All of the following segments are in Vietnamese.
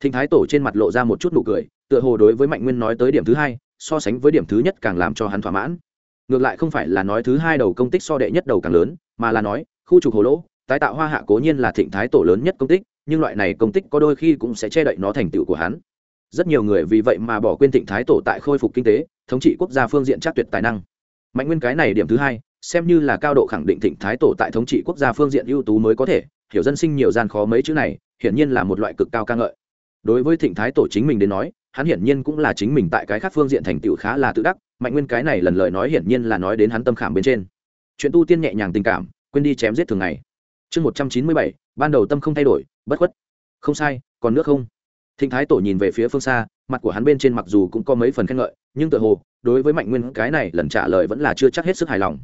thịnh thái tổ trên mặt lộ ra một chút nụ cười, tựa hồ đối với mạnh nguyên nói tới điểm thứ hai, so sánh với điểm thứ nhất càng làm cho hắn thỏa mãn. Ngược lại không phải là nói thứ hai đầu công tích so đệ nhất đầu càng lớn, mà là nói, khu trục hồ lỗ, tái tạo hoa hạ cố nhiên là thịnh thái tổ lớn nhất công tích, nhưng loại này công tích có đôi khi cũng sẽ che đậy nó thành tựu của hắn. Rất nhiều người vì vậy mà bỏ quên thịnh thái tổ tại khôi phục kinh tế, thống trị quốc gia phương diện chắc tuyệt tài năng. Mạnh nguyên cái này điểm thứ hai, xem như là cao độ khẳng định thịnh thái tổ tại thống trị quốc gia phương diện ưu tú mới có thể, hiểu dân sinh nhiều gian khó mấy chữ này, hiển nhiên là một loại cực cao ca ngợi đối với thịnh thái tổ chính mình đến nói, hắn hiển nhiên cũng là chính mình tại cái khác phương diện thành tựu khá là tự đắc, mạnh nguyên cái này lần lời nói hiển nhiên là nói đến hắn tâm khảm bên trên. Chuyện tu tiên nhẹ nhàng tình cảm, quên đi chém giết thường ngày. Chương một trăm chín mươi bảy, ban đầu tâm không thay đổi, bất khuất. Không sai, còn nước không? Thịnh thái tổ nhìn về phía phương xa, mặt của hắn bên trên mặc dù cũng có mấy phần khen ngợi, nhưng tự hồ, đối với mạnh nguyên cái này lần trả lời vẫn là chưa chắc hết sức hài lòng.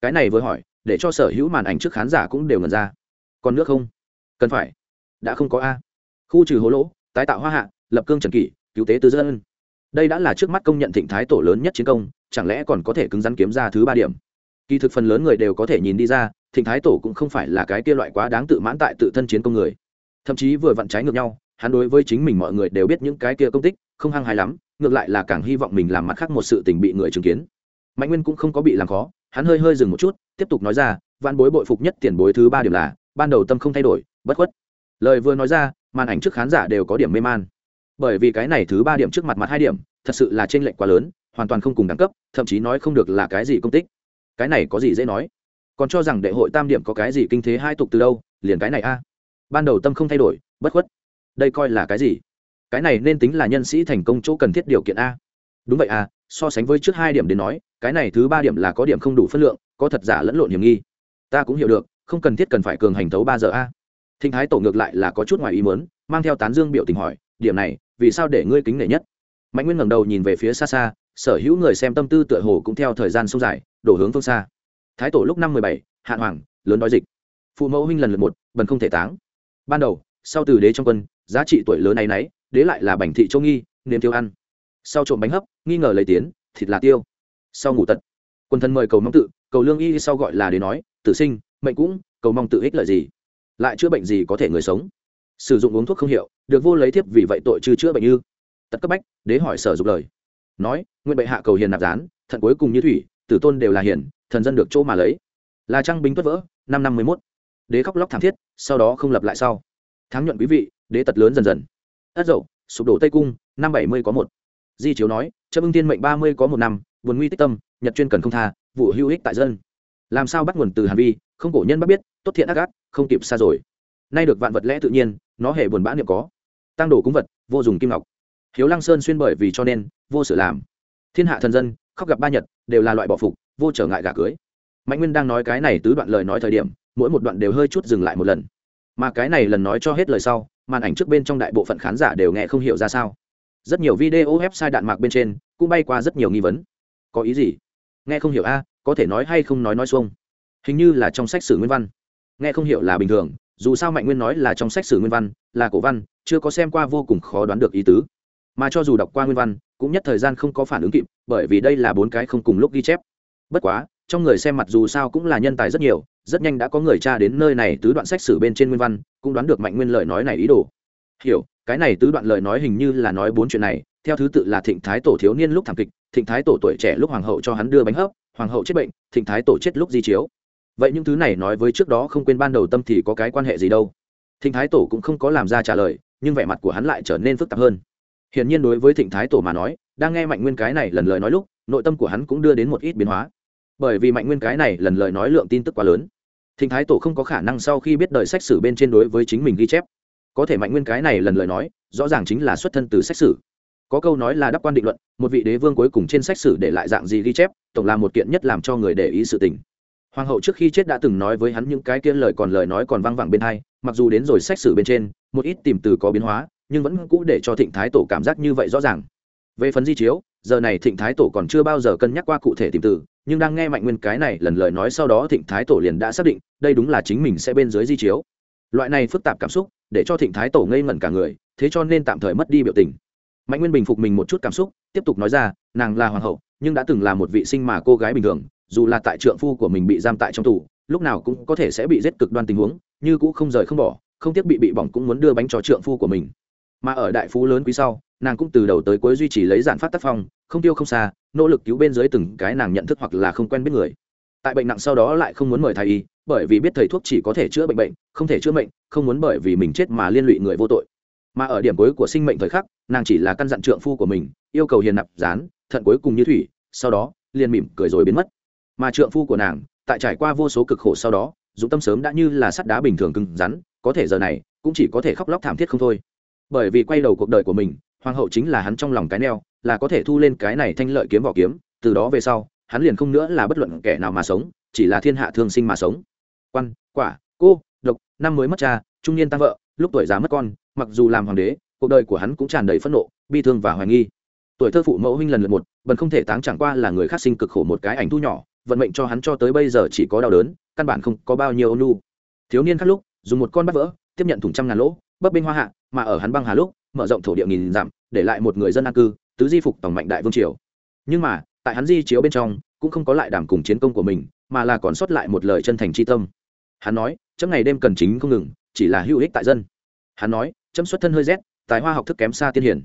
Cái này vừa hỏi, để cho sở hữu màn ảnh trước khán giả cũng đều ngần ra. Còn nước không? Cần phải. Đã không có a. Khu trừ hố lỗ tái tạo hoa hạ, lập cương trần kỷ, cứu tế tư dân. Đây đã là trước mắt công nhận thịnh thái tổ lớn nhất chiến công, chẳng lẽ còn có thể cứng rắn kiếm ra thứ ba điểm? Kỳ thực phần lớn người đều có thể nhìn đi ra, thịnh thái tổ cũng không phải là cái kia loại quá đáng tự mãn tại tự thân chiến công người. Thậm chí vừa vặn trái ngược nhau, hắn đối với chính mình mọi người đều biết những cái kia công tích, không hăng hài lắm, ngược lại là càng hy vọng mình làm mặt khác một sự tình bị người chứng kiến. Mạnh nguyên cũng không có bị làm khó, hắn hơi hơi dừng một chút, tiếp tục nói ra văn bối bội phục nhất tiền bối thứ ba điểm là, ban đầu tâm không thay đổi, bất khuất. Lời vừa nói ra màn ảnh trước khán giả đều có điểm mê man. Bởi vì cái này thứ ba điểm trước mặt mặt hai điểm, thật sự là t r ê n lệch quá lớn, hoàn toàn không cùng đẳng cấp, thậm chí nói không được là cái gì công tích. Cái này có gì dễ nói? Còn cho rằng đệ hội tam điểm có cái gì kinh thế hai tục từ đâu, liền cái này a. Ban đầu tâm không thay đổi, bất khuất. Đây coi là cái gì? Cái này nên tính là nhân sĩ thành công chỗ cần thiết điều kiện a. Đúng vậy a, so sánh với trước hai điểm đến nói, cái này thứ ba điểm là có điểm không đủ phân lượng, có thật giả lẫn lộn hiểm nghi. Ta cũng hiểu được, không cần thiết cần phải cường hành thấu ba giờ a thinh thái tổ ngược lại là có chút ngoài ý muốn, mang theo tán dương biểu tình hỏi, điểm này, vì sao để ngươi kính nể nhất? Mạnh nguyên ngẩng đầu nhìn về phía xa xa, sở hữu người xem tâm tư tựa hồ cũng theo thời gian sông dài, đổ hướng phương xa. Thái tổ lúc năm mười bảy, hạn hoàng, lớn đói dịch. Phụ mẫu huynh lần lượt một, bần không thể táng. Ban đầu, sau từ đế trong quân, giá trị tuổi lớn này nấy đế lại là bành thị châu nghi nên tiêu ăn. Sau trộm bánh hấp, nghi ngờ lấy tiến, thịt là tiêu. Sau ngủ tật, quân thân mời cầu mong tự, cầu lương y sau gọi là đế nói, tử sinh, mệnh cũng, cầu mong tự ích lợi gì? Lại chữa bệnh gì có thể người sống? Sử dụng uống thuốc không hiệu, được vô lấy thiếp vì vậy tội trừ chữa bệnh như tật cấp bách, đế hỏi sở dục lời. Nói, nguyện bệ hạ cầu hiền nạp gián, thận cuối cùng như thủy, tử tôn đều là hiền, thần dân được chỗ mà lấy. Là trang binh tuất vỡ, năm năm mươi mốt. Đế khóc lóc thảm thiết, sau đó không lập lại sau. Thắng nhuận quý vị, đế tật lớn dần dần. Ất dậu, sụp đổ tây cung, năm bảy mươi có một. Di chiếu nói chấp ưng tiên mệnh ba mươi có một năm, buồn nguy tích tâm, nhật chuyên cần không tha, vụ hữu ích tại dân. Làm sao bắt nguồn từ hàn vi, không cổ nhân bắt biết tốt thiện ác ác, không kịp xa rồi. Nay được vạn vật lẽ tự nhiên, nó hề buồn bã niệm có. Tăng đồ cúng vật, vô dùng kim ngọc. Hiếu lăng sơn xuyên bởi vì cho nên, vô sự làm. Thiên hạ thần dân, khóc gặp ba nhật, đều là loại bỏ phục, vô trở ngại gả cưới. Mạnh nguyên đang nói cái này tứ đoạn lời nói thời điểm, mỗi một đoạn đều hơi chút dừng lại một lần. Mà cái này lần nói cho hết lời sau, màn ảnh trước bên trong đại bộ phận khán giả đều nghe không hiểu ra sao. Rất nhiều video website đạn mạc bên trên, cũng bay qua rất nhiều nghi vấn. Có ý gì? Nghe không hiểu a, có thể nói hay không nói nói xuông. Hình như là trong sách sử nguyên văn nghe không hiểu là bình thường, dù sao mạnh nguyên nói là trong sách sử nguyên văn, là cổ văn, chưa có xem qua vô cùng khó đoán được ý tứ. Mà cho dù đọc qua nguyên văn, cũng nhất thời gian không có phản ứng kịp, bởi vì đây là bốn cái không cùng lúc ghi chép. Bất quá, trong người xem mặt dù sao cũng là nhân tài rất nhiều, rất nhanh đã có người tra đến nơi này tứ đoạn sách sử bên trên nguyên văn, cũng đoán được mạnh nguyên lời nói này ý đồ. Hiểu, cái này tứ đoạn lời nói hình như là nói bốn chuyện này, theo thứ tự là thịnh thái tổ thiếu niên lúc thảm kịch, thịnh thái tổ tuổi trẻ lúc hoàng hậu cho hắn đưa bánh hấp, hoàng hậu chết bệnh, thịnh thái tổ chết lúc di chiếu vậy những thứ này nói với trước đó không quên ban đầu tâm thì có cái quan hệ gì đâu. Thịnh thái tổ cũng không có làm ra trả lời, nhưng vẻ mặt của hắn lại trở nên phức tạp hơn. Hiển nhiên đối với thịnh thái tổ mà nói, đang nghe mạnh nguyên cái này lần lời nói lúc, nội tâm của hắn cũng đưa đến một ít biến hóa. Bởi vì mạnh nguyên cái này lần lời nói lượng tin tức quá lớn. Thịnh thái tổ không có khả năng sau khi biết đời sách sử bên trên đối với chính mình ghi chép. Có thể mạnh nguyên cái này lần lời nói, rõ ràng chính là xuất thân từ sách sử. Có câu nói là đắp quan định luận, một vị đế vương cuối cùng trên sách sử để lại dạng gì ghi chép, tổng là một kiện nhất làm cho người để ý sự tình hoàng hậu trước khi chết đã từng nói với hắn những cái kia lời còn lời nói còn văng vẳng bên hai, mặc dù đến rồi sách sử bên trên, một ít tìm từ có biến hóa, nhưng vẫn cũ để cho thịnh thái tổ cảm giác như vậy rõ ràng. Về phần di chiếu, giờ này thịnh thái tổ còn chưa bao giờ cân nhắc qua cụ thể tìm từ, nhưng đang nghe mạnh nguyên cái này lần lời nói sau đó thịnh thái tổ liền đã xác định, đây đúng là chính mình sẽ bên dưới di chiếu. Loại này phức tạp cảm xúc, để cho thịnh thái tổ ngây ngẩn cả người, thế cho nên tạm thời mất đi biểu tình. Mạnh nguyên bình phục mình một chút cảm xúc, tiếp tục nói ra, nàng là hoàng hậu, nhưng đã từng là một vị sinh mà cô gái bình thường dù là tại trượng phu của mình bị giam tại trong tù lúc nào cũng có thể sẽ bị giết cực đoan tình huống như cũng không rời không bỏ không tiếc bị bị bỏng cũng muốn đưa bánh cho trượng phu của mình. Mà ở đại phú lớn quý sau nàng cũng từ đầu tới cuối duy trì lấy giản phát tác phong không tiêu không xa nỗ lực cứu bên dưới từng cái nàng nhận thức hoặc là không quen biết người. Tại bệnh nặng sau đó lại không muốn mời thầy y bởi vì biết thầy thuốc chỉ có thể chữa bệnh bệnh không thể chữa bệnh không muốn bởi vì mình chết mà liên lụy người vô tội. Mà ở điểm cuối của sinh mệnh thời khắc nàng chỉ là căn dặn trượng phu của mình yêu cầu hiền nạp dán, thận cuối cùng như thủy sau đó liền mỉm cười rồi biến mất mà trượng phu của nàng, tại trải qua vô số cực khổ sau đó dũng tâm sớm đã như là sắt đá bình thường cứng rắn, có thể giờ này, cũng chỉ có thể khóc lóc thảm thiết không thôi. Bởi vì quay đầu cuộc đời của mình, hoàng hậu chính là hắn trong lòng cái neo, là có thể thu lên cái này thanh lợi kiếm vỏ kiếm, từ đó về sau, hắn liền không nữa là bất luận kẻ nào mà sống, chỉ là thiên hạ thương sinh mà sống. Quan, quả, cô, độc, năm mới mất cha, trung niên tăng vợ, lúc tuổi già mất con, mặc dù làm hoàng đế, cuộc đời của hắn cũng tràn đầy phẫn nộ, bi thương và hoài nghi. Tuổi thơ phụ mẫu huynh lần lượt một, bần không thể táng chẳng qua là người khác sinh cực khổ một cái ảnh thu nhỏ vận mệnh cho hắn cho tới bây giờ chỉ có đau đớn, căn bản không có bao nhiêu ôn lu thiếu niên khắc lúc, dùng một con bắt vỡ, tiếp nhận thùng trăm ngàn lỗ, bấp bênh hoa hạ, mà ở hắn băng hà lúc, mở rộng thổ địa nghìn dặm, để lại một người dân an cư, tứ di phục tổng mạnh đại vương triều. Nhưng mà, tại hắn di chiếu bên trong, cũng không có lại đảm cùng chiến công của mình, mà là còn sót lại một lời chân thành tri tâm. Hắn nói, chấm ngày đêm cần chính không ngừng, chỉ là hữu ích tại dân. Hắn nói, chấm xuất thân hơi rét, tài hoa học thức kém xa tiên hiển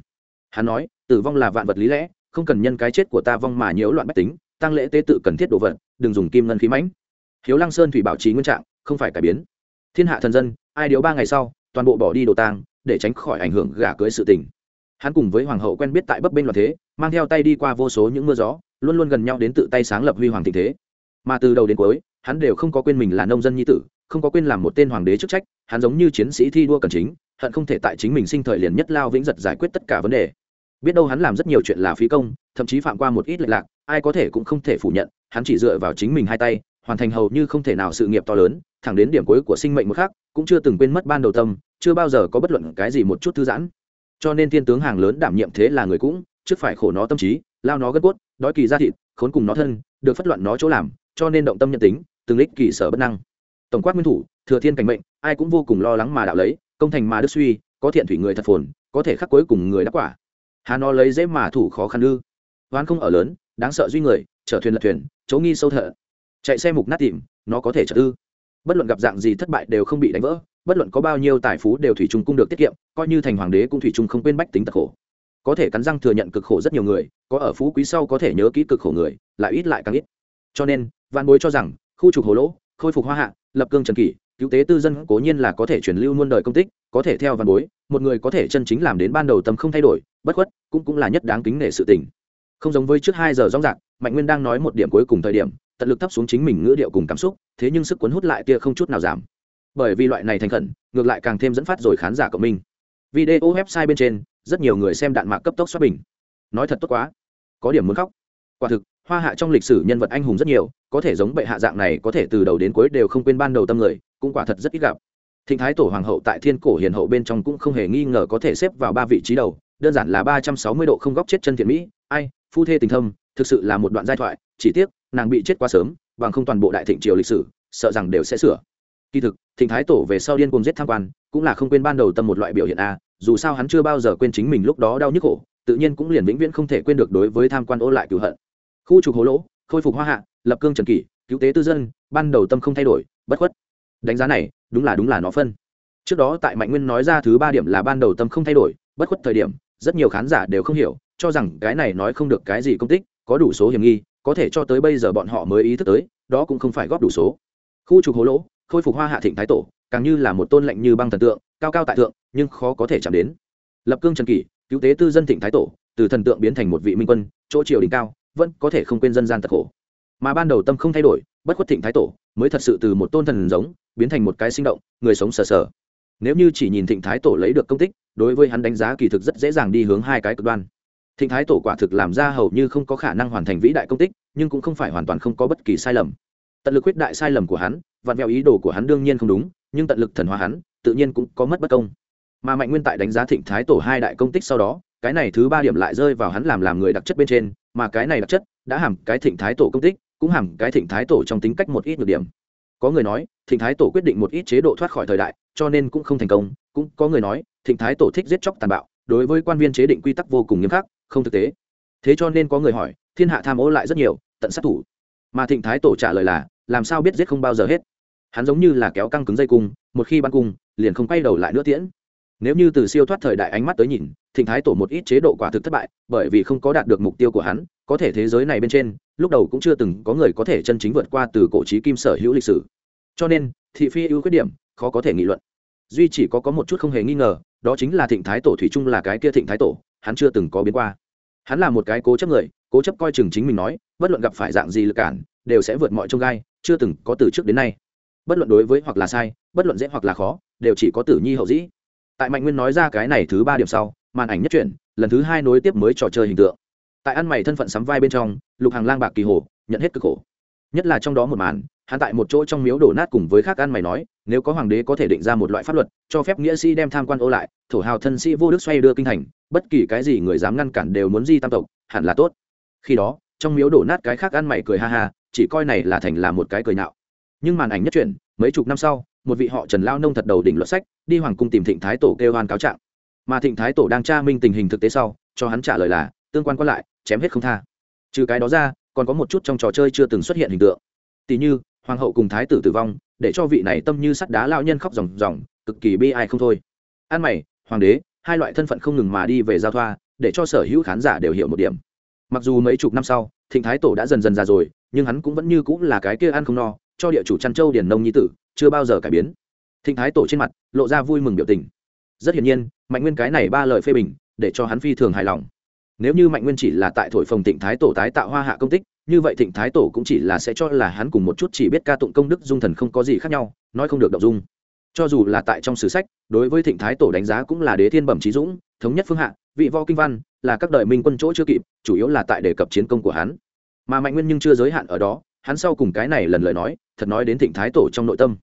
hắn nói, tử vong là vạn vật lý lẽ, không cần nhân cái chết của ta vong mà nhiễu loạn bách tính tăng lễ tế tự cần thiết đồ vật, đừng dùng kim ngân khí mãnh. Hiếu lăng sơn thủy bảo trì nguyên trạng, không phải cải biến. Thiên hạ thần dân, ai điếu ba ngày sau, toàn bộ bỏ đi đồ tang, để tránh khỏi ảnh hưởng gả cưới sự tình. Hắn cùng với hoàng hậu quen biết tại bấp bên loạn thế, mang theo tay đi qua vô số những mưa gió, luôn luôn gần nhau đến tự tay sáng lập huy hoàng tình thế. Mà từ đầu đến cuối, hắn đều không có quên mình là nông dân nhi tử, không có quên làm một tên hoàng đế chức trách, hắn giống như chiến sĩ thi đua cần chính, hận không thể tại chính mình sinh thời liền nhất lao vĩnh giật giải quyết tất cả vấn đề. Biết đâu hắn làm rất nhiều chuyện là phí công, thậm chí phạm qua một ít lệch lạc ai có thể cũng không thể phủ nhận, hắn chỉ dựa vào chính mình hai tay, hoàn thành hầu như không thể nào sự nghiệp to lớn, thẳng đến điểm cuối của sinh mệnh một khác cũng chưa từng quên mất ban đầu tâm, chưa bao giờ có bất luận cái gì một chút thư giãn. Cho nên thiên tướng hàng lớn đảm nhiệm thế là người cũng, trước phải khổ nó tâm trí, lao nó gân cốt, đói kỳ ra thịt, khốn cùng nó thân, được phất loạn nó chỗ làm, cho nên động tâm nhận tính, từng lích kỳ sở bất năng. Tổng quát nguyên thủ, thừa thiên cảnh mệnh, ai cũng vô cùng lo lắng mà đạo lấy, công thành mà đức suy, có thiện thủy người thật phồn, có thể khắc cuối cùng người đắc quả. Hà nó lấy dễ mà thủ khó khăn ư. Hoán không ở lớn đáng sợ duy người, chở thuyền lật thuyền chấu nghi sâu thợ chạy xe mục nát tìm, nó có thể trở tư. Bất luận gặp dạng gì thất bại đều không bị đánh vỡ, bất luận có bao nhiêu tài phú đều thủy chung cung được tiết kiệm, coi như thành hoàng đế cũng thủy chung không quên bách tính tật khổ. Có thể cắn răng thừa nhận cực khổ rất nhiều người, có ở phú quý sau có thể nhớ kỹ cực khổ người, lại ít lại càng ít. Cho nên văn bối cho rằng, khu trục hồ lỗ, khôi phục hoa hạ, lập cương trần kỷ, cứu tế tư dân cố nhiên là có thể truyền lưu muôn đời công tích, có thể theo văn bối, một người có thể chân chính làm đến ban đầu tâm không thay đổi, bất khuất cũng cũng là nhất đáng kính nể sự tình không giống với trước hai giờ rõ rạc mạnh nguyên đang nói một điểm cuối cùng thời điểm, tận lực thấp xuống chính mình ngữ điệu cùng cảm xúc, thế nhưng sức cuốn hút lại kia không chút nào giảm. Bởi vì loại này thành khẩn, ngược lại càng thêm dẫn phát rồi khán giả cộng minh. Video website bên trên, rất nhiều người xem đạn mạc cấp tốc xoát bình. Nói thật tốt quá. Có điểm muốn khóc. Quả thực, hoa hạ trong lịch sử nhân vật anh hùng rất nhiều, có thể giống bệ hạ dạng này, có thể từ đầu đến cuối đều không quên ban đầu tâm người, cũng quả thật rất ít gặp. Thịnh thái tổ hoàng hậu tại thiên cổ hiền hậu bên trong cũng không hề nghi ngờ có thể xếp vào ba vị trí đầu, đơn giản là ba trăm sáu mươi độ không góc chết chân thiện mỹ, ai phu thê tình thâm thực sự là một đoạn giai thoại, chỉ tiếc, nàng bị chết quá sớm, bằng không toàn bộ đại thịnh triều lịch sử, sợ rằng đều sẽ sửa. Kỳ thực, thịnh thái tổ về sau điên cuồng giết tham quan, cũng là không quên ban đầu tâm một loại biểu hiện a, dù sao hắn chưa bao giờ quên chính mình lúc đó đau nhức khổ, tự nhiên cũng liền vĩnh viễn không thể quên được đối với tham quan ô lại cửu hận. Khu trục hố lỗ, khôi phục hoa hạ, lập cương trần kỷ, cứu tế tư dân, ban đầu tâm không thay đổi, bất khuất. Đánh giá này, đúng là đúng là nó phân. Trước đó tại mạnh nguyên nói ra thứ ba điểm là ban đầu tâm không thay đổi, bất khuất thời điểm, rất nhiều khán giả đều không hiểu cho rằng cái này nói không được cái gì công tích, có đủ số hiểm nghi, có thể cho tới bây giờ bọn họ mới ý thức tới, đó cũng không phải góp đủ số. Khu trục hố lỗ, khôi phục hoa hạ thịnh thái tổ, càng như là một tôn lệnh như băng thần tượng, cao cao tại thượng, nhưng khó có thể chạm đến. Lập cương trần kỷ, cứu tế tư dân thịnh thái tổ, từ thần tượng biến thành một vị minh quân, chỗ triều đỉnh cao, vẫn có thể không quên dân gian tật khổ. Mà ban đầu tâm không thay đổi, bất khuất thịnh thái tổ, mới thật sự từ một tôn thần giống, biến thành một cái sinh động, người sống sờ sờ. Nếu như chỉ nhìn thịnh thái tổ lấy được công tích, đối với hắn đánh giá kỳ thực rất dễ dàng đi hướng hai cái cực đoan thịnh thái tổ quả thực làm ra hầu như không có khả năng hoàn thành vĩ đại công tích, nhưng cũng không phải hoàn toàn không có bất kỳ sai lầm. Tận lực quyết đại sai lầm của hắn, vặn vẹo ý đồ của hắn đương nhiên không đúng, nhưng tận lực thần hóa hắn, tự nhiên cũng có mất bất công. Mà mạnh nguyên tại đánh giá thịnh thái tổ hai đại công tích sau đó, cái này thứ ba điểm lại rơi vào hắn làm làm người đặc chất bên trên, mà cái này đặc chất đã hàm cái thịnh thái tổ công tích, cũng hàm cái thịnh thái tổ trong tính cách một ít nhược điểm. Có người nói, thịnh thái tổ quyết định một ít chế độ thoát khỏi thời đại, cho nên cũng không thành công, cũng có người nói, thịnh thái tổ thích giết chóc tàn bạo, đối với quan viên chế định quy tắc vô cùng nghiêm khắc không thực tế. Thế cho nên có người hỏi, thiên hạ tham ô lại rất nhiều, tận sát thủ. Mà thịnh thái tổ trả lời là, làm sao biết giết không bao giờ hết. Hắn giống như là kéo căng cứng dây cung, một khi bắn cung, liền không quay đầu lại nữa tiễn. Nếu như từ siêu thoát thời đại ánh mắt tới nhìn, thịnh thái tổ một ít chế độ quả thực thất bại, bởi vì không có đạt được mục tiêu của hắn, có thể thế giới này bên trên, lúc đầu cũng chưa từng có người có thể chân chính vượt qua từ cổ trí kim sở hữu lịch sử. Cho nên, thị phi ưu khuyết điểm, khó có thể nghị luận. Duy chỉ có có một chút không hề nghi ngờ, đó chính là thịnh thái tổ thủy chung là cái kia thịnh thái tổ, hắn chưa từng có biến qua hắn là một cái cố chấp người, cố chấp coi chừng chính mình nói, bất luận gặp phải dạng gì lực cản, đều sẽ vượt mọi trông gai, chưa từng có từ trước đến nay. Bất luận đối với hoặc là sai, bất luận dễ hoặc là khó, đều chỉ có tử nhi hậu dĩ. Tại mạnh nguyên nói ra cái này thứ ba điểm sau, màn ảnh nhất chuyển, lần thứ hai nối tiếp mới trò chơi hình tượng. Tại ăn mày thân phận sắm vai bên trong, lục hàng lang bạc kỳ hồ, nhận hết cực khổ. Nhất là trong đó một màn hắn tại một chỗ trong miếu đổ nát cùng với khác ăn mày nói, nếu có hoàng đế có thể định ra một loại pháp luật, cho phép nghĩa sĩ đem tham quan ô lại, thổ hào thân sĩ vô đức xoay đưa kinh thành, bất kỳ cái gì người dám ngăn cản đều muốn di tam tộc, hẳn là tốt. Khi đó, trong miếu đổ nát cái khác ăn mày cười ha ha, chỉ coi này là thành là một cái cười nạo. Nhưng màn ảnh nhất chuyển, mấy chục năm sau, một vị họ trần lao nông thật đầu đỉnh luật sách, đi hoàng cung tìm thịnh thái tổ kêu hoan cáo trạng. Mà thịnh thái tổ đang tra minh tình hình thực tế sau, cho hắn trả lời là, tương quan quan lại, chém hết không tha. Trừ cái đó ra, còn có một chút trong trò chơi chưa từng xuất hiện hình tượng. Tỷ như hoàng hậu cùng thái tử tử vong, để cho vị này tâm như sắt đá lao nhân khóc ròng ròng, cực kỳ bi ai không thôi. An mày, hoàng đế, hai loại thân phận không ngừng mà đi về giao thoa, để cho sở hữu khán giả đều hiểu một điểm. Mặc dù mấy chục năm sau, thịnh thái tổ đã dần dần già rồi, nhưng hắn cũng vẫn như cũng là cái kia ăn không no, cho địa chủ trăn châu điền nông nhi tử, chưa bao giờ cải biến. Thịnh thái tổ trên mặt, lộ ra vui mừng biểu tình. Rất hiển nhiên, mạnh nguyên cái này ba lời phê bình, để cho hắn phi thường hài lòng. Nếu như mạnh nguyên chỉ là tại thổi phồng thịnh thái tổ tái tạo hoa hạ công tích như vậy thịnh thái tổ cũng chỉ là sẽ cho là hắn cùng một chút chỉ biết ca tụng công đức dung thần không có gì khác nhau, nói không được động dung. Cho dù là tại trong sử sách, đối với thịnh thái tổ đánh giá cũng là đế thiên bẩm trí dũng, thống nhất phương hạ, vị võ kinh văn, là các đời minh quân chỗ chưa kịp, chủ yếu là tại đề cập chiến công của hắn. Mà mạnh nguyên nhưng chưa giới hạn ở đó, hắn sau cùng cái này lần lời nói, thật nói đến thịnh thái tổ trong nội tâm.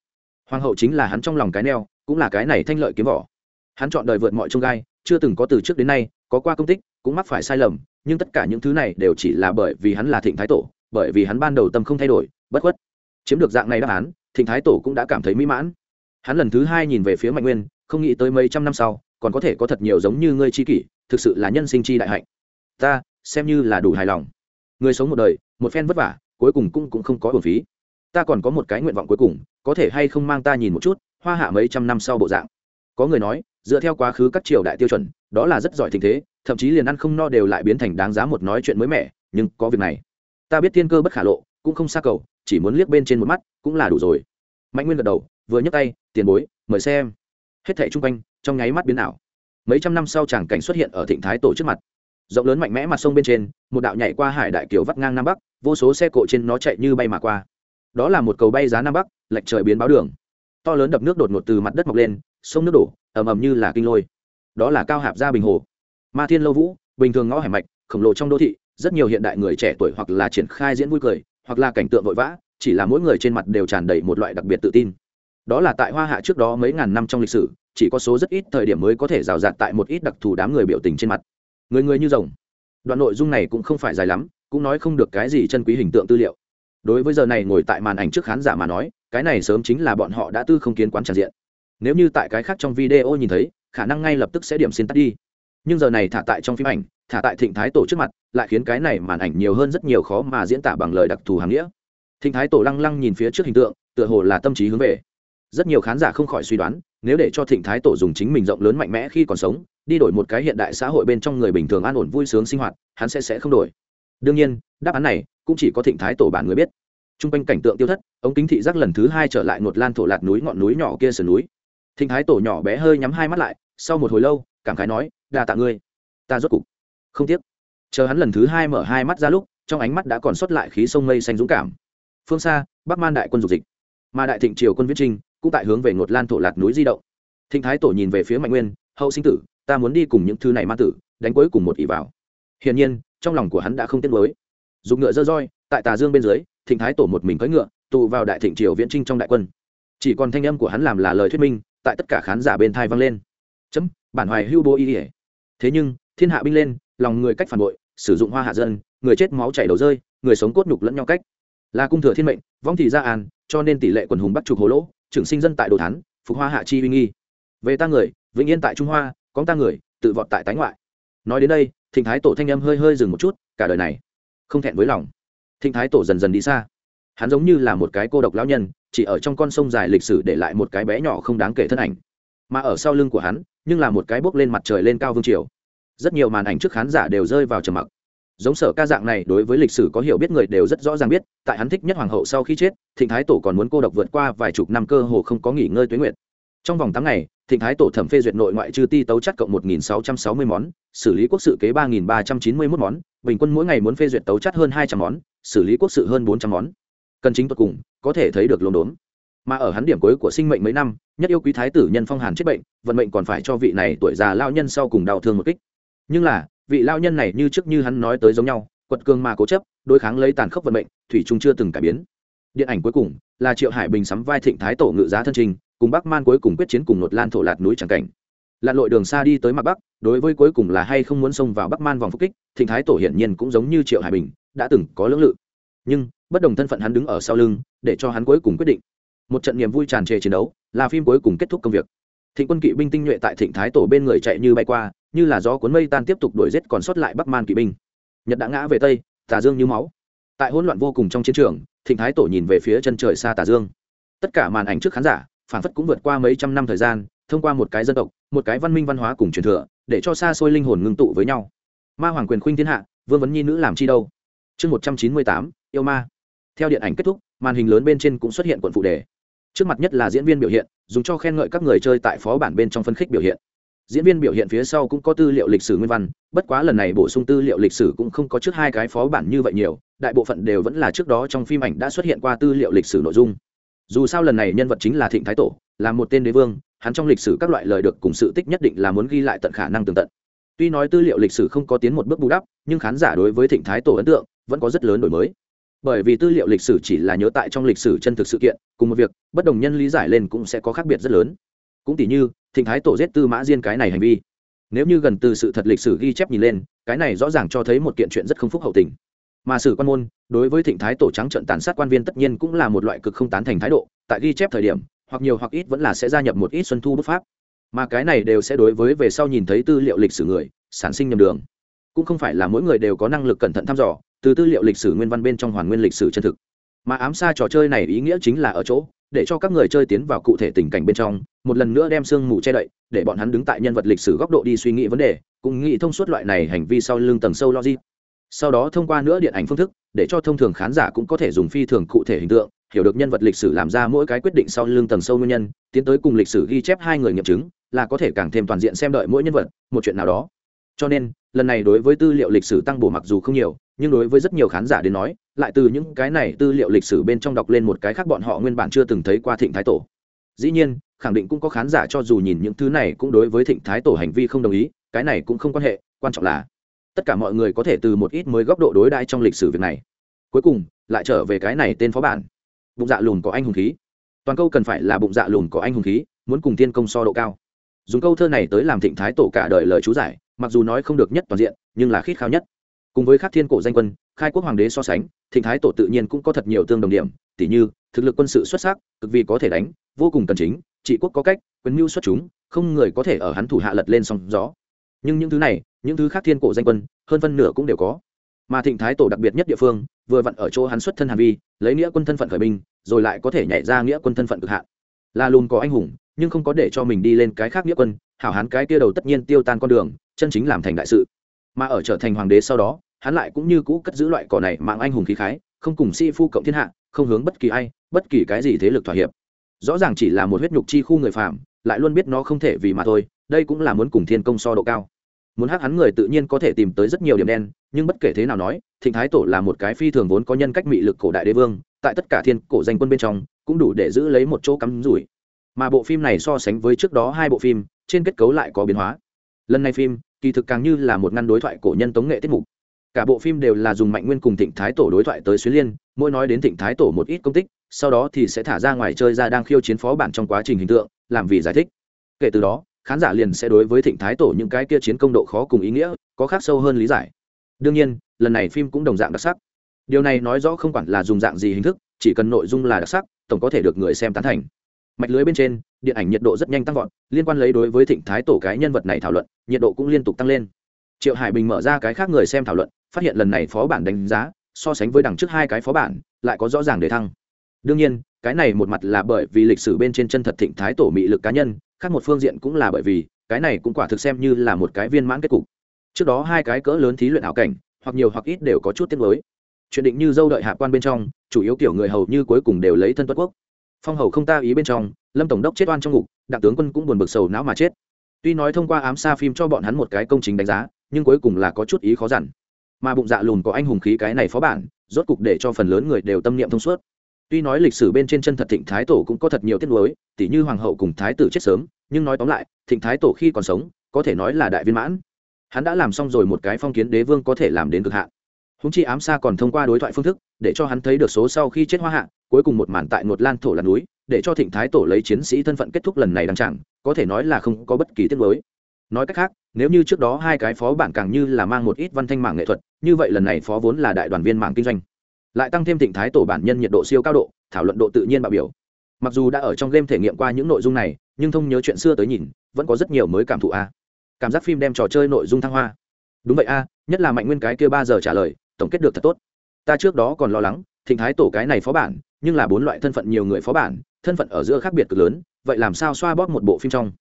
Hoàng hậu chính là hắn trong lòng cái neo, cũng là cái này thanh lợi kiếm vỏ. Hắn chọn đời vượt mọi trông gai, chưa từng có từ trước đến nay, có qua công tích cũng mắc phải sai lầm, nhưng tất cả những thứ này đều chỉ là bởi vì hắn là thịnh thái tổ, bởi vì hắn ban đầu tâm không thay đổi, bất khuất. Chiếm được dạng này đáp án, thịnh thái tổ cũng đã cảm thấy mỹ mãn. Hắn lần thứ hai nhìn về phía mạnh nguyên, không nghĩ tới mấy trăm năm sau, còn có thể có thật nhiều giống như ngươi chi kỷ, thực sự là nhân sinh chi đại hạnh. Ta, xem như là đủ hài lòng. Người sống một đời, một phen vất vả, cuối cùng cũng cũng không có hồn phí. Ta còn có một cái nguyện vọng cuối cùng, có thể hay không mang ta nhìn một chút, hoa hạ mấy trăm năm sau bộ dạng. Có người nói, dựa theo quá khứ các triều đại tiêu chuẩn, đó là rất giỏi tình thế thậm chí liền ăn không no đều lại biến thành đáng giá một nói chuyện mới mẻ, nhưng có việc này. Ta biết thiên cơ bất khả lộ, cũng không xa cầu, chỉ muốn liếc bên trên một mắt, cũng là đủ rồi. Mạnh nguyên gật đầu, vừa nhấc tay, tiền bối, mời xem. Hết thảy chung quanh, trong nháy mắt biến ảo. Mấy trăm năm sau tràng cảnh xuất hiện ở thịnh thái tổ trước mặt. Rộng lớn mạnh mẽ mặt sông bên trên, một đạo nhảy qua hải đại kiều vắt ngang nam bắc, vô số xe cộ trên nó chạy như bay mà qua. Đó là một cầu bay giá nam bắc, lệch trời biến báo đường. To lớn đập nước đột ngột từ mặt đất mọc lên, sông nước đổ, ầm ầm như là kinh lôi. Đó là cao hạp gia bình hồ ma thiên lâu vũ, bình thường ngõ hẻm mạch, khổng lồ trong đô thị, rất nhiều hiện đại người trẻ tuổi hoặc là triển khai diễn vui cười, hoặc là cảnh tượng vội vã, chỉ là mỗi người trên mặt đều tràn đầy một loại đặc biệt tự tin. Đó là tại hoa hạ trước đó mấy ngàn năm trong lịch sử, chỉ có số rất ít thời điểm mới có thể rào rạt tại một ít đặc thù đám người biểu tình trên mặt. Người người như rồng. Đoạn nội dung này cũng không phải dài lắm, cũng nói không được cái gì chân quý hình tượng tư liệu. Đối với giờ này ngồi tại màn ảnh trước khán giả mà nói, cái này sớm chính là bọn họ đã tư không kiến quán tràn diện. Nếu như tại cái khác trong video nhìn thấy, khả năng ngay lập tức sẽ điểm xin tắt đi nhưng giờ này thả tại trong phim ảnh, thả tại thịnh thái tổ trước mặt, lại khiến cái này màn ảnh nhiều hơn rất nhiều khó mà diễn tả bằng lời đặc thù hàng nghĩa. Thịnh thái tổ lăng lăng nhìn phía trước hình tượng, tựa hồ là tâm trí hướng về. Rất nhiều khán giả không khỏi suy đoán, nếu để cho thịnh thái tổ dùng chính mình rộng lớn mạnh mẽ khi còn sống, đi đổi một cái hiện đại xã hội bên trong người bình thường an ổn vui sướng sinh hoạt, hắn sẽ sẽ không đổi. Đương nhiên, đáp án này cũng chỉ có thịnh thái tổ bản người biết. T r u n g quanh cảnh tượng tiêu thất, ống kính thị giác lần thứ hai trở lại ngột lan thổ lạt núi ngọn núi nhỏ kia sườn núi. Thịnh thái tổ nhỏ bé hơi nhắm hai mắt lại, sau một hồi lâu, cảm khái nói đa tạ ngươi. Ta rốt cục. Không tiếc. Chờ hắn lần thứ hai mở hai mắt ra lúc, trong ánh mắt đã còn sót lại khí sông mây xanh dũng cảm. Phương xa, bắc man đại quân dục dịch. Mà đại thịnh triều quân viết trinh cũng tại hướng về ngột lan thổ lạt núi di động. Thịnh thái tổ nhìn về phía mạnh nguyên, hậu sinh tử, ta muốn đi cùng những thứ này ma tử, đánh cuối cùng một ỷ vào. Hiển nhiên, trong lòng của hắn đã không tiếc mới dùng ngựa dơ roi, tại tà dương bên dưới, thịnh thái tổ một mình cưỡi ngựa, tụ vào đại thịnh triều viễn trinh trong đại quân. Chỉ còn thanh âm của hắn làm là lời thuyết minh, tại tất cả khán giả bên thai vang lên. Chấm, bản hoài hưu bố y ỉa thế nhưng, thiên hạ binh lên, lòng người cách phản bội, sử dụng hoa hạ dân, người chết máu chảy đầu rơi, người sống cốt nhục lẫn nhau cách. Là cung thừa thiên mệnh, vong thì ra an, cho nên tỷ lệ quần hùng bắt trục hồ lỗ, trưởng sinh dân tại đồ thán, phục hoa hạ chi uy nghi. Về ta người, vĩnh yên tại trung hoa, có ta người, tự vọt tại tái ngoại. Nói đến đây, thịnh thái tổ thanh âm hơi hơi dừng một chút, cả đời này, không thẹn với lòng. Thịnh thái tổ dần dần đi xa. Hắn giống như là một cái cô độc lão nhân, chỉ ở trong con sông dài lịch sử để lại một cái bé nhỏ không đáng kể thân ảnh. Mà ở sau lưng của hắn nhưng là một cái bước lên mặt trời lên cao vương triều. Rất nhiều màn ảnh trước khán giả đều rơi vào trầm mặc. Giống sở ca dạng này, đối với lịch sử có hiểu biết người đều rất rõ ràng biết, tại hắn thích nhất hoàng hậu sau khi chết, thịnh thái tổ còn muốn cô độc vượt qua vài chục năm cơ hồ không có nghỉ ngơi tuyến nguyện trong vòng tám ngày, thịnh thái tổ thẩm phê duyệt nội ngoại trừ ti tấu chất cộng một nghìn sáu trăm sáu mươi món, xử lý quốc sự kế ba nghìn ba trăm chín mươi mốt món, bình quân mỗi ngày muốn phê duyệt tấu chất hơn hai trăm món, xử lý quốc sự hơn bốn trăm món. Cần chính tột cùng, có thể thấy được lồn đốn mà ở hắn điểm cuối của sinh mệnh mấy năm, nhất yêu quý thái tử nhân phong hàn chết bệnh, vận mệnh còn phải cho vị này tuổi già lao nhân sau cùng đau thương một kích. Nhưng là, vị lao nhân này như trước như hắn nói tới giống nhau, quật cường mà cố chấp, đối kháng lấy tàn khốc vận mệnh, thủy trung chưa từng cải biến. Điện ảnh cuối cùng là triệu hải bình sắm vai thịnh thái tổ ngự giá thân trình, cùng bắc man cuối cùng quyết chiến cùng một lan thổ lạt núi tràng cảnh. Lặn lội đường xa đi tới mặt bắc, đối với cuối cùng là hay không muốn xông vào bắc man vòng phục kích, thịnh thái tổ hiển nhiên cũng giống như triệu hải bình, đã từng có lưỡng lự. Nhưng, bất đồng thân phận hắn đứng ở sau lưng, để cho hắn cuối cùng quyết định một trận niềm vui tràn trề chiến đấu, là phim cuối cùng kết thúc công việc. Thịnh quân kỵ binh tinh nhuệ tại thịnh thái tổ bên người chạy như bay qua, như là gió cuốn mây tan tiếp tục đuổi giết còn sót lại bắc man kỵ binh. Nhật đã ngã về tây, tà dương như máu. Tại hỗn loạn vô cùng trong chiến trường, thịnh thái tổ nhìn về phía chân trời xa tà dương. Tất cả màn ảnh trước khán giả, phản phất cũng vượt qua mấy trăm năm thời gian, thông qua một cái dân tộc, một cái văn minh văn hóa cùng truyền thừa, để cho xa xôi linh hồn ngưng tụ với nhau. Ma hoàng quyền khuynh thiên hạ, vương vấn nhi nữ làm chi đâu. Chương một trăm chín mươi tám, yêu ma. Theo điện ảnh kết thúc, màn hình lớn bên trên cũng xuất hiện quận phụ đề trước mặt nhất là diễn viên biểu hiện, dùng cho khen ngợi các người chơi tại phó bản bên trong phân khích biểu hiện. Diễn viên biểu hiện phía sau cũng có tư liệu lịch sử nguyên văn, bất quá lần này bổ sung tư liệu lịch sử cũng không có trước hai cái phó bản như vậy nhiều, đại bộ phận đều vẫn là trước đó trong phim ảnh đã xuất hiện qua tư liệu lịch sử nội dung. Dù sao lần này nhân vật chính là thịnh thái tổ, là một tên đế vương, hắn trong lịch sử các loại lời được cùng sự tích nhất định là muốn ghi lại tận khả năng tường tận. Tuy nói tư liệu lịch sử không có tiến một bước bù đắp, nhưng khán giả đối với thịnh thái tổ ấn tượng vẫn có rất lớn đổi mới bởi vì tư liệu lịch sử chỉ là nhớ tại trong lịch sử chân thực sự kiện, cùng một việc, bất đồng nhân lý giải lên cũng sẽ có khác biệt rất lớn. Cũng tỷ như, thịnh thái tổ giết tư mã diên cái này hành vi. Nếu như gần từ sự thật lịch sử ghi chép nhìn lên, cái này rõ ràng cho thấy một kiện chuyện rất không phúc hậu tình. Mà sử quan môn, đối với thịnh thái tổ trắng trận tàn sát quan viên tất nhiên cũng là một loại cực không tán thành thái độ, tại ghi chép thời điểm, hoặc nhiều hoặc ít vẫn là sẽ gia nhập một ít xuân thu bút pháp. Mà cái này đều sẽ đối với về sau nhìn thấy tư liệu lịch sử người, sản sinh nhầm đường. Cũng không phải là mỗi người đều có năng lực cẩn thận thăm dò từ tư liệu lịch sử nguyên văn bên trong hoàn nguyên lịch sử chân thực. Mà ám xa trò chơi này ý nghĩa chính là ở chỗ, để cho các người chơi tiến vào cụ thể tình cảnh bên trong, một lần nữa đem sương mù che đậy, để bọn hắn đứng tại nhân vật lịch sử góc độ đi suy nghĩ vấn đề cùng nghĩ thông suốt loại này hành vi sau lưng tầng sâu logic. Sau đó thông qua nữa điện ảnh phương thức, để cho thông thường khán giả cũng có thể dùng phi thường cụ thể hình tượng, hiểu được nhân vật lịch sử làm ra mỗi cái quyết định sau lưng tầng sâu nguyên nhân, tiến tới cùng lịch sử ghi chép hai người nghiệm chứng, là có thể càng thêm toàn diện xem đợi mỗi nhân vật, một chuyện nào đó. Cho nên, lần này đối với tư liệu lịch sử tăng bổ mặc dù không nhiều nhưng đối với rất nhiều khán giả đến nói, lại từ những cái này tư liệu lịch sử bên trong đọc lên một cái khác bọn họ nguyên bản chưa từng thấy qua thịnh thái tổ. Dĩ nhiên, khẳng định cũng có khán giả cho dù nhìn những thứ này cũng đối với thịnh thái tổ hành vi không đồng ý, cái này cũng không quan hệ, quan trọng là tất cả mọi người có thể từ một ít mới góc độ đối đãi trong lịch sử việc này. Cuối cùng, lại trở về cái này tên phó bản. Bụng dạ lùn có anh hùng khí. Toàn câu cần phải là bụng dạ lùn có anh hùng khí, muốn cùng tiên công so độ cao. Dùng câu thơ này tới làm thịnh thái tổ cả đời lời chú giải, mặc dù nói không được nhất toàn diện, nhưng là khít khao nhất cùng với các thiên cổ danh quân, khai quốc hoàng đế so sánh, thịnh thái tổ tự nhiên cũng có thật nhiều tương đồng điểm, tỉ như, thực lực quân sự xuất sắc, cực vì có thể đánh, vô cùng cần chính, trị quốc có cách quyền mưu xuất chúng, không người có thể ở hắn thủ hạ lật lên sóng gió. Nhưng những thứ này, những thứ khác thiên cổ danh quân, hơn phân nửa cũng đều có. Mà thịnh thái tổ đặc biệt nhất địa phương, vừa vặn ở chỗ hắn xuất thân hàn vi, lấy nghĩa quân thân phận khởi binh, rồi lại có thể nhảy ra nghĩa quân thân phận cực hạn. Là lùn có anh hùng, nhưng không có để cho mình đi lên cái khác nghĩa quân, hảo hán cái kia đầu tất nhiên tiêu tan con đường, chân chính làm thành đại sự mà ở trở thành hoàng đế sau đó, hắn lại cũng như cũ cất giữ loại cỏ này mạng anh hùng khí khái, không cùng si phu cộng thiên hạ, không hướng bất kỳ ai, bất kỳ cái gì thế lực thỏa hiệp. Rõ ràng chỉ là một huyết nhục chi khu người phạm lại luôn biết nó không thể vì mà thôi, đây cũng là muốn cùng thiên công so độ cao. Muốn hắc hắn người tự nhiên có thể tìm tới rất nhiều điểm đen, nhưng bất kể thế nào nói, thịnh thái tổ là một cái phi thường vốn có nhân cách mị lực cổ đại đế vương, tại tất cả thiên cổ danh quân bên trong, cũng đủ để giữ lấy một chỗ cắm rủi. Mà bộ phim này so sánh với trước đó hai bộ phim, trên kết cấu lại có biến hóa. Lần này phim kỳ thực càng như là một ngăn đối thoại cổ nhân tống nghệ tiết mục. Cả bộ phim đều là dùng mạnh nguyên cùng thịnh thái tổ đối thoại tới xuyến liên, mỗi nói đến thịnh thái tổ một ít công tích, sau đó thì sẽ thả ra ngoài chơi ra đang khiêu chiến phó bản trong quá trình hình tượng, làm vì giải thích. Kể từ đó, khán giả liền sẽ đối với thịnh thái tổ những cái kia chiến công độ khó cùng ý nghĩa, có khác sâu hơn lý giải. Đương nhiên, lần này phim cũng đồng dạng đặc sắc. Điều này nói rõ không quản là dùng dạng gì hình thức, chỉ cần nội dung là đặc sắc, tổng có thể được người xem tán thành. Mạch lưới bên trên điện ảnh nhiệt độ rất nhanh tăng vọt, liên quan lấy đối với thịnh thái tổ cái nhân vật này thảo luận, nhiệt độ cũng liên tục tăng lên. Triệu hải bình mở ra cái khác người xem thảo luận, phát hiện lần này phó bản đánh giá, so sánh với đằng trước hai cái phó bản, lại có rõ ràng để thăng. Đương nhiên, cái này một mặt là bởi vì lịch sử bên trên chân thật thịnh thái tổ mị lực cá nhân, khác một phương diện cũng là bởi vì, cái này cũng quả thực xem như là một cái viên mãn kết cục. Trước đó hai cái cỡ lớn thí luyện ảo cảnh, hoặc nhiều hoặc ít đều có chút tiết mới chuyện định như dâu đợi hạ quan bên trong, chủ yếu kiểu người hầu như cuối cùng đều lấy thân tuất quốc phong hầu không ta ý bên trong, lâm tổng đốc chết oan trong ngục, đặng tướng quân cũng buồn bực sầu não mà chết. Tuy nói thông qua ám xa phim cho bọn hắn một cái công trình đánh giá, nhưng cuối cùng là có chút ý khó dằn. Mà bụng dạ lùn có anh hùng khí cái này phó bản, rốt cục để cho phần lớn người đều tâm niệm thông suốt. Tuy nói lịch sử bên trên chân thật thịnh thái tổ cũng có thật nhiều tiết lối tỉ như hoàng hậu cùng thái tử chết sớm, nhưng nói tóm lại, thịnh thái tổ khi còn sống, có thể nói là đại viên mãn. Hắn đã làm xong rồi một cái phong kiến đế vương có thể làm đến cực hạn. Húng chi ám xa còn thông qua đối thoại phương thức, để cho hắn thấy được số sau khi chết hoa hạ cuối cùng một màn tại một lan thổ là núi, để cho thịnh thái tổ lấy chiến sĩ thân phận kết thúc lần này đăng chẳng có thể nói là không có bất kỳ tiết mới nói cách khác, nếu như trước đó hai cái phó bản càng như là mang một ít văn thanh mạng nghệ thuật, như vậy lần này phó vốn là đại đoàn viên mạng kinh doanh. Lại tăng thêm thịnh thái tổ bản nhân nhiệt độ siêu cao độ, thảo luận độ tự nhiên bạo biểu. Mặc dù đã ở trong game thể nghiệm qua những nội dung này, nhưng thông nhớ chuyện xưa tới nhìn, vẫn có rất nhiều mới cảm thụ a. Cảm giác phim đem trò chơi nội dung thăng hoa. Đúng vậy a, nhất là mạnh nguyên cái kia ba giờ trả lời, tổng kết được thật tốt. Ta trước đó còn lo lắng, thịnh thái tổ cái này phó bản nhưng là bốn loại thân phận nhiều người phó bản, thân phận ở giữa khác biệt cực lớn, vậy làm sao xoa bóp một bộ phim trong?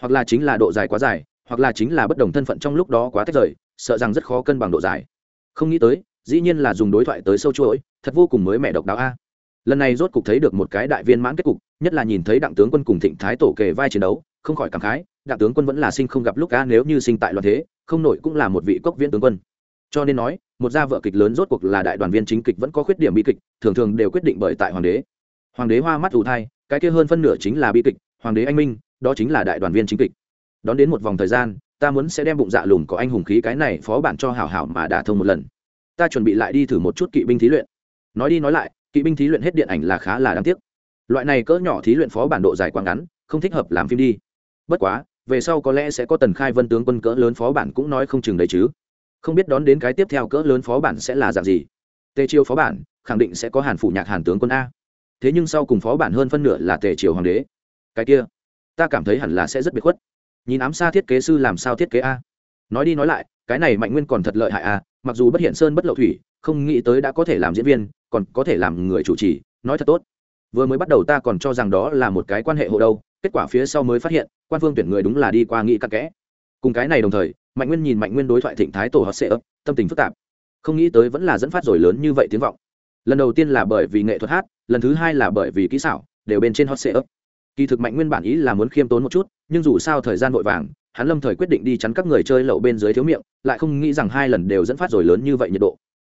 Hoặc là chính là độ dài quá dài, hoặc là chính là bất đồng thân phận trong lúc đó quá tách rời, sợ rằng rất khó cân bằng độ dài. Không nghĩ tới, dĩ nhiên là dùng đối thoại tới sâu chuỗi, thật vô cùng mới mẻ độc đáo a. Lần này rốt cục thấy được một cái đại viên mãn kết cục, nhất là nhìn thấy đặng tướng quân cùng thịnh thái tổ kề vai chiến đấu, không khỏi cảm khái, đặng tướng quân vẫn là sinh không gặp lúc a, nếu như sinh tại loạn thế, không nổi cũng là một vị cốc viễn tướng quân. Cho nên nói một gia vợ kịch lớn rốt cuộc là đại đoàn viên chính kịch vẫn có khuyết điểm bi kịch, thường thường đều quyết định bởi tại hoàng đế. Hoàng đế hoa mắt ủ thai, cái kia hơn phân nửa chính là bi kịch, hoàng đế anh minh, đó chính là đại đoàn viên chính kịch. Đón đến một vòng thời gian, ta muốn sẽ đem bụng dạ lùn có anh hùng khí cái này phó bản cho hảo hảo mà đả thông một lần. Ta chuẩn bị lại đi thử một chút kỵ binh thí luyện. Nói đi nói lại, kỵ binh thí luyện hết điện ảnh là khá là đáng tiếc. Loại này cỡ nhỏ thí luyện phó bản độ dài quá ngắn, không thích hợp làm phim đi. Bất quá, về sau có lẽ sẽ có tần khai vân tướng quân cỡ lớn phó bản cũng nói không chừng đấy chứ không biết đón đến cái tiếp theo cỡ lớn phó bản sẽ là dạng gì. Tề triều phó bản, khẳng định sẽ có hàn phủ nhạc, hàn tướng quân a. Thế nhưng sau cùng phó bản hơn phân nửa là tề triều hoàng đế. Cái kia, ta cảm thấy hẳn là sẽ rất biệt khuất. Nhìn ám xa thiết kế sư làm sao thiết kế a. Nói đi nói lại, cái này mạnh nguyên còn thật lợi hại a, mặc dù bất hiện sơn bất lậu thủy, không nghĩ tới đã có thể làm diễn viên, còn có thể làm người chủ trì, nói thật tốt. Vừa mới bắt đầu ta còn cho rằng đó là một cái quan hệ hộ đâu, kết quả phía sau mới phát hiện, quan phương tuyển người đúng là đi qua nghĩ cặn kẽ. Cùng cái này đồng thời mạnh nguyên nhìn mạnh nguyên đối thoại thịnh thái tổ hot sệ ấp, tâm tình phức tạp. Không nghĩ tới vẫn là dẫn phát rồi lớn như vậy tiếng vọng. Lần đầu tiên là bởi vì nghệ thuật hát, lần thứ hai là bởi vì kỹ xảo, đều bên trên hot sệ ấp. Kỳ thực mạnh nguyên bản ý là muốn khiêm tốn một chút, nhưng dù sao thời gian vội vàng, hắn lâm thời quyết định đi chắn các người chơi lậu bên dưới thiếu miệng, lại không nghĩ rằng hai lần đều dẫn phát rồi lớn như vậy nhiệt độ.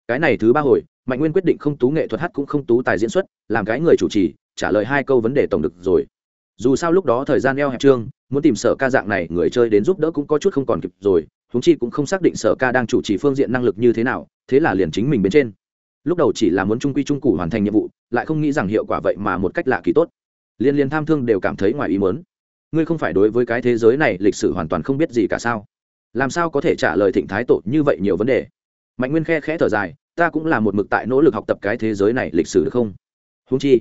Cái này thứ ba hồi, mạnh nguyên quyết định không tú nghệ thuật hát cũng không tú tài diễn xuất, làm cái người chủ trì, trả lời hai câu vấn đề tổng được rồi dù sao lúc đó thời gian eo hẹp trương, muốn tìm sở ca dạng này người chơi đến giúp đỡ cũng có chút không còn kịp rồi húng chi cũng không xác định sở ca đang chủ trì phương diện năng lực như thế nào, thế là liền chính mình bên trên. Lúc đầu chỉ là muốn trung quy trung cụ hoàn thành nhiệm vụ, lại không nghĩ rằng hiệu quả vậy mà một cách lạ kỳ tốt. Liên liên tham thương đều cảm thấy ngoài ý mớn ngươi không phải đối với cái thế giới này lịch sử hoàn toàn không biết gì cả sao? Làm sao có thể trả lời thịnh thái tổ như vậy nhiều vấn đề? Mạnh nguyên khe khẽ thở dài, ta cũng là một mực tại nỗ lực học tập cái thế giới này lịch sử được không? Húng chi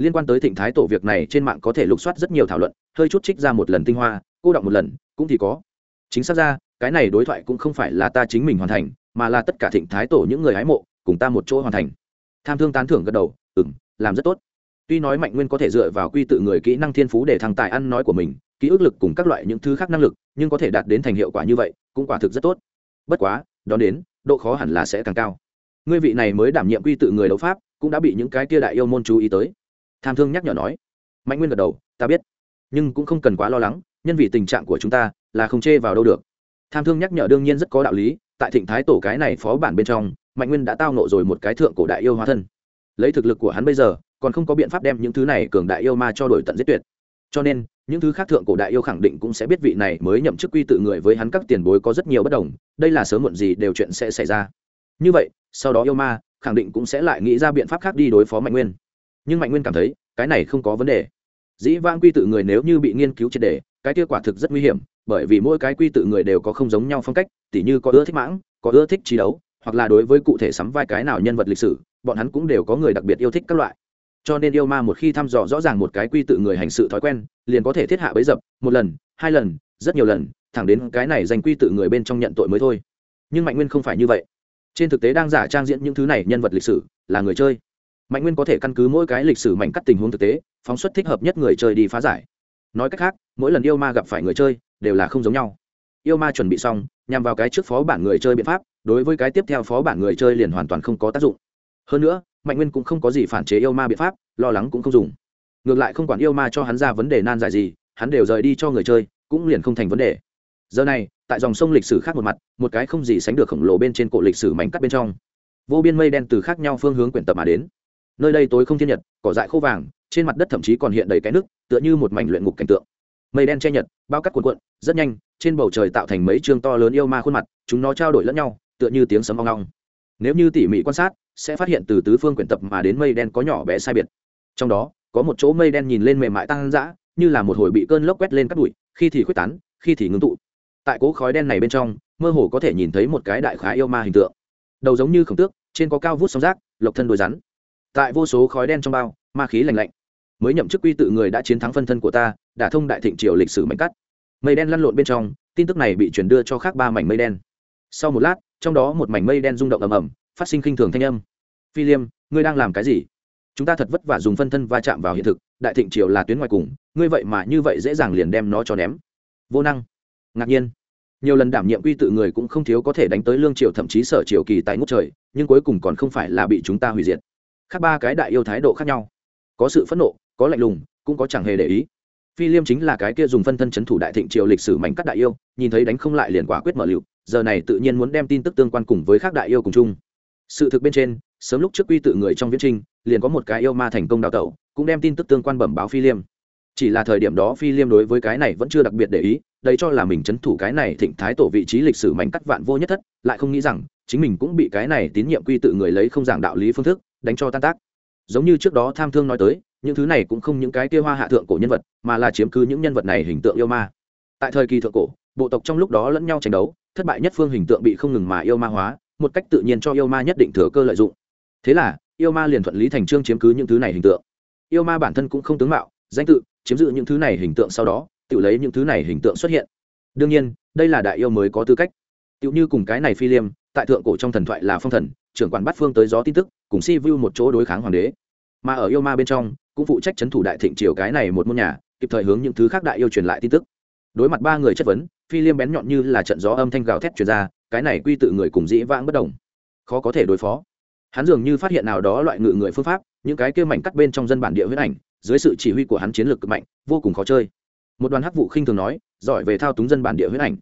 liên quan tới thịnh thái tổ việc này trên mạng có thể lục soát rất nhiều thảo luận, hơi chút trích ra một lần tinh hoa, cô đọng một lần, cũng thì có. Chính xác ra, cái này đối thoại cũng không phải là ta chính mình hoàn thành, mà là tất cả thịnh thái tổ những người hái mộ, cùng ta một chỗ hoàn thành. Tham thương tán thưởng gật đầu ừ m làm rất tốt. Tuy nói mạnh nguyên có thể dựa vào quy tự người kỹ năng thiên phú để thăng tài ăn nói của mình, ký ức lực cùng các loại những thứ khác năng lực, nhưng có thể đạt đến thành hiệu quả như vậy, cũng quả thực rất tốt. Bất quá, đón đến, độ khó hẳn là sẽ càng cao. Ngươi vị này mới đảm nhiệm quy tự người đấu pháp, cũng đã bị những cái kia đại yêu môn chú ý tới tham thương nhắc nhở nói, mạnh nguyên gật đầu, ta biết, nhưng cũng không cần quá lo lắng, nhân vì tình trạng của chúng ta là không chê vào đâu được. Tham thương nhắc nhở đương nhiên rất có đạo lý, tại thịnh thái tổ cái này phó bản bên trong, mạnh nguyên đã tao nộ rồi một cái thượng cổ đại yêu hóa thân. Lấy thực lực của hắn bây giờ, còn không có biện pháp đem những thứ này cường đại yêu ma cho đổi tận giết tuyệt. Cho nên, những thứ khác thượng cổ đại yêu khẳng định cũng sẽ biết vị này mới nhậm chức quy tự người với hắn các tiền bối có rất nhiều bất đồng, đây là sớm muộn gì đều chuyện sẽ xảy ra. Như vậy, sau đó yêu ma khẳng định cũng sẽ lại nghĩ ra biện pháp khác đi đối phó mạnh nguyên nhưng mạnh nguyên cảm thấy cái này không có vấn đề. Dĩ vãng quy tự người nếu như bị nghiên cứu triệt đề, cái kia quả thực rất nguy hiểm, bởi vì mỗi cái quy tự người đều có không giống nhau phong cách, tỉ như có ưa thích mãng, có ưa thích trí đấu, hoặc là đối với cụ thể sắm vai cái nào nhân vật lịch sử, bọn hắn cũng đều có người đặc biệt yêu thích các loại. Cho nên yêu ma một khi thăm dò rõ ràng một cái quy tự người hành sự thói quen, liền có thể thiết hạ bấy dập, một lần, hai lần, rất nhiều lần, thẳng đến cái này dành quy tự người bên trong nhận tội mới thôi. Nhưng mạnh nguyên không phải như vậy. Trên thực tế đang giả trang diễn những thứ này nhân vật lịch sử là người chơi mạnh nguyên có thể căn cứ mỗi cái lịch sử mảnh cắt tình huống thực tế, phóng xuất thích hợp nhất người chơi đi phá giải. Nói cách khác, mỗi lần yêu ma gặp phải người chơi, đều là không giống nhau. Yêu ma chuẩn bị xong, nhằm vào cái trước phó bản người chơi biện pháp, đối với cái tiếp theo phó bản người chơi liền hoàn toàn không có tác dụng. Hơn nữa, mạnh nguyên cũng không có gì phản chế yêu ma biện pháp, lo lắng cũng không dùng. Ngược lại không quản yêu ma cho hắn ra vấn đề nan giải gì, hắn đều rời đi cho người chơi, cũng liền không thành vấn đề. Giờ này, tại dòng sông lịch sử khác một mặt, một cái không gì sánh được khổng lồ bên trên cổ lịch sử mảnh cắt bên trong. Vô biên mây đen từ khác nhau phương hướng quyển tập mà đến nơi đây tối không thiên nhật, cỏ dại khô vàng, trên mặt đất thậm chí còn hiện đầy cái nước, tựa như một mảnh luyện ngục cảnh tượng. Mây đen che nhật, bao cắt cuộn cuộn, rất nhanh, trên bầu trời tạo thành mấy chương to lớn yêu ma khuôn mặt, chúng nó trao đổi lẫn nhau, tựa như tiếng sấm ong ong. Nếu như tỉ mỉ quan sát, sẽ phát hiện từ tứ phương quyển tập mà đến mây đen có nhỏ bé sai biệt. Trong đó, có một chỗ mây đen nhìn lên mềm mại tăng dã, như là một hồi bị cơn lốc quét lên cắt bụi, khi thì khuếch tán, khi thì ngưng tụ. Tại cố khói đen này bên trong, mơ hồ có thể nhìn thấy một cái đại khá yêu ma hình tượng. Đầu giống như khổng tước, trên có cao vút sóng rác lộc thân đôi rắn tại vô số khói đen trong bao, ma khí lành lạnh. Mới nhậm chức quy tự người đã chiến thắng phân thân của ta, đã thông đại thịnh triều lịch sử mạnh cắt. Mây đen lăn lộn bên trong, tin tức này bị chuyển đưa cho khác ba mảnh mây đen. Sau một lát, trong đó một mảnh mây đen rung động ầm ầm, phát sinh khinh thường thanh âm. Phi liêm, ngươi đang làm cái gì? Chúng ta thật vất vả dùng phân thân va chạm vào hiện thực, đại thịnh triều là tuyến ngoài cùng, ngươi vậy mà như vậy dễ dàng liền đem nó cho ném. Vô năng. Ngạc nhiên. Nhiều lần đảm nhiệm quy tự người cũng không thiếu có thể đánh tới lương triều thậm chí sở triều kỳ tại ngút trời, nhưng cuối cùng còn không phải là bị chúng ta hủy diệt khác ba cái đại yêu thái độ khác nhau. Có sự phẫn nộ, có lạnh lùng, cũng có chẳng hề để ý. Phi liêm chính là cái kia dùng phân thân c h ấ n thủ đại thịnh triều lịch sử mảnh cắt đại yêu, nhìn thấy đánh không lại liền quả quyết mở liệu giờ này tự nhiên muốn đem tin tức tương quan cùng với các đại yêu cùng chung. Sự thực bên trên, sớm lúc trước quy tự người trong viễn trinh liền có một cái yêu ma thành công đào tẩu, cũng đem tin tức tương quan bẩm báo phi liêm. Chỉ là thời điểm đó phi liêm đối với cái này vẫn chưa đặc biệt để ý đây cho là mình c h ấ n thủ cái này thịnh thái tổ vị trí lịch sử mảnh cắt vạn vô nhất thất, lại không nghĩ rằng chính mình cũng bị cái này tín nhiệm quy tự người lấy không giảng đạo lý phương thức đánh cho tan tác. Giống như trước đó tham thương nói tới, những thứ này cũng không những cái kia hoa hạ thượng cổ nhân vật, mà là chiếm cứ những nhân vật này hình tượng yêu ma. Tại thời kỳ thượng cổ, bộ tộc trong lúc đó lẫn nhau tranh đấu, thất bại nhất phương hình tượng bị không ngừng mà yêu ma hóa, một cách tự nhiên cho yêu ma nhất định thừa cơ lợi dụng. Thế là, yêu ma liền thuận lý thành trương chiếm cứ những thứ này hình tượng. Yêu ma bản thân cũng không tướng mạo, danh tự, chiếm giữ những thứ này hình tượng sau đó, tự lấy những thứ này hình tượng xuất hiện. Đương nhiên, đây là đại yêu mới có tư cách. Tự như cùng cái này phi liêm, tại thượng cổ trong thần thoại là phong thần trưởng quản bắt phương tới gió tin tức, cùng si vu một chỗ đối kháng hoàng đế. Mà ở yêu ma bên trong, cũng phụ trách c thủ đại thịnh triều cái này một môn nhà, kịp thời hướng những thứ khác đại yêu truyền lại tin tức. Đối mặt ba người chất vấn, phi liêm bén nhọn như là trận gió âm thanh gào thét truyền ra, cái này quy tự người cùng dĩ vãng bất đồng. Khó có thể đối phó. Hắn dường như phát hiện nào đó loại ngự người phương pháp, những cái kia mảnh cắt bên trong dân bản địa huyết ảnh, dưới sự chỉ huy của hắn chiến lược cực mạnh, vô cùng khó chơi. Một đoàn hắc vụ khinh thường nói, giỏi về thao túng dân bản địa huyết ảnh.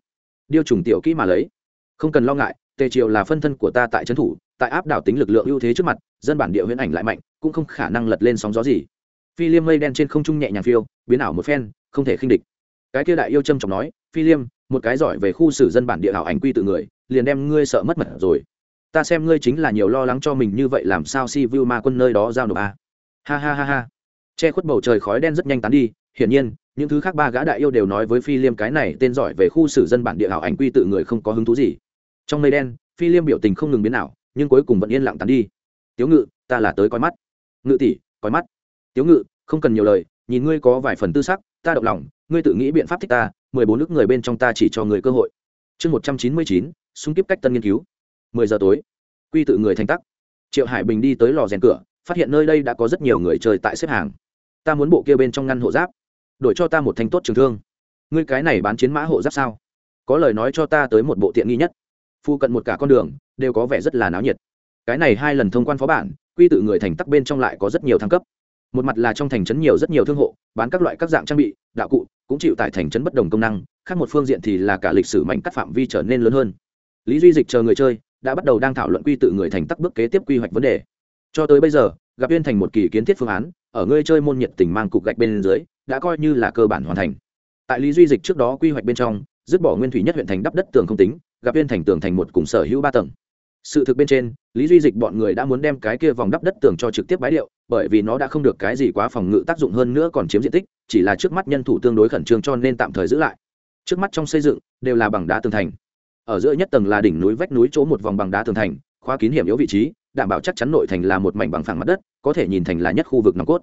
Điêu trùng tiểu kỹ mà lấy. Không cần lo ngại, tề triều là phân thân của ta tại trấn thủ tại áp đảo tính lực lượng ưu thế trước mặt, dân bản địa huyễn ảnh lại mạnh, cũng không khả năng lật lên sóng gió gì. Phi liêm mây đen trên không trung nhẹ nhàng phiêu, biến ảo một phen, không thể khinh địch. Cái kia đại yêu trâm trọng nói phi liêm một cái giỏi về khu xử dân bản địa ảo ảnh quy tự người, liền đem ngươi sợ mất mật rồi. Ta xem ngươi chính là nhiều lo lắng cho mình như vậy, làm sao si vu ma quân nơi đó giao nộp a? À. ha ha ha ha. Che khuất bầu trời khói đen rất nhanh tán đi, hiển nhiên, những thứ khác ba gã đại yêu đều nói với phi liêm cái này tên giỏi về khu xử dân bản địa ảo ảnh quy tự người không có hứng thú gì. Trong mây đen phi liêm biểu tình không ngừng biến ảo nhưng cuối cùng vẫn yên lặng tán đi. Tiếu ngự, ta là tới coi mắt. Ngự tỷ, coi mắt. Tiếu ngự, không cần nhiều lời, nhìn ngươi có vài phần tư sắc, ta động lòng, ngươi tự nghĩ biện pháp thích ta, mười bốn nước người bên trong ta chỉ cho người cơ hội. Chương một trăm chín mươi chín, xung kiếp cách tân nghiên cứu. mười giờ tối, quy tự người thành tắc. Triệu hải bình đi tới lò rèn cửa, phát hiện nơi đây đã có rất nhiều người chơi tại xếp hàng. Ta muốn bộ kia bên trong ngăn hộ giáp, đổi cho ta một thanh tốt trường thương. Ngươi cái này bán chiến mã hộ giáp sao? Có lời nói cho ta tới một bộ tiện nghi nhất. Phu cận một cả con đường đều có vẻ rất là náo nhiệt. Cái này hai lần thông quan phó bản, quy tự người thành tắc bên trong lại có rất nhiều thăng cấp. Một mặt là trong thành trấn nhiều rất nhiều thương hộ, bán các loại các dạng trang bị, đạo cụ, cũng chịu tại thành trấn bất đồng công năng, khác một phương diện thì là cả lịch sử mảnh cắt phạm vi trở nên lớn hơn. Lý duy dịch chờ người chơi, đã bắt đầu đang thảo luận quy tự người thành tắc bước kế tiếp quy hoạch vấn đề. Cho tới bây giờ, gặp viên thành một kỳ kiến thiết phương án, ở người chơi môn nhiệt tình mang cục gạch bên dưới, đã coi như là cơ bản hoàn thành. Tại lý duy dịch trước đó quy hoạch bên trong, dứt bỏ nguyên thủy nhất huyện thành đắp đất tường không tính, gặp viên thành tường thành một cùng sở hữu ba tầng sự thực bên trên, lý duy dịch bọn người đã muốn đem cái kia vòng đắp đất tường cho trực tiếp bái điệu, bởi vì nó đã không được cái gì quá phòng ngự tác dụng hơn nữa còn chiếm diện tích, chỉ là trước mắt nhân thủ tương đối khẩn trương cho nên tạm thời giữ lại. Trước mắt trong xây dựng, đều là bằng đá tường thành. Ở giữa nhất tầng là đỉnh núi vách núi chỗ một vòng bằng đá tường thành, khóa kín hiểm yếu vị trí, đảm bảo chắc chắn nội thành là một mảnh bằng phẳng mặt đất, có thể nhìn thành là nhất khu vực nòng cốt.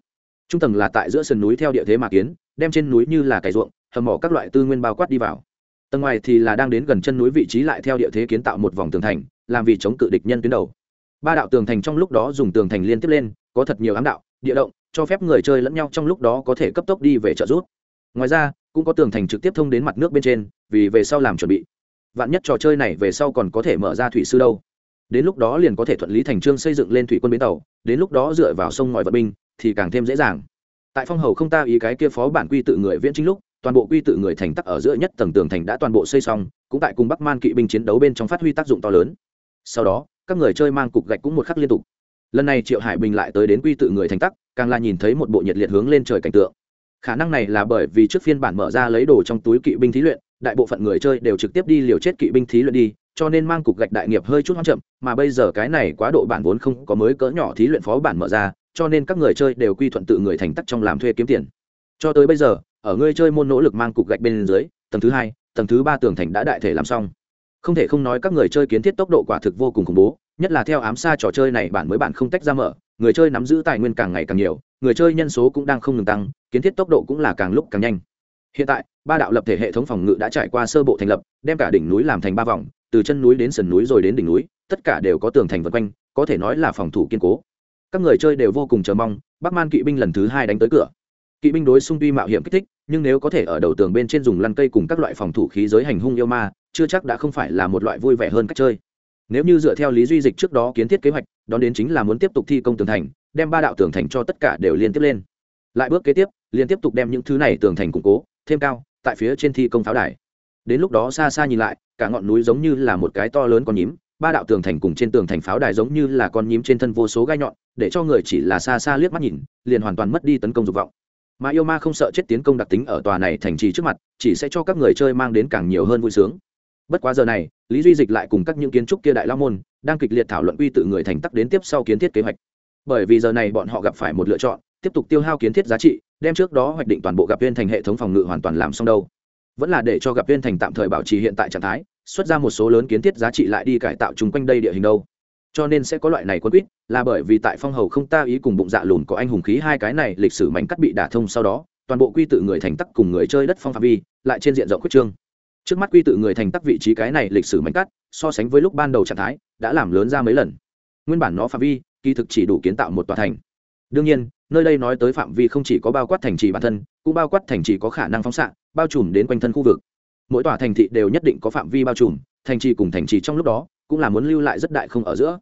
Trung tầng là tại giữa sườn núi theo địa thế mà kiến, đem trên núi như là cày ruộng, hầm mỏ các loại tư nguyên bao quát đi vào. Tầng ngoài thì là đang đến gần chân núi vị trí lại theo địa thế kiến tạo một vòng tường thành làm vì chống cự địch nhân tuyến đầu. Ba đạo tường thành trong lúc đó dùng tường thành liên tiếp lên, có thật nhiều ám đạo, địa động, cho phép người chơi lẫn nhau trong lúc đó có thể cấp tốc đi về trợ giúp. Ngoài ra, cũng có tường thành trực tiếp thông đến mặt nước bên trên, vì về sau làm chuẩn bị. Vạn nhất trò chơi này về sau còn có thể mở ra thủy sư đâu. Đến lúc đó liền có thể thuận lý thành trương xây dựng lên thủy quân bến tàu, đến lúc đó dựa vào sông ngòi vận binh, thì càng thêm dễ dàng. Tại phong hầu không ta ý cái kia phó bản quy tự người viễn chính lúc, toàn bộ quy tự người thành tắc ở giữa nhất tầng tường thành đã toàn bộ xây xong, cũng tại cùng bắc man kỵ binh chiến đấu bên trong phát huy tác dụng to lớn sau đó, các người chơi mang cục gạch cũng một khắc liên tục. Lần này triệu hải bình lại tới đến quy tự người thành tắc, càng là nhìn thấy một bộ nhiệt liệt hướng lên trời cảnh tượng. Khả năng này là bởi vì trước phiên bản mở ra lấy đồ trong túi kỵ binh thí luyện, đại bộ phận người chơi đều trực tiếp đi liều chết kỵ binh thí luyện đi, cho nên mang cục gạch đại nghiệp hơi chút hoang chậm, mà bây giờ cái này quá độ bản vốn không có mới cỡ nhỏ thí luyện phó bản mở ra, cho nên các người chơi đều quy thuận tự người thành tắc trong làm thuê kiếm tiền. Cho tới bây giờ, ở người chơi môn nỗ lực mang cục gạch bên dưới, tầng thứ hai, tầng thứ ba tường thành đã đại thể làm xong không thể không nói các người chơi kiến thiết tốc độ quả thực vô cùng khủng bố, nhất là theo ám xa trò chơi này bản mới bản không tách ra mở, người chơi nắm giữ tài nguyên càng ngày càng nhiều, người chơi nhân số cũng đang không ngừng tăng, kiến thiết tốc độ cũng là càng lúc càng nhanh. Hiện tại, ba đạo lập thể hệ thống phòng ngự đã trải qua sơ bộ thành lập, đem cả đỉnh núi làm thành ba vòng, từ chân núi đến sườn núi rồi đến đỉnh núi, tất cả đều có tường thành vân quanh, có thể nói là phòng thủ kiên cố. Các người chơi đều vô cùng chờ mong, bắc man kỵ binh lần thứ hai đánh tới cửa. Kỵ binh đối xung tuy mạo hiểm kích thích nhưng nếu có thể ở đầu tường bên trên dùng lăn cây cùng các loại phòng thủ khí giới hành hung yêu ma, chưa chắc đã không phải là một loại vui vẻ hơn cách chơi. Nếu như dựa theo lý duy dịch trước đó kiến thiết kế hoạch, đón đến chính là muốn tiếp tục thi công tường thành, đem ba đạo tường thành cho tất cả đều liên tiếp lên. Lại bước kế tiếp, liên tiếp tục đem những thứ này tường thành củng cố, thêm cao, tại phía trên thi công pháo đài. Đến lúc đó xa xa nhìn lại, cả ngọn núi giống như là một cái to lớn con nhím, ba đạo tường thành cùng trên tường thành pháo đài giống như là con nhím trên thân vô số gai nhọn, để cho người chỉ là xa xa liếc mắt nhìn, liền hoàn toàn mất đi tấn công dục vọng mà yêu ma không sợ chết tiến công đặc tính ở tòa này thành trì trước mặt, chỉ sẽ cho các người chơi mang đến càng nhiều hơn vui sướng. Bất quá giờ này, lý duy dịch lại cùng các những kiến trúc kia đại lao môn, đang kịch liệt thảo luận quy tự người thành tắc đến tiếp sau kiến thiết kế hoạch. Bởi vì giờ này bọn họ gặp phải một lựa chọn, tiếp tục tiêu hao kiến thiết giá trị, đem trước đó hoạch định toàn bộ gặp viên thành hệ thống phòng ngự hoàn toàn làm xong đâu. Vẫn là để cho gặp viên thành tạm thời bảo trì hiện tại trạng thái, xuất ra một số lớn kiến thiết giá trị lại đi cải tạo chung quanh đây địa hình đâu cho nên sẽ có loại này quân quýt, là bởi vì tại phong hầu không ta ý cùng bụng dạ lùn có anh hùng khí hai cái này lịch sử mảnh cắt bị đả thông sau đó, toàn bộ quy tự người thành tắc cùng người chơi đất phong phạm vi, lại trên diện rộng khuyết trương. Trước mắt quy tự người thành tắc vị trí cái này lịch sử mảnh cắt, so sánh với lúc ban đầu trạng thái, đã làm lớn ra mấy lần. Nguyên bản nó phạm vi, kỳ thực chỉ đủ kiến tạo một tòa thành. Đương nhiên, nơi đây nói tới phạm vi không chỉ có bao quát thành trì bản thân, cũng bao quát thành trì có khả năng phóng xạ, bao trùm đến quanh thân khu vực. Mỗi tòa thành thị đều nhất định có phạm vi bao trùm, thành trì cùng thành trì trong lúc đó, cũng là muốn lưu lại rất đại không ở giữa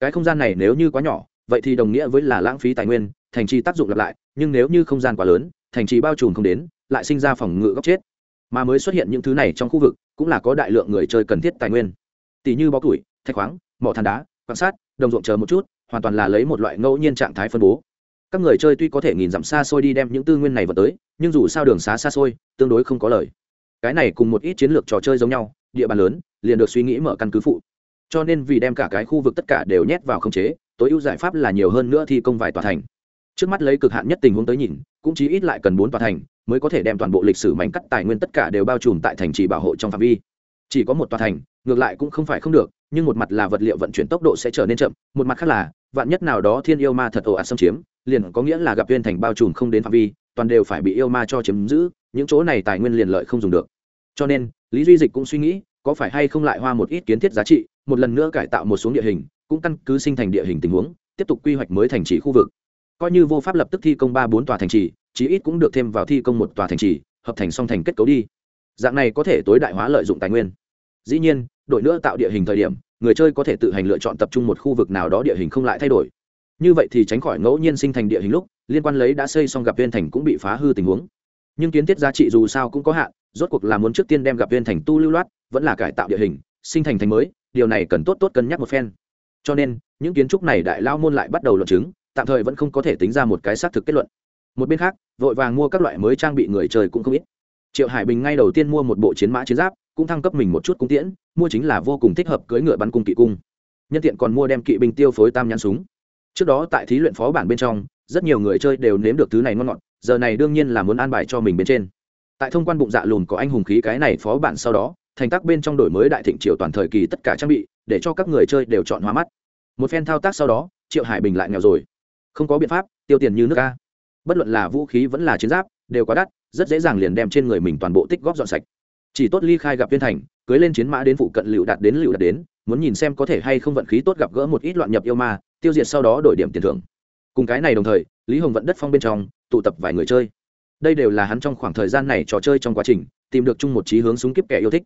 cái không gian này nếu như quá nhỏ, vậy thì đồng nghĩa với là lãng phí tài nguyên, thành trì tác dụng lặp lại, nhưng nếu như không gian quá lớn, thành trì bao trùm không đến, lại sinh ra phòng ngự góc chết. Mà mới xuất hiện những thứ này trong khu vực, cũng là có đại lượng người chơi cần thiết tài nguyên. Tỷ như bó củi, thạch khoáng, mỏ than đá, quan sát, đồng ruộng chờ một chút, hoàn toàn là lấy một loại ngẫu nhiên trạng thái phân bố. Các người chơi tuy có thể nhìn dặm xa xôi đi đem những tư nguyên này vào tới, nhưng dù sao đường xá xa xôi, tương đối không có lời. Cái này cùng một ít chiến lược trò chơi giống nhau, địa bàn lớn, liền được suy nghĩ mở căn cứ phụ cho nên vì đem cả cái khu vực tất cả đều nhét vào khống chế, tối ưu giải pháp là nhiều hơn nữa thi công vài tòa thành. Trước mắt lấy cực hạn nhất tình huống tới nhìn, cũng chí ít lại cần bốn tòa thành mới có thể đem toàn bộ lịch sử mảnh cắt tài nguyên tất cả đều bao trùm tại thành trì bảo hộ trong phạm vi. Chỉ có một tòa thành, ngược lại cũng không phải không được, nhưng một mặt là vật liệu vận chuyển tốc độ sẽ trở nên chậm, một mặt khác là, vạn nhất nào đó thiên yêu ma thật ồ ạt xâm chiếm, liền có nghĩa là gặp viên thành bao trùm không đến phạm vi, toàn đều phải bị yêu ma cho chiếm giữ, những chỗ này tài nguyên liền lợi không dùng được. Cho nên, lý duy dịch cũng suy nghĩ, có phải hay không lại hoa một ít kiến thiết giá trị một lần nữa cải tạo một xuống địa hình, cũng căn cứ sinh thành địa hình tình huống, tiếp tục quy hoạch mới thành trì khu vực. Coi như vô pháp lập tức thi công ba bốn tòa thành trì, chí ít cũng được thêm vào thi công một tòa thành trì, hợp thành song thành kết cấu đi. Dạng này có thể tối đại hóa lợi dụng tài nguyên. Dĩ nhiên, đội nữa tạo địa hình thời điểm, người chơi có thể tự hành lựa chọn tập trung một khu vực nào đó địa hình không lại thay đổi. Như vậy thì tránh khỏi ngẫu nhiên sinh thành địa hình lúc, liên quan lấy đã xây xong gặp viên thành cũng bị phá hư tình huống. Nhưng kiến thiết giá trị dù sao cũng có hạn, rốt cuộc là muốn trước tiên đem gặp viên thành tu lưu loát, vẫn là cải tạo địa hình, sinh thành thành mới điều này cần tốt tốt cân nhắc một phen. Cho nên, những kiến trúc này đại lao môn lại bắt đầu luận chứng, tạm thời vẫn không có thể tính ra một cái xác thực kết luận. Một bên khác, vội vàng mua các loại mới trang bị người chơi cũng không ít. Triệu hải bình ngay đầu tiên mua một bộ chiến mã chiến giáp, cũng thăng cấp mình một chút cung tiễn, mua chính là vô cùng thích hợp cưỡi ngựa bắn cung kỵ cung. Nhân tiện còn mua đem kỵ binh tiêu phối tam nhãn súng. Trước đó tại thí luyện phó bản bên trong, rất nhiều người chơi đều nếm được thứ này ngon ngọt, giờ này đương nhiên là muốn an bài cho mình bên trên. Tại thông quan bụng dạ lùn có anh hùng khí cái này phó bản sau đó thành tác bên trong đổi mới đại thịnh triều toàn thời kỳ tất cả trang bị, để cho các người chơi đều chọn hóa mắt. Một phen thao tác sau đó, triệu hải bình lại nghèo rồi. Không có biện pháp, tiêu tiền như nước ca bất luận là vũ khí vẫn là chiến giáp, đều quá đắt, rất dễ dàng liền đem trên người mình toàn bộ tích góp dọn sạch. Chỉ tốt ly khai gặp viên thành, cưới lên chiến mã đến phụ cận lựu đạt đến lựu đạt đến, muốn nhìn xem có thể hay không vận khí tốt gặp gỡ một ít loạn nhập yêu ma, tiêu diệt sau đó đổi điểm tiền thưởng. Cùng cái này đồng thời, lý hồng vận đất phong bên trong, tụ tập vài người chơi. Đây đều là hắn trong khoảng thời gian này trò chơi trong quá trình, tìm được chung một trí hướng súng kíp kẻ yêu thích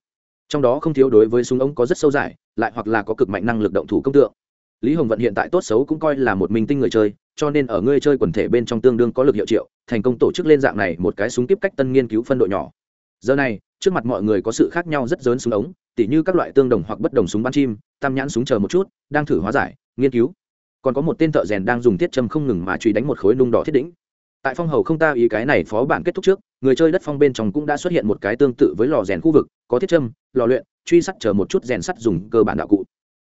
trong đó không thiếu đối với súng ống có rất sâu dài, lại hoặc là có cực mạnh năng lực động thủ công tượng. Lý hồng vận hiện tại tốt xấu cũng coi là một minh tinh người chơi, cho nên ở ngươi chơi quần thể bên trong tương đương có lực hiệu triệu, thành công tổ chức lên dạng này một cái súng tiếp cách tân nghiên cứu phân đội nhỏ. Giờ này, trước mặt mọi người có sự khác nhau rất lớn súng ống, tỉ như các loại tương đồng hoặc bất đồng súng bắn chim, tam nhãn súng chờ một chút, đang thử hóa giải, nghiên cứu. Còn có một tên thợ rèn đang dùng thiết châm không ngừng mà truy đánh một khối nung đỏ thiết đỉnh tại phong hầu không ta ý cái này phó bản kết thúc trước, người chơi đất phong bên trong cũng đã xuất hiện một cái tương tự với lò rèn khu vực, có thiết châm, lò luyện, truy sắt chờ một chút rèn sắt dùng cơ bản đạo cụ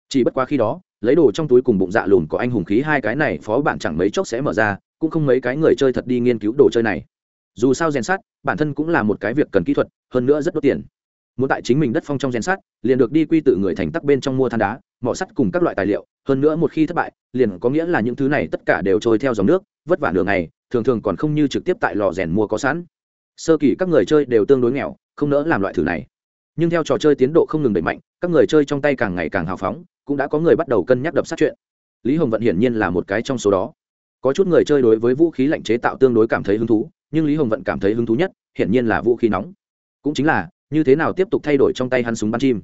chỉ bất quá khi đó, lấy đồ trong túi cùng bụng dạ lùn có anh hùng khí hai cái này phó bản chẳng mấy chốc sẽ mở ra, cũng không mấy cái người chơi thật đi nghiên cứu đồ chơi này dù sao rèn sắt, bản thân cũng là một cái việc cần kỹ thuật, hơn nữa rất đốt tiền muốn tại chính mình đất phong trong rèn sắt, liền được đi quy tự người thành tắc bên trong mua than đá, mỏ sắt cùng các loại tài liệu, hơn nữa một khi thất bại, liền có nghĩa là những thứ này tất cả đều trôi theo dòng nước, vất vả nửa ngày thường thường còn không như trực tiếp tại lò rèn mua có sẵn. Sơ kỳ các người chơi đều tương đối nghèo, không nỡ làm loại thử này. Nhưng theo trò chơi tiến độ không ngừng đẩy mạnh, các người chơi trong tay càng ngày càng hào phóng, cũng đã có người bắt đầu cân nhắc đập sát chuyện. Lý hồng vận hiển nhiên là một cái trong số đó. Có chút người chơi đối với vũ khí lạnh chế tạo tương đối cảm thấy hứng thú, nhưng lý hồng vận cảm thấy hứng thú nhất, hiển nhiên là vũ khí nóng. Cũng chính là, như thế nào tiếp tục thay đổi trong tay hắn súng bắn chim.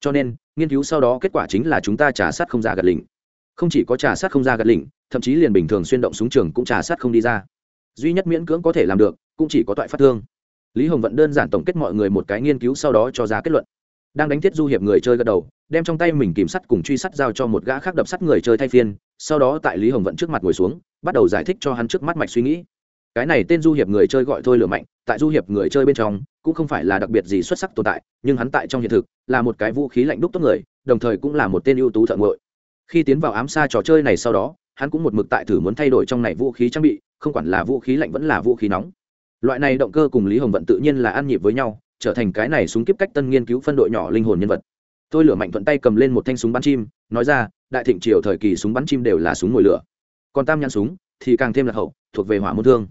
Cho nên, nghiên cứu sau đó kết quả chính là chúng ta trả sát không ra gật lình không chỉ có trà sát không ra gật lỉnh, thậm chí liền bình thường xuyên động súng trường cũng trà sát không đi ra. Duy nhất miễn cưỡng có thể làm được, cũng chỉ có toại phát thương. Lý hồng vận đơn giản tổng kết mọi người một cái nghiên cứu sau đó cho ra kết luận. Đang đánh thiết du hiệp người chơi gật đầu, đem trong tay mình kìm sắt cùng truy sắt giao cho một gã khác đập sắt người chơi thay phiên, sau đó tại lý hồng vận trước mặt ngồi xuống, bắt đầu giải thích cho hắn trước mắt mạch suy nghĩ. Cái này tên du hiệp người chơi gọi thôi lửa mạnh, tại du hiệp người chơi bên trong, cũng không phải là đặc biệt gì xuất sắc tồn tại, nhưng hắn tại trong hiện thực, là một cái vũ khí lạnh đúc tốt người, đồng thời cũng là một tên ưu tú thợ ngội khi tiến vào ám xa trò chơi này sau đó, hắn cũng một mực tại thử muốn thay đổi trong này vũ khí trang bị, không quản là vũ khí lạnh vẫn là vũ khí nóng. Loại này động cơ cùng lý hồng vận tự nhiên là ăn nhịp với nhau, trở thành cái này súng kiếp cách tân nghiên cứu phân đội nhỏ linh hồn nhân vật. Tôi lửa mạnh thuận tay cầm lên một thanh súng bắn chim, nói ra, đại thịnh triều thời kỳ súng bắn chim đều là súng mồi lửa. Còn tam nhãn súng thì càng thêm là hậu, thuộc về hỏa môn thương.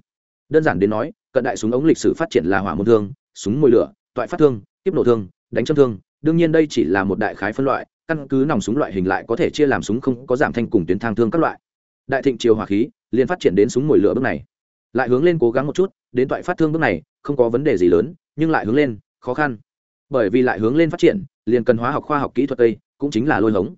Đơn giản đến nói, cận đại súng ống lịch sử phát triển là hỏa môn thương, súng mồi lửa, toại phát thương tiếp nổ thương, đánh châm thương. Đương nhiên đây chỉ là một đại khái phân loại căn cứ nòng súng loại hình lại có thể chia làm súng không có giảm thanh cùng tuyến thang thương các loại. Đại thịnh triều hỏa khí liền phát triển đến súng mồi lửa bước này. Lại hướng lên cố gắng một chút, đến toại phát thương bước này, không có vấn đề gì lớn, nhưng lại hướng lên, khó khăn. Bởi vì lại hướng lên phát triển, liền cần hóa học khoa học kỹ thuật tây cũng chính là lôi hống.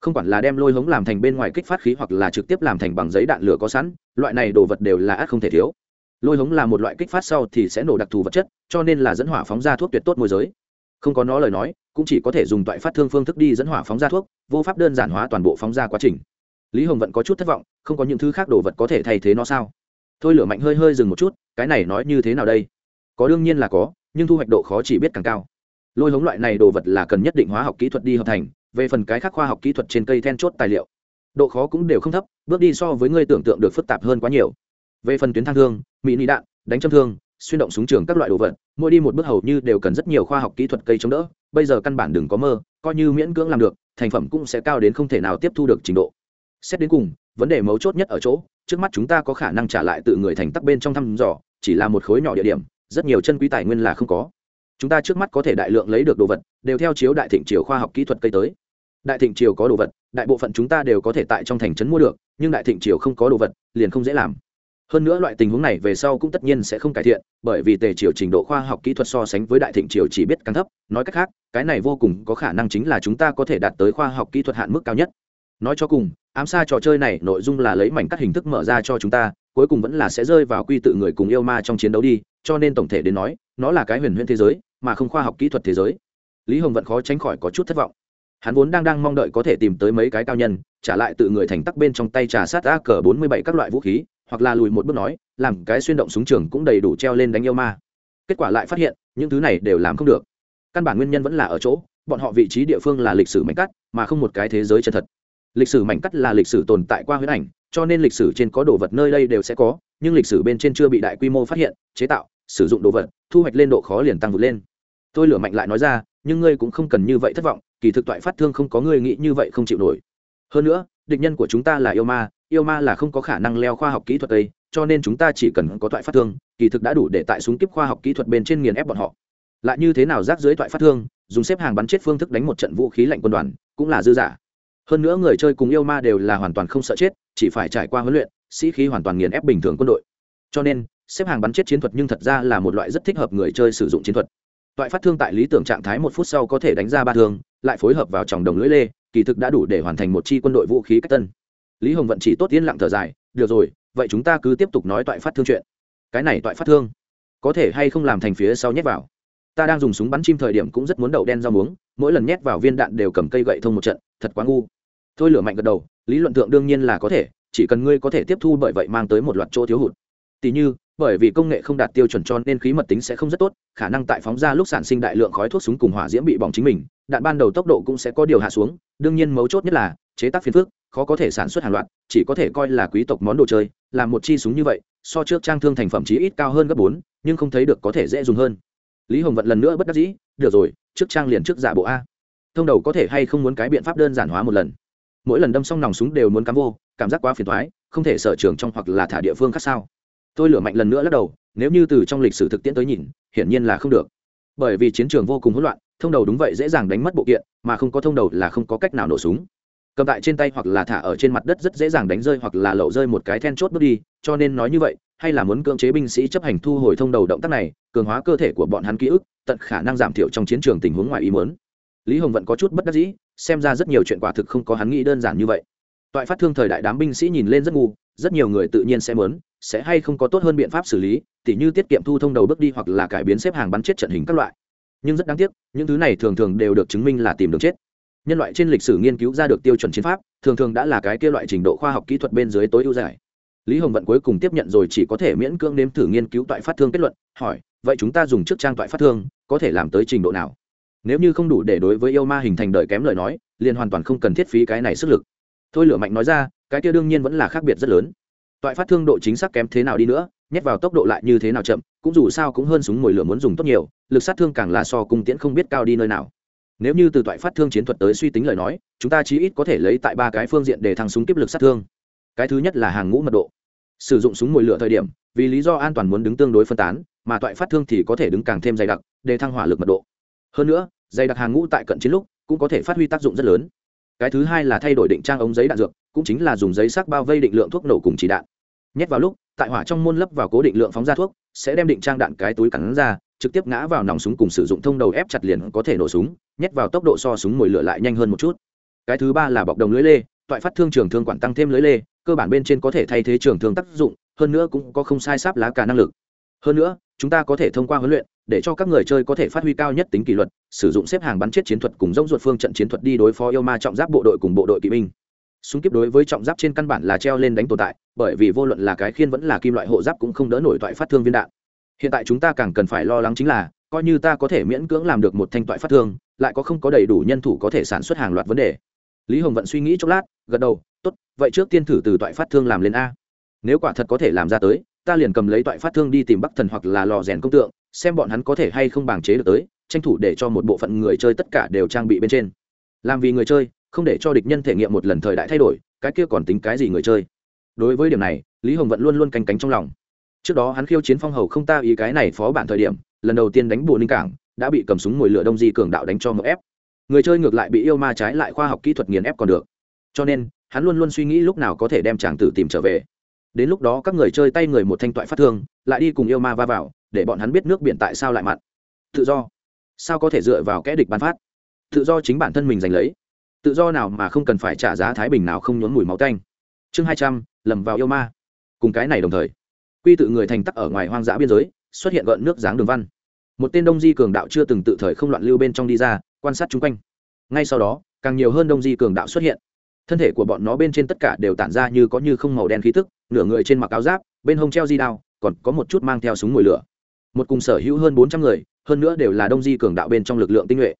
Không quản là đem lôi hống làm thành bên ngoài kích phát khí hoặc là trực tiếp làm thành bằng giấy đạn lửa có sẵn, loại này đồ vật đều là ác không thể thiếu. Lôi hống là một loại kích phát sau thì sẽ nổ đặc thù vật chất, cho nên là dẫn hỏa phóng ra thuốc tuyệt tốt môi giới không có nó lời nói, cũng chỉ có thể dùng toại phát thương phương thức đi dẫn hỏa phóng ra thuốc, vô pháp đơn giản hóa toàn bộ phóng ra quá trình. Lý hồng vẫn có chút thất vọng, không có những thứ khác đồ vật có thể thay thế nó sao? Thôi lửa mạnh hơi hơi dừng một chút, cái này nói như thế nào đây? Có đương nhiên là có, nhưng thu hoạch độ khó chỉ biết càng cao. Lôi hống loại này đồ vật là cần nhất định hóa học kỹ thuật đi hợp thành, về phần cái khác khoa học kỹ thuật trên cây then chốt tài liệu, độ khó cũng đều không thấp, bước đi so với ngươi tưởng tượng được phức tạp hơn quá nhiều. Về phần tuyến thang thương mỹ nị đạn, đánh châm thương xuyên động súng trường các loại đồ vật, mỗi đi một bước hầu như đều cần rất nhiều khoa học kỹ thuật cây chống đỡ, bây giờ căn bản đừng có mơ, coi như miễn cưỡng làm được, thành phẩm cũng sẽ cao đến không thể nào tiếp thu được trình độ. Xét đến cùng, vấn đề mấu chốt nhất ở chỗ, trước mắt chúng ta có khả năng trả lại tự người thành tắc bên trong thăm dò, chỉ là một khối nhỏ địa điểm, rất nhiều chân quý tài nguyên là không có. Chúng ta trước mắt có thể đại lượng lấy được đồ vật, đều theo chiếu đại thịnh triều khoa học kỹ thuật cây tới. Đại thịnh triều có đồ vật, đại bộ phận chúng ta đều có thể tại trong thành trấn mua được, nhưng đại thịnh triều không có đồ vật, liền không dễ làm hơn nữa loại tình huống này về sau cũng tất nhiên sẽ không cải thiện, bởi vì tề triều trình độ khoa học kỹ thuật so sánh với đại thịnh triều chỉ biết càng thấp, nói cách khác, cái này vô cùng có khả năng chính là chúng ta có thể đạt tới khoa học kỹ thuật hạn mức cao nhất. Nói cho cùng, ám xa trò chơi này nội dung là lấy mảnh cắt hình thức mở ra cho chúng ta, cuối cùng vẫn là sẽ rơi vào quy tự người cùng yêu ma trong chiến đấu đi, cho nên tổng thể đến nói, nó là cái huyền huyễn thế giới, mà không khoa học kỹ thuật thế giới. Lý hồng vẫn khó tránh khỏi có chút thất vọng. Hắn vốn đang đang mong đợi có thể tìm tới mấy cái cao nhân, trả lại tự người thành tắc bên trong tay trà sát a cờ bốn mươi bảy các loại vũ khí hoặc là lùi một bước nói, làm cái xuyên động súng trường cũng đầy đủ treo lên đánh yêu ma. Kết quả lại phát hiện, những thứ này đều làm không được. Căn bản nguyên nhân vẫn là ở chỗ, bọn họ vị trí địa phương là lịch sử mảnh cắt, mà không một cái thế giới chân thật. Lịch sử mảnh cắt là lịch sử tồn tại qua huyết ảnh, cho nên lịch sử trên có đồ vật nơi đây đều sẽ có, nhưng lịch sử bên trên chưa bị đại quy mô phát hiện, chế tạo, sử dụng đồ vật, thu hoạch lên độ khó liền tăng vượt lên. Tôi lửa mạnh lại nói ra, nhưng ngươi cũng không cần như vậy thất vọng, kỳ thực toại phát thương không có ngươi nghĩ như vậy không chịu nổi hơn nữa, địch nhân của chúng ta là yêu ma yêu ma là không có khả năng leo khoa học kỹ thuật đây, cho nên chúng ta chỉ cần có toại phát thương, kỳ thực đã đủ để tại súng kíp khoa học kỹ thuật bên trên nghiền ép bọn họ. Lại như thế nào rác dưới toại phát thương, dùng xếp hàng bắn chết phương thức đánh một trận vũ khí lạnh quân đoàn, cũng là dư giả. Hơn nữa người chơi cùng yêu ma đều là hoàn toàn không sợ chết, chỉ phải trải qua huấn luyện, sĩ khí hoàn toàn nghiền ép bình thường quân đội. Cho nên, xếp hàng bắn chết chiến thuật nhưng thật ra là một loại rất thích hợp người chơi sử dụng chiến thuật. Toại phát thương tại lý tưởng trạng thái một phút sau có thể đánh ra ba thương, lại phối hợp vào tròng đồng lưỡi lê kỳ thực đã đủ để hoàn thành một chi quân đội vũ khí cách tân. Lý hồng vận chỉ tốt yên lặng thở dài, được rồi, vậy chúng ta cứ tiếp tục nói toại phát thương chuyện. Cái này toại phát thương, có thể hay không làm thành phía sau nhét vào? Ta đang dùng súng bắn chim thời điểm cũng rất muốn đậu đen rau muống, mỗi lần nhét vào viên đạn đều cầm cây gậy thông một trận, thật quá ngu. Thôi lửa mạnh gật đầu, lý luận thượng đương nhiên là có thể, chỉ cần ngươi có thể tiếp thu bởi vậy mang tới một loạt chỗ thiếu hụt. Tỉ như, bởi vì công nghệ không đạt tiêu chuẩn cho nên khí mật tính sẽ không rất tốt, khả năng tại phóng ra lúc sản sinh đại lượng khói thuốc súng cùng hỏa diễm bị bỏng chính mình đạn ban đầu tốc độ cũng sẽ có điều hạ xuống, đương nhiên mấu chốt nhất là, chế tác phiền phước khó có thể sản xuất hàng loạt, chỉ có thể coi là quý tộc món đồ chơi, làm một chi súng như vậy, so trước trang thương thành phẩm chí ít cao hơn gấp bốn, nhưng không thấy được có thể dễ dùng hơn. Lý hồng vận lần nữa bất đắc dĩ, được rồi, trước trang liền trước giả bộ a. Thông đầu có thể hay không muốn cái biện pháp đơn giản hóa một lần? Mỗi lần đâm xong nòng súng đều muốn cắm vô, cảm giác quá phiền thoái không thể sở trường trong hoặc là thả địa phương khác sao. Tôi lửa mạnh lần nữa lắc đầu, nếu như từ trong lịch sử thực tiễn tới nhìn, hiển nhiên là không được. Bởi vì chiến trường vô cùng hỗn loạn thông đầu đúng vậy dễ dàng đánh mất bộ kiện, mà không có thông đầu là không có cách nào nổ súng. Cầm tại trên tay hoặc là thả ở trên mặt đất rất dễ dàng đánh rơi hoặc là lậu rơi một cái then chốt bước đi, cho nên nói như vậy, hay là muốn cưỡng chế binh sĩ chấp hành thu hồi thông đầu động tác này, cường hóa cơ thể của bọn hắn ký ức, tận khả năng giảm thiểu trong chiến trường tình huống ngoài ý muốn. Lý hồng vẫn có chút bất đắc dĩ, xem ra rất nhiều chuyện quả thực không có hắn nghĩ đơn giản như vậy. Toại phát thương thời đại đám binh sĩ nhìn lên rất ngu, rất nhiều người tự nhiên sẽ mớn sẽ hay không có tốt hơn biện pháp xử lý, tỉ như tiết kiệm thu thông đầu bước đi hoặc là cải biến xếp hàng bắn chết trận hình các loại nhưng rất đáng tiếc, những thứ này thường thường đều được chứng minh là tìm đường chết. Nhân loại trên lịch sử nghiên cứu ra được tiêu chuẩn chiến pháp, thường thường đã là cái kia loại trình độ khoa học kỹ thuật bên dưới tối ưu giải lý hồng vận cuối cùng tiếp nhận rồi chỉ có thể miễn cưỡng nếm thử nghiên cứu toại phát thương kết luận, hỏi, vậy chúng ta dùng trước trang toại phát thương, có thể làm tới trình độ nào? Nếu như không đủ để đối với yêu ma hình thành đời kém lời nói, liền hoàn toàn không cần thiết phí cái này sức lực. Thôi lửa mạnh nói ra, cái kia đương nhiên vẫn là khác biệt rất lớn. Toại phát thương độ chính xác kém thế nào đi nữa nhét vào tốc độ lại như thế nào chậm, cũng dù sao cũng hơn súng mồi lửa muốn dùng tốt nhiều, lực sát thương càng là so cung tiễn không biết cao đi nơi nào. Nếu như từ toại phát thương chiến thuật tới suy tính lời nói, chúng ta chí ít có thể lấy tại ba cái phương diện để thăng súng tiếp lực sát thương. Cái thứ nhất là hàng ngũ mật độ. Sử dụng súng mồi lửa thời điểm, vì lý do an toàn muốn đứng tương đối phân tán, mà toại phát thương thì có thể đứng càng thêm dày đặc, để thăng hỏa lực mật độ. Hơn nữa, dày đặc hàng ngũ tại cận chiến lúc, cũng có thể phát huy tác dụng rất lớn. Cái thứ hai là thay đổi định trang ống giấy đạn dược, cũng chính là dùng giấy sắc bao vây định lượng thuốc nổ cùng chỉ đạn. Nhét vào lúc tại hỏa trong môn lấp vào cố định lượng phóng ra thuốc, sẽ đem định trang đạn cái túi cắn ra, trực tiếp ngã vào nòng súng cùng sử dụng thông đầu ép chặt liền có thể nổ súng, nhét vào tốc độ so súng mồi lửa lại nhanh hơn một chút. Cái thứ ba là bọc đồng lưới lê, toại phát thương trường thương quản tăng thêm lưới lê, cơ bản bên trên có thể thay thế trường thương tác dụng, hơn nữa cũng có không sai sáp lá cả năng lực. Hơn nữa, chúng ta có thể thông qua huấn luyện, để cho các người chơi có thể phát huy cao nhất tính kỷ luật, sử dụng xếp hàng bắn chết chiến thuật cùng dốc ruột phương trận chiến thuật đi đối phó yêu ma trọng giáp bộ đội cùng bộ đội kỵ binh súng kíp đối với trọng giáp trên căn bản là treo lên đánh tồn tại, bởi vì vô luận là cái khiên vẫn là kim loại hộ giáp cũng không đỡ nổi toại phát thương viên đạn. Hiện tại chúng ta càng cần phải lo lắng chính là, coi như ta có thể miễn cưỡng làm được một thanh toại phát thương, lại có không có đầy đủ nhân thủ có thể sản xuất hàng loạt vấn đề. Lý hồng vận suy nghĩ chốc lát, gật đầu, tốt, vậy trước tiên thử từ toại phát thương làm lên a. Nếu quả thật có thể làm ra tới, ta liền cầm lấy toại phát thương đi tìm bắc thần hoặc là lò rèn công tượng, xem bọn hắn có thể hay không bàng chế được tới, tranh thủ để cho một bộ phận người chơi tất cả đều trang bị bên trên. Làm vì người chơi không để cho địch nhân thể nghiệm một lần thời đại thay đổi, cái kia còn tính cái gì người chơi? Đối với điểm này, lý hồng vận luôn luôn canh cánh trong lòng. Trước đó hắn khiêu chiến phong hầu không ta ý cái này phó bản thời điểm, lần đầu tiên đánh bùa ninh cảng, đã bị cầm súng mồi lửa đông di cường đạo đánh cho một ép. Người chơi ngược lại bị yêu ma trái lại khoa học kỹ thuật nghiền ép còn được. Cho nên, hắn luôn luôn suy nghĩ lúc nào có thể đem chàng tử tìm trở về. Đến lúc đó các người chơi tay người một thanh toại phát thương, lại đi cùng yêu ma va vào, để bọn hắn biết nước biển tại sao lại mặn. Tự do. Sao có thể dựa vào kẽ địch ban phát? Tự do chính bản thân mình giành lấy tự do nào mà không cần phải trả giá thái bình nào không nhốn mùi máu tanh. Chương hai trăm, lầm vào yêu ma. Cùng cái này đồng thời, quy tự người thành tắc ở ngoài hoang dã biên giới, xuất hiện gợn nước dáng đường văn. Một tên đông di cường đạo chưa từng tự thời không loạn lưu bên trong đi ra, quan sát chung quanh. Ngay sau đó, càng nhiều hơn đông di cường đạo xuất hiện. Thân thể của bọn nó bên trên tất cả đều tản ra như có như không màu đen khí tức, nửa người trên mặc áo giáp, bên hông treo di đao, còn có một chút mang theo súng mồi lửa. Một cùng sở hữu hơn bốn trăm người, hơn nữa đều là đông di cường đạo bên trong lực lượng tinh nhuệ.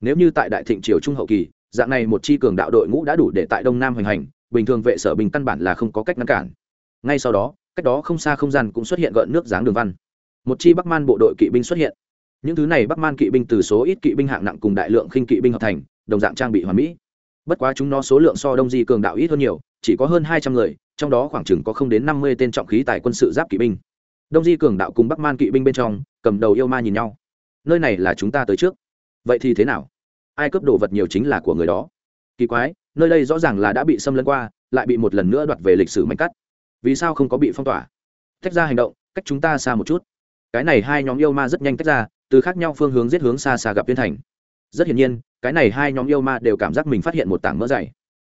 Nếu như tại đại thịnh triều trung hậu kỳ dạng này một chi cường đạo đội ngũ đã đủ để tại đông nam hoành hành, bình thường vệ sở bình căn bản là không có cách ngăn cản. Ngay sau đó, cách đó không xa không gian cũng xuất hiện gợn nước dáng đường văn. Một chi bắc man bộ đội kỵ binh xuất hiện. Những thứ này bắc man kỵ binh từ số ít kỵ binh hạng nặng cùng đại lượng khinh kỵ binh hợp thành, đồng dạng trang bị hoàn mỹ. Bất quá chúng nó số lượng so đông di cường đạo ít hơn nhiều, chỉ có hơn hai trăm người, trong đó khoảng chừng có không đến năm mươi tên trọng khí tại quân sự giáp kỵ binh. Đông di cường đạo cùng bắc man kỵ binh bên trong, cầm đầu yêu ma nhìn nhau. Nơi này là chúng ta tới trước. Vậy thì thế nào? Ai cướp đồ vật nhiều chính là của người đó. Kỳ quái, nơi đây rõ ràng là đã bị xâm lấn qua, lại bị một lần nữa đoạt về lịch sử mạnh cắt. Vì sao không có bị phong tỏa? Tách ra hành động, cách chúng ta xa một chút. Cái này hai nhóm yêu ma rất nhanh tách ra, từ khác nhau phương hướng giết hướng xa xa gặp viên thành. Rất hiển nhiên, cái này hai nhóm yêu ma đều cảm giác mình phát hiện một tảng mỡ dày.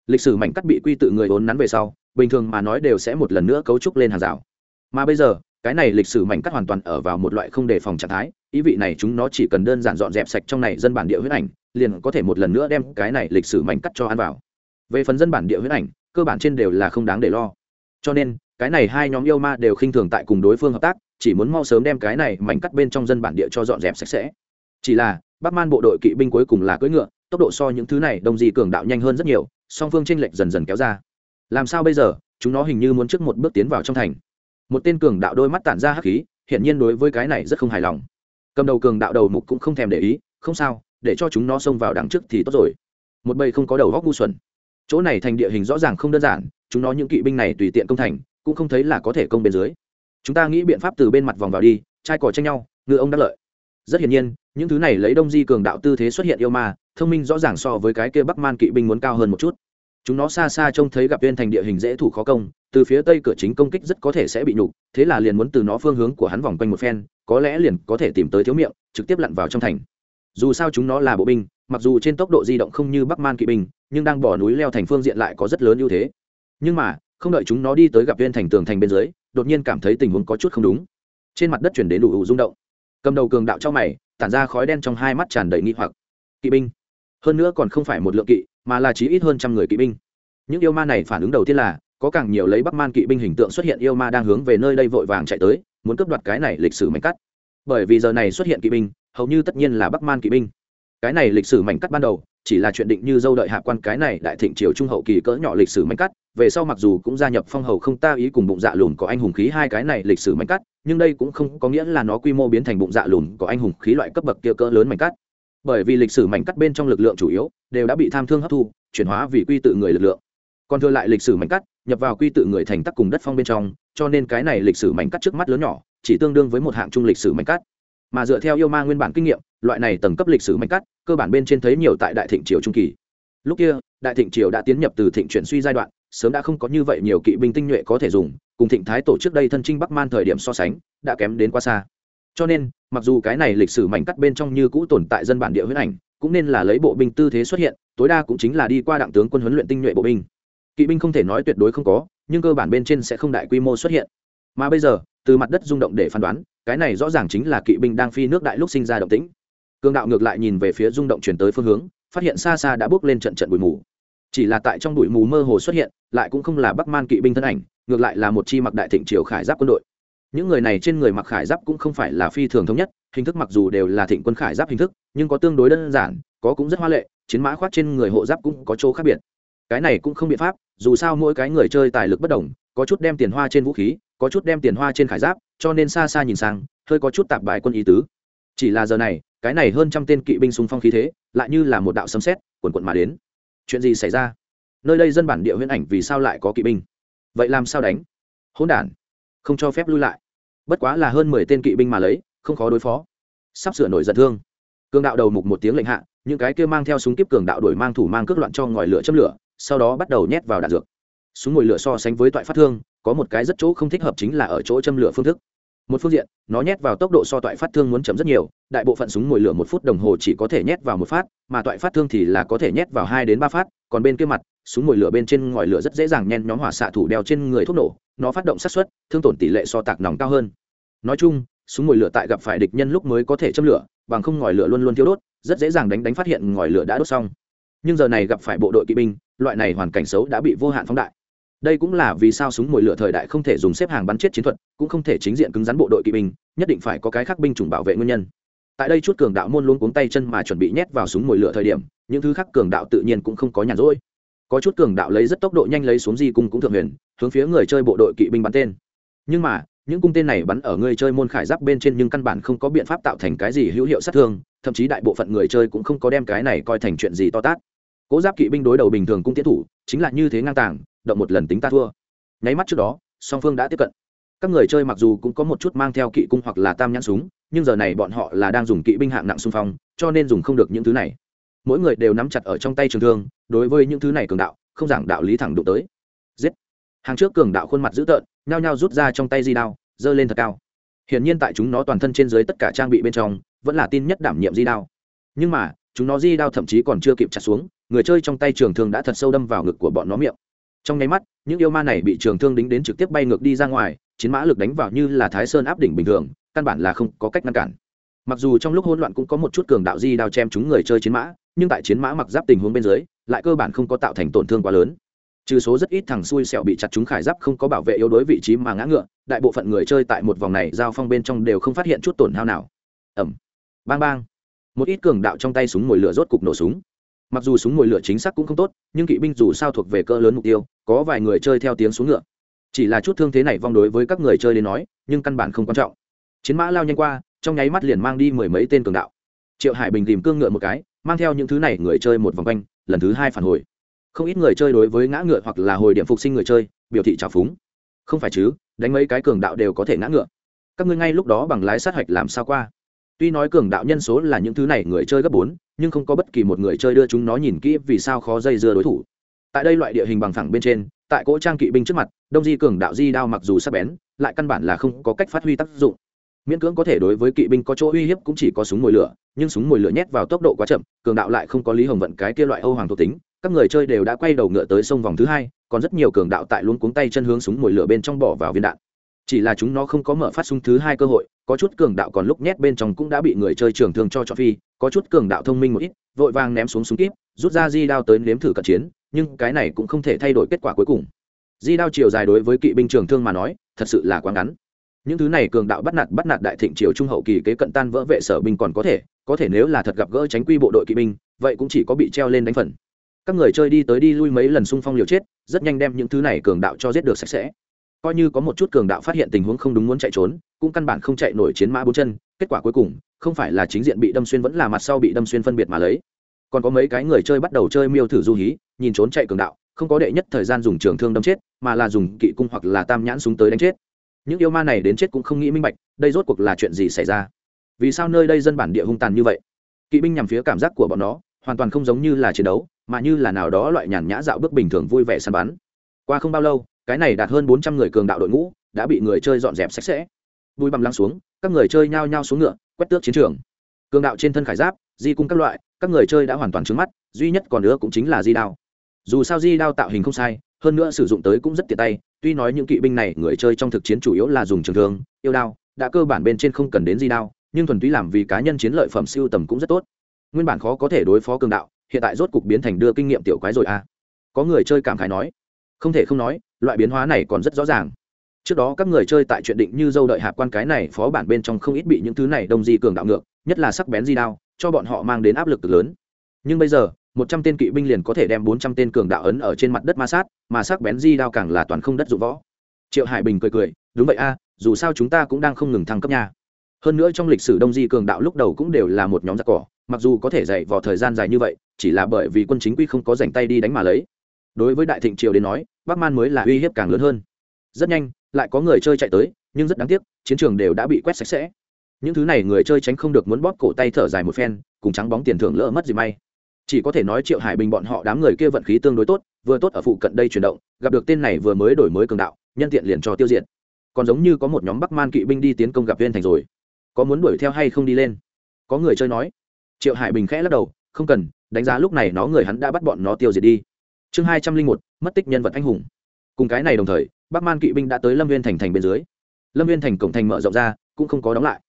Lịch sử mảnh cắt bị quy tự người vốn nắn về sau, bình thường mà nói đều sẽ một lần nữa cấu trúc lên hàng rào. Mà bây giờ, cái này lịch sử mảnh cắt hoàn toàn ở vào một loại không đề phòng trạng thái, ý vị này chúng nó chỉ cần đơn giản dọn dẹp sạch trong này dân bản địa huyết ảnh liền có thể một lần nữa đem cái này lịch sử mảnh cắt cho ăn vào. Về phần dân bản địa huyết ảnh, cơ bản trên đều là không đáng để lo. Cho nên, cái này hai nhóm yêu ma đều khinh thường tại cùng đối phương hợp tác, chỉ muốn mau sớm đem cái này mảnh cắt bên trong dân bản địa cho dọn dẹp sạch sẽ. Chỉ là, bắc man bộ đội kỵ binh cuối cùng là cưỡi ngựa, tốc độ so những thứ này đông di cường đạo nhanh hơn rất nhiều, song phương tranh lệch dần dần kéo ra. Làm sao bây giờ, chúng nó hình như muốn trước một bước tiến vào trong thành. Một tên cường đạo đôi mắt tản ra hắc khí, hiển nhiên đối với cái này rất không hài lòng. Cầm đầu cường đạo đầu mục cũng không thèm để ý, không sao để cho chúng nó xông vào đằng trước thì tốt rồi. Một bầy không có đầu góc ngu xuẩn. Chỗ này thành địa hình rõ ràng không đơn giản, chúng nó những kỵ binh này tùy tiện công thành, cũng không thấy là có thể công bên dưới. Chúng ta nghĩ biện pháp từ bên mặt vòng vào đi trai cỏ tranh nhau ngựa ông đắc lợi. Rất hiển nhiên, những thứ này lấy đông di cường đạo tư thế xuất hiện yêu ma, thông minh rõ ràng so với cái kia bắc man kỵ binh muốn cao hơn một chút. Chúng nó xa xa trông thấy gặp viên thành địa hình dễ thủ khó công, từ phía tây cửa chính công kích rất có thể sẽ bị nhục, thế là liền muốn từ nó phương hướng của hắn vòng quanh một phen, có lẽ liền có thể tìm tới thiếu miệng, trực tiếp lặn vào trong thành dù sao chúng nó là bộ binh, mặc dù trên tốc độ di động không như bắc man kỵ binh, nhưng đang bỏ núi leo thành phương diện lại có rất lớn ưu thế. Nhưng mà, không đợi chúng nó đi tới gặp viên thành tường thành bên dưới, đột nhiên cảm thấy tình huống có chút không đúng. Trên mặt đất chuyển đến đủ ủ rung động. Cầm đầu cường đạo trong mày, tản ra khói đen trong hai mắt tràn đầy nghi hoặc. Kỵ binh. Hơn nữa còn không phải một lượng kỵ, mà là chí ít hơn trăm người kỵ binh. Những yêu ma này phản ứng đầu tiên là, có càng nhiều lấy bắc man kỵ binh hình tượng xuất hiện yêu ma đang hướng về nơi đây vội vàng chạy tới, muốn cướp đoạt cái này lịch sử mảnh cắt. Bởi vì giờ này xuất hiện kỵ binh hầu như tất nhiên là bắc man kỵ binh. Cái này lịch sử mảnh cắt ban đầu, chỉ là chuyện định như dâu đợi hạ quan cái này đại thịnh triều trung hậu kỳ cỡ nhỏ lịch sử mảnh cắt. Về sau mặc dù cũng gia nhập phong hầu không ta ý cùng bụng dạ lùn có anh hùng khí hai cái này lịch sử mảnh cắt, nhưng đây cũng không có nghĩa là nó quy mô biến thành bụng dạ lùn có anh hùng khí loại cấp bậc kia cỡ lớn mảnh cắt. Bởi vì lịch sử mảnh cắt bên trong lực lượng chủ yếu đều đã bị tham thương hấp thu, chuyển hóa vì quy tự người lực lượng. Còn thừa lại lịch sử mảnh cắt, nhập vào quy tự người thành tắc cùng đất phong bên trong, cho nên cái này lịch sử mảnh cắt trước mắt lớn nhỏ, chỉ tương đương với một hạng trung lịch sử mảnh cắt mà dựa theo yêu ma nguyên bản kinh nghiệm, loại này tầng cấp lịch sử mạnh cắt, cơ bản bên trên thấy nhiều tại đại thịnh triều trung kỳ. Lúc kia, đại thịnh triều đã tiến nhập từ thịnh chuyển suy giai đoạn, sớm đã không có như vậy nhiều kỵ binh tinh nhuệ có thể dùng, cùng thịnh thái tổ trước đây thân trinh bắc man thời điểm so sánh, đã kém đến quá xa. Cho nên, mặc dù cái này lịch sử mảnh cắt bên trong như cũ tồn tại dân bản địa huyết ảnh, cũng nên là lấy bộ binh tư thế xuất hiện, tối đa cũng chính là đi qua đặng tướng quân huấn luyện tinh nhuệ bộ binh. Kỵ binh không thể nói tuyệt đối không có, nhưng cơ bản bên trên sẽ không đại quy mô xuất hiện. Mà bây giờ từ mặt đất rung động để phán đoán, cái này rõ ràng chính là kỵ binh đang phi nước đại lúc sinh ra động tĩnh. Cương đạo ngược lại nhìn về phía rung động chuyển tới phương hướng, phát hiện xa xa đã bước lên trận trận bụi mù. Chỉ là tại trong bụi mù mơ hồ xuất hiện, lại cũng không là bắc man kỵ binh thân ảnh, ngược lại là một chi mặc đại thịnh triều khải giáp quân đội. Những người này trên người mặc khải giáp cũng không phải là phi thường thống nhất, hình thức mặc dù đều là thịnh quân khải giáp hình thức, nhưng có tương đối đơn giản, có cũng rất hoa lệ, chiến mã khoác trên người hộ giáp cũng có chỗ khác biệt. Cái này cũng không biện pháp, dù sao mỗi cái người chơi tài lực bất đồng, có chút đem tiền hoa trên vũ khí có chút đem tiền hoa trên khải giáp, cho nên xa xa nhìn sang, hơi có chút tạp bài quân ý tứ. Chỉ là giờ này, cái này hơn trăm tên kỵ binh xung phong khí thế, lại như là một đạo sấm xét quần quận mà đến. Chuyện gì xảy ra? Nơi đây dân bản địa huyễn ảnh vì sao lại có kỵ binh? Vậy làm sao đánh? Hỗn đản, không cho phép lui lại. Bất quá là hơn mười tên kỵ binh mà lấy, không khó đối phó. Sắp sửa nổi giận thương. Cường đạo đầu mục một tiếng lệnh hạ, những cái kia mang theo súng kiếp cường đạo đuổi mang thủ mang cước loạn cho ngòi lửa châm lửa, sau đó bắt đầu nhét vào đạn dược. Súng ngồi lửa so sánh với toại phát thương có một cái rất chỗ không thích hợp chính là ở chỗ châm lửa phương thức. Một phương diện, nó nhét vào tốc độ so toại phát thương muốn chấm rất nhiều, đại bộ phận súng ngồi lửa một phút đồng hồ chỉ có thể nhét vào một phát, mà toại phát thương thì là có thể nhét vào hai đến ba phát, còn bên kia mặt, súng ngồi lửa bên trên ngòi lửa rất dễ dàng nhen nhóm hỏa xạ thủ đeo trên người thuốc nổ, nó phát động sát xuất thương tổn tỷ lệ so tạc nòng cao hơn. Nói chung, súng ngồi lửa tại gặp phải địch nhân lúc mới có thể châm lửa, bằng không ngòi lửa luôn luôn thiếu đốt, rất dễ dàng đánh đánh phát hiện ngòi lửa đã đốt xong. Nhưng giờ này gặp phải bộ đội kỵ binh, loại này hoàn cảnh xấu đã bị vô hạn phóng đại đây cũng là vì sao súng mồi lửa thời đại không thể dùng xếp hàng bắn chết chiến thuật, cũng không thể chính diện cứng rắn bộ đội kỵ binh, nhất định phải có cái khác binh chủng bảo vệ nguyên nhân. Tại đây chút cường đạo môn luôn cuống tay chân mà chuẩn bị nhét vào súng mồi lửa thời điểm, những thứ khác cường đạo tự nhiên cũng không có nhàn rỗi. Có chút cường đạo lấy rất tốc độ nhanh lấy xuống di cung cũng thượng huyền, hướng phía người chơi bộ đội kỵ binh bắn tên. Nhưng mà, những cung tên này bắn ở người chơi môn khải giáp bên trên nhưng căn bản không có biện pháp tạo thành cái gì hữu hiệu sát thương, thậm chí đại bộ phận người chơi cũng không có đem cái này coi thành chuyện gì to tát. Cố giáp kỵ binh đối đầu bình thường cung tiến thủ, chính là như thế ngang tàng động một lần tính ta thua. Nháy mắt trước đó, song phương đã tiếp cận. Các người chơi mặc dù cũng có một chút mang theo kỵ cung hoặc là tam nhãn súng, nhưng giờ này bọn họ là đang dùng kỵ binh hạng nặng xung phong, cho nên dùng không được những thứ này. Mỗi người đều nắm chặt ở trong tay trường thương, đối với những thứ này cường đạo, không giảng đạo lý thẳng đụng tới. Giết! Hàng trước cường đạo khuôn mặt dữ tợn, nhao nhao rút ra trong tay di đao, giơ lên thật cao. Hiển nhiên tại chúng nó toàn thân trên dưới tất cả trang bị bên trong, vẫn là tin nhất đảm nhiệm di đao. Nhưng mà, chúng nó di đao thậm chí còn chưa kịp chặt xuống, người chơi trong tay trường thương đã thật sâu đâm vào ngực của bọn nó miệng trong nháy mắt, những yêu ma này bị trường thương đính đến trực tiếp bay ngược đi ra ngoài, chiến mã lực đánh vào như là thái sơn áp đỉnh bình thường, căn bản là không có cách ngăn cản. Mặc dù trong lúc hỗn loạn cũng có một chút cường đạo di đao chém chúng người chơi chiến mã, nhưng tại chiến mã mặc giáp tình huống bên dưới, lại cơ bản không có tạo thành tổn thương quá lớn. Trừ số rất ít thằng xui xẹo bị chặt chúng khải giáp không có bảo vệ yếu đối vị trí mà ngã ngựa, đại bộ phận người chơi tại một vòng này giao phong bên trong đều không phát hiện chút tổn hao nào. Ẩm bang bang. Một ít cường đạo trong tay súng mồi lửa rốt cục nổ súng mặc dù súng mồi lửa chính xác cũng không tốt, nhưng kỵ binh dù sao thuộc về cỡ lớn mục tiêu, có vài người chơi theo tiếng xuống ngựa. Chỉ là chút thương thế này vong đối với các người chơi đến nói, nhưng căn bản không quan trọng. Chiến mã lao nhanh qua, trong nháy mắt liền mang đi mười mấy tên cường đạo. Triệu hải bình tìm cương ngựa một cái, mang theo những thứ này người chơi một vòng quanh, lần thứ hai phản hồi. Không ít người chơi đối với ngã ngựa hoặc là hồi điểm phục sinh người chơi, biểu thị trào phúng. Không phải chứ, đánh mấy cái cường đạo đều có thể ngã ngựa. Các ngươi ngay lúc đó bằng lái sát hạch làm sao qua? Tuy nói cường đạo nhân số là những thứ này người chơi gấp bốn, nhưng không có bất kỳ một người chơi đưa chúng nó nhìn kỹ vì sao khó dây dưa đối thủ. Tại đây loại địa hình bằng phẳng bên trên, tại cỗ trang kỵ binh trước mặt, đông di cường đạo di đao mặc dù sắc bén, lại căn bản là không có cách phát huy tác dụng. Miễn cưỡng có thể đối với kỵ binh có chỗ uy hiếp cũng chỉ có súng mồi lửa, nhưng súng mồi lửa nhét vào tốc độ quá chậm, cường đạo lại không có lý hồng vận cái kia loại âu hoàng thuộc tính, các người chơi đều đã quay đầu ngựa tới sông vòng thứ hai, còn rất nhiều cường đạo tại luôn cuống tay chân hướng súng mồi lửa bên trong bỏ vào viên đạn chỉ là chúng nó không có mở phát súng thứ hai cơ hội, có chút cường đạo còn lúc nhét bên trong cũng đã bị người chơi trường thương cho cho phi có chút cường đạo thông minh một ít, vội vàng ném xuống súng kíp, rút ra di đao tới nếm thử cận chiến, nhưng cái này cũng không thể thay đổi kết quả cuối cùng. Di đao chiều dài đối với kỵ binh trường thương mà nói, thật sự là quá ngắn. Những thứ này cường đạo bắt nạt bắt nạt đại thịnh triều trung hậu kỳ kế cận tan vỡ vệ sở binh còn có thể có thể nếu là thật gặp gỡ tránh quy bộ đội kỵ binh, vậy cũng chỉ có bị treo lên đánh phần. Các người chơi đi tới đi lui mấy lần xung phong liều chết, rất nhanh đem những thứ này cường đạo cho giết được sạch sẽ coi như có một chút cường đạo phát hiện tình huống không đúng muốn chạy trốn, cũng căn bản không chạy nổi chiến mã bốn chân, kết quả cuối cùng, không phải là chính diện bị đâm xuyên vẫn là mặt sau bị đâm xuyên phân biệt mà lấy. Còn có mấy cái người chơi bắt đầu chơi miêu thử du hí, nhìn trốn chạy cường đạo, không có đệ nhất thời gian dùng trường thương đâm chết, mà là dùng kỵ cung hoặc là tam nhãn súng tới đánh chết. Những yêu ma này đến chết cũng không nghĩ minh bạch, đây rốt cuộc là chuyện gì xảy ra? Vì sao nơi đây dân bản địa hung tàn như vậy? Kỵ binh nhằm phía cảm giác của bọn nó, hoàn toàn không giống như là chiến đấu, mà như là nào đó loại nhàn nhã dạo bước bình thường vui vẻ săn bắn. Qua không bao lâu cái này đạt hơn bốn trăm người cường đạo đội ngũ, đã bị người chơi dọn dẹp sạch sẽ. Bùi bằm lăng xuống, các người chơi nhao nhao xuống ngựa, quét tước chiến trường. Cường đạo trên thân khải giáp, di cung các loại, các người chơi đã hoàn toàn trứng mắt, duy nhất còn nữa cũng chính là di đao. Dù sao di đao tạo hình không sai, hơn nữa sử dụng tới cũng rất tiện tay, tuy nói những kỵ binh này người chơi trong thực chiến chủ yếu là dùng trường thương, yêu đao, đã cơ bản bên trên không cần đến di đao, nhưng thuần túy làm vì cá nhân chiến lợi phẩm siêu tầm cũng rất tốt. Nguyên bản khó có thể đối phó cường đạo, hiện tại rốt cục biến thành đưa kinh nghiệm tiểu quái rồi à. Có người chơi cảm khái nói, không thể không nói loại biến hóa này còn rất rõ ràng. Trước đó các người chơi tại chuyện định như dâu đợi hạp quan cái này phó bản bên trong không ít bị những thứ này đông di cường đạo ngược, nhất là sắc bén di đao, cho bọn họ mang đến áp lực cực lớn. Nhưng bây giờ, một trăm tên kỵ binh liền có thể đem bốn trăm tên cường đạo ấn ở trên mặt đất ma sát, mà sắc bén di đao càng là toàn không đất dụng võ. Triệu hải bình cười cười, đúng vậy a, dù sao chúng ta cũng đang không ngừng thăng cấp nha. Hơn nữa trong lịch sử đông di cường đạo lúc đầu cũng đều là một nhóm giặc cỏ, mặc dù có thể dạy vào thời gian dài như vậy, chỉ là bởi vì quân chính quy không có dành tay đi đánh mà lấy đối với đại thịnh triều đến nói, bắc man mới là uy hiếp càng lớn hơn. Rất nhanh, lại có người chơi chạy tới, nhưng rất đáng tiếc, chiến trường đều đã bị quét sạch sẽ. Những thứ này người chơi tránh không được muốn bóp cổ tay thở dài một phen, cùng trắng bóng tiền thưởng lỡ mất gì may. Chỉ có thể nói triệu hải bình bọn họ đám người kia vận khí tương đối tốt, vừa tốt ở phụ cận đây chuyển động, gặp được tên này vừa mới đổi mới cường đạo, nhân tiện liền cho tiêu diệt. Còn giống như có một nhóm bắc man kỵ binh đi tiến công gặp viên thành rồi. Có muốn đuổi theo hay không đi lên? Có người chơi nói. Triệu hải bình khẽ lắc đầu, không cần, đánh giá lúc này nó người hắn đã bắt bọn nó tiêu diệt đi chương hai trăm linh một, mất tích nhân vật anh hùng. Cùng cái này đồng thời, bắc man kỵ binh đã tới lâm viên thành thành bên dưới. Lâm viên thành cổng thành mở rộng ra, cũng không có đóng lại.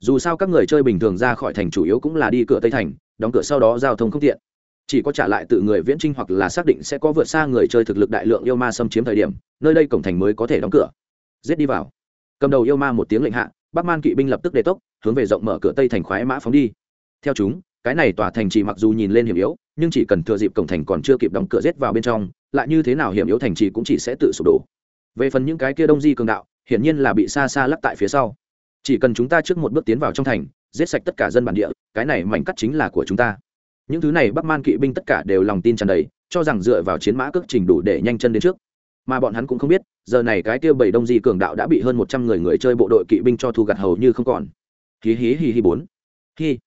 Dù sao các người chơi bình thường ra khỏi thành chủ yếu cũng là đi cửa tây thành, đóng cửa sau đó giao thông không tiện. Chỉ có trả lại tự người viễn trinh hoặc là xác định sẽ có vượt xa người chơi thực lực đại lượng yêu ma xâm chiếm thời điểm, nơi đây cổng thành mới có thể đóng cửa. Giết đi vào. Cầm đầu yêu ma một tiếng lệnh hạ, bắc man kỵ binh lập tức đề tốc, hướng về rộng mở cửa tây thành khoái mã phóng đi. Theo chúng cái này tòa thành trì mặc dù nhìn lên hiểm yếu, nhưng chỉ cần thừa dịp cổng thành còn chưa kịp đóng cửa rết vào bên trong, lại như thế nào hiểm yếu thành trì cũng chỉ sẽ tự sụp đổ. Về phần những cái kia đông di cường đạo, hiển nhiên là bị xa xa lắc tại phía sau. Chỉ cần chúng ta trước một bước tiến vào trong thành, giết sạch tất cả dân bản địa, cái này mảnh cắt chính là của chúng ta. Những thứ này bắc man kỵ binh tất cả đều lòng tin tràn đầy, cho rằng dựa vào chiến mã cước trình đủ để nhanh chân đến trước. Mà bọn hắn cũng không biết, giờ này cái kia bảy đông di cường đạo đã bị hơn một trăm người người chơi bộ đội kỵ binh cho thu gặt hầu như không còn. Hí hí hí hí bốn. Hí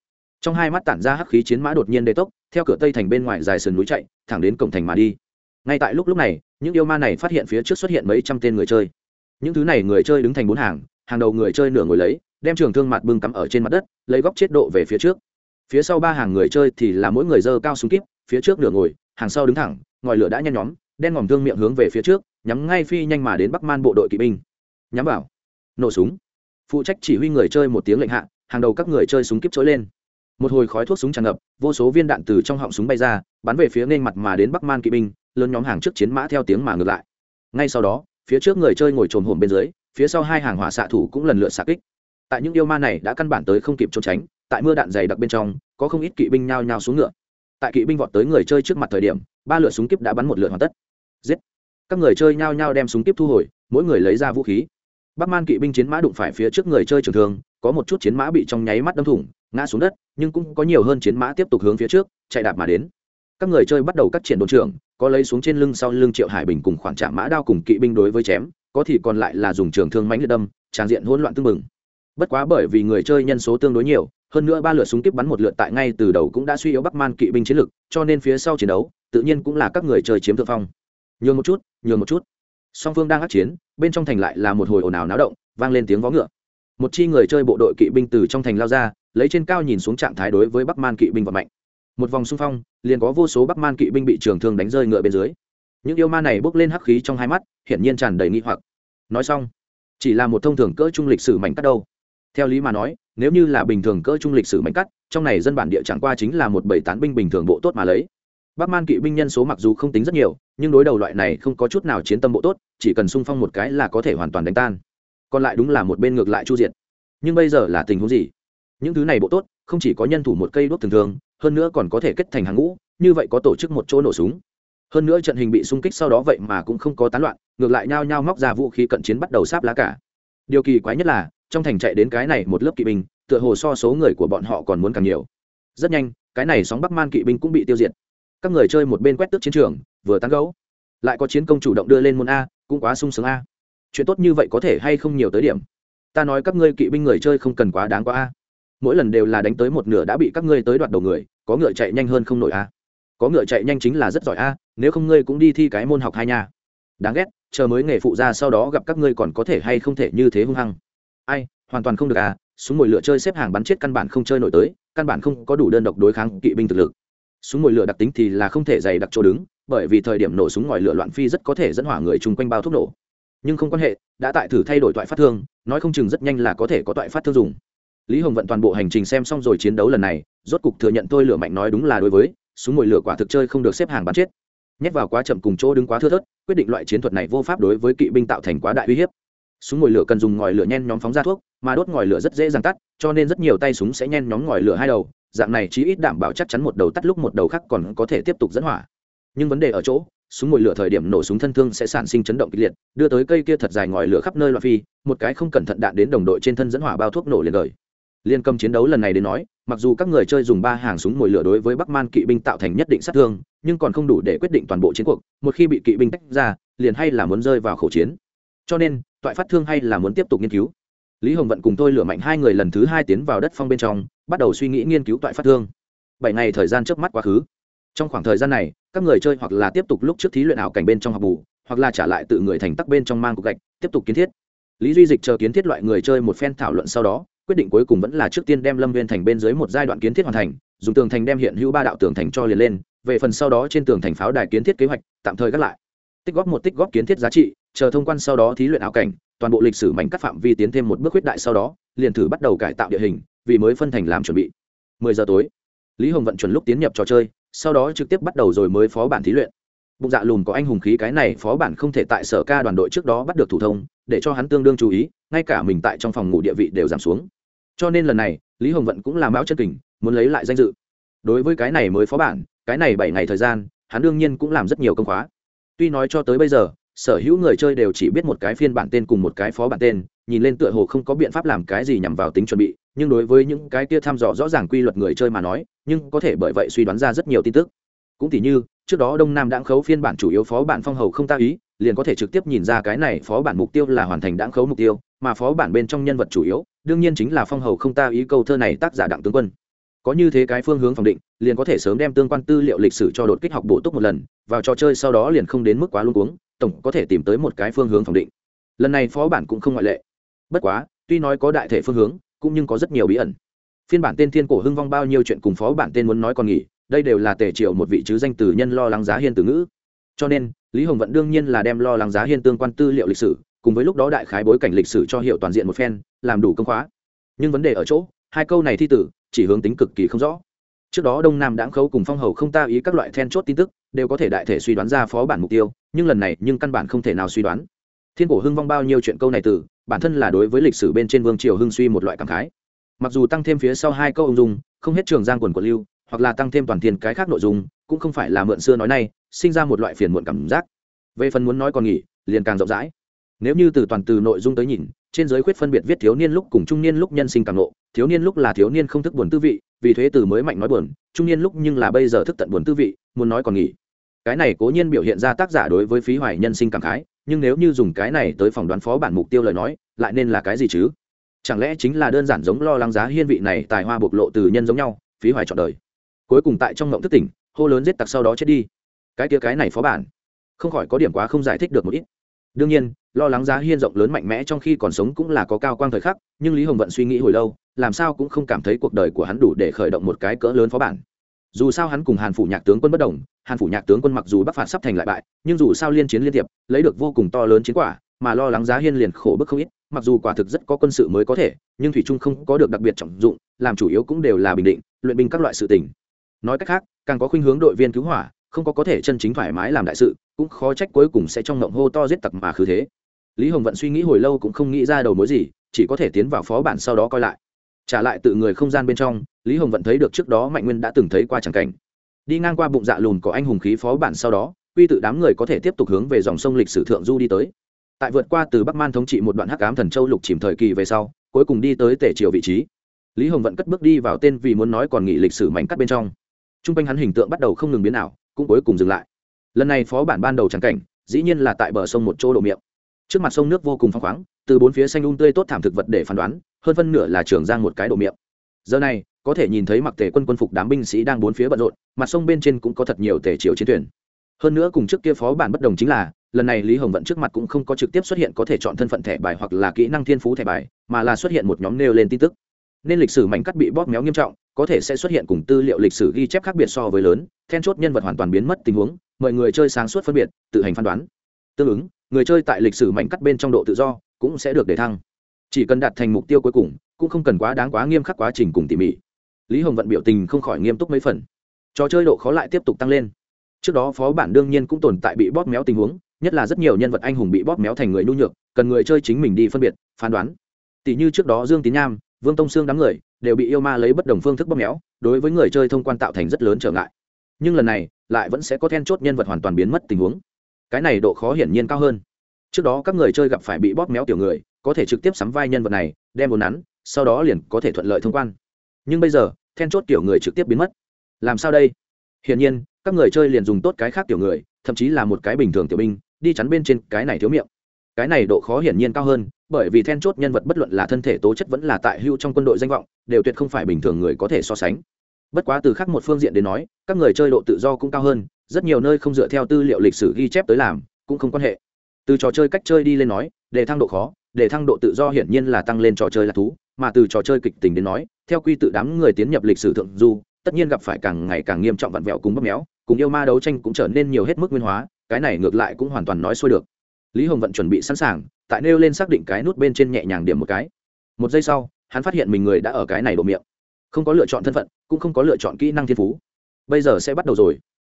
trong hai mắt tản ra hắc khí chiến mã đột nhiên đê tốc, theo cửa tây thành bên ngoài dài sườn núi chạy, thẳng đến cổng thành mà đi. Ngay tại lúc lúc này, những yêu ma này phát hiện phía trước xuất hiện mấy trăm tên người chơi. Những thứ này người chơi đứng thành bốn hàng hàng đầu người chơi nửa ngồi lấy, đem trường thương mặt bưng cắm ở trên mặt đất, lấy góc chết độ về phía trước. Phía sau ba hàng người chơi thì là mỗi người dơ cao súng kíp, phía trước nửa ngồi, hàng sau đứng thẳng, ngòi lửa đã nhen nhóm, đen ngòm thương miệng hướng về phía trước, nhắm ngay phi nhanh mà đến bắc man bộ đội kỵ binh. Nhắm vào. Nổ súng. Phụ trách chỉ huy người chơi một tiếng lệnh hạ, hàng đầu các người chơi súng kíp trỗi lên một hồi khói thuốc súng tràn ngập, vô số viên đạn từ trong họng súng bay ra, bắn về phía nên mặt mà đến bắc man kỵ binh, lớn nhóm hàng trước chiến mã theo tiếng mà ngược lại. Ngay sau đó, phía trước người chơi ngồi trồm hổm bên dưới, phía sau hai hàng hỏa xạ thủ cũng lần lượt xạ kích. Tại những yêu ma này đã căn bản tới không kịp trốn tránh, tại mưa đạn dày đặc bên trong, có không ít kỵ binh nhao nhao xuống ngựa. Tại kỵ binh vọt tới người chơi trước mặt thời điểm, ba lượt súng kíp đã bắn một lượt hoàn tất. Giết! Các người chơi nhao nhao đem súng kíp thu hồi, mỗi người lấy ra vũ khí. Bắc man kỵ binh chiến mã đụng phải phía trước người chơi trường thương, có một chút chiến mã bị trong nháy mắt đâm thủng ngã xuống đất, nhưng cũng có nhiều hơn chiến mã tiếp tục hướng phía trước, chạy đạp mà đến. Các người chơi bắt đầu các triển đồn trưởng, có lấy xuống trên lưng sau lưng triệu hải bình cùng khoảng trả mã đao cùng kỵ binh đối với chém, có thì còn lại là dùng trường thương mánh liệt đâm, tràn diện hỗn loạn tưng bừng. Bất quá bởi vì người chơi nhân số tương đối nhiều, hơn nữa ba lượt súng kíp bắn một lượt tại ngay từ đầu cũng đã suy yếu bắc man kỵ binh chiến lực, cho nên phía sau chiến đấu, tự nhiên cũng là các người chơi chiếm thượng phong. Nhường một chút, nhường một chút. Song phương đang át chiến, bên trong thành lại là một hồi ồn ào náo động, vang lên tiếng vó ngựa. Một chi người chơi bộ đội kỵ binh từ trong thành lao ra lấy trên cao nhìn xuống trạng thái đối với bắc man kỵ binh và mạnh một vòng xung phong, liền có vô số bắc man kỵ binh bị trường thương đánh rơi ngựa bên dưới. Những yêu ma này bốc lên hắc khí trong hai mắt, hiển nhiên tràn đầy nghi hoặc. Nói xong, chỉ là một thông thường cỡ trung lịch sử mảnh cắt đâu. Theo lý mà nói, nếu như là bình thường cỡ trung lịch sử mảnh cắt, trong này dân bản địa chẳng qua chính là một bảy tán binh bình thường bộ tốt mà lấy. Bắc man kỵ binh nhân số mặc dù không tính rất nhiều, nhưng đối đầu loại này không có chút nào chiến tâm bộ tốt, chỉ cần xung phong một cái là có thể hoàn toàn đánh tan. Còn lại đúng là một bên ngược lại chu diệt. Nhưng bây giờ là tình huống gì? Những thứ này bộ tốt, không chỉ có nhân thủ một cây đốt thường thường, hơn nữa còn có thể kết thành hàng ngũ, như vậy có tổ chức một chỗ nổ súng. Hơn nữa trận hình bị xung kích sau đó vậy mà cũng không có tán loạn, ngược lại nhao nhao móc ra vũ khí cận chiến bắt đầu sáp lá cả. Điều kỳ quái nhất là, trong thành chạy đến cái này một lớp kỵ binh, tựa hồ so số người của bọn họ còn muốn càng nhiều. Rất nhanh, cái này sóng bắc man kỵ binh cũng bị tiêu diệt. Các người chơi một bên quét tước chiến trường, vừa tán gấu lại có chiến công chủ động đưa lên môn a, cũng quá sung sướng a. Chuyện tốt như vậy có thể hay không nhiều tới điểm. Ta nói các ngươi kỵ binh người chơi không cần quá đáng quá a mỗi lần đều là đánh tới một nửa đã bị các ngươi tới đoạt đầu người, có ngựa chạy nhanh hơn không nổi a. Có ngựa chạy nhanh chính là rất giỏi a, nếu không ngươi cũng đi thi cái môn học hai nha. Đáng ghét, chờ mới nghề phụ ra sau đó gặp các ngươi còn có thể hay không thể như thế hung hăng. Ai, hoàn toàn không được à súng mồi lửa chơi xếp hàng bắn chết căn bản không chơi nổi tới, căn bản không có đủ đơn độc đối kháng kỵ binh thực lực. Súng mồi lửa đặc tính thì là không thể dày đặc chỗ đứng, bởi vì thời điểm nổ súng ngòi lửa loạn phi rất có thể dẫn hỏa người chung quanh bao thuốc nổ. Nhưng không quan hệ, đã tại thử thay đổi toại phát thương, nói không chừng rất nhanh là có thể có toại phát thương dùng lý hồng vận toàn bộ hành trình xem xong rồi chiến đấu lần này, rốt cục thừa nhận tôi lửa mạnh nói đúng là đối với, súng mồi lửa quả thực chơi không được xếp hàng bắn chết. Nhét vào quá chậm cùng chỗ đứng quá thưa thớt, quyết định loại chiến thuật này vô pháp đối với kỵ binh tạo thành quá đại uy hiếp. Súng ngồi lửa cần dùng ngòi lửa nhen nhóm phóng ra thuốc, mà đốt ngòi lửa rất dễ dàng tắt, cho nên rất nhiều tay súng sẽ nhen nhóm ngòi lửa hai đầu, dạng này chí ít đảm bảo chắc chắn một đầu tắt lúc một đầu khác còn có thể tiếp tục dẫn hỏa. Nhưng vấn đề ở chỗ, súng ngồi lửa thời điểm nổ súng thân thương sẽ sản sinh chấn động kịch liệt, đưa tới cây kia thật dài ngòi lửa khắp nơi loạn phi, một cái không cẩn thận đạn đến đồng đội trên thân dẫn hỏa bao thuốc nổ liền đời liên cầm chiến đấu lần này đến nói, mặc dù các người chơi dùng ba hàng súng mồi lửa đối với bắc man kỵ binh tạo thành nhất định sát thương, nhưng còn không đủ để quyết định toàn bộ chiến cuộc, một khi bị kỵ binh tách ra, liền hay là muốn rơi vào khẩu chiến. Cho nên, toại phát thương hay là muốn tiếp tục nghiên cứu. Lý hồng vận cùng tôi lửa mạnh hai người lần thứ hai tiến vào đất phong bên trong, bắt đầu suy nghĩ nghiên cứu toại phát thương. Bảy ngày thời gian trước mắt quá khứ. Trong khoảng thời gian này, các người chơi hoặc là tiếp tục lúc trước thí luyện ảo cảnh bên trong học bù, hoặc là trả lại tự người thành tắc bên trong mang cục gạch, tiếp tục kiến thiết. Lý duy dịch chờ kiến thiết loại người chơi một phen thảo luận sau đó quyết định cuối cùng vẫn là trước tiên đem lâm viên thành bên dưới một giai đoạn kiến thiết hoàn thành, dùng tường thành đem hiện hữu ba đạo tường thành cho liền lên, về phần sau đó trên tường thành pháo đài kiến thiết kế hoạch, tạm thời gác lại. Tích góp một tích góp kiến thiết giá trị, chờ thông quan sau đó thí luyện áo cảnh, toàn bộ lịch sử mảnh cắt phạm vi tiến thêm một bước huyết đại sau đó, liền thử bắt đầu cải tạo địa hình, vì mới phân thành làm chuẩn bị. 10 giờ tối, lý hồng vận chuẩn lúc tiến nhập trò chơi, sau đó trực tiếp bắt đầu rồi mới phó bản thí luyện bụng dạ lùn có anh hùng khí cái này phó bản không thể tại sở ca đoàn đội trước đó bắt được thủ thông, để cho hắn tương đương chú ý, ngay cả mình tại trong phòng ngủ địa vị đều giảm xuống. Cho nên lần này, lý hồng vận cũng làm báo chân kình, muốn lấy lại danh dự. Đối với cái này mới phó bản, cái này bảy ngày thời gian, hắn đương nhiên cũng làm rất nhiều công khóa. Tuy nói cho tới bây giờ, sở hữu người chơi đều chỉ biết một cái phiên bản tên cùng một cái phó bản tên, nhìn lên tựa hồ không có biện pháp làm cái gì nhằm vào tính chuẩn bị, nhưng đối với những cái kia thăm dò rõ ràng quy luật người chơi mà nói, nhưng có thể bởi vậy suy đoán ra rất nhiều tin tức cũng tỉ như, trước đó đông nam đãng khấu phiên bản chủ yếu phó bản phong hầu không ta ý, liền có thể trực tiếp nhìn ra cái này phó bản mục tiêu là hoàn thành đãng khấu mục tiêu, mà phó bản bên trong nhân vật chủ yếu, đương nhiên chính là phong hầu không ta ý câu thơ này tác giả đặng tướng quân. Có như thế cái phương hướng phòng định, liền có thể sớm đem tương quan tư liệu lịch sử cho đột kích học bổ túc một lần, vào trò chơi sau đó liền không đến mức quá luôn cuống, tổng có thể tìm tới một cái phương hướng phòng định. Lần này phó bản cũng không ngoại lệ. Bất quá, tuy nói có đại thể phương hướng, cũng nhưng có rất nhiều bí ẩn. Phiên bản tên thiên cổ hưng vong bao nhiêu chuyện cùng phó bản tên muốn nói còn nghỉ đây đều là tề triệu một vị chứ danh từ nhân lo lắng giá hiên từ ngữ. Cho nên, lý hồng vận đương nhiên là đem lo lắng giá hiên tương quan tư liệu lịch sử, cùng với lúc đó đại khái bối cảnh lịch sử cho hiệu toàn diện một phen, làm đủ công khóa. Nhưng vấn đề ở chỗ, hai câu này thi tử, chỉ hướng tính cực kỳ không rõ. Trước đó đông nam đãng khấu cùng phong hầu không ta ý các loại then chốt tin tức, đều có thể đại thể suy đoán ra phó bản mục tiêu, nhưng lần này nhưng căn bản không thể nào suy đoán. Thiên cổ hưng vong bao nhiêu chuyện câu này từ, bản thân là đối với lịch sử bên trên vương triều hưng suy một loại cảm khái. Mặc dù tăng thêm phía sau hai câu ông dung, không hết trường giang quần của lưu hoặc là tăng thêm toàn thiên cái khác nội dung, cũng không phải là mượn xưa nói nay, sinh ra một loại phiền muộn cảm giác. Về phần muốn nói còn nghỉ, liền càng rộng rãi. Nếu như từ toàn từ nội dung tới nhìn, trên giới khuyết phân biệt viết thiếu niên lúc cùng trung niên lúc nhân sinh càng nộ thiếu niên lúc là thiếu niên không thức buồn tư vị, vì thế từ mới mạnh nói buồn, trung niên lúc nhưng là bây giờ thức tận buồn tư vị, muốn nói còn nghỉ. Cái này cố nhiên biểu hiện ra tác giả đối với phí hoài nhân sinh cảm khái, nhưng nếu như dùng cái này tới phỏng đoán phó bản mục tiêu lời nói, lại nên là cái gì chứ? Chẳng lẽ chính là đơn giản giống lo lắng giá hiên vị này tài hoa bộc lộ từ nhân giống nhau, phí hoài chọn đời? Cuối cùng tại trong ngộng thức tỉnh, hô lớn giết tặc sau đó chết đi. Cái kia cái này phó bản, không khỏi có điểm quá không giải thích được một ít. Đương nhiên, lo lắng giá hiên rộng lớn mạnh mẽ trong khi còn sống cũng là có cao quang thời khắc, nhưng lý hồng vận suy nghĩ hồi lâu, làm sao cũng không cảm thấy cuộc đời của hắn đủ để khởi động một cái cỡ lớn phó bản. Dù sao hắn cùng hàn phủ nhạc tướng quân bất đồng, hàn phủ nhạc tướng quân mặc dù bắc phạt sắp thành lại bại, nhưng dù sao liên chiến liên tiệp lấy được vô cùng to lớn chiến quả, mà lo lắng giá hiên liền khổ bức không ít, mặc dù quả thực rất có quân sự mới có thể, nhưng thủy trung không có được đặc biệt trọng dụng, làm chủ yếu cũng đều là bình định, luyện binh các loại sự tình nói cách khác, càng có khuynh hướng đội viên cứu hỏa, không có có thể chân chính thoải mái làm đại sự, cũng khó trách cuối cùng sẽ trong ngộng hô to giết tặc mà khứ thế. Lý hồng vận suy nghĩ hồi lâu cũng không nghĩ ra đầu mối gì, chỉ có thể tiến vào phó bản sau đó coi lại. Trả lại tự người không gian bên trong, lý hồng vận thấy được trước đó mạnh nguyên đã từng thấy qua tràng cảnh. Đi ngang qua bụng dạ lùn có anh hùng khí phó bản sau đó, quy tự đám người có thể tiếp tục hướng về dòng sông lịch sử thượng du đi tới. Tại vượt qua từ bắc man thống trị một đoạn hắc ám thần châu lục chìm thời kỳ về sau, cuối cùng đi tới tể triều vị trí. Lý hồng vận cất bước đi vào tên vì muốn nói còn nghị lịch sử mảnh cắt bên trong t r u n g quanh hắn hình tượng bắt đầu không ngừng biến ảo, cũng cuối cùng dừng lại. Lần này phó bản ban đầu trắng cảnh, dĩ nhiên là tại bờ sông một chỗ độ miệng. Trước mặt sông nước vô cùng phăng khoáng, từ bốn phía xanh u um tươi tốt thảm thực vật để phán đoán, hơn phân nửa là trường giang một cái độ miệng. Giờ này, có thể nhìn thấy mặc tề quân quân phục đám binh sĩ đang bốn phía bận rộn, mặt sông bên trên cũng có thật nhiều tề triều chiến thuyền. Hơn nữa cùng trước kia phó bản bất đồng chính là, lần này lý hồng vận trước mặt cũng không có trực tiếp xuất hiện có thể chọn thân phận thẻ bài hoặc là kỹ năng thiên phú thẻ bài, mà là xuất hiện một nhóm nêu lên tin tức. Nên lịch sử mảnh cắt bị bóp méo nghiêm trọng có thể sẽ xuất hiện cùng tư liệu lịch sử ghi chép khác biệt so với lớn, then chốt nhân vật hoàn toàn biến mất tình huống, mọi người chơi sáng suốt phân biệt, tự hành phán đoán. Tương ứng, người chơi tại lịch sử mảnh cắt bên trong độ tự do cũng sẽ được đề thăng. Chỉ cần đạt thành mục tiêu cuối cùng, cũng không cần quá đáng quá nghiêm khắc quá trình cùng tỉ mỉ. Lý hồng vận biểu tình không khỏi nghiêm túc mấy phần. Trò chơi độ khó lại tiếp tục tăng lên. Trước đó phó bản đương nhiên cũng tồn tại bị bóp méo tình huống, nhất là rất nhiều nhân vật anh hùng bị bóp méo thành người nhu nhược, cần người chơi chính mình đi phân biệt, phán đoán. Tỷ như trước đó dương tín nham, vương tông sương đám người đều bị yêu ma lấy bất đồng phương thức bóp méo, đối với người chơi thông quan tạo thành rất lớn trở ngại. Nhưng lần này, lại vẫn sẽ có then chốt nhân vật hoàn toàn biến mất tình huống. Cái này độ khó hiển nhiên cao hơn. Trước đó các người chơi gặp phải bị bóp méo tiểu người, có thể trực tiếp sắm vai nhân vật này, đem vốn nắn, sau đó liền có thể thuận lợi thông quan. Nhưng bây giờ, then chốt tiểu người trực tiếp biến mất. Làm sao đây? Hiển nhiên, các người chơi liền dùng tốt cái khác tiểu người, thậm chí là một cái bình thường tiểu binh, đi chắn bên trên cái này thiếu miệng cái này độ khó hiển nhiên cao hơn, bởi vì then chốt nhân vật bất luận là thân thể tố chất vẫn là tại hưu trong quân đội danh vọng, đều tuyệt không phải bình thường người có thể so sánh. Bất quá từ khác một phương diện đến nói, các người chơi độ tự do cũng cao hơn, rất nhiều nơi không dựa theo tư liệu lịch sử ghi chép tới làm, cũng không quan hệ. Từ trò chơi cách chơi đi lên nói, để thăng độ khó, để thăng độ tự do hiển nhiên là tăng lên trò chơi là thú, mà từ trò chơi kịch tính đến nói, theo quy tự đám người tiến nhập lịch sử thượng du, tất nhiên gặp phải càng ngày càng nghiêm trọng vặn vẹo cùng bóp méo, cùng yêu ma đấu tranh cũng trở nên nhiều hết mức nguyên hóa, cái này ngược lại cũng hoàn toàn nói xuôi được lý hồng vận chuẩn bị sẵn sàng, tại nêu lên xác định cái nút bên trên nhẹ nhàng điểm một cái. Một giây sau, hắn phát hiện mình người đã ở cái này độ miệng. Không có lựa chọn thân phận, cũng không có lựa chọn kỹ năng thiên phú. Bây giờ sẽ bắt đầu rồi.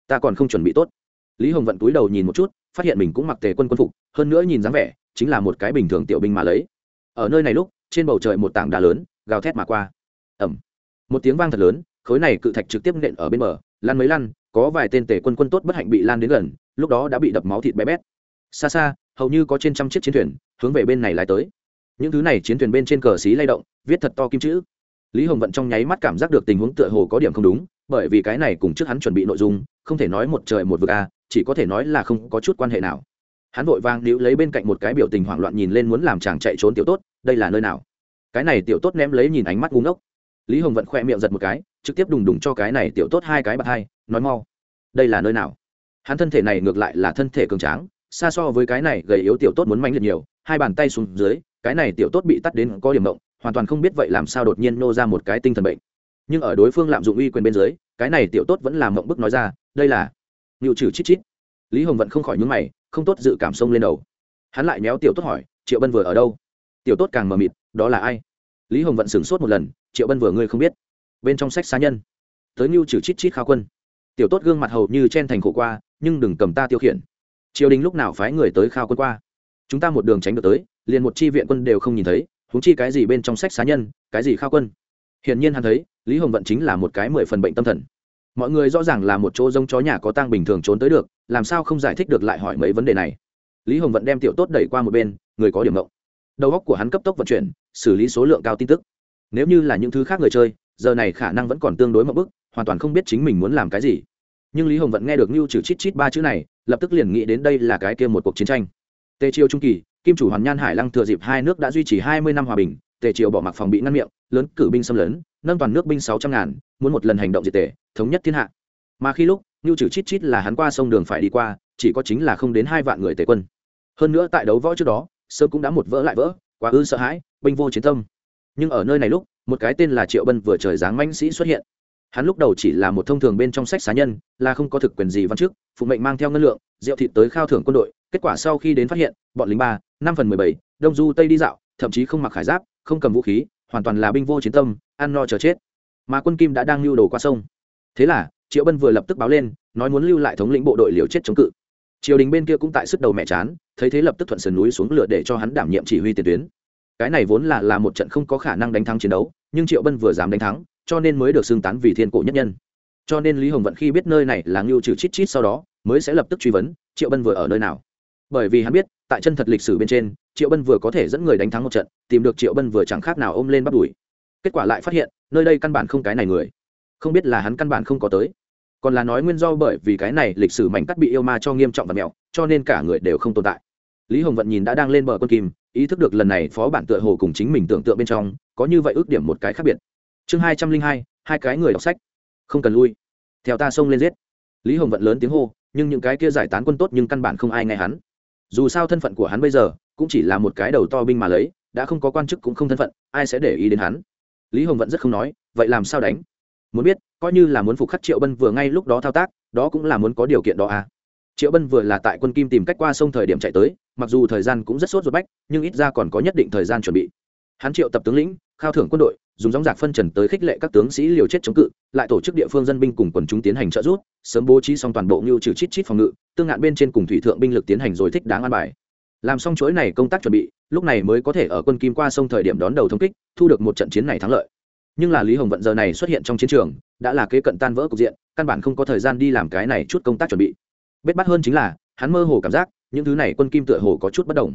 Ta còn không chuẩn bị tốt. Lý hồng vận túi đầu nhìn một chút, phát hiện mình cũng mặc tề quân quân phục, hơn nữa nhìn dáng vẻ, chính là một cái bình thường tiểu binh mà lấy. Ở nơi này lúc, trên bầu trời một tảng đá lớn, gào thét mà qua. Ẩm một tiếng vang thật lớn, khối này cự thạch trực tiếp nện ở bên bờ, lăn mấy lăn, có vài tên tề quân quân tốt bất hạnh bị lan đến gần, lúc đó đã bị đập máu thịt bé bét xa xa, hầu như có trên trăm chiếc chiến thuyền hướng về bên này lái tới. Những thứ này chiến thuyền bên trên cờ xí lay động, viết thật to kim chữ. Lý hồng vận trong nháy mắt cảm giác được tình huống tựa hồ có điểm không đúng, bởi vì cái này cùng trước hắn chuẩn bị nội dung, không thể nói một trời một vực a, chỉ có thể nói là không có chút quan hệ nào. Hắn vội vang níu lấy bên cạnh một cái biểu tình hoảng loạn nhìn lên muốn làm chàng chạy trốn tiểu tốt, đây là nơi nào? Cái này tiểu tốt ném lấy nhìn ánh mắt ngu ngốc. Lý hồng vận khoe miệng giật một cái, trực tiếp đùng đùng cho cái này tiểu tốt hai cái bạc hai, nói mau. Đây là nơi nào? Hắn thân thể này ngược lại là thân thể cường tráng xa so với cái này gầy yếu tiểu tốt muốn manh liệt nhiều, hai bàn tay xuống dưới, cái này tiểu tốt bị tắt đến có điểm mộng, hoàn toàn không biết vậy làm sao đột nhiên nô ra một cái tinh thần bệnh. Nhưng ở đối phương lạm dụng uy quyền bên dưới, cái này tiểu tốt vẫn làm mộng bức nói ra, đây là ngự trừ chít chít. Lý hồng vẫn không khỏi nhúng mày, không tốt dự cảm sông lên đầu. Hắn lại méo tiểu tốt hỏi, triệu bân vừa ở đâu? Tiểu tốt càng mờ mịt, đó là ai? Lý hồng vận sửng sốt một lần, triệu bân vừa ngươi không biết. Bên trong sách xá nhân. Tới ngưu trừ chít chít khao quân. Tiểu tốt gương mặt hầu như chen thành khổ qua, nhưng đừng cầm ta tiêu khiển triều đình lúc nào phái người tới khao quân qua? Chúng ta một đường tránh được tới, liền một chi viện quân đều không nhìn thấy húng chi cái gì bên trong sách xá nhân, cái gì khao quân? Hiển nhiên hắn thấy, lý hồng vận chính là một cái mười phần bệnh tâm thần. Mọi người rõ ràng là một chỗ giống chó nhà có tang bình thường trốn tới được, làm sao không giải thích được lại hỏi mấy vấn đề này? Lý hồng vận đem tiểu tốt đẩy qua một bên, người có điểm mộng đầu óc của hắn cấp tốc vận chuyển, xử lý số lượng cao tin tức. Nếu như là những thứ khác người chơi, giờ này khả năng vẫn còn tương đối mậu bức, hoàn toàn không biết chính mình muốn làm cái gì. Nhưng lý hồng vận nghe được như trừ chít chít ba chữ này lập tức liền nghĩ đến đây là cái kia một cuộc chiến tranh. Tề triều trung kỳ, kim chủ hoàn nhan hải lăng thừa dịp hai nước đã duy trì hai mươi năm hòa bình, tề triều bỏ mặc phòng bị ngăn miệng, lớn cử binh xâm lấn, nâng toàn nước binh sáu trăm ngàn, muốn một lần hành động diệt tề, thống nhất thiên hạ. Mà khi lúc như trừ chít chít là hắn qua sông đường phải đi qua, chỉ có chính là không đến hai vạn người tề quân. Hơn nữa tại đấu võ trước đó sơ cũng đã một vỡ lại vỡ, quá ư sợ hãi binh vô chiến tâm. Nhưng ở nơi này lúc, một cái tên là triệu bân vừa trời dáng mãnh sĩ xuất hiện hắn lúc đầu chỉ là một thông thường bên trong sách xá nhân, là không có thực quyền gì văn trước phụ mệnh mang theo ngân lượng, rượu thịt tới khao thưởng quân đội. Kết quả sau khi đến phát hiện, bọn lính ba, năm phần mười bảy, đông du tây đi dạo, thậm chí không mặc khải giáp, không cầm vũ khí, hoàn toàn là binh vô chiến tâm, ăn no chờ chết. Mà quân kim đã đang lưu đồ qua sông. Thế là, triệu bân vừa lập tức báo lên, nói muốn lưu lại thống lĩnh bộ đội liều chết chống cự. Triều đình bên kia cũng tại sức đầu mẹ chán, thấy thế lập tức thuận sườn núi xuống lửa để cho hắn đảm nhiệm chỉ huy tiền tuyến. Cái này vốn là là một trận không có khả năng đánh thắng chiến đấu, nhưng triệu bân vừa dám đánh thắng cho nên mới được xưng tán vì thiên cổ nhất nhân. Cho nên lý hồng vận khi biết nơi này là ngưu trừ chít chít sau đó, mới sẽ lập tức truy vấn, triệu bân vừa ở nơi nào. Bởi vì hắn biết, tại chân thật lịch sử bên trên, triệu bân vừa có thể dẫn người đánh thắng một trận, tìm được triệu bân vừa chẳng khác nào ôm lên bắt đuổi kết quả lại phát hiện, nơi đây căn bản không cái này người. Không biết là hắn căn bản không có tới. Còn là nói nguyên do bởi vì cái này lịch sử mảnh cắt bị yêu ma cho nghiêm trọng và mẹo, cho nên cả người đều không tồn tại. Lý hồng vận nhìn đã đang lên bờ quân kim, ý thức được lần này phó bản tựa hồ cùng chính mình tưởng tượng bên trong, có như vậy ước điểm một cái khác biệt chương hai trăm linh hai hai cái người đọc sách. Không cần lui. Theo ta xông lên giết. Lý hồng vận lớn tiếng hô, nhưng những cái kia giải tán quân tốt nhưng căn bản không ai nghe hắn. Dù sao thân phận của hắn bây giờ, cũng chỉ là một cái đầu to binh mà lấy, đã không có quan chức cũng không thân phận, ai sẽ để ý đến hắn? Lý hồng vận rất không nói, vậy làm sao đánh? Muốn biết, coi như là muốn phục khắc triệu bân vừa ngay lúc đó thao tác, đó cũng là muốn có điều kiện đó à? Triệu bân vừa là tại quân kim tìm cách qua sông thời điểm chạy tới, mặc dù thời gian cũng rất sốt ruột bách, nhưng ít ra còn có nhất định thời gian chuẩn bị. Hắn triệu tập tướng lĩnh khao thưởng quân đội, dùng gióng giạc phân trần tới khích lệ các tướng sĩ liều chết chống cự, lại tổ chức địa phương dân binh cùng quần chúng tiến hành trợ giúp, sớm bố trí xong toàn bộ ngưu trừ chít chít phòng ngự, tương ngạn bên trên cùng thủy thượng binh lực tiến hành rồi thích đáng an bài. Làm xong chuỗi này công tác chuẩn bị, lúc này mới có thể ở quân kim qua sông thời điểm đón đầu thống kích, thu được một trận chiến này thắng lợi. Nhưng là lý hồng vận giờ này xuất hiện trong chiến trường, đã là kế cận tan vỡ cục diện, căn bản không có thời gian đi làm cái này chút công tác chuẩn bị. Bết bắt hơn chính là, hắn mơ hồ cảm giác, những thứ này quân kim tựa hồ có chút bất đồng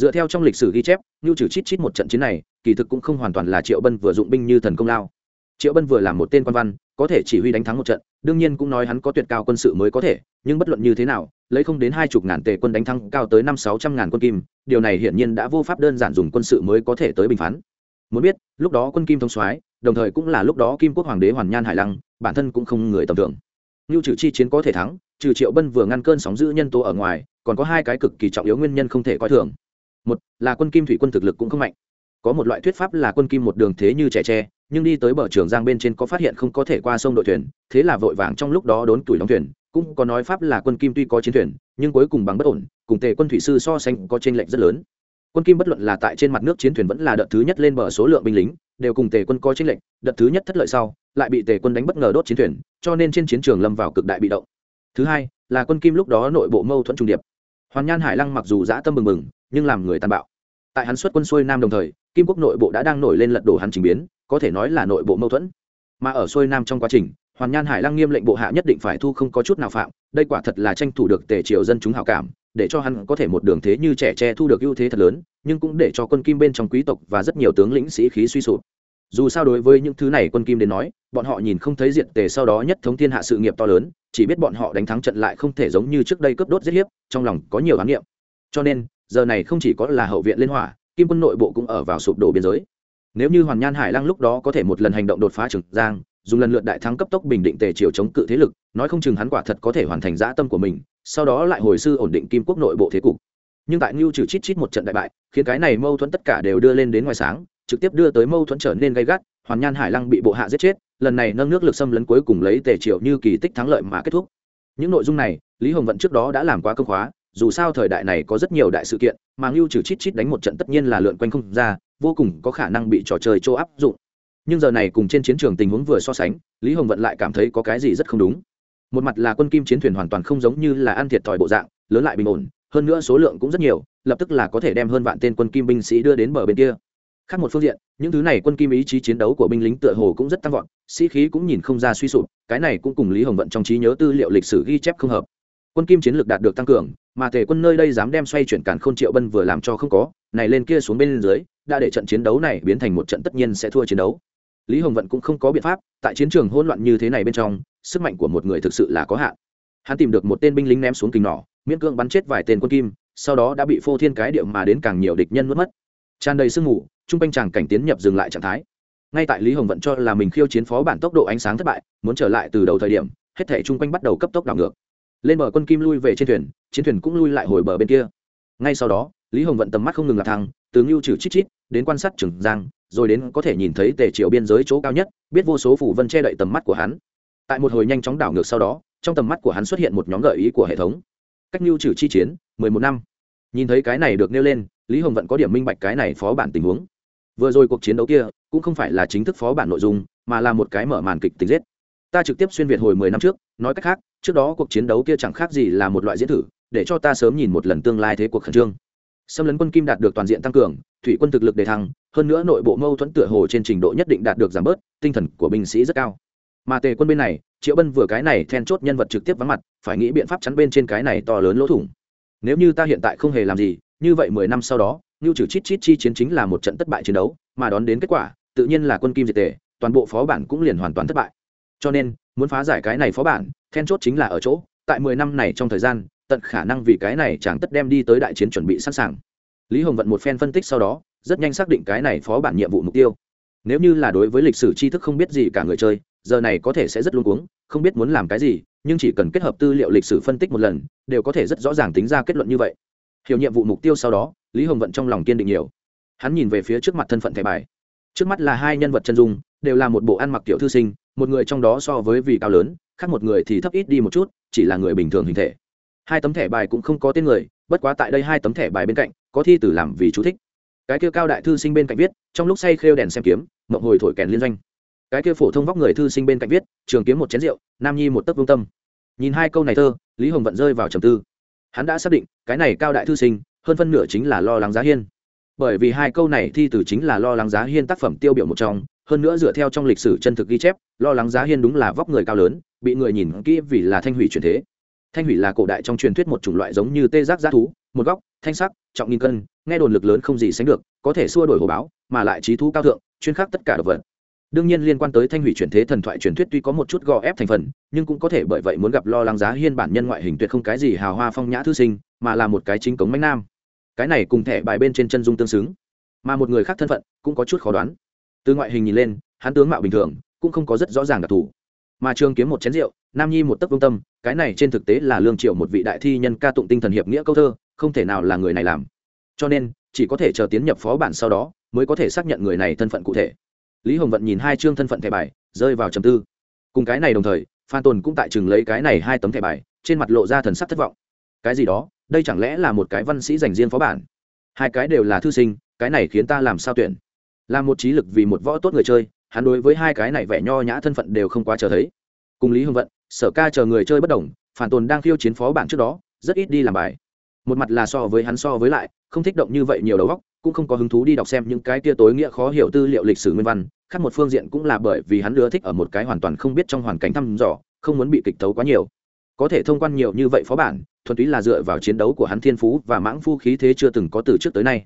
dựa theo trong lịch sử ghi chép như trừ chít chít một trận chiến này, kỳ thực cũng không hoàn toàn là triệu bân vừa dụng binh như thần công lao. Triệu bân vừa làm một tên quan văn, có thể chỉ huy đánh thắng một trận, đương nhiên cũng nói hắn có tuyệt cao quân sự mới có thể, nhưng bất luận như thế nào, lấy không đến hai chục ngàn tề quân đánh thắng cao tới năm sáu trăm ngàn quân kim, điều này hiển nhiên đã vô pháp đơn giản dùng quân sự mới có thể tới bình phán. Muốn biết, lúc đó quân kim thông soái, đồng thời cũng là lúc đó kim quốc hoàng đế hoàn nhan hải lăng, bản thân cũng không người tầm thường. Như trừ chi chiến có thể thắng, trừ triệu bân vừa ngăn cơn sóng giữ nhân tố ở ngoài, còn có hai cái cực kỳ trọng yếu nguyên nhân không thể coi thường một là quân kim thủy quân thực lực cũng không mạnh. Có một loại thuyết pháp là quân kim một đường thế như trẻ tre, nhưng đi tới bờ trường giang bên trên có phát hiện không có thể qua sông đội thuyền, thế là vội vàng trong lúc đó đốn tuổi đóng thuyền. Cũng có nói pháp là quân kim tuy có chiến thuyền, nhưng cuối cùng bằng bất ổn, cùng tề quân thủy sư so sánh có t lệch rất lớn. Quân kim bất luận là tại trên mặt nước chiến thuyền vẫn là đợt thứ nhất lên bờ số lượng binh lính, đều cùng tề quân có t lệch, đợt thứ nhất thất lợi sau, lại bị tề quân đánh bất ngờ đốt chiến thuyền, cho nên trên chiến trường lâm vào cực đại bị động. Thứ hai là quân kim lúc đó nội bộ mâu thuẫn trùng điệp hoàn nhan hải lăng mặc dù dã tâm mừng mừng nhưng làm người tàn bạo. Tại hắn xuất quân xuôi nam đồng thời, kim quốc nội bộ đã đang nổi lên lật đổ hắn trình biến, có thể nói là nội bộ mâu thuẫn. Mà ở xuôi nam trong quá trình, hoàn nhan hải lăng nghiêm lệnh bộ hạ nhất định phải thu không có chút nào phạm, đây quả thật là tranh thủ được tề triều dân chúng hào cảm, để cho hắn có thể một đường thế như trẻ tre thu được ưu thế thật lớn, nhưng cũng để cho quân kim bên trong quý tộc và rất nhiều tướng lĩnh sĩ khí suy sụp. Dù sao đối với những thứ này quân kim đến nói bọn họ nhìn không thấy diện tề sau đó nhất thống thiên hạ sự nghiệp to lớn, chỉ biết bọn họ đánh thắng trận lại không thể giống như trước đây cướp đốt giết hiếp, trong lòng có nhiều ám nghiệm cho nên, giờ này không chỉ có là hậu viện liên hỏa, kim quân nội bộ cũng ở vào sụp đổ biên giới. Nếu như hoàn nhan hải lăng lúc đó có thể một lần hành động đột phá trường giang, dùng lần lượt đại thắng cấp tốc bình định tề triều chống cự thế lực, nói không chừng hắn quả thật có thể hoàn thành dã tâm của mình, sau đó lại hồi sư ổn định kim quốc nội bộ thế cục. Nhưng tại ngưu trừ chít chít một trận đại bại, khiến cái này mâu thuẫn tất cả đều đưa lên đến ngoài sáng, trực tiếp đưa tới mâu thuẫn trở nên gay gắt, hoàn nhan hải lăng bị bộ hạ giết chết lần này nâng nước lực xâm lấn cuối cùng lấy tề triệu như kỳ tích thắng lợi mà kết thúc. Những nội dung này, lý hồng vận trước đó đã làm quá công khóa, dù sao thời đại này có rất nhiều đại sự kiện, mà ngưu trừ chít chít đánh một trận tất nhiên là lượn quanh không ra, vô cùng có khả năng bị trò chơi chỗ áp dụng. Nhưng giờ này cùng trên chiến trường tình huống vừa so sánh, lý hồng vận lại cảm thấy có cái gì rất không đúng. Một mặt là quân kim chiến thuyền hoàn toàn không giống như là ăn thiệt thòi bộ dạng, lớn lại bình ổn, hơn nữa số lượng cũng rất nhiều, lập tức là có thể đem hơn vạn tên quân kim binh sĩ đưa đến bờ bên kia khác một phương diện, những thứ này quân kim ý chí chiến đấu của binh lính tựa hồ cũng rất tăng vọt, sĩ khí cũng nhìn không ra suy sụp, cái này cũng cùng lý hồng vận trong trí nhớ tư liệu lịch sử ghi chép không hợp. Quân kim chiến lược đạt được tăng cường, mà thể quân nơi đây dám đem xoay chuyển cản k h ô n triệu bân vừa làm cho không có, này lên kia xuống bên dưới, đã để trận chiến đấu này biến thành một trận tất nhiên sẽ thua chiến đấu. Lý hồng vận cũng không có biện pháp, tại chiến trường hỗn loạn như thế này bên trong, sức mạnh của một người thực sự là có hạn. Hắn tìm được một tên binh lính ném xuống kình nỏ, miễn cưỡng bắn chết vài tên quân kim, sau đó đã bị phô thiên cái điệu mà đến càng nhiều địch nhân mất mất. Tràn đầy sương mù chung quanh chàng cảnh tiến nhập dừng lại trạng thái. Ngay tại lý hồng vận cho là mình khiêu chiến phó bản tốc độ ánh sáng thất bại, muốn trở lại từ đầu thời điểm, hết thể chung quanh bắt đầu cấp tốc đảo ngược. Lên bờ quân kim lui về trên thuyền, chiến thuyền cũng lui lại hồi bờ bên kia. Ngay sau đó, lý hồng vận tầm mắt không ngừng là thăng, từ ngưu trừ chít chít đến quan sát trường giang, rồi đến có thể nhìn thấy tề triệu biên giới chỗ cao nhất, biết vô số phủ vân che đậy tầm mắt của hắn. Tại một hồi nhanh chóng đảo ngược sau đó, trong tầm mắt của hắn xuất hiện một nhóm gợi ý của hệ thống. Cách ngưu trừ chi chiến, mười một năm. Nhìn thấy cái này được nêu lên, lý hồng vận có điểm minh bạch cái này phó bản tình huống vừa rồi cuộc chiến đấu kia cũng không phải là chính thức phó bản nội dung, mà là một cái mở màn kịch tính giết. Ta trực tiếp xuyên việt hồi mười năm trước, nói cách khác, trước đó cuộc chiến đấu kia chẳng khác gì là một loại diễn thử, để cho ta sớm nhìn một lần tương lai thế cuộc khẩn trương. Xâm lấn quân kim đạt được toàn diện tăng cường, thủy quân thực lực đề thăng, hơn nữa nội bộ mâu thuẫn tựa hồ trên trình độ nhất định đạt được giảm bớt, tinh thần của binh sĩ rất cao. Mà tề quân bên này, triệu bân vừa cái này then chốt nhân vật trực tiếp vắng mặt, phải nghĩ biện pháp chắn bên trên cái này to lớn lỗ thủng. Nếu như ta hiện tại không hề làm gì, như vậy mười năm sau đó Nưu trừ chít chít chi chiến chính là một trận thất bại chiến đấu, mà đón đến kết quả, tự nhiên là quân kim diệt tề, toàn bộ phó bản cũng liền hoàn toàn thất bại. Cho nên, muốn phá giải cái này phó bản, then chốt chính là ở chỗ, tại mười năm này trong thời gian, tận khả năng vì cái này chẳng tất đem đi tới đại chiến chuẩn bị sẵn sàng. Lý hồng vận một phen phân tích sau đó, rất nhanh xác định cái này phó bản nhiệm vụ mục tiêu. Nếu như là đối với lịch sử tri thức không biết gì cả người chơi, giờ này có thể sẽ rất luống cuống, không biết muốn làm cái gì, nhưng chỉ cần kết hợp tư liệu lịch sử phân tích một lần, đều có thể rất rõ ràng tính ra kết luận như vậy. Hiểu nhiệm vụ mục tiêu sau đó lý hồng vận trong lòng kiên định nhiều. Hắn nhìn về phía trước mặt thân phận thẻ bài. Trước mắt là hai nhân vật chân dung, đều là một bộ ăn mặc kiểu thư sinh, một người trong đó so với vị cao lớn, khác một người thì thấp ít đi một chút, chỉ là người bình thường hình thể. Hai tấm thẻ bài cũng không có tên người, bất quá tại đây hai tấm thẻ bài bên cạnh, có thi tử làm vì chú thích. Cái kia cao đại thư sinh bên cạnh viết, trong lúc say khêu đèn xem kiếm, mộng hồi thổi kèn liên doanh. Cái kia phổ thông vóc người thư sinh bên cạnh viết, trường kiếm một chén rượu, nam nhi một tấc vương tâm. Nhìn hai câu này thơ, lý hồng vận rơi vào trầm tư. Hắn đã xác định, cái này cao đại thư sinh hơn phân nửa chính là lo lắng giá hiên. Bởi vì hai câu này thi từ chính là lo lắng giá hiên tác phẩm tiêu biểu một trong, hơn nữa dựa theo trong lịch sử chân thực ghi chép, lo lắng giá hiên đúng là vóc người cao lớn, bị người nhìn kỹ vì là thanh hủy truyền thế. Thanh hủy là cổ đại trong truyền thuyết một chủng loại giống như tê giác giá thú, một góc, thanh sắc, trọng nghìn cân, nghe đồn lực lớn không gì sánh được, có thể xua đổi hồ báo, mà lại trí thú cao thượng, chuyên khắc tất cả độc vật. Đương nhiên liên quan tới thanh hủy truyền thế thần thoại truyền thuyết tuy có một chút gò ép thành phần, nhưng cũng có thể bởi vậy muốn gặp lo lắng giá hiên bản nhân ngoại hình tuyệt không cái gì hào hoa phong nhã thư sinh, mà là một cái chính cống mánh nam cái này cùng thẻ bài bên trên chân dung tương xứng. Mà một người khác thân phận cũng có chút khó đoán. Từ ngoại hình nhìn lên, hắn tướng mạo bình thường, cũng không có rất rõ ràng đặc thù. Mà trường kiếm một chén rượu, nam nhi một tấc vương tâm, cái này trên thực tế là lương triệu một vị đại thi nhân ca tụng tinh thần hiệp nghĩa câu thơ, không thể nào là người này làm. Cho nên, chỉ có thể chờ tiến nhập phó bản sau đó, mới có thể xác nhận người này thân phận cụ thể. Lý hồng vận nhìn hai chương thân phận thẻ bài, rơi vào trầm tư. Cùng cái này đồng thời, phan tồn cũng tại chừng lấy cái này hai tấm thẻ bài, trên mặt lộ ra thần sắc thất vọng. Cái gì đó? Đây chẳng lẽ là một cái văn sĩ dành riêng phó bản? Hai cái đều là thư sinh, cái này khiến ta làm sao tuyển? Là một trí lực vì một võ tốt người chơi, hắn đối với hai cái này vẻ nho nhã thân phận đều không quá chờ thấy. Cùng lý hưng vận, sở ca chờ người chơi bất đồng, phản tồn đang khiêu chiến phó bản trước đó, rất ít đi làm bài. Một mặt là so với hắn so với lại, không thích động như vậy nhiều đầu óc, cũng không có hứng thú đi đọc xem những cái tia tối nghĩa khó hiểu tư liệu lịch sử nguyên văn, khác một phương diện cũng là bởi vì hắn ưa thích ở một cái hoàn toàn không biết trong hoàn cảnh thăm dò, không muốn bị kịch tấu quá nhiều. Có thể thông quan nhiều như vậy phó bản thuần túy là dựa vào chiến đấu của hắn thiên phú và mãng phu khí thế chưa từng có từ trước tới nay.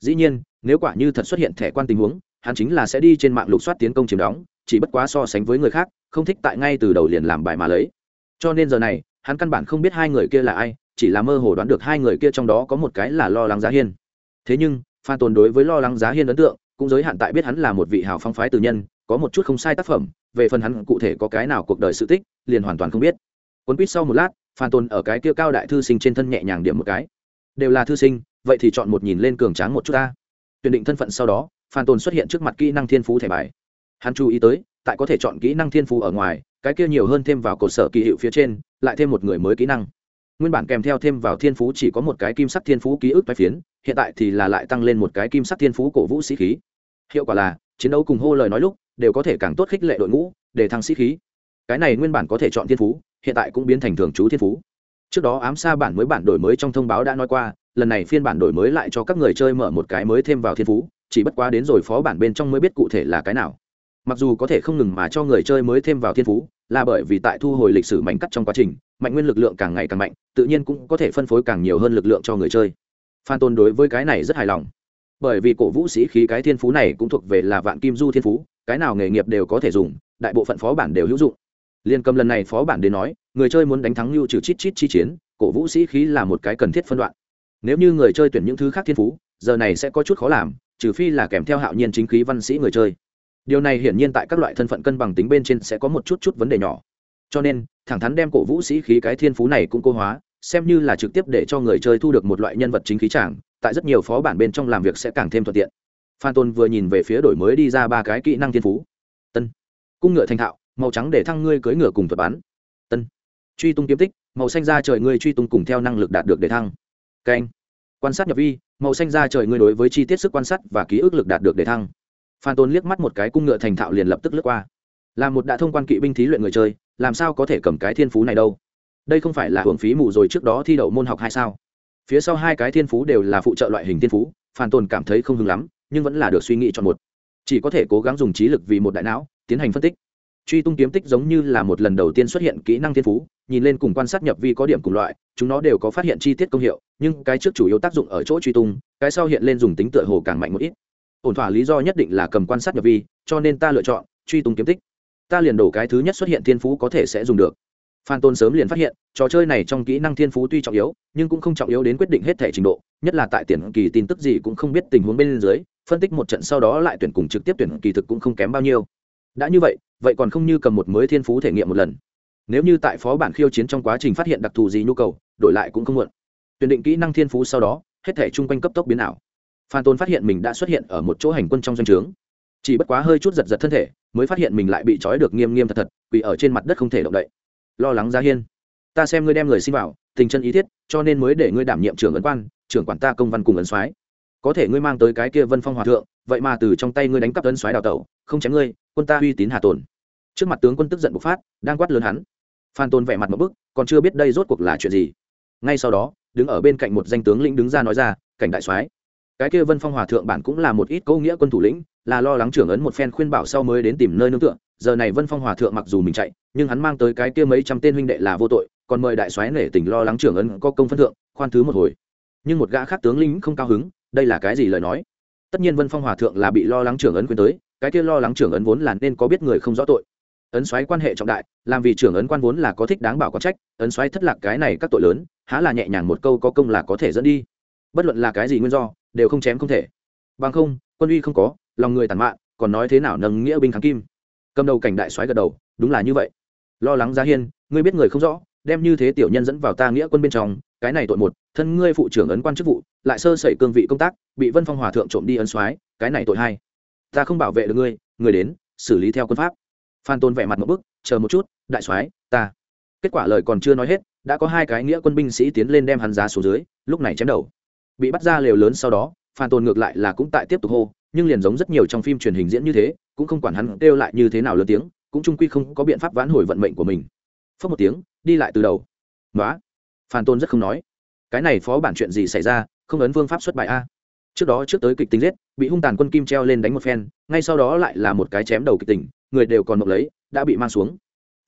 Dĩ nhiên, nếu quả như thật xuất hiện thẻ quan tình huống, hắn chính là sẽ đi trên mạng lục soát tiến công chiếm đóng, chỉ bất quá so sánh với người khác, không thích tại ngay từ đầu liền làm bài mà lấy. Cho nên giờ này, hắn căn bản không biết hai người kia là ai, chỉ là mơ hồ đoán được hai người kia trong đó có một cái là lo lắng giá hiên. Thế nhưng, phan tồn đối với lo lắng giá hiên ấn tượng, cũng giới hạn tại biết hắn là một vị hào phong phái từ nhân, có một chút không sai tác phẩm, về phần hắn cụ thể có cái nào cuộc đời sự tích, liền hoàn toàn không biết. Quân quýt sau một lát phan Tôn ở cái kia cao đại thư sinh trên thân nhẹ nhàng điểm một cái. Đều là thư sinh, vậy thì chọn một nhìn lên cường tráng một chút ta. Tuyển định thân phận sau đó phan tôn xuất hiện trước mặt kỹ năng thiên phú thẻ bài. Hắn chú ý tới, tại có thể chọn kỹ năng thiên phú ở ngoài, cái kia nhiều hơn thêm vào cột sở kỳ hiệu phía trên, lại thêm một người mới kỹ năng. Nguyên bản kèm theo thêm vào thiên phú chỉ có một cái kim sắc thiên phú ký ức toái phiến, hiện tại thì là lại tăng lên một cái kim sắc thiên phú cổ vũ sĩ khí. Hiệu quả là, chiến đấu cùng hô lời nói lúc, đều có thể càng tốt khích lệ đội ngũ, để thăng sĩ khí. Cái này nguyên bản có thể chọn thiên phú hiện tại cũng biến thành thường trú thiên phú. Trước đó ám xa bản mới bản đổi mới trong thông báo đã nói qua, lần này phiên bản đổi mới lại cho các người chơi mở một cái mới thêm vào thiên phú, chỉ bất quá đến rồi phó bản bên trong mới biết cụ thể là cái nào. Mặc dù có thể không ngừng mà cho người chơi mới thêm vào thiên phú, là bởi vì tại thu hồi lịch sử mạnh cắt trong quá trình, mạnh nguyên lực lượng càng ngày càng mạnh, tự nhiên cũng có thể phân phối càng nhiều hơn lực lượng cho người chơi. Phan tôn đối với cái này rất hài lòng. Bởi vì cổ vũ sĩ khí cái thiên phú này cũng thuộc về là vạn kim du thiên phú, cái nào nghề nghiệp đều có thể dùng, đại bộ phận phó bản đều hữu dụng liên cầm lần này phó bản đến nói, người chơi muốn đánh thắng lưu trừ chít chít chi chiến, cổ vũ sĩ khí là một cái cần thiết phân đoạn. Nếu như người chơi tuyển những thứ khác thiên phú, giờ này sẽ có chút khó làm, trừ phi là kèm theo hạo nhiên chính khí văn sĩ người chơi. Điều này hiển nhiên tại các loại thân phận cân bằng tính bên trên sẽ có một chút chút vấn đề nhỏ. Cho nên, thẳng thắn đem cổ vũ sĩ khí cái thiên phú này cũng cô hóa, xem như là trực tiếp để cho người chơi thu được một loại nhân vật chính khí tràng, tại rất nhiều phó bản bên trong làm việc sẽ càng thêm thuận tiện. Phan tôn vừa nhìn về phía đổi mới đi ra ba cái kỹ năng thiên phú. Tân cung ngựa thành thạo màu trắng để thăng ngươi cưỡi ngựa cùng thuật bán. tân truy tung kiếm tích, màu xanh ra trời ngươi truy tung cùng theo năng lực đạt được để thăng. Canh quan sát nhập vi, màu xanh ra trời ngươi đối với chi tiết sức quan sát và ký ức lực đạt được để thăng. Phan tôn liếc mắt một cái cung ngựa thành thạo liền lập tức lướt qua. Là một đã thông quan kỵ binh thí luyện người chơi, làm sao có thể cầm cái thiên phú này đâu? Đây không phải là hưởng phí mù rồi trước đó thi đậu môn học hay sao? Phía sau hai cái thiên phú đều là phụ trợ loại hình thiên phú, phan tôn cảm thấy không hứng lắm, nhưng vẫn là được suy nghĩ chọn một. Chỉ có thể cố gắng dùng trí lực vì một đại não, tiến hành phân tích truy tung kiếm tích giống như là một lần đầu tiên xuất hiện kỹ năng thiên phú, nhìn lên cùng quan sát nhập vi có điểm cùng loại, chúng nó đều có phát hiện chi tiết công hiệu, nhưng cái trước chủ yếu tác dụng ở chỗ truy tung, cái sau hiện lên dùng tính tựa hồ càng mạnh một ít. Ổn thỏa lý do nhất định là cầm quan sát nhập vi, cho nên ta lựa chọn truy tung kiếm tích. Ta liền đổ cái thứ nhất xuất hiện thiên phú có thể sẽ dùng được. Phan tôn sớm liền phát hiện, trò chơi này trong kỹ năng thiên phú tuy trọng yếu, nhưng cũng không trọng yếu đến quyết định hết thể trình độ, nhất là tại tiền kỳ tin tức gì cũng không biết tình huống bên dưới, phân tích một trận sau đó lại tuyển cùng trực tiếp tuyển kỳ thực cũng không kém bao nhiêu đã như vậy vậy còn không như cầm một mới thiên phú thể nghiệm một lần. Nếu như tại phó bản khiêu chiến trong quá trình phát hiện đặc thù gì nhu cầu, đổi lại cũng không muộn. Tuyển định kỹ năng thiên phú sau đó, hết thể chung quanh cấp tốc biến ảo. Phan tôn phát hiện mình đã xuất hiện ở một chỗ hành quân trong doanh trướng. Chỉ bất quá hơi chút giật giật thân thể, mới phát hiện mình lại bị trói được nghiêm nghiêm thật thật vì ở trên mặt đất không thể động đậy. Lo lắng giá hiên. Ta xem ngươi đem người xin vào, tình chân ý thiết, cho nên mới để ngươi đảm nhiệm trưởng ấn quan, trưởng quản ta công văn cùng ấn soái. Có thể ngươi mang tới cái kia vân phong hòa thượng, vậy mà từ trong tay ngươi đánh cắp ấn soái đào tẩu, không chém ngươi quân ta uy tín hà tồn. Trước mặt tướng quân tức giận bộc phát, đang quát lớn hắn. Phan tôn vẻ mặt một bức, còn chưa biết đây rốt cuộc là chuyện gì. Ngay sau đó, đứng ở bên cạnh một danh tướng lĩnh đứng ra nói ra, cảnh đại soái, cái kia vân phong hòa thượng bản cũng là một ít câu nghĩa quân thủ lĩnh, là lo lắng trưởng ấn một phen khuyên bảo sau mới đến tìm nơi nương tựa. Giờ này vân phong hòa thượng mặc dù mình chạy, nhưng hắn mang tới cái kia mấy trăm tên huynh đệ là vô tội, còn mời đại soái nể tình lo lắng trưởng ấn có công phân thượng, khoan thứ một hồi. Nhưng một gã khác tướng lĩnh không cao hứng, đây là cái gì lời nói? Tất nhiên vân phong hòa thượng là bị lo lắng trưởng ấn khuyên tới cái kia lo lắng trưởng ấn vốn là nên có biết người không rõ tội. Ấn xoáy quan hệ trọng đại, làm vì trưởng ấn quan vốn là có thích đáng bảo có trách, ấn xoáy thất lạc cái này các tội lớn, há là nhẹ nhàng một câu có công là có thể dẫn đi. Bất luận là cái gì nguyên do, đều không chém không thể. Bằng không, quân uy không có, lòng người tàn mạn, còn nói thế nào nâng nghĩa binh kháng kim. Cầm đầu cảnh đại soái gật đầu, đúng là như vậy. Lo lắng giá hiên, ngươi biết người không rõ, đem như thế tiểu nhân dẫn vào ta nghĩa quân bên trong, cái này tội một, thân ngươi phụ trưởng ấn quan chức vụ, lại sơ sẩy cương vị công tác, bị vân phong hòa thượng trộm đi ấn soái cái này tội hai ta không bảo vệ được ngươi người đến, xử lý theo quân pháp. Phan tôn vẻ mặt một bức, chờ một chút, đại soái, ta. Kết quả lời còn chưa nói hết, đã có hai cái nghĩa quân binh sĩ tiến lên đem hắn giá xuống dưới, lúc này chém đầu. Bị bắt ra lều lớn sau đó, phan tôn ngược lại là cũng tại tiếp tục hô, nhưng liền giống rất nhiều trong phim truyền hình diễn như thế, cũng không quản hắn kêu lại như thế nào lớn tiếng, cũng trung quy không có biện pháp vãn hồi vận mệnh của mình. Phớt một tiếng, đi lại từ đầu. Nói phan tôn rất không nói. Cái này phó bản chuyện gì xảy ra, không ấn vương pháp xuất bài a? Trước đó trước tới kịch tính giết, bị hung tàn quân kim treo lên đánh một phen, ngay sau đó lại là một cái chém đầu kịch tình người đều còn mộng lấy, đã bị mang xuống.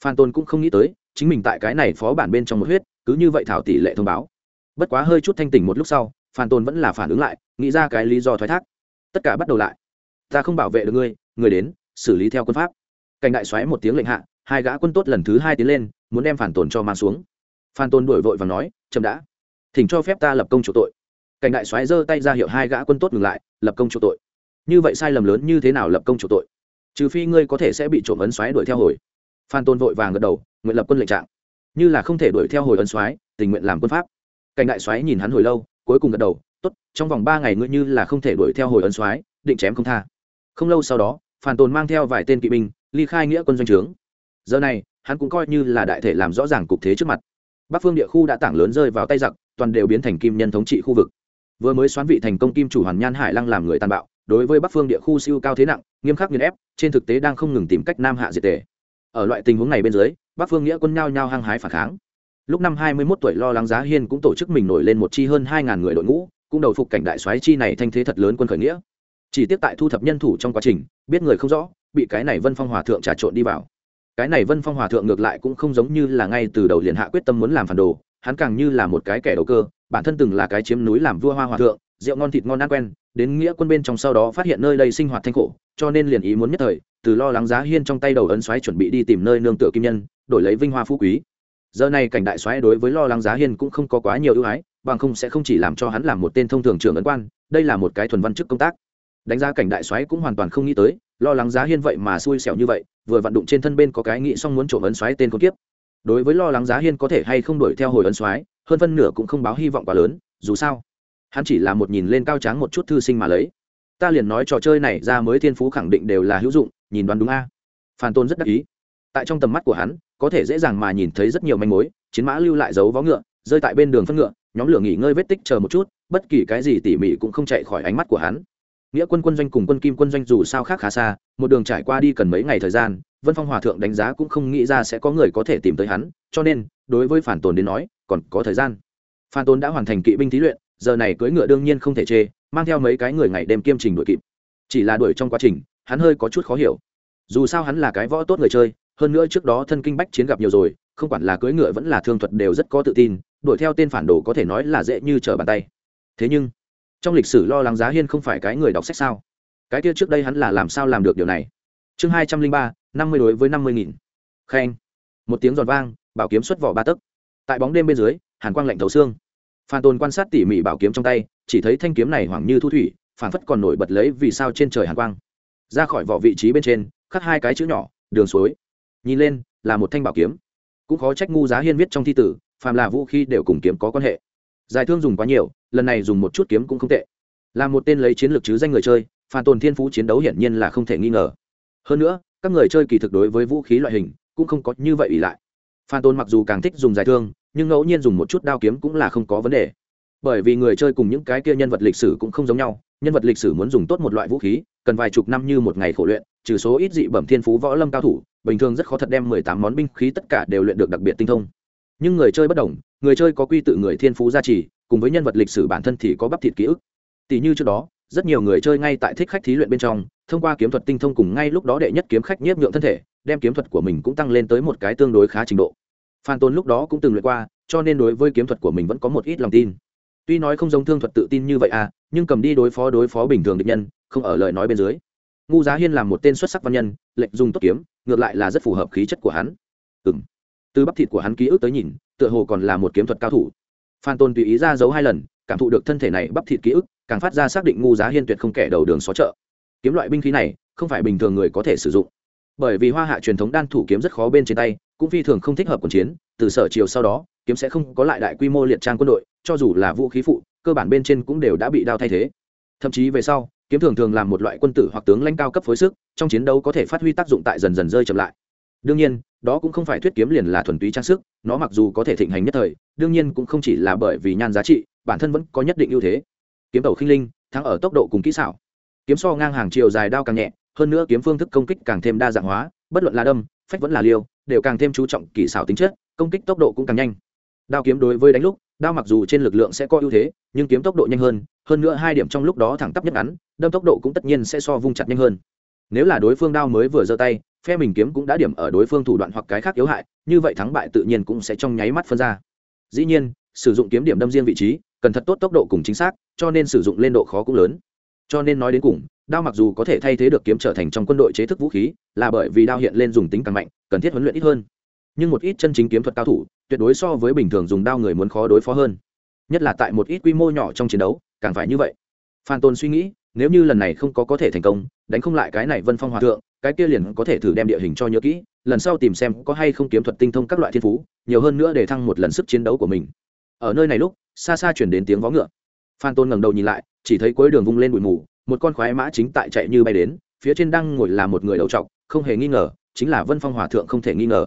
Phan tôn cũng không nghĩ tới, chính mình tại cái này phó bản bên trong một huyết, cứ như vậy thảo tỷ lệ thông báo. Bất quá hơi chút thanh tỉnh một lúc sau, phan tôn vẫn là phản ứng lại, nghĩ ra cái lý do thoái thác. Tất cả bắt đầu lại. Ta không bảo vệ được ngươi người đến, xử lý theo quân pháp. Cảnh đại xoáy một tiếng lệnh hạ, hai gã quân tốt lần thứ hai tiến lên, muốn đem phản tồn cho mang xuống. Phan tôn đổi vội và nói, chậm đã. Thỉnh cho phép ta lập công chủ tội cảnh đại xoáy giơ tay ra hiệu hai gã quân tốt ngừng lại, lập công chủ tội. Như vậy sai lầm lớn như thế nào lập công chủ tội? Trừ phi ngươi có thể sẽ bị trộm ấn xoáy đuổi theo hồi. Phan tôn vội vàng gật đầu, nguyện lập quân lệnh trạng. Như là không thể đuổi theo hồi ấn xoáy tình nguyện làm quân pháp. Cảnh đại xoáy nhìn hắn hồi lâu, cuối cùng gật đầu, tốt, trong vòng ba ngày ngươi như là không thể đuổi theo hồi ấn soái, định chém không tha. Không lâu sau đó phản tồn mang theo vài tên kỵ binh, ly khai nghĩa quân doanh trướng. Giờ này, hắn cũng coi như là đại thể làm rõ ràng cục thế trước mặt. Bắc phương địa khu đã tảng lớn rơi vào tay giặc, toàn đều biến thành kim nhân thống trị khu vực vừa mới xoán vị thành công kim chủ hoàn nhan hải lăng làm người tàn bạo, đối với bắc phương địa khu siêu cao thế nặng, nghiêm khắc nghiên ép, trên thực tế đang không ngừng tìm cách nam hạ diệt tề. Ở loại tình huống này bên dưới, bắc phương nghĩa quân nhao nhao hăng hái phản kháng. Lúc năm hai mươi 21 tuổi lo lắng giá hiên cũng tổ chức mình nổi lên một chi hơn hai ngàn người đội ngũ, cũng đầu phục cảnh đại soái chi này thanh thế thật lớn quân khởi nghĩa. Chỉ tiếp tại thu thập nhân thủ trong quá trình, biết người không rõ, bị cái này vân phong hòa thượng trà trộn đi vào. Cái này vân phong hòa thượng ngược lại cũng không giống như là ngay từ đầu liền hạ quyết tâm muốn làm phản đồ hắn càng như là một cái kẻ đầu cơ, bản thân từng là cái chiếm núi làm vua hoa hòa thượng, rượu ngon thịt ngon ăn quen, đến nghĩa quân bên trong sau đó phát hiện nơi đây sinh hoạt thanh khổ, cho nên liền ý muốn nhất thời, từ lo lắng giá hiên trong tay đầu ấn xoáy chuẩn bị đi tìm nơi nương tựa kim nhân, đổi lấy vinh hoa phú quý. Giờ này cảnh đại xoáy đối với lo lắng giá hiên cũng không có quá nhiều ưu ái, bằng không sẽ không chỉ làm cho hắn làm một tên thông thường trưởng ấn quan, đây là một cái thuần văn chức công tác. Đánh giá cảnh đại xoáy cũng hoàn toàn không nghĩ tới, lo lắng giá hiên vậy mà xui xẻo như vậy, vừa vặn đụng trên thân bên có cái nghĩ xong muốn trộm ấn xoáy tên con kiếp đối với lo lắng giá hiên có thể hay không đuổi theo hồi ân xoáy hơn phân nửa cũng không báo hy vọng quá lớn, dù sao, hắn chỉ là một nhìn lên cao tráng một chút thư sinh mà lấy. Ta liền nói trò chơi này ra mới thiên phú khẳng định đều là hữu dụng, nhìn đoán đúng a. Phan tôn rất đắc ý. Tại trong tầm mắt của hắn, có thể dễ dàng mà nhìn thấy rất nhiều manh mối, chiến mã lưu lại dấu vó ngựa, rơi tại bên đường phân ngựa, nhóm lửa nghỉ ngơi vết tích chờ một chút, bất kỳ cái gì tỉ mỉ cũng không chạy khỏi ánh mắt của hắn. Nghĩa quân quân doanh cùng quân kim quân doanh dù sao khác khá xa, một đường trải qua đi cần mấy ngày thời gian vân phong hòa thượng đánh giá cũng không nghĩ ra sẽ có người có thể tìm tới hắn, cho nên, đối với phản tồn đến nói, còn có thời gian. Phan tồn đã hoàn thành kỵ binh thí luyện, giờ này cưỡi ngựa đương nhiên không thể chê, mang theo mấy cái người ngày đêm kiêm trình đuổi kịp. Chỉ là đuổi trong quá trình, hắn hơi có chút khó hiểu. Dù sao hắn là cái võ tốt người chơi, hơn nữa trước đó thân kinh bách chiến gặp nhiều rồi, không quản là cưỡi ngựa vẫn là thương thuật đều rất có tự tin, đuổi theo tên phản đồ có thể nói là dễ như trở bàn tay. Thế nhưng, trong lịch sử lo lắng giá hiên không phải cái người đọc sách sao? Cái kia trước đây hắn là làm sao làm được điều này? Chương hai trăm linh ba năm mươi đối với năm mươi nghìn. Khen. Một tiếng giòn vang, bảo kiếm xuất vỏ ba tấc. Tại bóng đêm bên dưới, hàn quang lạnh thấu xương. Phan tôn quan sát tỉ mỉ bảo kiếm trong tay, chỉ thấy thanh kiếm này hoảng như thu thủy phản phất còn nổi bật lấy vì sao trên trời hàn quang. Ra khỏi vỏ vị trí bên trên, khắc hai cái chữ nhỏ, đường suối. Nhìn lên, là một thanh bảo kiếm. Cũng khó trách ngu giá hiên viết trong thi tử, phàm là vũ khí đều cùng kiếm có quan hệ. Giải thương dùng quá nhiều, lần này dùng một chút kiếm cũng không tệ. Là một tên lấy chiến lược chứ danh người chơi, phan tồn thiên phú chiến đấu hiển nhiên là không thể nghi ngờ. Hơn nữa các người chơi kỳ thực đối với vũ khí loại hình cũng không có như vậy ỷ lại. Phan tôn mặc dù càng thích dùng giải thương, nhưng ngẫu nhiên dùng một chút đao kiếm cũng là không có vấn đề. Bởi vì người chơi cùng những cái kia nhân vật lịch sử cũng không giống nhau, nhân vật lịch sử muốn dùng tốt một loại vũ khí, cần vài chục năm như một ngày khổ luyện, trừ số ít dị bẩm thiên phú võ lâm cao thủ, bình thường rất khó thật đem mười tám món binh khí tất cả đều luyện được đặc biệt tinh thông. Nhưng người chơi bất đồng, người chơi có quy tự người thiên phú gia trì, cùng với nhân vật lịch sử bản thân thì có bắp thịt ký ức. Tỷ như trước đó rất nhiều người chơi ngay tại thích khách thí luyện bên trong, thông qua kiếm thuật tinh thông cùng ngay lúc đó đệ nhất kiếm khách nhiếp nhượng thân thể, đem kiếm thuật của mình cũng tăng lên tới một cái tương đối khá trình độ. Phan tôn lúc đó cũng từng luyện qua, cho nên đối với kiếm thuật của mình vẫn có một ít lòng tin. Tuy nói không giống thương thuật tự tin như vậy à nhưng cầm đi đối phó đối phó bình thường địch nhân, không ở lời nói bên dưới. Ngu giá hiên là một tên xuất sắc văn nhân, lệnh dùng tốt kiếm, ngược lại là rất phù hợp khí chất của hắn. Ừ m từ bắp thịt của hắn ký ức tới nhìn, tựa hồ còn là một kiếm thuật cao thủ. Phan tôn tùy ý ra giấu hai lần, cảm thụ được thân thể này bắp thịt ký ức càng phát ra xác định ngu giá hiên tuyệt không kẻ đầu đường xó chợ. Kiếm loại binh khí này, không phải bình thường người có thể sử dụng. Bởi vì hoa hạ truyền thống đan thủ kiếm rất khó bên trên tay, cũng phi thường không thích hợp quần chiến, từ sở chiều sau đó, kiếm sẽ không có lại đại quy mô liệt trang quân đội, cho dù là vũ khí phụ, cơ bản bên trên cũng đều đã bị đao thay thế. Thậm chí về sau, kiếm thường thường làm một loại quân tử hoặc tướng lãnh cao cấp phối sức, trong chiến đấu có thể phát huy tác dụng tại dần dần rơi chậm lại. Đương nhiên, đó cũng không phải thuyết kiếm liền là thuần túy trang sức, nó mặc dù có thể thịnh hành nhất thời, đương nhiên cũng không chỉ là bởi vì nhan giá trị, bản thân vẫn có nhất định ưu thế kiếm tàu khinh linh, thắng ở tốc độ cùng kỹ xảo. Kiếm so ngang hàng chiều dài đao càng nhẹ, hơn nữa kiếm phương thức công kích càng thêm đa dạng hóa, bất luận là đâm, phách vẫn là liêu, đều càng thêm chú trọng kỹ xảo tính chất, công kích tốc độ cũng càng nhanh. Đao kiếm đối với đánh lúc, đao mặc dù trên lực lượng sẽ có ưu thế, nhưng kiếm tốc độ nhanh hơn hơn nữa hai điểm trong lúc đó thẳng tắp nhất ngắn, đâm tốc độ cũng tất nhiên sẽ so vung chặt nhanh hơn. Nếu là đối phương đao mới vừa giơ tay, phe mình kiếm cũng đã điểm ở đối phương thủ đoạn hoặc cái khác yếu hại, như vậy thắng bại tự nhiên cũng sẽ trong nháy mắt phân ra. Dĩ nhiên, sử dụng kiếm điểm đâm riêng vị trí cần thật tốt tốc độ cùng chính xác, cho nên sử dụng lên độ khó cũng lớn. Cho nên nói đến cùng, đao mặc dù có thể thay thế được kiếm trở thành trong quân đội chế thức vũ khí, là bởi vì đao hiện lên dùng tính càng mạnh, cần thiết huấn luyện ít hơn. Nhưng một ít chân chính kiếm thuật cao thủ, tuyệt đối so với bình thường dùng đao người muốn khó đối phó hơn. Nhất là tại một ít quy mô nhỏ trong chiến đấu, càng phải như vậy. Phan tôn suy nghĩ, nếu như lần này không có có thể thành công, đánh không lại cái này vân phong hòa thượng, cái kia liền có thể thử đem địa hình cho nhớ kỹ, lần sau tìm xem có hay không kiếm thuật tinh thông các loại thiên phú, nhiều hơn nữa để thăng một lần sức chiến đấu của mình. Ở nơi này lúc xa xa chuyển đến tiếng vó ngựa. Phan tôn ngẩng đầu nhìn lại, chỉ thấy cuối đường vung lên bụi mù, một con khoái mã chính tại chạy như bay đến, phía trên đang ngồi là một người đầu trọc, không hề nghi ngờ, chính là vân phong hòa thượng không thể nghi ngờ.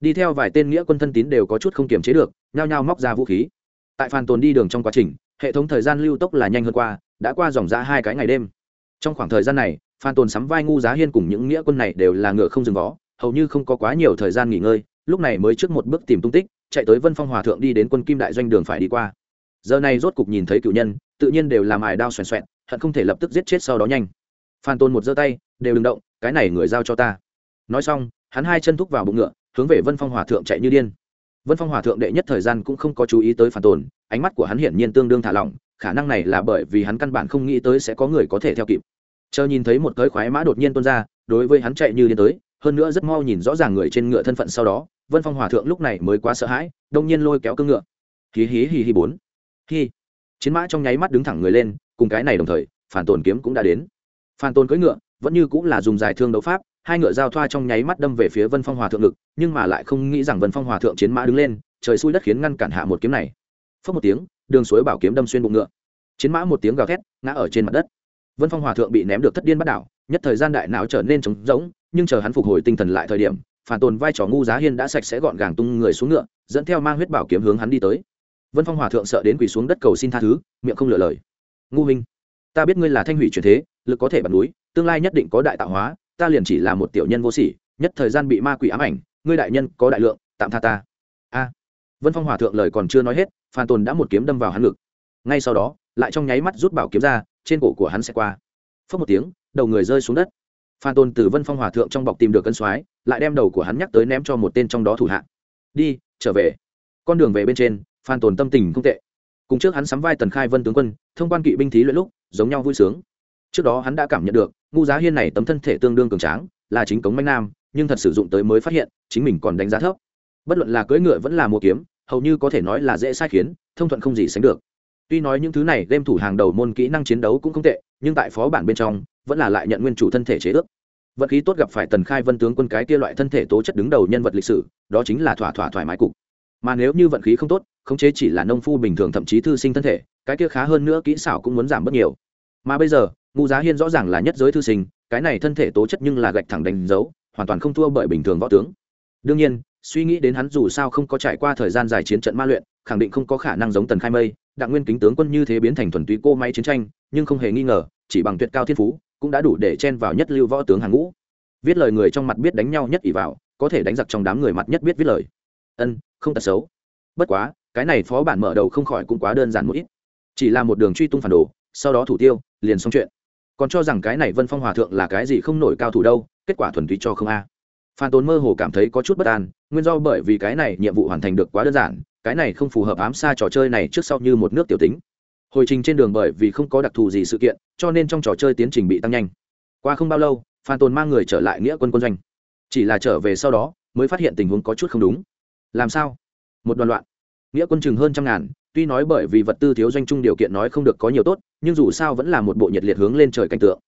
Đi theo vài tên nghĩa quân thân tín đều có chút không kiềm chế được, nhao nhao móc ra vũ khí. Tại phan tồn đi đường trong quá trình, hệ thống thời gian lưu tốc là nhanh hơn qua, đã qua dòng ra hai cái ngày đêm. Trong khoảng thời gian này, phan tồn sắm vai ngu giá hiên cùng những nghĩa quân này đều là ngựa không dừng vó, hầu như không có quá nhiều thời gian nghỉ ngơi, lúc này mới trước một bước tìm tung tích, chạy tới vân phong hòa thượng đi đến quân kim đại doanh đường phải đi qua giờ này rốt cục nhìn thấy cựu nhân, tự nhiên đều làm ải đao xoèn xoẹn, hận không thể lập tức giết chết sau đó nhanh. Phan tôn một giơ tay, đều đừng động, cái này người giao cho ta. Nói xong, hắn hai chân thúc vào bụng ngựa, hướng về vân phong hòa thượng chạy như điên. Vân phong hòa thượng đệ nhất thời gian cũng không có chú ý tới phản tồn ánh mắt của hắn hiển nhiên tương đương thả lỏng, khả năng này là bởi vì hắn căn bản không nghĩ tới sẽ có người có thể theo kịp. Chờ nhìn thấy một cơi khoái mã đột nhiên tuôn ra, đối với hắn chạy như điên tới, hơn nữa rất mau nhìn rõ ràng người trên ngựa thân phận sau đó, vân phong hòa thượng lúc này mới quá sợ hãi, đông nhiên lôi kéo cương ngựa. Hí hí hí hí bốn khi chiến mã trong nháy mắt đứng thẳng người lên, cùng cái này đồng thời, phản tồn kiếm cũng đã đến. Phản tồn cưỡi ngựa, vẫn như cũng là dùng dài thương đấu pháp, hai ngựa giao thoa trong nháy mắt đâm về phía vân phong hòa thượng lực, nhưng mà lại không nghĩ rằng vân phong hòa thượng chiến mã đứng lên, trời xui đất khiến ngăn cản hạ một kiếm này. Phớt một tiếng, đường suối bảo kiếm đâm xuyên bụng ngựa. Chiến mã một tiếng gào thét, ngã ở trên mặt đất. Vân phong hòa thượng bị ném được thất điên bắt đảo, nhất thời gian đại não trở nên trống rỗng, nhưng chờ hắn phục hồi tinh thần lại thời điểm, phản tồn vai trò ngu giá hiên đã sạch sẽ gọn gàng tung người xuống ngựa, dẫn theo mang huyết bảo kiếm hướng hắn đi tới vân phong hòa thượng sợ đến quỳ xuống đất cầu xin tha thứ, miệng không lựa lời. Ngu huynh, ta biết ngươi là thanh hủy truyền thế, lực có thể bật núi, tương lai nhất định có đại tạo hóa, ta liền chỉ là một tiểu nhân vô sỉ, nhất thời gian bị ma quỷ ám ảnh, ngươi đại nhân có đại lượng, tạm tha ta. A. Vân phong hòa thượng lời còn chưa nói hết, phan tồn đã một kiếm đâm vào hắn ngực. Ngay sau đó, lại trong nháy mắt rút bảo kiếm ra, trên cổ của hắn sẽ qua. Phớt một tiếng, đầu người rơi xuống đất. Phan tôn từ vân phong hòa thượng trong bọc tìm được cân soái lại đem đầu của hắn nhắc tới ném cho một tên trong đó thủ hạ. Đi, trở về. Con đường về bên trên phan tồn tâm tình không tệ. Cùng trước hắn sắm vai tần khai vân tướng quân, thông quan kỵ binh thí luyện lúc, giống nhau vui sướng. Trước đó hắn đã cảm nhận được, ngu giá hiên này tấm thân thể tương đương cường tráng, là chính cống manh nam, nhưng thật sử dụng tới mới phát hiện, chính mình còn đánh giá thấp. Bất luận là cưỡi ngựa vẫn là mua kiếm, hầu như có thể nói là dễ sai khiến, thông thuận không gì sánh được. Tuy nói những thứ này đem thủ hàng đầu môn kỹ năng chiến đấu cũng không tệ, nhưng tại phó bản bên trong, vẫn là lại nhận nguyên chủ thân thể chế ước. Vận khí tốt gặp phải tần khai vân tướng quân cái kia loại thân thể tố chất đứng đầu nhân vật lịch sử, đó chính là thỏa thỏa thoải mái cục mà nếu như vận khí không tốt, khống chế chỉ là nông phu bình thường thậm chí thư sinh thân thể, cái kia khá hơn nữa kỹ xảo cũng muốn giảm bớt nhiều. Mà bây giờ ngu giá hiên rõ ràng là nhất giới thư sinh, cái này thân thể tố chất nhưng là gạch thẳng đánh dấu, hoàn toàn không thua bởi bình thường võ tướng. Đương nhiên, suy nghĩ đến hắn dù sao không có trải qua thời gian dài chiến trận ma luyện, khẳng định không có khả năng giống tần khai mây, đặng nguyên kính tướng quân như thế biến thành thuần túy cô máy chiến tranh, nhưng không hề nghi ngờ, chỉ bằng tuyệt cao thiên phú, cũng đã đủ để chen vào nhất lưu võ tướng hàng ngũ. Viết lời người trong mặt biết đánh nhau nhất ỷ vào, có thể đánh giặc trong đám người mặt nhất biết viết lời. Ân không tật xấu. Bất quá, cái này phó bản mở đầu không khỏi cũng quá đơn giản một ít. Chỉ là một đường truy tung phản đồ, sau đó thủ tiêu, liền xong chuyện. Còn cho rằng cái này vân phong hòa thượng là cái gì không nổi cao thủ đâu, kết quả thuần túy cho không a. Phan tốn mơ hồ cảm thấy có chút bất an, nguyên do bởi vì cái này nhiệm vụ hoàn thành được quá đơn giản, cái này không phù hợp ám xa trò chơi này trước sau như một nước tiểu tính. Hồi trình trên đường bởi vì không có đặc thù gì sự kiện, cho nên trong trò chơi tiến trình bị tăng nhanh. Qua không bao lâu, phan tồn mang người trở lại nghĩa quân quân doanh. Chỉ là trở về sau đó, mới phát hiện tình huống có chút không đúng làm sao? Một đoàn loạn. Nghĩa quân chừng hơn trăm ngàn, tuy nói bởi vì vật tư thiếu doanh chung điều kiện nói không được có nhiều tốt, nhưng dù sao vẫn là một bộ nhiệt liệt hướng lên trời cảnh tượng.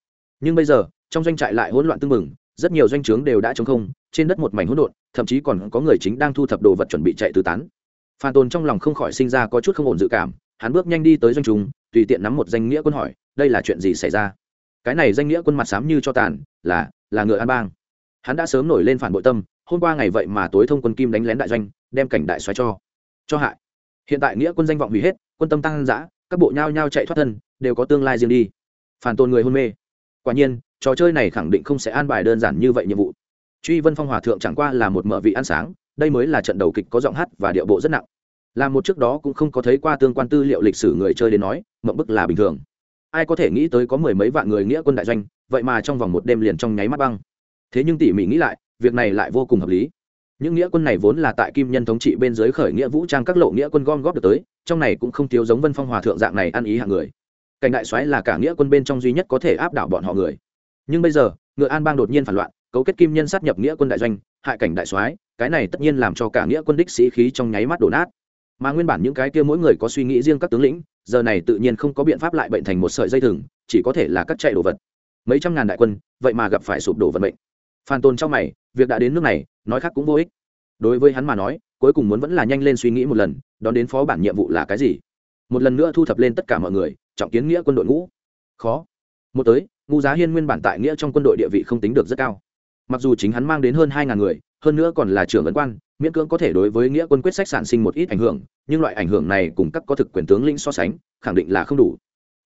Nhưng bây giờ, trong doanh trại lại hỗn loạn tưng bừng, rất nhiều doanh trướng đều đã chống không, trên đất một mảnh hỗn độn, thậm chí còn có người chính đang thu thập đồ vật chuẩn bị chạy tứ tán. Phan tôn trong lòng không khỏi sinh ra có chút không ổn dự cảm, hắn bước nhanh đi tới doanh chúng tùy tiện nắm một danh nghĩa quân hỏi, đây là chuyện gì xảy ra? Cái này danh nghĩa quân mặt xám như cho tàn, là là ngựa an bang. Hắn đã sớm nổi lên phản bội tâm hôm qua ngày vậy mà tối thông quân kim đánh lén đại doanh, đem cảnh đại xoáy cho cho hại. Hiện tại nghĩa quân danh vọng hủy hết, quân tâm tăng giã các bộ nhao nhao chạy thoát thân, đều có tương lai riêng đi. Phản tôn người hôn mê. Quả nhiên, trò chơi này khẳng định không sẽ an bài đơn giản như vậy nhiệm vụ. Truy vân phong hòa thượng chẳng qua là một mở vị ăn sáng, đây mới là trận đầu kịch có giọng hát và điệu bộ rất nặng. Là một trước đó cũng không có thấy qua tương quan tư liệu lịch sử người chơi đến nói, mộng bức là bình thường. Ai có thể nghĩ tới có mười mấy vạn người nghĩa quân đại doanh, vậy mà trong vòng một đêm liền trong nháy mắt băng. Thế nhưng tỉ mỉ nghĩ lại việc này lại vô cùng hợp lý. Những nghĩa quân này vốn là tại kim nhân thống trị bên dưới khởi nghĩa vũ trang các lộ nghĩa quân gom góp được tới, trong này cũng không thiếu giống vân phong hòa thượng dạng này ăn ý hạng người. Cảnh đại soái là cả nghĩa quân bên trong duy nhất có thể áp đảo bọn họ người. Nhưng bây giờ, ngựa an bang đột nhiên phản loạn, cấu kết kim nhân sát nhập nghĩa quân đại doanh, hại cảnh đại soái, cái này tất nhiên làm cho cả nghĩa quân đích sĩ khí trong nháy mắt đổ nát. Mà nguyên bản những cái kia mỗi người có suy nghĩ riêng các tướng lĩnh, giờ này tự nhiên không có biện pháp lại bệnh thành một sợi dây thừng, chỉ có thể là cắt chạy đồ vật. Mấy trăm ngàn đại quân, vậy mà gặp phải sụp đổ vận mệnh phan tôn trong mày, việc đã đến nước này, nói khác cũng vô ích. Đối với hắn mà nói, cuối cùng muốn vẫn là nhanh lên suy nghĩ một lần, đón đến phó bản nhiệm vụ là cái gì? Một lần nữa thu thập lên tất cả mọi người, trọng kiến nghĩa quân đội ngũ. Khó. Một tới, Ngũ giá hiên nguyên bản tại nghĩa trong quân đội địa vị không tính được rất cao. Mặc dù chính hắn mang đến hơn hai ngàn người, hơn nữa còn là trưởng ấn quan, miễn cưỡng có thể đối với nghĩa quân quyết sách sản sinh một ít ảnh hưởng, nhưng loại ảnh hưởng này cùng các có thực quyền tướng lĩnh so sánh, khẳng định là không đủ.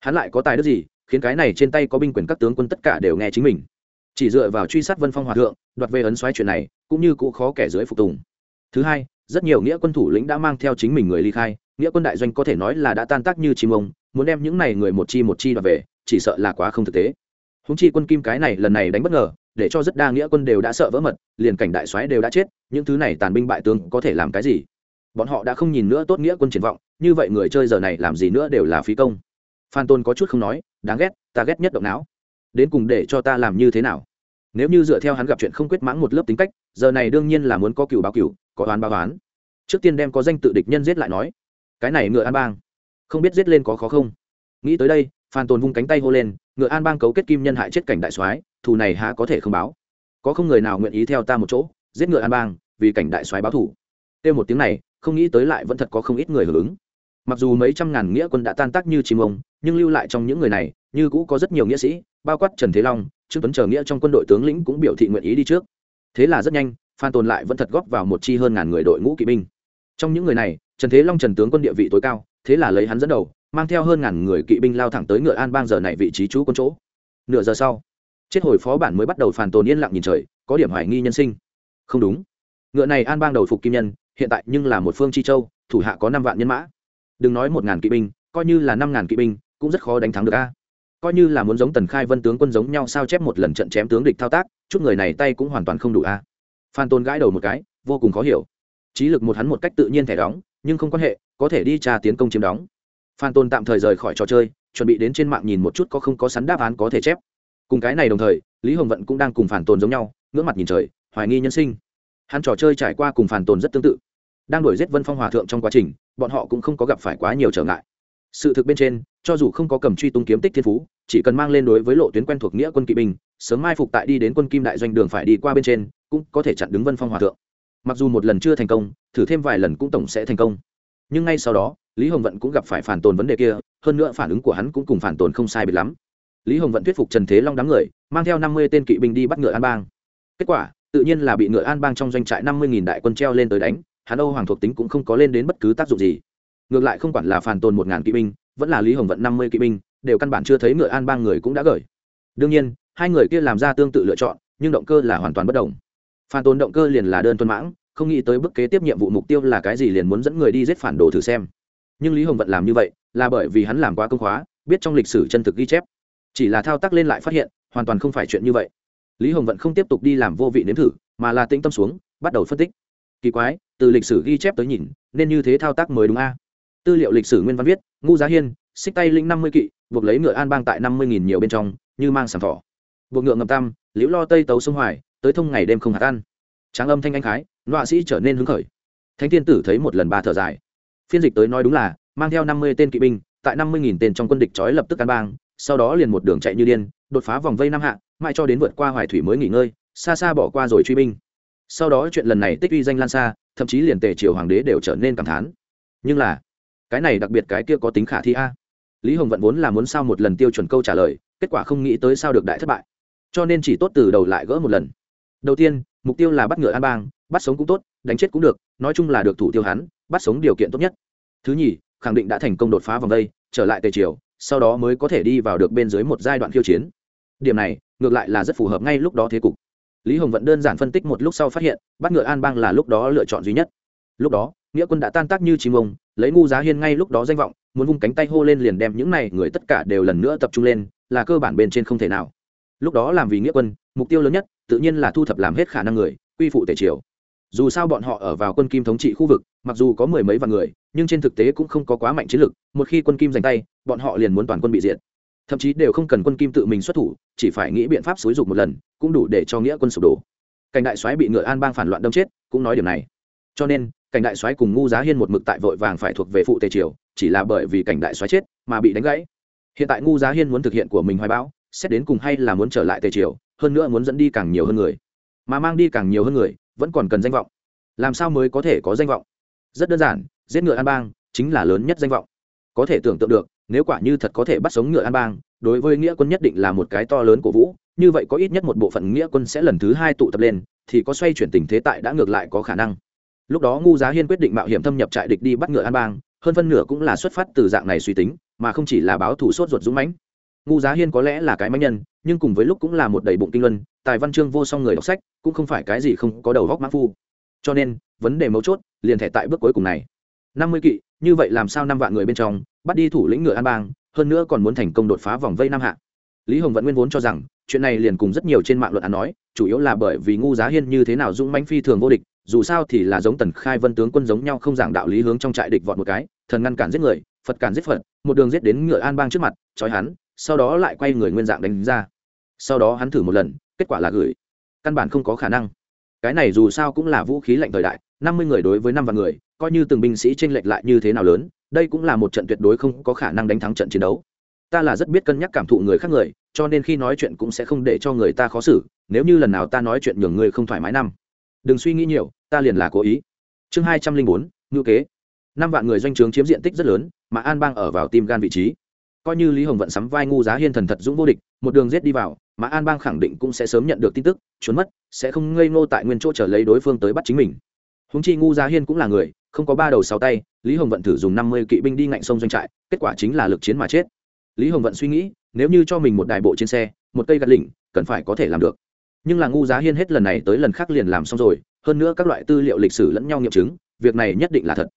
Hắn lại có tài đức gì, khiến cái này trên tay có binh quyền các tướng quân tất cả đều nghe chính mình chỉ dựa vào truy sát vân phong hòa thượng, đoạt về ấn xoáy chuyện này, cũng như cụ khó kẻ dưới phục tùng. Thứ hai, rất nhiều nghĩa quân thủ lĩnh đã mang theo chính mình người ly khai, nghĩa quân đại doanh có thể nói là đã tan tác như chim ông, muốn đem những này người một chi một chi đoạt về, chỉ sợ là quá không thực tế. Húng chi quân kim cái này lần này đánh bất ngờ, để cho rất đa nghĩa quân đều đã sợ vỡ mật, liền cảnh đại soái đều đã chết, những thứ này tàn binh bại tướng có thể làm cái gì? Bọn họ đã không nhìn nữa tốt nghĩa quân triển vọng, như vậy người chơi giờ này làm gì nữa đều là phí công. Phan tôn có chút không nói, đáng ghét, ta ghét nhất động não đến cùng để cho ta làm như thế nào? Nếu như dựa theo hắn gặp chuyện không quyết mãng một lớp tính cách, giờ này đương nhiên là muốn có cựu báo cựu có oán báo oán. Trước tiên đem có danh tự địch nhân giết lại nói. Cái này ngựa an bang. Không biết giết lên có khó không? Nghĩ tới đây, phan tồn vung cánh tay hô lên, ngựa an bang cấu kết kim nhân hại chết cảnh đại soái, thù này há có thể không báo? Có không người nào nguyện ý theo ta một chỗ, giết ngựa an bang, vì cảnh đại soái báo thủ kêu một tiếng này, không nghĩ tới lại vẫn thật có không ít người hưởng ứng. Mặc dù mấy trăm ngàn nghĩa quân đã tan tác như chim ông, nhưng lưu lại trong những người này, như cũ có rất nhiều nghĩa sĩ bao quát trần thế long, trương tuấn chờ nghĩa trong quân đội tướng lĩnh cũng biểu thị nguyện ý đi trước. Thế là rất nhanh, phan tồn lại vẫn thật góp vào một chi hơn ngàn người đội ngũ kỵ binh. Trong những người này, trần thế long, trần tướng quân địa vị tối cao, thế là lấy hắn dẫn đầu, mang theo hơn ngàn người kỵ binh lao thẳng tới ngựa an bang giờ này vị trí trú quân chỗ. Nửa giờ sau, chết hồi phó bản mới bắt đầu phản tồn yên lặng nhìn trời, có điểm hoài nghi nhân sinh. Không đúng. Ngựa này an bang đầu phục kim nhân, hiện tại nhưng là một phương chi châu, thủ hạ có năm vạn nhân mã. Đừng nói một ngàn kỵ binh, coi như là năm ngàn kỵ binh, cũng rất khó đánh thắng được a coi như là muốn giống tần khai vân tướng quân giống nhau sao chép một lần trận chém tướng địch thao tác, chút người này tay cũng hoàn toàn không đủ a. Phan tôn gãi đầu một cái, vô cùng khó hiểu. Trí lực một hắn một cách tự nhiên thẻ đóng, nhưng không quan hệ, có thể đi tra tiến công chiếm đóng. Phan tôn tạm thời rời khỏi trò chơi, chuẩn bị đến trên mạng nhìn một chút có không có sắn đáp án có thể chép. Cùng cái này đồng thời, lý hồng vận cũng đang cùng phản tồn giống nhau ngưỡng mặt nhìn trời, hoài nghi nhân sinh. Hắn trò chơi trải qua cùng phản tồn rất tương tự. Đang đuổi giết vân phong hòa thượng trong quá trình, bọn họ cũng không có gặp phải quá nhiều trở ngại sự thực bên trên, cho dù không có cầm truy tung kiếm tích thiên phú, chỉ cần mang lên đối với lộ tuyến quen thuộc nghĩa quân kỵ binh, sớm mai phục tại đi đến quân kim đại doanh đường phải đi qua bên trên, cũng có thể chặn đứng vân phong hòa thượng. Mặc dù một lần chưa thành công, thử thêm vài lần cũng tổng sẽ thành công. Nhưng ngay sau đó, lý hồng vận cũng gặp phải phản tồn vấn đề kia, hơn nữa phản ứng của hắn cũng cùng phản tồn không sai biệt lắm. Lý hồng vận thuyết phục trần thế long đám người, mang theo năm mươi tên kỵ binh đi bắt ngựa an bang. Kết quả, tự nhiên là bị ngựa an bang trong doanh trại năm mươi đại quân treo lên tới đánh, hắn âu hoàng thuộc tính cũng không có lên đến bất cứ tác dụng gì ngược lại không quản là phản tồn một ngàn kỵ binh, vẫn là lý hồng vận năm mươi kỵ binh, đều căn bản chưa thấy ngựa an bang người cũng đã gửi đương nhiên, hai người kia làm ra tương tự lựa chọn, nhưng động cơ là hoàn toàn bất đồng. Phản tồn động cơ liền là đơn tuân mãng, không nghĩ tới bước kế tiếp nhiệm vụ mục tiêu là cái gì liền muốn dẫn người đi giết phản đồ thử xem. Nhưng lý hồng vận làm như vậy, là bởi vì hắn làm quá công khóa, biết trong lịch sử chân thực ghi chép. Chỉ là thao tác lên lại phát hiện, hoàn toàn không phải chuyện như vậy. Lý hồng vận không tiếp tục đi làm vô vị nếm thử, mà là tĩnh tâm xuống, bắt đầu phân tích. Kỳ quái, từ lịch sử ghi chép tới nhìn, nên như thế thao tác mới đúng a? Tư liệu lịch sử nguyên văn viết ngu giá hiên, xích tay linh năm mươi kỵ, buộc lấy ngựa an bang tại năm mươi nghìn nhiều bên trong, như mang sàng thỏ. Buộc ngựa ngầm tam, liễu lo tây tấu sông hoài, tới thông ngày đêm không hạt ăn. Tráng âm thanh anh khái loạ sĩ trở nên hứng khởi. Thánh thiên tử thấy một lần ba thở dài. Phiên dịch tới nói đúng là, mang theo năm mươi tên kỵ binh, tại năm mươi nghìn tên trong quân địch trói lập tức an bang, sau đó liền một đường chạy như điên, đột phá vòng vây năm hạ, mãi cho đến vượt qua hoài thủy mới nghỉ ngơi, xa xa bỏ qua rồi truy binh. Sau đó chuyện lần này tích uy danh lan xa, thậm chí liền tề triều hoàng đế đều trở nên cảm thán. Nhưng là cái này đặc biệt cái kia có tính khả thi a. Lý hồng vận vốn là muốn sao một lần tiêu chuẩn câu trả lời, kết quả không nghĩ tới sao được đại thất bại. Cho nên chỉ tốt từ đầu lại gỡ một lần. Đầu tiên, mục tiêu là bắt ngựa an bang, bắt sống cũng tốt, đánh chết cũng được, nói chung là được thủ tiêu hắn, bắt sống điều kiện tốt nhất. Thứ nhì, khẳng định đã thành công đột phá vòng đây, trở lại tề triều, sau đó mới có thể đi vào được bên dưới một giai đoạn khiêu chiến. Điểm này, ngược lại là rất phù hợp ngay lúc đó thế cục. Lý hồng vẫn đơn giản phân tích một lúc sau phát hiện, bắt ngựa an bang là lúc đó lựa chọn duy nhất. Lúc đó, nghĩa quân đã tan tác như chim ông lấy ngu giá hiên ngay lúc đó danh vọng, muốn vung cánh tay hô lên liền đem những này người tất cả đều lần nữa tập trung lên, là cơ bản bên trên không thể nào. Lúc đó làm vì nghĩa quân, mục tiêu lớn nhất, tự nhiên là thu thập làm hết khả năng người, quy phụ tể triều. Dù sao bọn họ ở vào quân kim thống trị khu vực, mặc dù có mười mấy vạn người, nhưng trên thực tế cũng không có quá mạnh chiến lực, một khi quân kim giành tay, bọn họ liền muốn toàn quân bị diệt. Thậm chí đều không cần quân kim tự mình xuất thủ, chỉ phải nghĩ biện pháp xúi dục một lần, cũng đủ để cho nghĩa quân sụp đổ. Cảnh đại soái bị ngựa an bang phản loạn đâm chết, cũng nói điều này cho nên, cảnh đại soái cùng ngu giá hiên một mực tại vội vàng phải thuộc về phụ tề triều, chỉ là bởi vì cảnh đại soái chết mà bị đánh gãy. Hiện tại ngu giá hiên muốn thực hiện của mình hoài bão, xét đến cùng hay là muốn trở lại tề triều, hơn nữa muốn dẫn đi càng nhiều hơn người. Mà mang đi càng nhiều hơn người, vẫn còn cần danh vọng. Làm sao mới có thể có danh vọng? Rất đơn giản, giết ngựa an bang chính là lớn nhất danh vọng. Có thể tưởng tượng được, nếu quả như thật có thể bắt sống ngựa an bang, đối với nghĩa quân nhất định là một cái to lớn của vũ, như vậy có ít nhất một bộ phận nghĩa quân sẽ lần thứ hai tụ tập lên, thì có xoay chuyển tình thế tại đã ngược lại có khả năng lúc đó ngu giá hiên quyết định mạo hiểm thâm nhập trại địch đi bắt ngựa an bang, hơn phân nửa cũng là xuất phát từ dạng này suy tính, mà không chỉ là báo thủ sốt ruột dũng mãnh. Ngu giá hiên có lẽ là cái mãnh nhân, nhưng cùng với lúc cũng là một đầy bụng kinh luân, tài văn chương vô song người đọc sách, cũng không phải cái gì không có đầu góc mã phu. Cho nên, vấn đề mấu chốt liền thể tại bước cuối cùng này. Năm mươi kỵ, như vậy làm sao năm vạn người bên trong bắt đi thủ lĩnh ngựa an bang, hơn nữa còn muốn thành công đột phá vòng vây nam hạ. Lý hồng vẫn nguyên vốn cho rằng chuyện này liền cùng rất nhiều trên mạng luận án nói, chủ yếu là bởi vì ngu giá hiên như thế nào dũng mãnh phi thường vô địch, dù sao thì là giống tần khai vân tướng quân giống nhau không giảng đạo lý hướng trong trại địch vọt một cái, thần ngăn cản giết người, phật cản giết phật, một đường giết đến ngựa an bang trước mặt, trói hắn, sau đó lại quay người nguyên dạng đánh ra. Sau đó hắn thử một lần, kết quả là gửi. Căn bản không có khả năng. Cái này dù sao cũng là vũ khí lạnh thời đại, năm mươi người đối với năm vạn người, coi như từng binh sĩ tranh lệch lại như thế nào lớn, đây cũng là một trận tuyệt đối không có khả năng đánh thắng trận chiến đấu ta là rất biết cân nhắc cảm thụ người khác người, cho nên khi nói chuyện cũng sẽ không để cho người ta khó xử, nếu như lần nào ta nói chuyện nhường người không thoải mái năm. Đừng suy nghĩ nhiều, ta liền là cố ý. Chương hai trăm linh bốn, ngữ kế. Năm vạn người doanh trướng chiếm diện tích rất lớn, mà an bang ở vào tim gan vị trí. Coi như lý hồng vận sắm vai ngu giá hiên thần thật dũng vô địch, một đường rết đi vào, mà an bang khẳng định cũng sẽ sớm nhận được tin tức, trốn mất, sẽ không ngây ngô tại nguyên chỗ trở lấy đối phương tới bắt chính mình. Húng chi ngu giá hiên cũng là người, không có ba đầu sáu tay, lý hồng vận thử dùng năm mươi kỵ binh đi ngạnh sông doanh trại, kết quả chính là lực chiến mà chết lý hồng vận suy nghĩ, nếu như cho mình một đại bộ trên xe, một cây gạt lỉnh, cần phải có thể làm được. Nhưng là ngu giá hiên hết lần này tới lần khác liền làm xong rồi, hơn nữa các loại tư liệu lịch sử lẫn nhau nghiệm chứng, việc này nhất định là thật.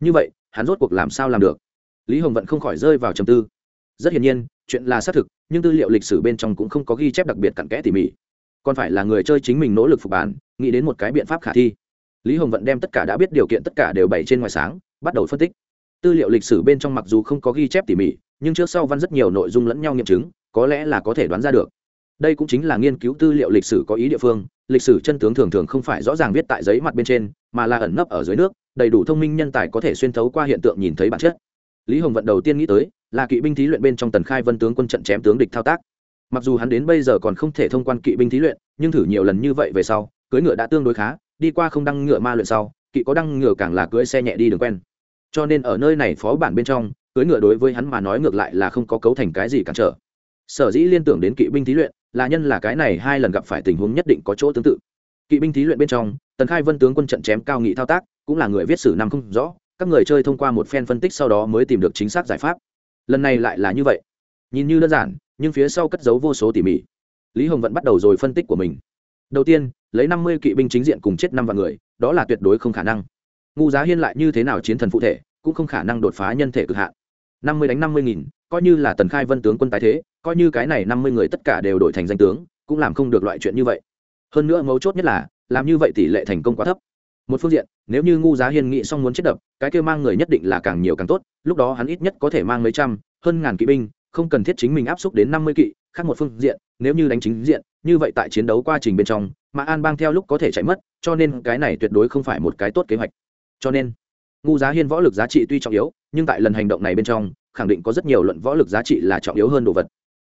Như vậy, hắn rốt cuộc làm sao làm được? Lý hồng vận không khỏi rơi vào trầm tư. Rất hiển nhiên, chuyện là xác thực, nhưng tư liệu lịch sử bên trong cũng không có ghi chép đặc biệt cặn kẽ tỉ mỉ. Còn phải là người chơi chính mình nỗ lực phục bản, nghĩ đến một cái biện pháp khả thi. Lý hồng vận đem tất cả đã biết điều kiện tất cả đều bày trên ngoài sáng, bắt đầu phân tích. Tư liệu lịch sử bên trong mặc dù không có ghi chép tỉ mỉ nhưng trước sau văn rất nhiều nội dung lẫn nhau nghiệm chứng, có lẽ là có thể đoán ra được. Đây cũng chính là nghiên cứu tư liệu lịch sử có ý địa phương, lịch sử chân tướng thường thường không phải rõ ràng viết tại giấy mặt bên trên, mà là ẩn nấp ở dưới nước, đầy đủ thông minh nhân tài có thể xuyên thấu qua hiện tượng nhìn thấy bản chất. Lý hồng vận đầu tiên nghĩ tới, là kỵ binh thí luyện bên trong tần khai vân tướng quân trận chém tướng địch thao tác. Mặc dù hắn đến bây giờ còn không thể thông quan kỵ binh thí luyện, nhưng thử nhiều lần như vậy về sau, cưỡi ngựa đã tương đối khá, đi qua không đăng ngựa ma luyện sau, kỵ có đăng ngựa càng là cưỡi xe nhẹ đi đường quen. Cho nên ở nơi này phó bản bên trong cưỡi ngựa đối với hắn mà nói ngược lại là không có cấu thành cái gì cản trở. Sở dĩ liên tưởng đến kỵ binh thí luyện, là nhân là cái này hai lần gặp phải tình huống nhất định có chỗ tương tự. Kỵ binh thí luyện bên trong, tần khai vân tướng quân trận chém cao nghị thao tác, cũng là người viết sử năm không rõ, các người chơi thông qua một phen phân tích sau đó mới tìm được chính xác giải pháp. Lần này lại là như vậy. Nhìn như đơn giản, nhưng phía sau cất giấu vô số tỉ mỉ. Lý hồng vẫn bắt đầu rồi phân tích của mình. Đầu tiên, lấy năm mươi kỵ binh chính diện cùng chết năm vạn người, đó là tuyệt đối không khả năng. Ngu giá hiên lại như thế nào chiến thần phụ thể, cũng không khả năng đột phá nhân thể cực hạn năm mươi đánh năm mươi nghìn, coi như là tần khai vân tướng quân tái thế, coi như cái này năm mươi người tất cả đều đổi thành danh tướng, cũng làm không được loại chuyện như vậy. Hơn nữa mấu chốt nhất là, làm như vậy tỷ lệ thành công quá thấp. Một phương diện, nếu như ngu giá hiên nghị xong muốn chết đập, cái kêu mang người nhất định là càng nhiều càng tốt, lúc đó hắn ít nhất có thể mang mấy trăm, hơn ngàn kỵ binh, không cần thiết chính mình áp xúc đến năm mươi kỵ, khác một phương diện, nếu như đánh chính diện, như vậy tại chiến đấu quá trình bên trong, mà an bang theo lúc có thể chạy mất, cho nên cái này tuyệt đối không phải một cái tốt kế hoạch. Cho nên ngu giá hiên võ lực giá trị tuy trọng yếu, nhưng tại lần hành động này bên trong, khẳng định có rất nhiều luận võ lực giá trị là trọng yếu hơn đồ vật.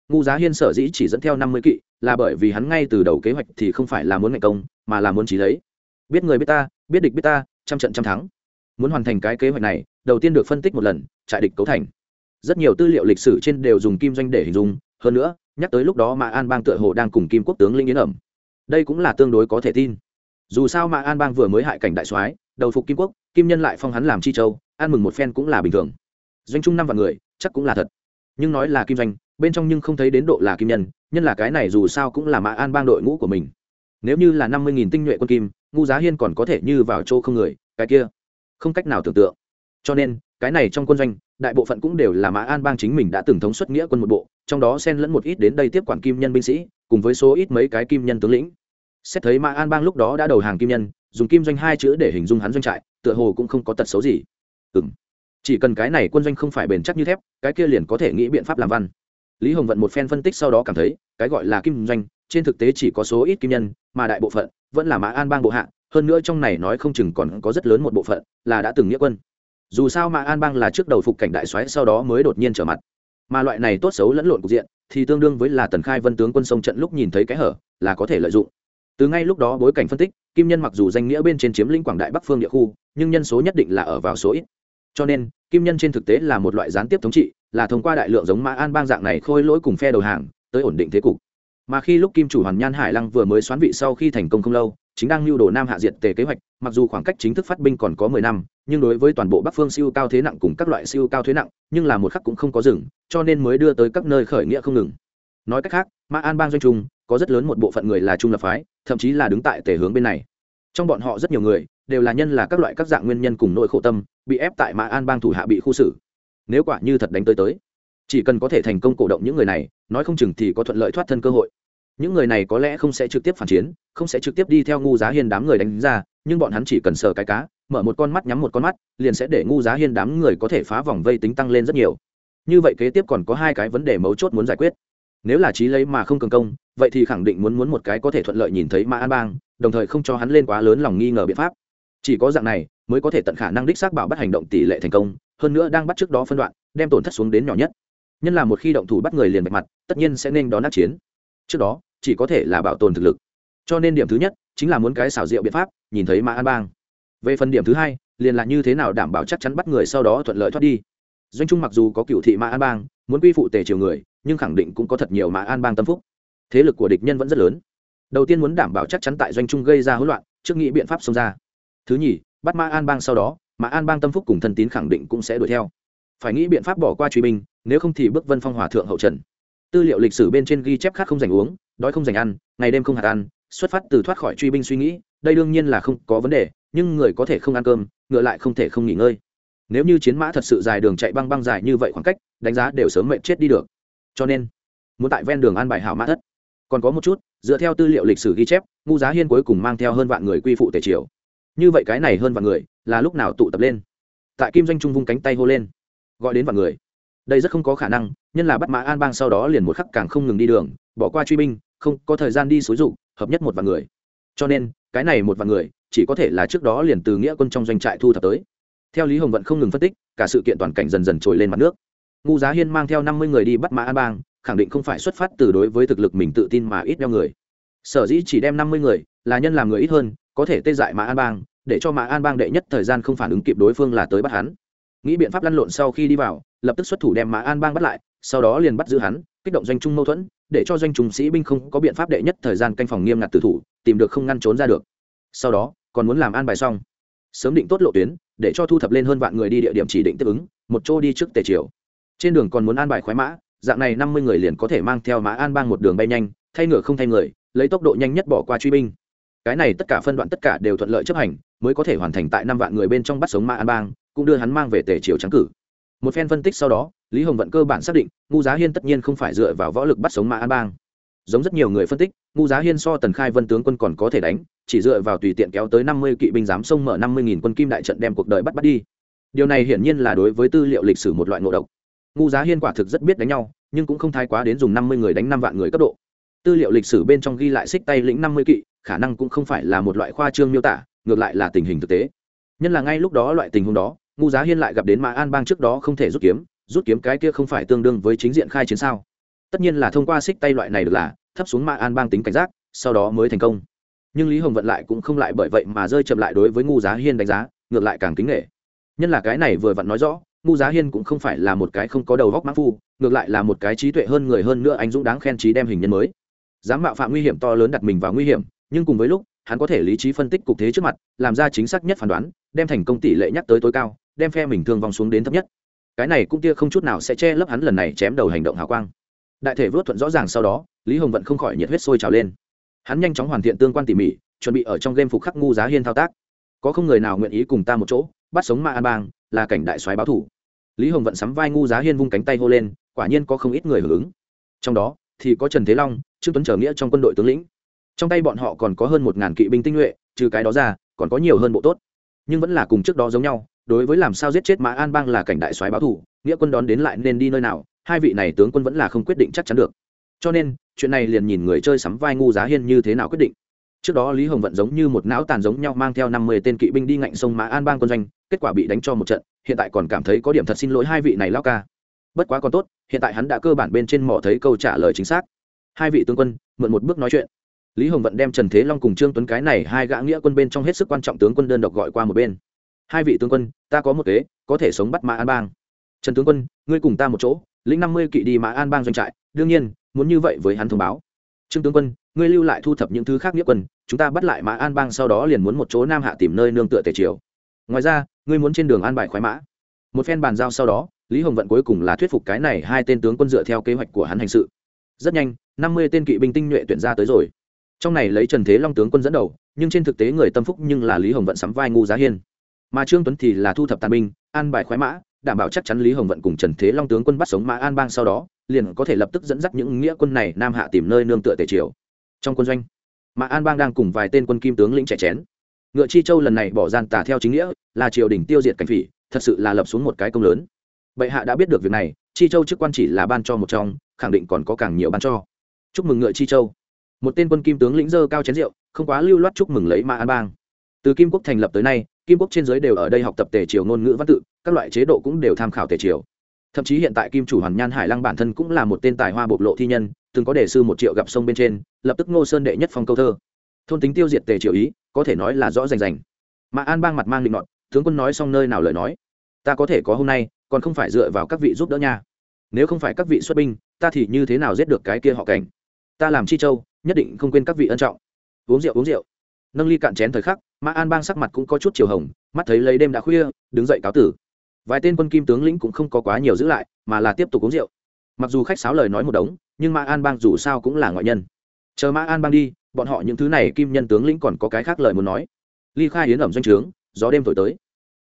Ngu giá hiên sở dĩ chỉ dẫn theo năm mươi kỵ, là bởi vì hắn ngay từ đầu kế hoạch thì không phải là muốn ngày công, mà là muốn trí lấy. Biết người biết ta, biết địch biết ta, trăm trận trăm thắng. Muốn hoàn thành cái kế hoạch này, đầu tiên được phân tích một lần, trại địch cấu thành. Rất nhiều tư liệu lịch sử trên đều dùng kim doanh để hình dung, hơn nữa, nhắc tới lúc đó mà an bang tựa hồ đang cùng kim quốc tướng linh yến ẩm. Đây cũng là tương đối có thể tin dù sao mà an bang vừa mới hại cảnh đại soái, đầu phục kim quốc, kim nhân lại phong hắn làm chi châu, an mừng một phen cũng là bình thường. Doanh trung năm vạn người, chắc cũng là thật. Nhưng nói là kim doanh, bên trong nhưng không thấy đến độ là kim nhân nhân là cái này dù sao cũng là mã an bang đội ngũ của mình. Nếu như là năm mươi nghìn tinh nhuệ quân kim ngu giá hiên còn có thể như vào chỗ không người, cái kia, không cách nào tưởng tượng. Cho nên, cái này trong quân doanh, đại bộ phận cũng đều là mã an bang chính mình đã từng thống xuất nghĩa quân một bộ, trong đó xen lẫn một ít đến đây tiếp quản kim nhân binh sĩ, cùng với số ít mấy cái kim nhân tướng lĩnh xét thấy mã an bang lúc đó đã đầu hàng kim nhân, dùng kim doanh hai chữ để hình dung hắn doanh trại, tựa hồ cũng không có tật xấu gì. Ừ m chỉ cần cái này quân doanh không phải bền chắc như thép, cái kia liền có thể nghĩ biện pháp làm văn. Lý hồng vận một phen phân tích sau đó cảm thấy, cái gọi là kim doanh, trên thực tế chỉ có số ít kim nhân, mà đại bộ phận vẫn là mã an bang bộ hạ, hơn nữa trong này nói không chừng còn có rất lớn một bộ phận là đã từng nghĩa quân. Dù sao mã an bang là trước đầu phục cảnh đại soái, sau đó mới đột nhiên trở mặt. Mà loại này tốt xấu lẫn lộn cục diện, thì tương đương với là tần khai vân tướng quân sông trận lúc nhìn thấy cái hở, là có thể lợi dụng từ ngay lúc đó bối cảnh phân tích, kim nhân mặc dù danh nghĩa bên trên chiếm lĩnh quảng đại bắc phương địa khu, nhưng nhân số nhất định là ở vào số ít. Cho nên, kim nhân trên thực tế là một loại gián tiếp thống trị, là thông qua đại lượng giống mã an bang dạng này khôi lỗi cùng phe đầu hàng, tới ổn định thế cục. Mà khi lúc kim chủ hoàn nhan hải lăng vừa mới xoán vị sau khi thành công không lâu, chính đang lưu đồ nam hạ diệt tề kế hoạch, mặc dù khoảng cách chính thức phát binh còn có mười năm, nhưng đối với toàn bộ bắc phương siêu cao thế nặng cùng các loại siêu cao thế nặng, nhưng là một khắc cũng không có dừng, cho nên mới đưa tới các nơi khởi nghĩa không ngừng. Nói cách khác, mã an bang doanh trung, có rất lớn một bộ phận người là trung lập phái thậm chí là đứng tại tề hướng bên này. Trong bọn họ rất nhiều người đều là nhân là các loại các dạng nguyên nhân cùng nỗi khổ tâm, bị ép tại mã an bang thủ hạ bị khu xử. Nếu quả như thật đánh tới tới, chỉ cần có thể thành công cổ động những người này, nói không chừng thì có thuận lợi thoát thân cơ hội. Những người này có lẽ không sẽ trực tiếp phản chiến, không sẽ trực tiếp đi theo ngu giá hiên đám người đánh ra, nhưng bọn hắn chỉ cần sờ cái cá, mở một con mắt nhắm một con mắt, liền sẽ để ngu giá hiên đám người có thể phá vòng vây tính tăng lên rất nhiều. Như vậy kế tiếp còn có hai cái vấn đề mấu chốt muốn giải quyết nếu là trí lấy mà không cường công, vậy thì khẳng định muốn muốn một cái có thể thuận lợi nhìn thấy mã an bang, đồng thời không cho hắn lên quá lớn lòng nghi ngờ biện pháp. Chỉ có dạng này mới có thể tận khả năng đích xác bảo bắt hành động tỷ lệ thành công, hơn nữa đang bắt trước đó phân đoạn, đem tổn thất xuống đến nhỏ nhất. Nhân là một khi động thủ bắt người liền bạch mặt, tất nhiên sẽ nên đón ác chiến. Trước đó, chỉ có thể là bảo tồn thực lực. Cho nên điểm thứ nhất chính là muốn cái xảo diệu biện pháp, nhìn thấy mã an bang. Về phần điểm thứ hai, liền là như thế nào đảm bảo chắc chắn bắt người sau đó thuận lợi thoát đi. Doanh trung mặc dù có cựu thị mã an bang, muốn quy phụ tề triều người nhưng khẳng định cũng có thật nhiều mã an bang tâm phúc. Thế lực của địch nhân vẫn rất lớn. Đầu tiên muốn đảm bảo chắc chắn tại doanh trung gây ra hỗn loạn, trước nghĩ biện pháp xông ra. Thứ nhì, bắt mã an bang sau đó, mã an bang tâm phúc cùng thân tín khẳng định cũng sẽ đuổi theo. Phải nghĩ biện pháp bỏ qua truy binh, nếu không thì bước vân phong hòa thượng hậu trần. Tư liệu lịch sử bên trên ghi chép khác không dành uống, đói không dành ăn, ngày đêm không hạt ăn, xuất phát từ thoát khỏi truy binh suy nghĩ, đây đương nhiên là không có vấn đề, nhưng người có thể không ăn cơm, ngựa lại không thể không nghỉ ngơi. Nếu như chiến mã thật sự dài đường chạy băng băng dài như vậy khoảng cách, đánh giá đều sớm mệnh chết đi được cho nên, muốn tại ven đường an bài hảo mã thất. Còn có một chút, dựa theo tư liệu lịch sử ghi chép ngu giá hiên cuối cùng mang theo hơn vạn người quy phụ tề triều. Như vậy cái này hơn vạn người, là lúc nào tụ tập lên? Tại kim doanh trung vung cánh tay hô lên, gọi đến vạn người. Đây rất không có khả năng, nhân là bắt mã an bang sau đó liền một khắc càng không ngừng đi đường, bỏ qua truy binh, không có thời gian đi xúi rụng hợp nhất một vạn người. Cho nên, cái này một vạn người, chỉ có thể là trước đó liền từ nghĩa quân trong doanh trại thu thập tới. Theo lý hồng vận không ngừng phân tích, cả sự kiện toàn cảnh dần dần trồi lên mặt nước ngu giá hiên mang theo năm mươi người đi bắt mã an bang, khẳng định không phải xuất phát từ đối với thực lực mình tự tin mà ít đeo người. Sở dĩ chỉ đem năm mươi người, là nhân làm người ít hơn, có thể tê dại mã an bang, để cho mã an bang đệ nhất thời gian không phản ứng kịp đối phương là tới bắt hắn. Nghĩ biện pháp lăn lộn sau khi đi vào, lập tức xuất thủ đem mã an bang bắt lại, sau đó liền bắt giữ hắn, kích động doanh trung mâu thuẫn, để cho doanh trung sĩ binh không có biện pháp đệ nhất thời gian canh phòng nghiêm ngặt tử thủ, tìm được không ngăn trốn ra được. Sau đó, còn muốn làm an bài xong. Sớm định tốt lộ tuyến, để cho thu thập lên hơn vạn người đi địa điểm chỉ định tiếp ứng, một chỗ đi trước tề triều trên đường còn muốn an bài khoái mã, dạng này năm mươi người liền có thể mang theo mã an bang một đường bay nhanh, thay ngựa không thay người, lấy tốc độ nhanh nhất bỏ qua truy binh. Cái này tất cả phân đoạn tất cả đều thuận lợi chấp hành, mới có thể hoàn thành tại năm vạn người bên trong bắt sống mã an bang, cũng đưa hắn mang về tề triều trắng cử. Một phen phân tích sau đó, lý hồng vận cơ bản xác định ngu giá hiên tất nhiên không phải dựa vào võ lực bắt sống mã an bang. Giống rất nhiều người phân tích ngu giá hiên so tần khai vân tướng quân còn có thể đánh, chỉ dựa vào tùy tiện kéo tới năm mươi kỵ binh dám xông mở năm mươi nghìn quân kim đại trận đem cuộc đời bắt bắt đi. Điều này hiển nhiên là đối với tư liệu lịch sử một loại ngộ độc ngu giá hiên quả thực rất biết đánh nhau, nhưng cũng không thái quá đến dùng năm mươi người đánh năm vạn người cấp độ. Tư liệu lịch sử bên trong ghi lại xích tay lĩnh năm mươi kỵ, khả năng cũng không phải là một loại khoa trương miêu tả, ngược lại là tình hình thực tế. Nhân là ngay lúc đó loại tình huống đó, ngu giá hiên lại gặp đến mã an bang trước đó không thể rút kiếm rút kiếm cái kia không phải tương đương với chính diện khai chiến sao? Tất nhiên là thông qua xích tay loại này được là, thấp xuống mã an bang tính cảnh giác, sau đó mới thành công. Nhưng lý hồng vận lại cũng không lại bởi vậy mà rơi chậm lại đối với ngu giá hiên đánh giá, ngược lại càng kính nghệ nhân là cái này vừa vặn nói rõ ngu giá hiên cũng không phải là một cái không có đầu góc mã phu, ngược lại là một cái trí tuệ hơn người hơn nữa anh dũng đáng khen trí đem hình nhân mới. Dám mạo phạm nguy hiểm to lớn đặt mình vào nguy hiểm, nhưng cùng với lúc, hắn có thể lý trí phân tích cục thế trước mặt, làm ra chính xác nhất phán đoán, đem thành công tỷ lệ nhắc tới tối cao, đem phe mình thương vong xuống đến thấp nhất. Cái này cũng tia không chút nào sẽ che lấp hắn lần này chém đầu hành động hào quang. Đại thể vớt thuận rõ ràng sau đó, lý hồng vận không khỏi nhiệt huyết sôi trào lên. Hắn nhanh chóng hoàn thiện tương quan tỉ mỉ, chuẩn bị ở trong game phục khắc ngu giá hiên thao tác. Có không người nào nguyện ý cùng ta một chỗ, bắt sống ma an bang, là cảnh đại soái báo thủ lý hồng vận sắm vai ngu giá hiên vung cánh tay hô lên, quả nhiên có không ít người hưởng ứng. Trong đó, thì có trần thế long, trương tuấn trở nghĩa trong quân đội tướng lĩnh. Trong tay bọn họ còn có hơn một ngàn kỵ binh tinh nhuệ, trừ cái đó ra, còn có nhiều hơn bộ tốt. Nhưng vẫn là cùng trước đó giống nhau, đối với làm sao giết chết mã an bang là cảnh đại soái báo thủ nghĩa quân đón đến lại nên đi nơi nào, hai vị này tướng quân vẫn là không quyết định chắc chắn được. Cho nên, chuyện này liền nhìn người chơi sắm vai ngu giá hiên như thế nào quyết định. Trước đó lý hồng vận giống như một não tàn giống nhau mang theo năm mươi tên kỵ binh đi ngạnh sông mã an bang quân doanh, kết quả bị đánh cho một trận hiện tại còn cảm thấy có điểm thật xin lỗi hai vị này lao ca. Bất quá còn tốt, hiện tại hắn đã cơ bản bên trên mỏ thấy câu trả lời chính xác. Hai vị tướng quân, mượn một bước nói chuyện. Lý hồng vận đem trần thế long cùng trương tuấn cái này hai gã nghĩa quân bên trong hết sức quan trọng tướng quân đơn độc gọi qua một bên. Hai vị tướng quân, ta có một kế, có thể sống bắt mã an bang. Trần tướng quân, ngươi cùng ta một chỗ, lĩnh năm mươi kỵ đi mã an bang doanh trại, đương nhiên, muốn như vậy với hắn thông báo. Trương tướng quân, ngươi lưu lại thu thập những thứ khác nghĩa quân, chúng ta bắt lại mã an bang sau đó liền muốn một chỗ nam hạ tìm nơi nương tựa tề triều. Ngoài ra ngươi muốn trên đường an bài khoái mã. Một phen bàn giao sau đó, lý hồng vận cuối cùng là thuyết phục cái này hai tên tướng quân dựa theo kế hoạch của hắn hành sự. Rất nhanh, năm mươi tên kỵ binh tinh nhuệ tuyển ra tới rồi. Trong này lấy trần thế long tướng quân dẫn đầu, nhưng trên thực tế người tâm phúc nhưng là lý hồng vận sắm vai ngu giá hiên. Mà trương tuấn thì là thu thập tàn binh, an bài khoái mã, đảm bảo chắc chắn lý hồng vận cùng trần thế long tướng quân bắt sống mã an bang sau đó, liền có thể lập tức dẫn dắt những nghĩa quân này nam hạ tìm nơi nương tựa tề triều. Trong quân doanh, mã an bang đang cùng vài tên quân kim tướng lĩnh trẻ chén ngựa chi châu lần này bỏ gian Tà theo chính nghĩa, là triều đình tiêu diệt cảnh phỉ, thật sự là lập xuống một cái công lớn. Bệ hạ đã biết được việc này, chi châu chức quan chỉ là ban cho một trong, khẳng định còn có càng nhiều ban cho. Chúc mừng ngựa chi châu. Một tên quân kim tướng lĩnh dơ cao chén rượu, không quá lưu loát chúc mừng lấy Ma an bang. Từ kim quốc thành lập tới nay, kim quốc trên giới đều ở đây học tập tề triều ngôn ngữ văn tự, các loại chế độ cũng đều tham khảo tề triều. Thậm chí hiện tại kim chủ hoàn nhan hải lăng bản thân cũng là một tên tài hoa bộc lộ thi nhân, từng có đề sư một triệu gặp sông bên trên, lập tức ngô sơn đệ nhất phong câu thơ. Thôn tính tiêu diệt tề triều ý có thể nói là rõ rành rành. Mà an bang mặt mang định nọt, tướng quân nói xong nơi nào lời nói. Ta có thể có hôm nay, còn không phải dựa vào các vị giúp đỡ nha. Nếu không phải các vị xuất binh, ta thì như thế nào giết được cái kia họ cảnh? Ta làm chi châu, nhất định không quên các vị ân trọng. Uống rượu uống rượu. Nâng ly cạn chén thời khắc, mà an bang sắc mặt cũng có chút chiều hồng, mắt thấy lấy đêm đã khuya, đứng dậy cáo tử. Vài tên quân kim tướng lĩnh cũng không có quá nhiều giữ lại, mà là tiếp tục uống rượu. Mặc dù khách sáo lời nói một đống, nhưng mã an bang dù sao cũng là ngoại nhân. Chờ mã an bang đi bọn họ những thứ này kim nhân tướng lĩnh còn có cái khác lời muốn nói. Ly khai hiến ẩm doanh trướng, gió đêm thổi tới.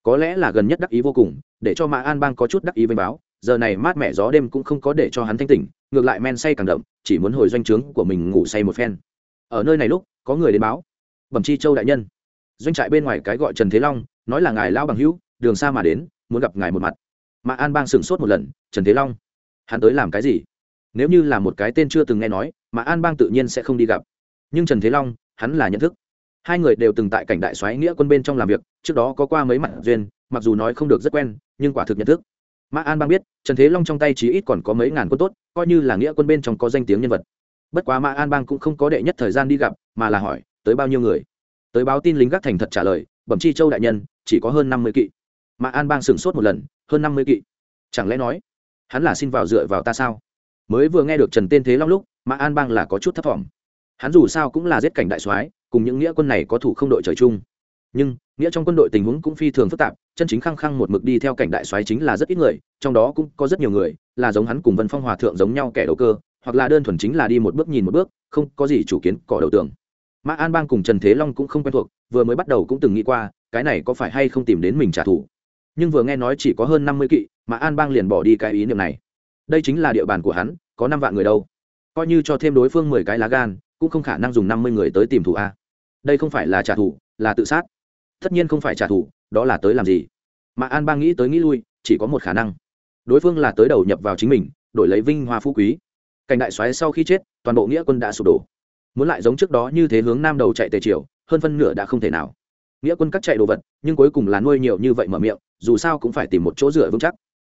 Có lẽ là gần nhất đắc ý vô cùng, để cho mã an bang có chút đắc ý vênh báo, giờ này mát mẻ gió đêm cũng không có để cho hắn thanh tỉnh, ngược lại men say càng đậm, chỉ muốn hồi doanh trướng của mình ngủ say một phen. Ở nơi này lúc, có người đến báo. Bẩm chi châu đại nhân. Doanh trại bên ngoài cái gọi trần thế long, nói là ngài lao bằng hữu, đường xa mà đến, muốn gặp ngài một mặt. Mà an bang sửng sốt một lần, trần thế long, hắn tới làm cái gì? Nếu như là một cái tên chưa từng nghe nói mà an bang tự nhiên sẽ không đi gặp nhưng trần thế long, hắn là nhận thức. Hai người đều từng tại cảnh đại soái nghĩa quân bên trong làm việc, trước đó có qua mấy mặt duyên, mặc dù nói không được rất quen, nhưng quả thực nhận thức. Mã an bang biết, trần thế long trong tay chí ít còn có mấy ngàn quân tốt, coi như là nghĩa quân bên trong có danh tiếng nhân vật. Bất quá mã an bang cũng không có đệ nhất thời gian đi gặp, mà là hỏi, tới bao nhiêu người? Tới báo tin lính gác thành thật trả lời, bẩm chi châu đại nhân, chỉ có hơn năm mươi kỵ. Mã an bang sửng sốt một lần, hơn năm mươi kỵ. Chẳng lẽ nói, hắn là xin vào dựa vào ta sao? Mới vừa nghe được trần tên thế long lúc, mã an bang là có chút thấp t hắn dù sao cũng là giết cảnh đại soái, cùng những nghĩa quân này có thủ không đội trời chung. Nhưng, nghĩa trong quân đội tình huống cũng phi thường phức tạp, chân chính khăng khăng một mực đi theo cảnh đại soái chính là rất ít người, trong đó cũng có rất nhiều người, là giống hắn cùng vân phong hòa thượng giống nhau kẻ đầu cơ, hoặc là đơn thuần chính là đi một bước nhìn một bước, không có gì chủ kiến, cỏ đầu tường. Mã an bang cùng trần thế long cũng không quen thuộc, vừa mới bắt đầu cũng từng nghĩ qua, cái này có phải hay không tìm đến mình trả thù. Nhưng vừa nghe nói chỉ có hơn năm mươi kỵ, mã an bang liền bỏ đi cái ý niệm này. Đây chính là địa bàn của hắn, có năm vạn người đâu. Coi như cho thêm đối phương mười cái lá gan cũng không khả năng dùng năm mươi người tới tìm thủ a. Đây không phải là trả thù, là tự sát. Tất nhiên không phải trả thù, đó là tới làm gì? Mà an bang nghĩ tới nghĩ lui, chỉ có một khả năng. Đối phương là tới đầu nhập vào chính mình, đổi lấy vinh hoa phú quý. Cảnh đại xoáy sau khi chết, toàn bộ nghĩa quân đã sụp đổ. Muốn lại giống trước đó như thế hướng nam đầu chạy tề triều, hơn phân nửa đã không thể nào. Nghĩa quân cắt chạy đồ vật, nhưng cuối cùng là nuôi nhiều như vậy mở miệng, dù sao cũng phải tìm một chỗ dựa vững chắc.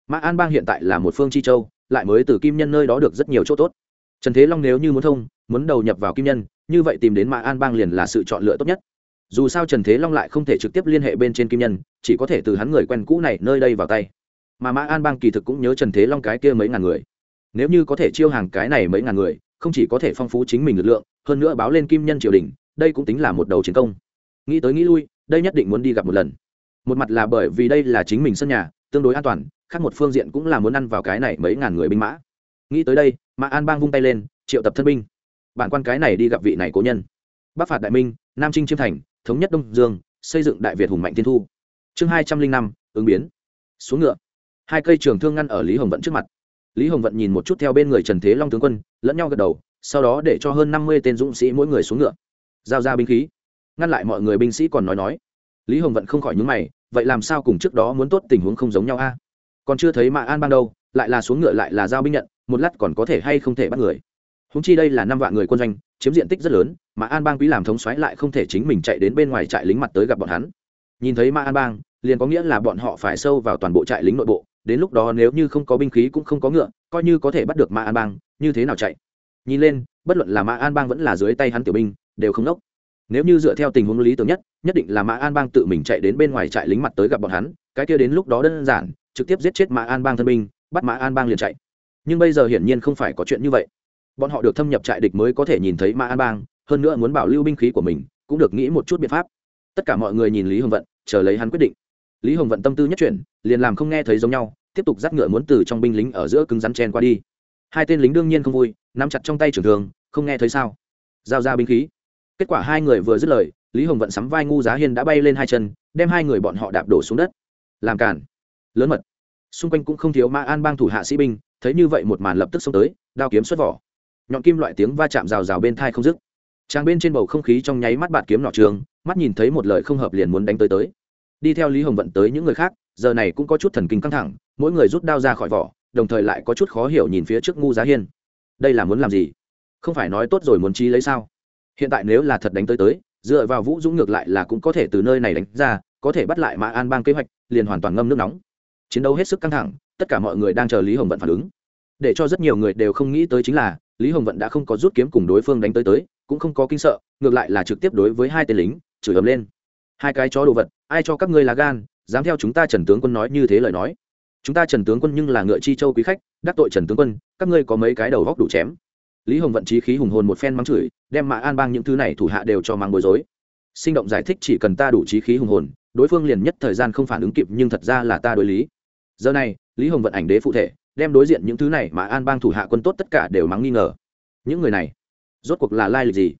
Mã an bang hiện tại là một phương chi châu, lại mới từ kim nhân nơi đó được rất nhiều chỗ tốt trần thế long nếu như muốn thông, muốn đầu nhập vào kim nhân, như vậy tìm đến mã an bang liền là sự chọn lựa tốt nhất. Dù sao trần thế long lại không thể trực tiếp liên hệ bên trên kim nhân, chỉ có thể từ hắn người quen cũ này nơi đây vào tay. Mà mã an bang kỳ thực cũng nhớ trần thế long cái kia mấy ngàn người. Nếu như có thể chiêu hàng cái này mấy ngàn người, không chỉ có thể phong phú chính mình lực lượng, hơn nữa báo lên kim nhân triều đình, đây cũng tính là một đầu chiến công. Nghĩ tới nghĩ lui, đây nhất định muốn đi gặp một lần. Một mặt là bởi vì đây là chính mình sân nhà, tương đối an toàn, khác một phương diện cũng là muốn ăn vào cái này mấy ngàn người binh mã. Nghĩ tới đây mã an bang vung tay lên, triệu tập thân binh. Bản quan cái này đi gặp vị này cố nhân. Bắc phạt đại minh, nam trinh chiêm thành, thống nhất đông dương, xây dựng đại việt hùng mạnh tiên thu. Chương hai trăm linh năm, ứng biến. Xuống ngựa. Hai cây trường thương ngăn ở lý hồng vận trước mặt. Lý hồng vận nhìn một chút theo bên người trần thế long tướng quân, lẫn nhau gật đầu, sau đó để cho hơn năm mươi tên dũng sĩ mỗi người xuống ngựa. Giao ra binh khí. Ngăn lại mọi người binh sĩ còn nói nói. Lý hồng vận không khỏi nhúng mày, vậy làm sao cùng trước đó muốn tốt tình huống không giống nhau a? Còn chưa thấy mạ an ban đâu, lại là xuống ngựa lại là giao binh nhận một lát còn có thể hay không thể bắt người. Húng chi đây là năm vạn người quân doanh, chiếm diện tích rất lớn, mà an bang quý làm thống xoáy lại không thể chính mình chạy đến bên ngoài trại lính mặt tới gặp bọn hắn. Nhìn thấy ma an bang, liền có nghĩa là bọn họ phải sâu vào toàn bộ trại lính nội bộ, đến lúc đó nếu như không có binh khí cũng không có ngựa, coi như có thể bắt được ma an bang, như thế nào chạy? Nhìn lên, bất luận là ma an bang vẫn là dưới tay hắn tiểu binh, đều không nốc. Nếu như dựa theo tình huống lý tưởng nhất nhất định là ma an bang tự mình chạy đến bên ngoài trại lính mặt tới gặp bọn hắn, cái kia đến lúc đó đơn giản, trực tiếp giết chết mã an bang thân binh, bắt mã an bang liền chạy nhưng bây giờ hiển nhiên không phải có chuyện như vậy. Bọn họ được thâm nhập trại địch mới có thể nhìn thấy Ma an bang, hơn nữa muốn bảo lưu binh khí của mình, cũng được nghĩ một chút biện pháp. Tất cả mọi người nhìn lý hồng vận, chờ lấy hắn quyết định. Lý hồng vận tâm tư nhất chuyển, liền làm không nghe thấy giống nhau, tiếp tục dắt ngựa muốn từ trong binh lính ở giữa cứng rắn chen qua đi. Hai tên lính đương nhiên không vui, nắm chặt trong tay trưởng thường không nghe thấy sao. Giao ra binh khí. Kết quả hai người vừa dứt lời, lý hồng vận sắm vai ngu giá hiên đã bay lên hai chân, đem hai người bọn họ đạp đổ xuống đất. Làm cản lớn mật. Xung quanh cũng không thiếu Ma an bang thủ hạ sĩ binh thấy như vậy một màn lập tức xông tới, đao kiếm xuất vỏ. Nhọn kim loại tiếng va chạm rào rào bên thai không dứt. Trang bên trên bầu không khí trong nháy mắt bạt kiếm nọ trường, mắt nhìn thấy một lời không hợp liền muốn đánh tới tới. Đi theo lý hồng vận tới những người khác, giờ này cũng có chút thần kinh căng thẳng, mỗi người rút đao ra khỏi vỏ, đồng thời lại có chút khó hiểu nhìn phía trước ngu giá hiên. Đây là muốn làm gì? Không phải nói tốt rồi muốn trí lấy sao? Hiện tại nếu là thật đánh tới tới, dựa vào vũ dũng ngược lại là cũng có thể từ nơi này đánh ra, có thể bắt lại mã an bang kế hoạch, liền hoàn toàn ngâm nước nóng. Chiến đấu hết sức căng thẳng tất cả mọi người đang chờ lý hồng vận phản ứng. Để cho rất nhiều người đều không nghĩ tới chính là, lý hồng vận đã không có rút kiếm cùng đối phương đánh tới tới, cũng không có kinh sợ, ngược lại là trực tiếp đối với hai tên lính, chửi ấm lên. Hai cái chó đồ vật, ai cho các ngươi là gan, dám theo chúng ta trần tướng quân nói như thế lời nói. Chúng ta trần tướng quân nhưng là ngựa chi châu quý khách, đắc tội trần tướng quân, các ngươi có mấy cái đầu góc đủ chém. Lý hồng vận trí khí hùng hồn một phen mắng chửi, đem mã an bang những thứ này thủ hạ đều cho mang bối rối. Sinh động giải thích chỉ cần ta đủ trí khí hùng hồn, đối phương liền nhất thời gian không phản ứng kịp nhưng thật ra là ta đối lý giờ này, lý hồng vận ảnh đế phụ thể, đem đối diện những thứ này mà an bang thủ hạ quân tốt tất cả đều mắng nghi ngờ. Những người này, rốt cuộc là lai lịch gì?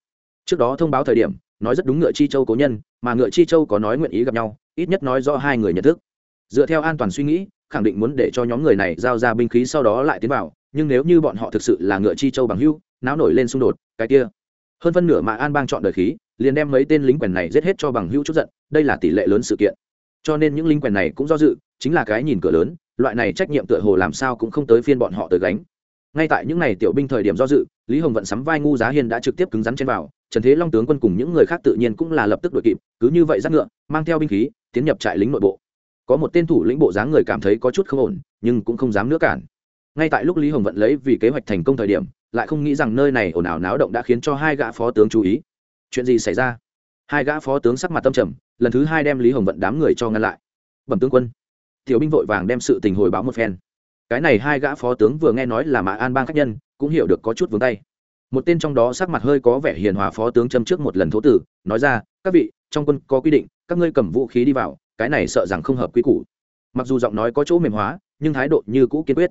Trước đó thông báo thời điểm, nói rất đúng ngựa chi châu cố nhân, mà ngựa chi châu có nói nguyện ý gặp nhau, ít nhất nói do hai người nhận thức. Dựa theo an toàn suy nghĩ, khẳng định muốn để cho nhóm người này giao ra binh khí sau đó lại tiến vào, nhưng nếu như bọn họ thực sự là ngựa chi châu bằng hưu náo nổi lên xung đột, cái kia. Hơn phân nửa mà an bang chọn đời khí, liền đem mấy tên lính quèn này giết hết cho bằng hưu chút giận, đây là tỷ lệ lớn sự kiện. Cho nên những lính quèn này cũng do dự chính là cái nhìn cửa lớn, loại này trách nhiệm tựa hồ làm sao cũng không tới phiên bọn họ tới gánh. Ngay tại những ngày tiểu binh thời điểm do dự, lý hồng vận sắm vai ngu giá hiên đã trực tiếp cứng rắn trên vào, trần thế long tướng quân cùng những người khác tự nhiên cũng là lập tức đội kịp, cứ như vậy dắt ngựa, mang theo binh khí, tiến nhập trại lính nội bộ. Có một tên thủ lĩnh bộ dáng người cảm thấy có chút không ổn, nhưng cũng không dám nữa cản. Ngay tại lúc lý hồng vận lấy vì kế hoạch thành công thời điểm, lại không nghĩ rằng nơi này ồn ào náo động đã khiến cho hai gã phó tướng chú ý. Chuyện gì xảy ra? Hai gã phó tướng sắc mặt tâm trầm, lần thứ hai đem lý hồng vận đám người cho ngăn lại. Bẩm tướng quân tiểu binh vội vàng đem sự tình hồi báo một phen. Cái này hai gã phó tướng vừa nghe nói là mã an bang khách nhân, cũng hiểu được có chút vướng tay. Một tên trong đó sắc mặt hơi có vẻ hiền hòa phó tướng châm trước một lần thố tử, nói ra, các vị, trong quân có quy định, các ngươi cầm vũ khí đi vào, cái này sợ rằng không hợp quy củ. Mặc dù giọng nói có chỗ mềm hóa, nhưng thái độ như cũ kiên quyết.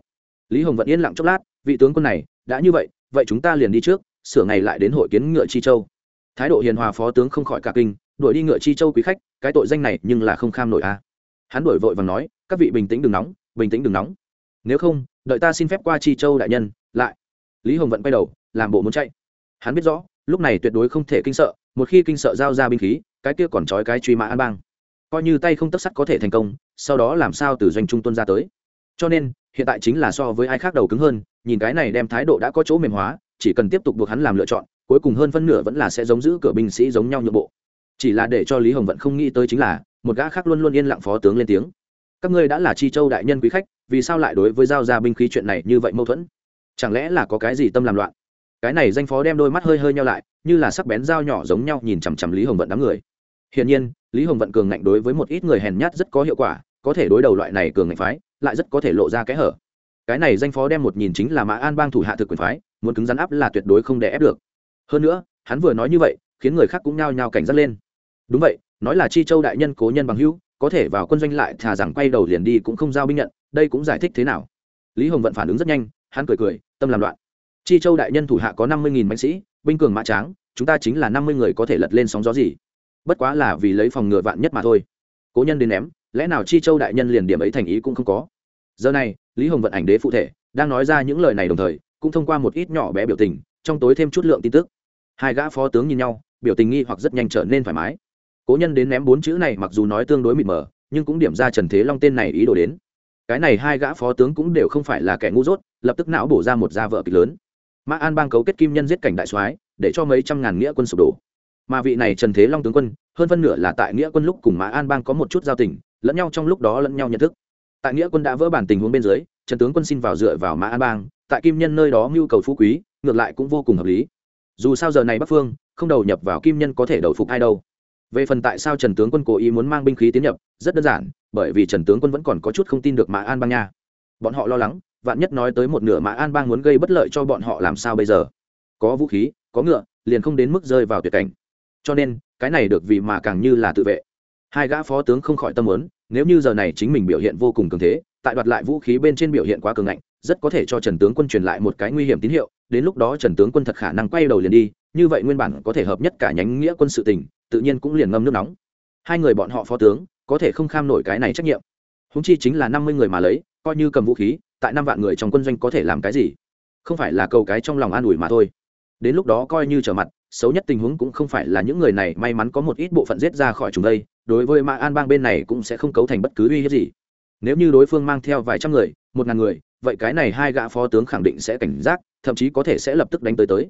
Lý hồng vẫn yên lặng chốc lát, vị tướng quân này, đã như vậy vậy chúng ta liền đi trước, sửa ngày lại đến hội kiến ngựa chi châu. Thái độ hiền hòa phó tướng không khỏi cả kinh, đuổi đi ngựa chi châu quý khách, cái tội danh này nhưng là không kham nổi a. Hắn đổi vội và nói các vị bình tĩnh đừng nóng, bình tĩnh đừng nóng. Nếu không, đợi ta xin phép qua chi châu đại nhân, lại. Lý hồng vận quay đầu, làm bộ muốn chạy. Hắn biết rõ, lúc này tuyệt đối không thể kinh sợ, một khi kinh sợ giao ra binh khí, cái kia còn trói cái truy mã an bang. Coi như tay không tất sắt có thể thành công, sau đó làm sao từ doanh trung tuân ra tới. Cho nên, hiện tại chính là so với ai khác đầu cứng hơn, nhìn cái này đem thái độ đã có chỗ mềm hóa, chỉ cần tiếp tục buộc hắn làm lựa chọn, cuối cùng hơn phân nửa vẫn là sẽ giống giữ cửa binh sĩ giống nhau nhượng bộ. Chỉ là để cho lý hồng vận không nghĩ tới chính là, một gã khác luôn luôn yên lặng phó tướng lên tiếng các ngươi đã là chi châu đại nhân quý khách, vì sao lại đối với giao ra binh khí chuyện này như vậy mâu thuẫn? Chẳng lẽ là có cái gì tâm làm loạn? Cái này danh phó đem đôi mắt hơi hơi nhau lại, như là sắc bén dao nhỏ giống nhau nhìn chằm chằm lý hồng vận đám người. Hiển nhiên, lý hồng vận cường ngạnh đối với một ít người hèn nhát rất có hiệu quả, có thể đối đầu loại này cường ngạnh phái, lại rất có thể lộ ra kẽ hở. Cái này danh phó đem một nhìn chính là mã an bang thủ hạ thực quyền phái, muốn cứng rắn áp là tuyệt đối không đè ép được. Hơn nữa, hắn vừa nói như vậy, khiến người khác cũng nhao nhao cảnh giác lên. Đúng vậy, nói là chi châu đại nhân cố nhân bằng hữu có thể vào quân doanh lại thà rằng quay đầu liền đi cũng không giao binh nhận, đây cũng giải thích thế nào? Lý hồng vận phản ứng rất nhanh, hắn cười cười, tâm làm loạn. Chi châu đại nhân thủ hạ có năm mươi nghìn binh sĩ, binh cường mã tráng, chúng ta chính là năm mươi người có thể lật lên sóng gió gì? Bất quá là vì lấy phòng ngừa vạn nhất mà thôi. Cố nhân đến ném, lẽ nào chi châu đại nhân liền điểm ấy thành ý cũng không có? Giờ này, lý hồng vận ảnh đế phụ thể, đang nói ra những lời này đồng thời, cũng thông qua một ít nhỏ bé biểu tình, trong tối thêm chút lượng tin tức. Hai gã phó tướng nhìn nhau, biểu tình nghi hoặc rất nhanh trở nên thoải mái cố nhân đến ném bốn chữ này mặc dù nói tương đối mịt mờ, nhưng cũng điểm ra trần thế long tên này ý đồ đến. Cái này hai gã phó tướng cũng đều không phải là kẻ ngu dốt, lập tức não bổ ra một gia vợ kịch lớn. Mã an bang cấu kết kim nhân giết cảnh đại soái, để cho mấy trăm ngàn nghĩa quân sụp đổ. Mà vị này trần thế long tướng quân, hơn phân nửa là tại nghĩa quân lúc cùng mã an bang có một chút giao tình, lẫn nhau trong lúc đó lẫn nhau nhận thức. Tại nghĩa quân đã vỡ bản tình huống bên dưới, trần tướng quân xin vào dựa vào mã an bang, tại kim nhân nơi đó mưu cầu phú quý, ngược lại cũng vô cùng hợp lý. Dù sao giờ này bắc phương, không đầu nhập vào kim nhân có thể đầu phục ai đâu về phần tại sao trần tướng quân cố ý muốn mang binh khí tiến nhập, rất đơn giản, bởi vì trần tướng quân vẫn còn có chút không tin được mã an bang nha. Bọn họ lo lắng, vạn nhất nói tới một nửa mã an bang muốn gây bất lợi cho bọn họ làm sao bây giờ? Có vũ khí, có ngựa, liền không đến mức rơi vào tuyệt cảnh. Cho nên, cái này được vì mà càng như là tự vệ. Hai gã phó tướng không khỏi tâm lớn nếu như giờ này chính mình biểu hiện vô cùng cường thế, tại đoạt lại vũ khí bên trên biểu hiện quá cường ngạnh, rất có thể cho trần tướng quân truyền lại một cái nguy hiểm tín hiệu, đến lúc đó trần tướng quân thật khả năng quay đầu liền đi như vậy nguyên bản có thể hợp nhất cả nhánh nghĩa quân sự tỉnh tự nhiên cũng liền ngâm nước nóng. Hai người bọn họ phó tướng, có thể không kham nổi cái này trách nhiệm. Húng chi chính là năm mươi người mà lấy, coi như cầm vũ khí, tại năm vạn người trong quân doanh có thể làm cái gì? Không phải là cầu cái trong lòng an ủi mà thôi. Đến lúc đó coi như trở mặt, xấu nhất tình huống cũng không phải là những người này may mắn có một ít bộ phận giết ra khỏi chúng đây, đối với mã an bang bên này cũng sẽ không cấu thành bất cứ uy hiếp gì. Nếu như đối phương mang theo vài trăm người, một ngàn người, vậy cái này hai gã phó tướng khẳng định sẽ cảnh giác, thậm chí có thể sẽ lập tức đánh tới tới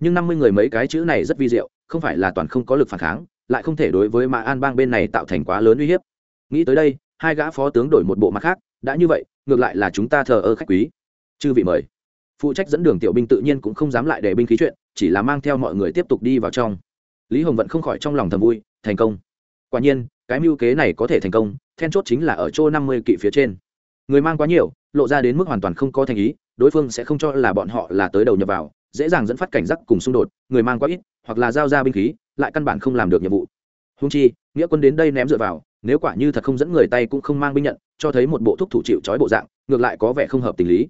nhưng năm mươi người mấy cái chữ này rất vi diệu, không phải là toàn không có lực phản kháng, lại không thể đối với mã an bang bên này tạo thành quá lớn uy hiếp. Nghĩ tới đây, hai gã phó tướng đổi một bộ mặt khác, đã như vậy, ngược lại là chúng ta thờ ơ khách quý. Chư vị mời. Phụ trách dẫn đường tiểu binh tự nhiên cũng không dám lại để binh khí chuyện, chỉ là mang theo mọi người tiếp tục đi vào trong. Lý hồng vẫn không khỏi trong lòng thầm vui, thành công. Quả nhiên, cái mưu kế này có thể thành công, then chốt chính là ở chỗ năm mươi kỵ phía trên. Người mang quá nhiều, lộ ra đến mức hoàn toàn không có thành ý, đối phương sẽ không cho là bọn họ là tới đầu nhập vào dễ dàng dẫn phát cảnh giác cùng xung đột, người mang quá ít, hoặc là giao ra binh khí, lại căn bản không làm được nhiệm vụ. Húng chi, nghĩa quân đến đây ném dựa vào, nếu quả như thật không dẫn người tay cũng không mang binh nhận, cho thấy một bộ thúc thủ chịu trói bộ dạng, ngược lại có vẻ không hợp tình lý.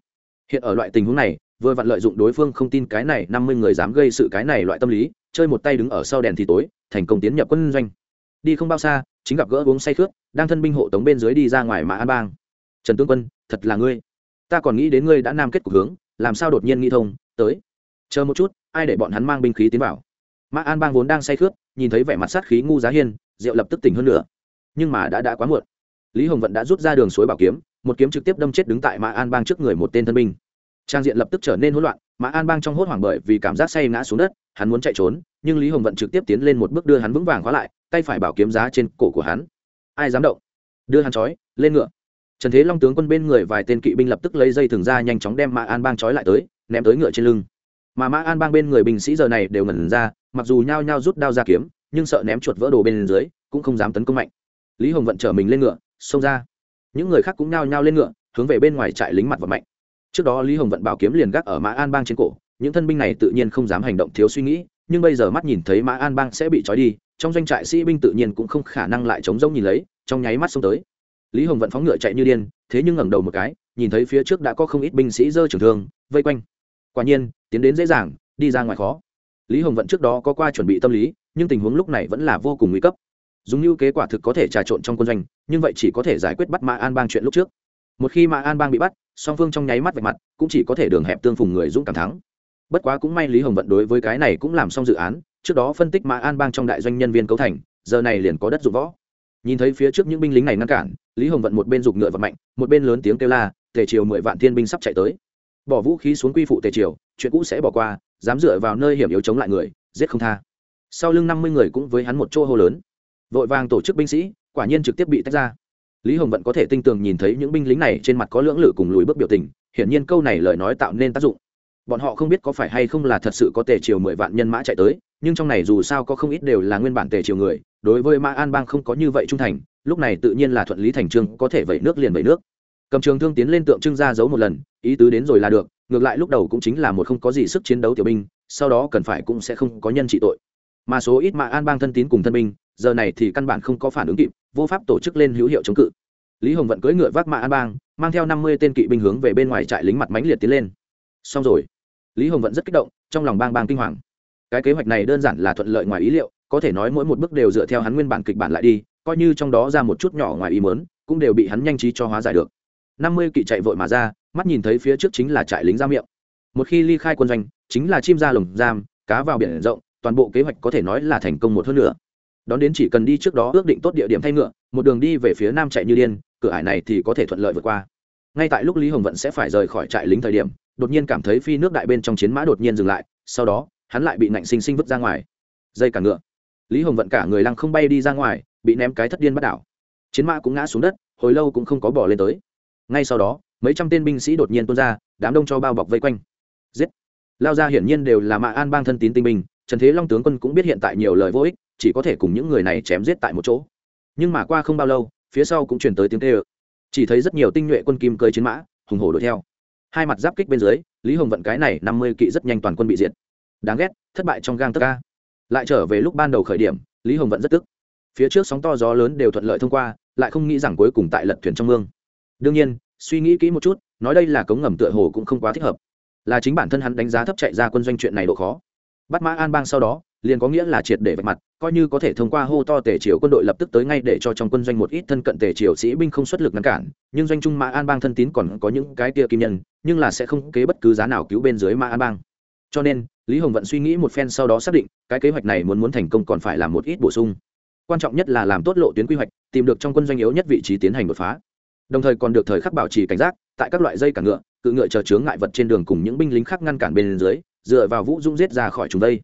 Hiện ở loại tình huống này, vừa vặn lợi dụng đối phương không tin cái này năm mươi người dám gây sự cái này loại tâm lý, chơi một tay đứng ở sau đèn thì tối, thành công tiến nhập quân doanh. Đi không bao xa, chính gặp gỡ uống say khướt, đang thân binh hộ tống bên dưới đi ra ngoài mã an bang. Trần tướng quân, thật là ngươi. Ta còn nghĩ đến ngươi đã nam kết cục hướng, làm sao đột nhiên nghi thông, tới chờ một chút, ai để bọn hắn mang binh khí tiến vào? Mã an bang vốn đang say khướt, nhìn thấy vẻ mặt sát khí ngu giá hiên Diệu lập tức tỉnh hơn nữa nhưng mà đã đã quá muộn. Lý hồng vận đã rút ra đường suối bảo kiếm, một kiếm trực tiếp đâm chết đứng tại mã an bang trước người một tên thân binh. Trang diện lập tức trở nên hỗn loạn, mã an bang trong hốt hoảng bởi vì cảm giác say ngã xuống đất, hắn muốn chạy trốn, nhưng lý hồng vận trực tiếp tiến lên một bước đưa hắn vững vàng khóa lại, tay phải bảo kiếm giá trên cổ của hắn. Ai dám động? Đưa hắn trói, lên ngựa. Trần thế long tướng quân bên người vài tên kỵ binh lập tức lấy dây thừng ra nhanh chóng đem mã an bang trói lại tới, ném tới ngựa trên lưng mà mã an bang bên người binh sĩ giờ này đều ngẩn ra, mặc dù nhao nhao rút đao ra kiếm, nhưng sợ ném chuột vỡ đồ bên dưới, cũng không dám tấn công mạnh. Lý hồng vận trở mình lên ngựa, xông ra. Những người khác cũng nhao nhao lên ngựa, hướng về bên ngoài trại lính mặt vật mạnh. Trước đó lý hồng vận bảo kiếm liền gác ở mã an bang trên cổ, những thân binh này tự nhiên không dám hành động thiếu suy nghĩ, nhưng bây giờ mắt nhìn thấy mã an bang sẽ bị trói đi, trong doanh trại sĩ binh tự nhiên cũng không khả năng lại chống rông nhìn lấy, trong nháy mắt xông tới. Lý hồng vận phóng ngựa chạy như điên, thế nhưng ngẩng đầu một cái, nhìn thấy phía trước đã có không ít binh sĩ giơ trường thương, vây quanh quả nhiên, tiến đến dễ dàng, đi ra ngoài khó. Lý hồng vận trước đó có qua chuẩn bị tâm lý, nhưng tình huống lúc này vẫn là vô cùng nguy cấp. Dùng như kế quả thực có thể trà trộn trong quân doanh, nhưng vậy chỉ có thể giải quyết bắt mã an bang chuyện lúc trước. Một khi mã an bang bị bắt, song phương trong nháy mắt vạch mặt, cũng chỉ có thể đường hẹp tương phùng người dũng cảm thắng. Bất quá cũng may lý hồng vận đối với cái này cũng làm xong dự án, trước đó phân tích mã an bang trong đại doanh nhân viên cấu thành, giờ này liền có đất dụng võ. Nhìn thấy phía trước những binh lính này ngăn cản, lý hồng vận một bên giục ngựa vật mạnh, một bên lớn tiếng kêu la, tề triều mười vạn thiên binh sắp chạy tới bỏ vũ khí xuống quy phụ tề triều, chuyện cũ sẽ bỏ qua, dám dựa vào nơi hiểm yếu chống lại người, giết không tha. Sau lưng năm mươi người cũng với hắn một chỗ hô lớn. Vội vàng tổ chức binh sĩ, quả nhiên trực tiếp bị tách ra. Lý hồng vận có thể tinh tường nhìn thấy những binh lính này trên mặt có lưỡng lự cùng lùi bước biểu tình, hiển nhiên câu này lời nói tạo nên tác dụng. Bọn họ không biết có phải hay không là thật sự có tề triều mười vạn nhân mã chạy tới, nhưng trong này dù sao có không ít đều là nguyên bản tề triều người, đối với mã an bang không có như vậy trung thành, lúc này tự nhiên là thuận lý thành trương, có thể vẩy nước liền vẩy nước cầm trường thương tiến lên tượng trưng ra giấu một lần, ý tứ đến rồi là được, ngược lại lúc đầu cũng chính là một không có gì sức chiến đấu tiểu binh, sau đó cần phải cũng sẽ không có nhân trị tội. Mà số ít mà an bang thân tín cùng thân binh, giờ này thì căn bản không có phản ứng kịp, vô pháp tổ chức lên hữu hiệu chống cự. Lý hồng vận cưỡi ngựa vác mã an bang, mang theo năm mươi tên kỵ binh hướng về bên ngoài trại lính mặt mãnh liệt tiến lên. Xong rồi, lý hồng vận rất kích động, trong lòng bang bang kinh hoàng. Cái kế hoạch này đơn giản là thuận lợi ngoài ý liệu, có thể nói mỗi một bước đều dựa theo hắn nguyên bản kịch bản lại đi, coi như trong đó ra một chút nhỏ ngoài ý mớn cũng đều bị hắn nhanh trí cho hóa giải được năm mươi kỵ chạy vội mà ra, mắt nhìn thấy phía trước chính là trại lính ra miệng. Một khi ly khai quân doanh, chính là chim ra lồng giam, cá vào biển rộng, toàn bộ kế hoạch có thể nói là thành công một hơn nữa. Đón đến chỉ cần đi trước đó ước định tốt địa điểm thay ngựa, một đường đi về phía nam chạy như điên, cửa ải này thì có thể thuận lợi vượt qua. Ngay tại lúc lý hồng vận sẽ phải rời khỏi trại lính thời điểm, đột nhiên cảm thấy phi nước đại bên trong chiến mã đột nhiên dừng lại, sau đó, hắn lại bị nạnh sinh sinh vứt ra ngoài. Dây cả ngựa. Lý hồng vận cả người lăng không bay đi ra ngoài, bị ném cái thất điên bắt đảo. Chiến mã cũng ngã xuống đất, hồi lâu cũng không có bỏ lên tới ngay sau đó, mấy trăm tên binh sĩ đột nhiên tuôn ra, đám đông cho bao bọc vây quanh. Giết! Lao ra hiển nhiên đều là mạ an bang thân tín tinh binh, trần thế long tướng quân cũng biết hiện tại nhiều lời vô ích, chỉ có thể cùng những người này chém giết tại một chỗ. Nhưng mà qua không bao lâu, phía sau cũng truyền tới tiếng tê ơ chỉ thấy rất nhiều tinh nhuệ quân kim cơi chiến mã, hùng hổ đuổi theo. Hai mặt giáp kích bên dưới, lý hồng vận cái này năm mươi kỵ rất nhanh toàn quân bị diệt. Đáng ghét, thất bại trong gang tất ca lại trở về lúc ban đầu khởi điểm, lý hồng vận rất tức. Phía trước sóng to gió lớn đều thuận lợi thông qua, lại không nghĩ rằng cuối cùng tại lật thuyền trong mương đương nhiên, suy nghĩ kỹ một chút, nói đây là cống ngầm tựa hồ cũng không quá thích hợp. Là chính bản thân hắn đánh giá thấp chạy ra quân doanh chuyện này độ khó. Bắt mã an bang sau đó, liền có nghĩa là triệt để vạch mặt, coi như có thể thông qua hô to tề triều quân đội lập tức tới ngay để cho trong quân doanh một ít thân cận tề triều sĩ binh không xuất lực ngăn cản, nhưng doanh trung mã an bang thân tín còn có những cái kia kim nhân, nhưng là sẽ không kế bất cứ giá nào cứu bên dưới mã an bang. Cho nên, lý hồng vận suy nghĩ một phen sau đó xác định, cái kế hoạch này muốn muốn thành công còn phải làm một ít bổ sung. Quan trọng nhất là làm tốt lộ tuyến quy hoạch, tìm được trong quân doanh yếu nhất vị trí tiến hành đột phá đồng thời còn được thời khắc bảo trì cảnh giác, tại các loại dây cản ngựa, cự ngựa chờ chướng ngại vật trên đường cùng những binh lính khác ngăn cản bên dưới, dựa vào vũ dung giết ra khỏi chúng đây.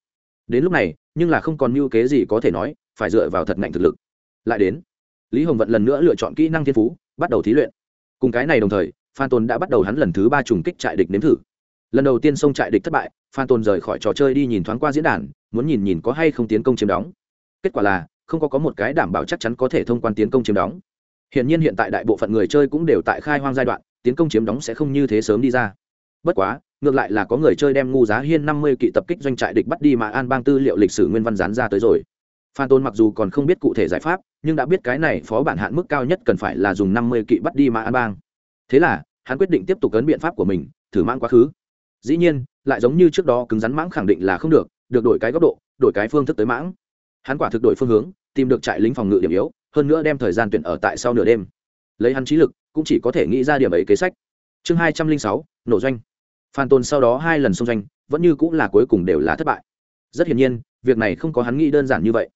Đến lúc này, nhưng là không còn mưu kế gì có thể nói, phải dựa vào thật mạnh thực lực. Lại đến, lý hồng vận lần nữa lựa chọn kỹ năng thiên phú, bắt đầu thí luyện. Cùng cái này đồng thời, phan tôn đã bắt đầu hắn lần thứ ba trùng kích trại địch nếm thử. Lần đầu tiên xông trại địch thất bại, phan tôn rời khỏi trò chơi đi nhìn thoáng qua diễn đàn, muốn nhìn nhìn có hay không tiến công chiếm đóng. Kết quả là, không có có một cái đảm bảo chắc chắn có thể thông quan tiến công chiếm đóng hiện nhiên hiện tại đại bộ phận người chơi cũng đều tại khai hoang giai đoạn, tiến công chiếm đóng sẽ không như thế sớm đi ra. Bất quá, ngược lại là có người chơi đem ngu giá hiên năm mươi kỵ tập kích doanh trại địch bắt đi mà an bang tư liệu lịch sử nguyên văn dán ra tới rồi. Phan tôn mặc dù còn không biết cụ thể giải pháp, nhưng đã biết cái này phó bản hạn mức cao nhất cần phải là dùng năm mươi kỵ bắt đi mà an bang. Thế là, hắn quyết định tiếp tục cấn biện pháp của mình, thử mãng quá khứ. Dĩ nhiên, lại giống như trước đó cứng rắn mãng khẳng định là không được được đổi cái góc độ, đổi cái phương thức tới mãng. Hắn quả thực đổi phương hướng, tìm được trại lính phòng ngự điểm yếu hơn nữa đem thời gian tuyển ở tại sau nửa đêm. Lấy hắn trí lực, cũng chỉ có thể nghĩ ra điểm ấy kế sách. Chương hai trăm linh sáu, nổ doanh. Phan tôn sau đó hai lần xông doanh, vẫn như cũng là cuối cùng đều là thất bại. Rất hiển nhiên, việc này không có hắn nghĩ đơn giản như vậy.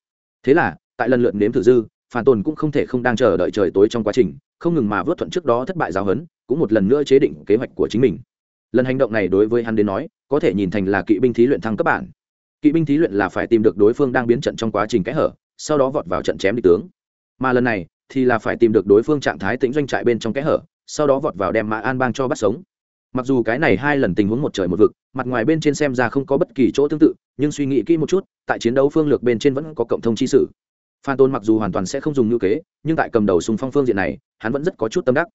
Thế là, tại lần lượt nếm thử dư, phan tôn cũng không thể không đang chờ đợi trời tối trong quá trình, không ngừng mà vớt thuận trước đó thất bại giáo hấn cũng một lần nữa chế định kế hoạch của chính mình. Lần hành động này đối với hắn đến nói, có thể nhìn thành là kỵ binh thí luyện thăng cấp bản. Kỵ binh thí luyện là phải tìm được đối phương đang biến trận trong quá trình kẽ hở, sau đó vọt vào trận chém địch tướng mà lần này, thì là phải tìm được đối phương trạng thái tĩnh doanh trại bên trong kẽ hở, sau đó vọt vào đem mã an bang cho bắt sống. Mặc dù cái này hai lần tình huống một trời một vực, mặt ngoài bên trên xem ra không có bất kỳ chỗ tương tự, nhưng suy nghĩ kỹ một chút, tại chiến đấu phương lược bên trên vẫn có cộng thông chi sử phan tôn mặc dù hoàn toàn sẽ không dùng ngữ kế, nhưng tại cầm đầu súng phong phương diện này, hắn vẫn rất có chút tâm đắc.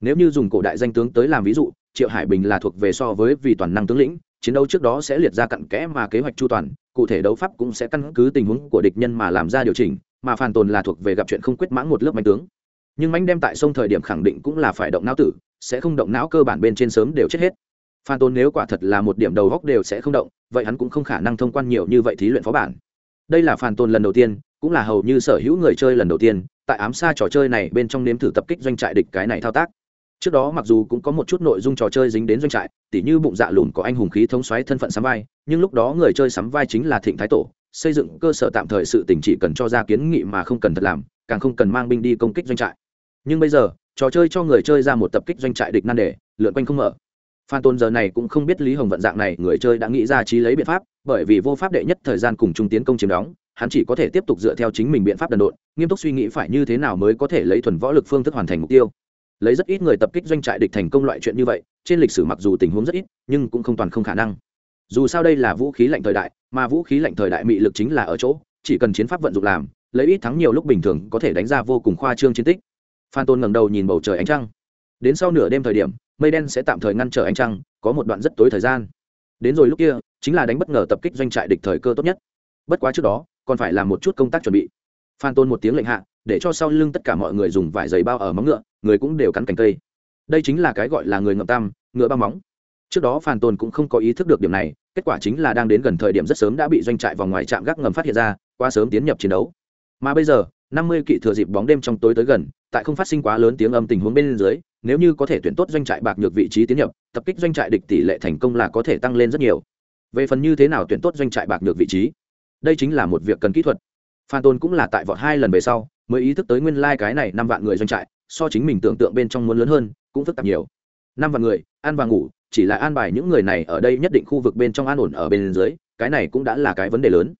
Nếu như dùng cổ đại danh tướng tới làm ví dụ, triệu hải bình là thuộc về so với vì toàn năng tướng lĩnh, chiến đấu trước đó sẽ liệt ra cặn kẽ mà kế hoạch chu toàn, cụ thể đấu pháp cũng sẽ căn cứ tình huống của địch nhân mà làm ra điều chỉnh mà phản tồn là thuộc về gặp chuyện không quyết mãng một lớp mạnh tướng. Nhưng mánh đem tại sông thời điểm khẳng định cũng là phải động não tử, sẽ không động não cơ bản bên trên sớm đều chết hết. Phan tôn nếu quả thật là một điểm đầu góc đều sẽ không động, vậy hắn cũng không khả năng thông quan nhiều như vậy thí luyện phó bản. Đây là Phan tôn lần đầu tiên, cũng là hầu như sở hữu người chơi lần đầu tiên, tại ám xa trò chơi này bên trong nếm thử tập kích doanh trại địch cái này thao tác. Trước đó mặc dù cũng có một chút nội dung trò chơi dính đến doanh trại, tỉ như bụng dạ lùn có anh hùng khí thống xoáy thân phận sắm vai, nhưng lúc đó người chơi sắm vai chính là thịnh thái tổ xây dựng cơ sở tạm thời sự tỉnh chỉ cần cho ra kiến nghị mà không cần thật làm, càng không cần mang binh đi công kích doanh trại. Nhưng bây giờ, trò chơi cho người chơi ra một tập kích doanh trại địch nan đề, lượn quanh không mở. Phan tôn giờ này cũng không biết lý hồng vận dạng này, người chơi đã nghĩ ra trí lấy biện pháp, bởi vì vô pháp đệ nhất thời gian cùng trung tiến công chiếm đóng, hắn chỉ có thể tiếp tục dựa theo chính mình biện pháp đần độn, nghiêm túc suy nghĩ phải như thế nào mới có thể lấy thuần võ lực phương thức hoàn thành mục tiêu. Lấy rất ít người tập kích doanh trại địch thành công loại chuyện như vậy, trên lịch sử mặc dù tình huống rất ít, nhưng cũng không toàn không khả năng dù sao đây là vũ khí lạnh thời đại, mà vũ khí lạnh thời đại mị lực chính là ở chỗ, chỉ cần chiến pháp vận dụng làm, lấy ít thắng nhiều lúc bình thường có thể đánh ra vô cùng khoa trương chiến tích. Phan tôn ngẩng đầu nhìn bầu trời ánh trăng. Đến sau nửa đêm thời điểm, mây đen sẽ tạm thời ngăn trở ánh trăng, có một đoạn rất tối thời gian. Đến rồi lúc kia, chính là đánh bất ngờ tập kích doanh trại địch thời cơ tốt nhất. Bất quá trước đó, còn phải làm một chút công tác chuẩn bị. Phan tôn một tiếng lệnh hạ, để cho sau lưng tất cả mọi người dùng vải giày bao ở móng ngựa, người cũng đều cắn cành cây. Đây chính là cái gọi là người ngậm tam, ngựa bao móng. Trước đó phan tôn cũng không có ý thức được điểm này kết quả chính là đang đến gần thời điểm rất sớm đã bị doanh trại vòng ngoài trạm gác ngầm phát hiện ra qua sớm tiến nhập chiến đấu. Mà bây giờ, năm mươi kỵ thừa dịp bóng đêm trong tối tới gần, tại không phát sinh quá lớn tiếng âm tình huống bên dưới, nếu như có thể tuyển tốt doanh trại bạc nhược vị trí tiến nhập, tập kích doanh trại địch tỷ lệ thành công là có thể tăng lên rất nhiều. Về phần như thế nào tuyển tốt doanh trại bạc nhược vị trí, đây chính là một việc cần kỹ thuật. Phan tôn cũng là tại vọt hai lần về sau, mới ý thức tới nguyên lai、like、cái này năm vạn người doanh trại, so chính mình tưởng tượng bên trong muốn lớn hơn, cũng phức tạp nhiều. Năm vạn người, ăn và ngủ chỉ là an bài những người này ở đây nhất định khu vực bên trong an ổn ở bên dưới, cái này cũng đã là cái vấn đề lớn.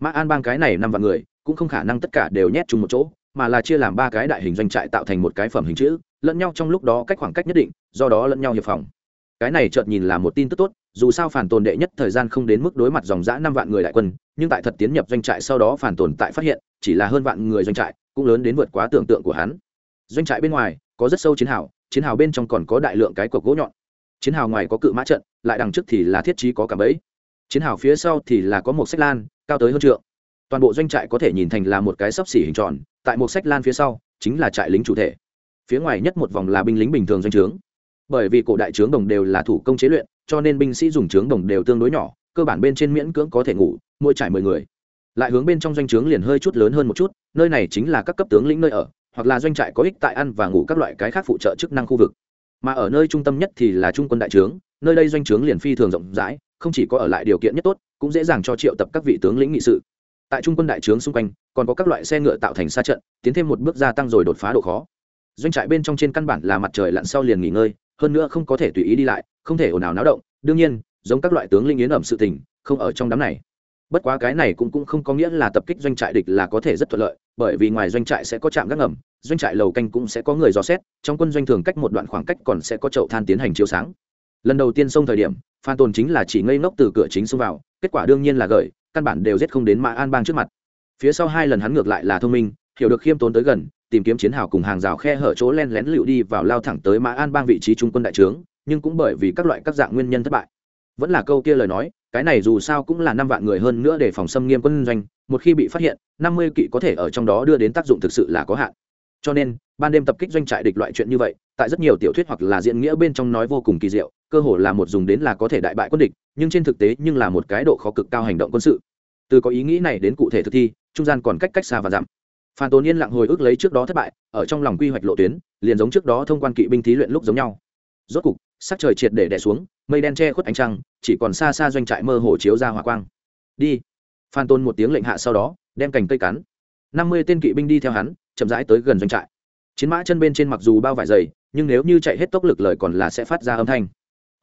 Mà an bang cái này năm vạn người, cũng không khả năng tất cả đều nhét chung một chỗ, mà là chia làm ba cái đại hình doanh trại tạo thành một cái phẩm hình chữ, lẫn nhau trong lúc đó cách khoảng cách nhất định, do đó lẫn nhau hiệp phòng. Cái này chợt nhìn là một tin tức tốt, dù sao phản tồn đệ nhất thời gian không đến mức đối mặt dòng dã năm vạn người đại quân, nhưng tại thật tiến nhập doanh trại sau đó phản tồn tại phát hiện, chỉ là hơn vạn người doanh trại, cũng lớn đến vượt quá tưởng tượng của hắn. Doanh trại bên ngoài, có rất sâu chiến hào chiến hào bên trong còn có đại lượng cái cọc gỗ nhọn chiến hào ngoài có cự mã trận, lại đằng trước thì là thiết trí có cả bẫy. Chiến hào phía sau thì là có một sách lan, cao tới hơn trượng. Toàn bộ doanh trại có thể nhìn thành là một cái sấp xỉ hình tròn, tại một sách lan phía sau, chính là trại lính chủ thể. Phía ngoài nhất một vòng là binh lính bình thường doanh trướng. Bởi vì cổ đại trướng đồng đều là thủ công chế luyện, cho nên binh sĩ dùng trướng đồng đều tương đối nhỏ, cơ bản bên trên miễn cưỡng có thể ngủ, mỗi trải mười người. Lại hướng bên trong doanh trướng liền hơi chút lớn hơn một chút, nơi này chính là các cấp tướng lĩnh nơi ở, hoặc là doanh trại có ích tại ăn và ngủ các loại cái khác phụ trợ chức năng khu vực mà ở nơi trung tâm nhất thì là trung quân đại trướng, nơi đây doanh trướng liền phi thường rộng rãi, không chỉ có ở lại điều kiện nhất tốt, cũng dễ dàng cho triệu tập các vị tướng lĩnh nghị sự. Tại trung quân đại trướng xung quanh, còn có các loại xe ngựa tạo thành xa trận, tiến thêm một bước gia tăng rồi đột phá độ khó. Doanh trại bên trong trên căn bản là mặt trời lặn sau liền nghỉ ngơi, hơn nữa không có thể tùy ý đi lại, không thể ồn ào náo động. Đương nhiên, giống các loại tướng linh yến ẩm sự tình, không ở trong đám này bất quá cái này cũng cũng không có nghĩa là tập kích doanh trại địch là có thể rất thuận lợi, bởi vì ngoài doanh trại sẽ có trạm gác ngầm, doanh trại lầu canh cũng sẽ có người dò xét, trong quân doanh thường cách một đoạn khoảng cách còn sẽ có chậu than tiến hành chiếu sáng. Lần đầu tiên xông thời điểm, phan tồn chính là chỉ ngây ngốc từ cửa chính xông vào, kết quả đương nhiên là gởi căn bản đều giết không đến mã an bang trước mặt. Phía sau hai lần hắn ngược lại là thông minh, hiểu được khiêm tốn tới gần, tìm kiếm chiến hào cùng hàng rào khe hở chỗ len lén lựu đi vào lao thẳng tới mã an bang vị trí trung quân đại trướng, nhưng cũng bởi vì các loại các dạng nguyên nhân thất bại. Vẫn là câu kia lời nói cái này dù sao cũng là năm vạn người hơn nữa để phòng xâm nghiêm quân doanh, một khi bị phát hiện, năm mươi kỵ có thể ở trong đó đưa đến tác dụng thực sự là có hạn. Cho nên, ban đêm tập kích doanh trại địch loại chuyện như vậy, tại rất nhiều tiểu thuyết hoặc là diễn nghĩa bên trong nói vô cùng kỳ diệu, cơ hồ là một dùng đến là có thể đại bại quân địch, nhưng trên thực tế nhưng là một cái độ khó cực cao hành động quân sự. Từ có ý nghĩ này đến cụ thể thực thi, trung gian còn cách cách xa và giảm. Phan tồn yên lặng hồi ức lấy trước đó thất bại, ở trong lòng quy hoạch lộ tuyến, liền giống trước đó thông quan kỵ binh thí luyện lúc giống nhau. Rốt cục sắc trời triệt để đè xuống, mây đen che khuất ánh trăng, chỉ còn xa xa doanh trại mơ hồ chiếu ra hỏa quang. Đi. Phan tôn một tiếng lệnh hạ sau đó, đem cành cây cắn. Năm mươi tên kỵ binh đi theo hắn, chậm rãi tới gần doanh trại. Chiến mã chân bên trên mặc dù bao vải dày, nhưng nếu như chạy hết tốc lực lời còn là sẽ phát ra âm thanh.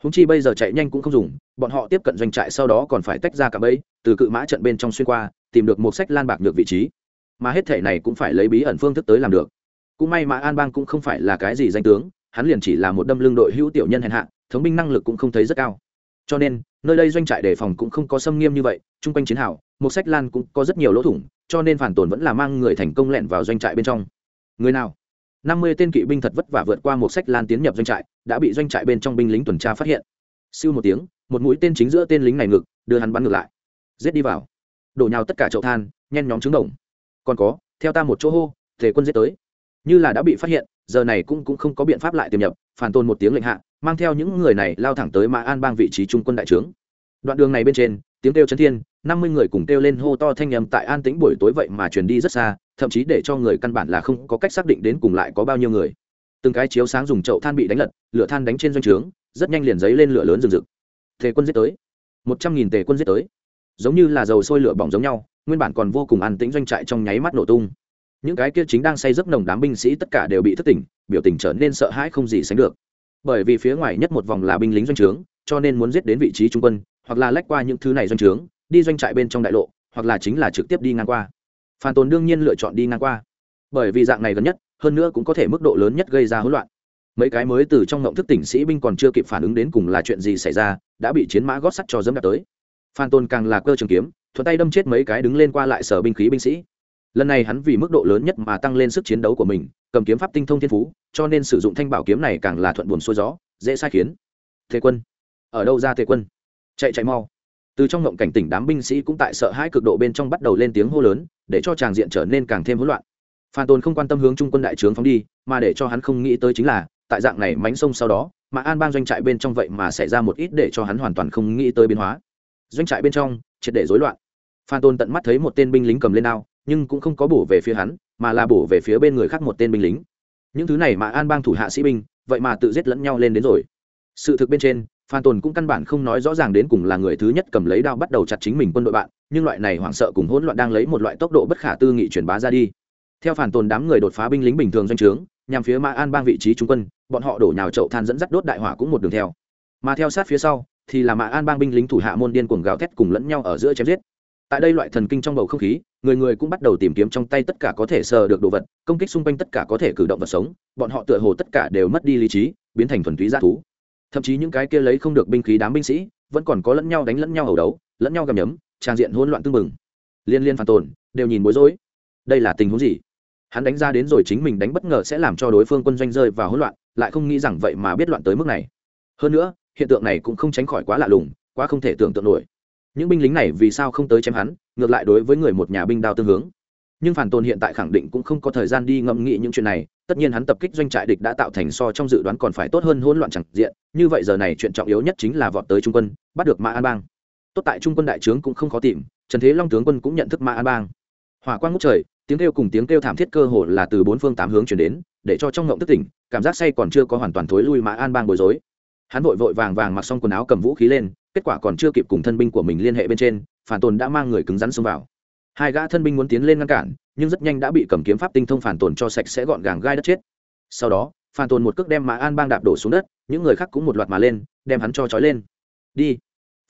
Húng chi bây giờ chạy nhanh cũng không dùng, bọn họ tiếp cận doanh trại sau đó còn phải tách ra cả bẫy, từ cự mã trận bên trong xuyên qua, tìm được một sách lan bạc được vị trí. Mà hết thể này cũng phải lấy bí ẩn phương thức tới làm được. Cũng may mà an bang cũng không phải là cái gì danh tướng hắn liền chỉ là một đâm lương đội hữu tiểu nhân hèn hạ, thống binh năng lực cũng không thấy rất cao. Cho nên, nơi đây doanh trại đề phòng cũng không có xâm nghiêm như vậy, chung quanh chiến hào, một sách lan cũng có rất nhiều lỗ thủng, cho nên phản tồn vẫn là mang người thành công lẹn vào doanh trại bên trong. Người nào? Năm mươi tên kỵ binh thật vất vả vượt qua một sách lan tiến nhập doanh trại, đã bị doanh trại bên trong binh lính tuần tra phát hiện. Siêu một tiếng, một mũi tên chính giữa tên lính này ngực, đưa hắn bắn ngược lại. Giết đi vào. Đổ nhào tất cả chậu than, nhen nhóm trứng đồng. Còn có, theo ta một chỗ hô thể quân giết tới. Như là đã bị phát hiện giờ này cũng cũng không có biện pháp lại tiềm nhập, phản tôn một tiếng lệnh hạ, mang theo những người này lao thẳng tới mã an bang vị trí trung quân đại trướng. Đoạn đường này bên trên, tiếng kêu chấn thiên, năm mươi người cùng kêu lên hô to thanh nhầm tại an tĩnh buổi tối vậy mà truyền đi rất xa, thậm chí để cho người căn bản là không có cách xác định đến cùng lại có bao nhiêu người. Từng cái chiếu sáng dùng chậu than bị đánh lật, lửa than đánh trên doanh trướng, rất nhanh liền giấy lên lửa lớn rừng rực. Tề quân giết tới. Một trăm nghìn tề quân giết tới. Giống như là dầu sôi lửa bỏng giống nhau, nguyên bản còn vô cùng an tĩnh doanh trại trong nháy mắt nổ tung những cái kia chính đang say giấc nồng đám binh sĩ tất cả đều bị thất tỉnh, biểu tình trở nên sợ hãi không gì sánh được. Bởi vì phía ngoài nhất một vòng là binh lính doanh trướng, cho nên muốn giết đến vị trí trung quân, hoặc là lách qua những thứ này doanh trướng, đi doanh trại bên trong đại lộ, hoặc là chính là trực tiếp đi ngang qua. Phan tồn đương nhiên lựa chọn đi ngang qua. Bởi vì dạng này gần nhất, hơn nữa cũng có thể mức độ lớn nhất gây ra hỗn loạn. Mấy cái mới từ trong ngộng thức tỉnh sĩ binh còn chưa kịp phản ứng đến cùng là chuyện gì xảy ra, đã bị chiến mã gót sắt cho dẫm đạp tới. Phan tôn càng là cơ trường kiếm, thuận tay đâm chết mấy cái đứng lên qua lại sở binh khí binh sĩ lần này hắn vì mức độ lớn nhất mà tăng lên sức chiến đấu của mình, cầm kiếm pháp tinh thông thiên phú, cho nên sử dụng thanh bảo kiếm này càng là thuận buồn xuôi gió, dễ sai khiến. Thế quân, ở đâu ra thế quân? Chạy chạy mau. Từ trong ngộng cảnh tỉnh đám binh sĩ cũng tại sợ hãi cực độ bên trong bắt đầu lên tiếng hô lớn, để cho tràng diện trở nên càng thêm hỗn loạn. Phan tôn không quan tâm hướng trung quân đại trướng phóng đi, mà để cho hắn không nghĩ tới chính là, tại dạng này mánh sông sau đó, mà an bang doanh trại bên trong vậy mà xảy ra một ít để cho hắn hoàn toàn không nghĩ tới biến hóa. Doanh trại bên trong, triệt để rối loạn. Phan tôn tận mắt thấy một tên binh lính cầm lên ao nhưng cũng không có bổ về phía hắn, mà là bổ về phía bên người khác một tên binh lính. Những thứ này mà an bang thủ hạ sĩ binh, vậy mà tự giết lẫn nhau lên đến rồi. Sự thực bên trên, phan tồn cũng căn bản không nói rõ ràng đến cùng là người thứ nhất cầm lấy đao bắt đầu chặt chính mình quân đội bạn, nhưng loại này hoảng sợ cùng hỗn loạn đang lấy một loại tốc độ bất khả tư nghị truyền bá ra đi. Theo phản tồn đám người đột phá binh lính bình thường doanh trướng, nhằm phía mã an bang vị trí trung quân, bọn họ đổ nhào chậu than dẫn dắt đốt đại hỏa cũng một đường theo. Mà theo sát phía sau, thì là mã an bang binh lính thủ hạ môn điên cuồng gào thét cùng lẫn nhau ở giữa chém giết. Tại đây loại thần kinh trong bầu không khí người người cũng bắt đầu tìm kiếm trong tay tất cả có thể sờ được đồ vật, công kích xung quanh tất cả có thể cử động vật sống, bọn họ tựa hồ tất cả đều mất đi lý trí, biến thành thuần túy g thú. Thậm chí những cái kia lấy không được binh khí đám binh sĩ, vẫn còn có lẫn nhau đánh lẫn nhau hầu đấu, lẫn nhau gầm nhấm, trang diện hỗn loạn tưng bừng. Liên liên phản tồn, đều nhìn bối rối. Đây là tình huống gì? Hắn đánh ra đến rồi chính mình đánh bất ngờ sẽ làm cho đối phương quân doanh rơi vào hỗn loạn, lại không nghĩ rằng vậy mà biết loạn tới mức này. Hơn nữa, hiện tượng này cũng không tránh khỏi quá lạ lùng, quá không thể tưởng tượng nổi những binh lính này vì sao không tới chém hắn, ngược lại đối với người một nhà binh đao tương hướng. Nhưng phản tồn hiện tại khẳng định cũng không có thời gian đi ngẫm nghĩ những chuyện này, tất nhiên hắn tập kích doanh trại địch đã tạo thành so trong dự đoán còn phải tốt hơn hỗn loạn chẳng diện, như vậy giờ này chuyện trọng yếu nhất chính là vọt tới trung quân, bắt được mã an bang. Tốt tại trung quân đại trướng cũng không khó tìm, trần thế long tướng quân cũng nhận thức mã an bang. Hỏa quang ngút trời, tiếng kêu cùng tiếng kêu thảm thiết cơ hồ là từ bốn phương tám hướng chuyển đến, để cho trong ngộng tức tỉnh, cảm giác say còn chưa có hoàn toàn thối lui mã an bang bối rối. Hắn vội vội vàng vàng mặc xong quần áo cầm vũ khí lên kết quả còn chưa kịp cùng thân binh của mình liên hệ bên trên, phản tồn đã mang người cứng rắn xông vào. Hai gã thân binh muốn tiến lên ngăn cản, nhưng rất nhanh đã bị cầm kiếm pháp tinh thông phản tồn cho sạch sẽ gọn gàng gai đất chết. Sau đó, phản tồn một cước đem mã an bang đạp đổ xuống đất, những người khác cũng một loạt mà lên, đem hắn cho trói lên. Đi.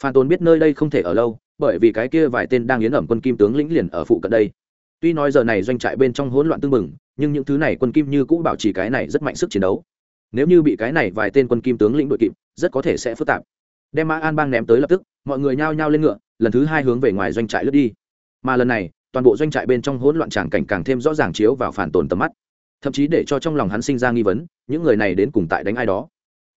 Phản tồn biết nơi đây không thể ở lâu, bởi vì cái kia vài tên đang yến ẩm quân kim tướng lĩnh liền ở phụ cận đây. Tuy nói giờ này doanh trại bên trong hỗn loạn tương mừng nhưng những thứ này quân kim như cũ bảo trì cái này rất mạnh sức chiến đấu. Nếu như bị cái này vài tên quân kim tướng lĩnh đội kịp, rất có thể sẽ phức tạp đem mã an bang ném tới lập tức, mọi người nhao nhao lên ngựa, lần thứ hai hướng về ngoài doanh trại lướt đi. Mà lần này, toàn bộ doanh trại bên trong hỗn loạn tràng cảnh càng thêm rõ ràng chiếu vào phản tồn tầm mắt. Thậm chí để cho trong lòng hắn sinh ra nghi vấn, những người này đến cùng tại đánh ai đó?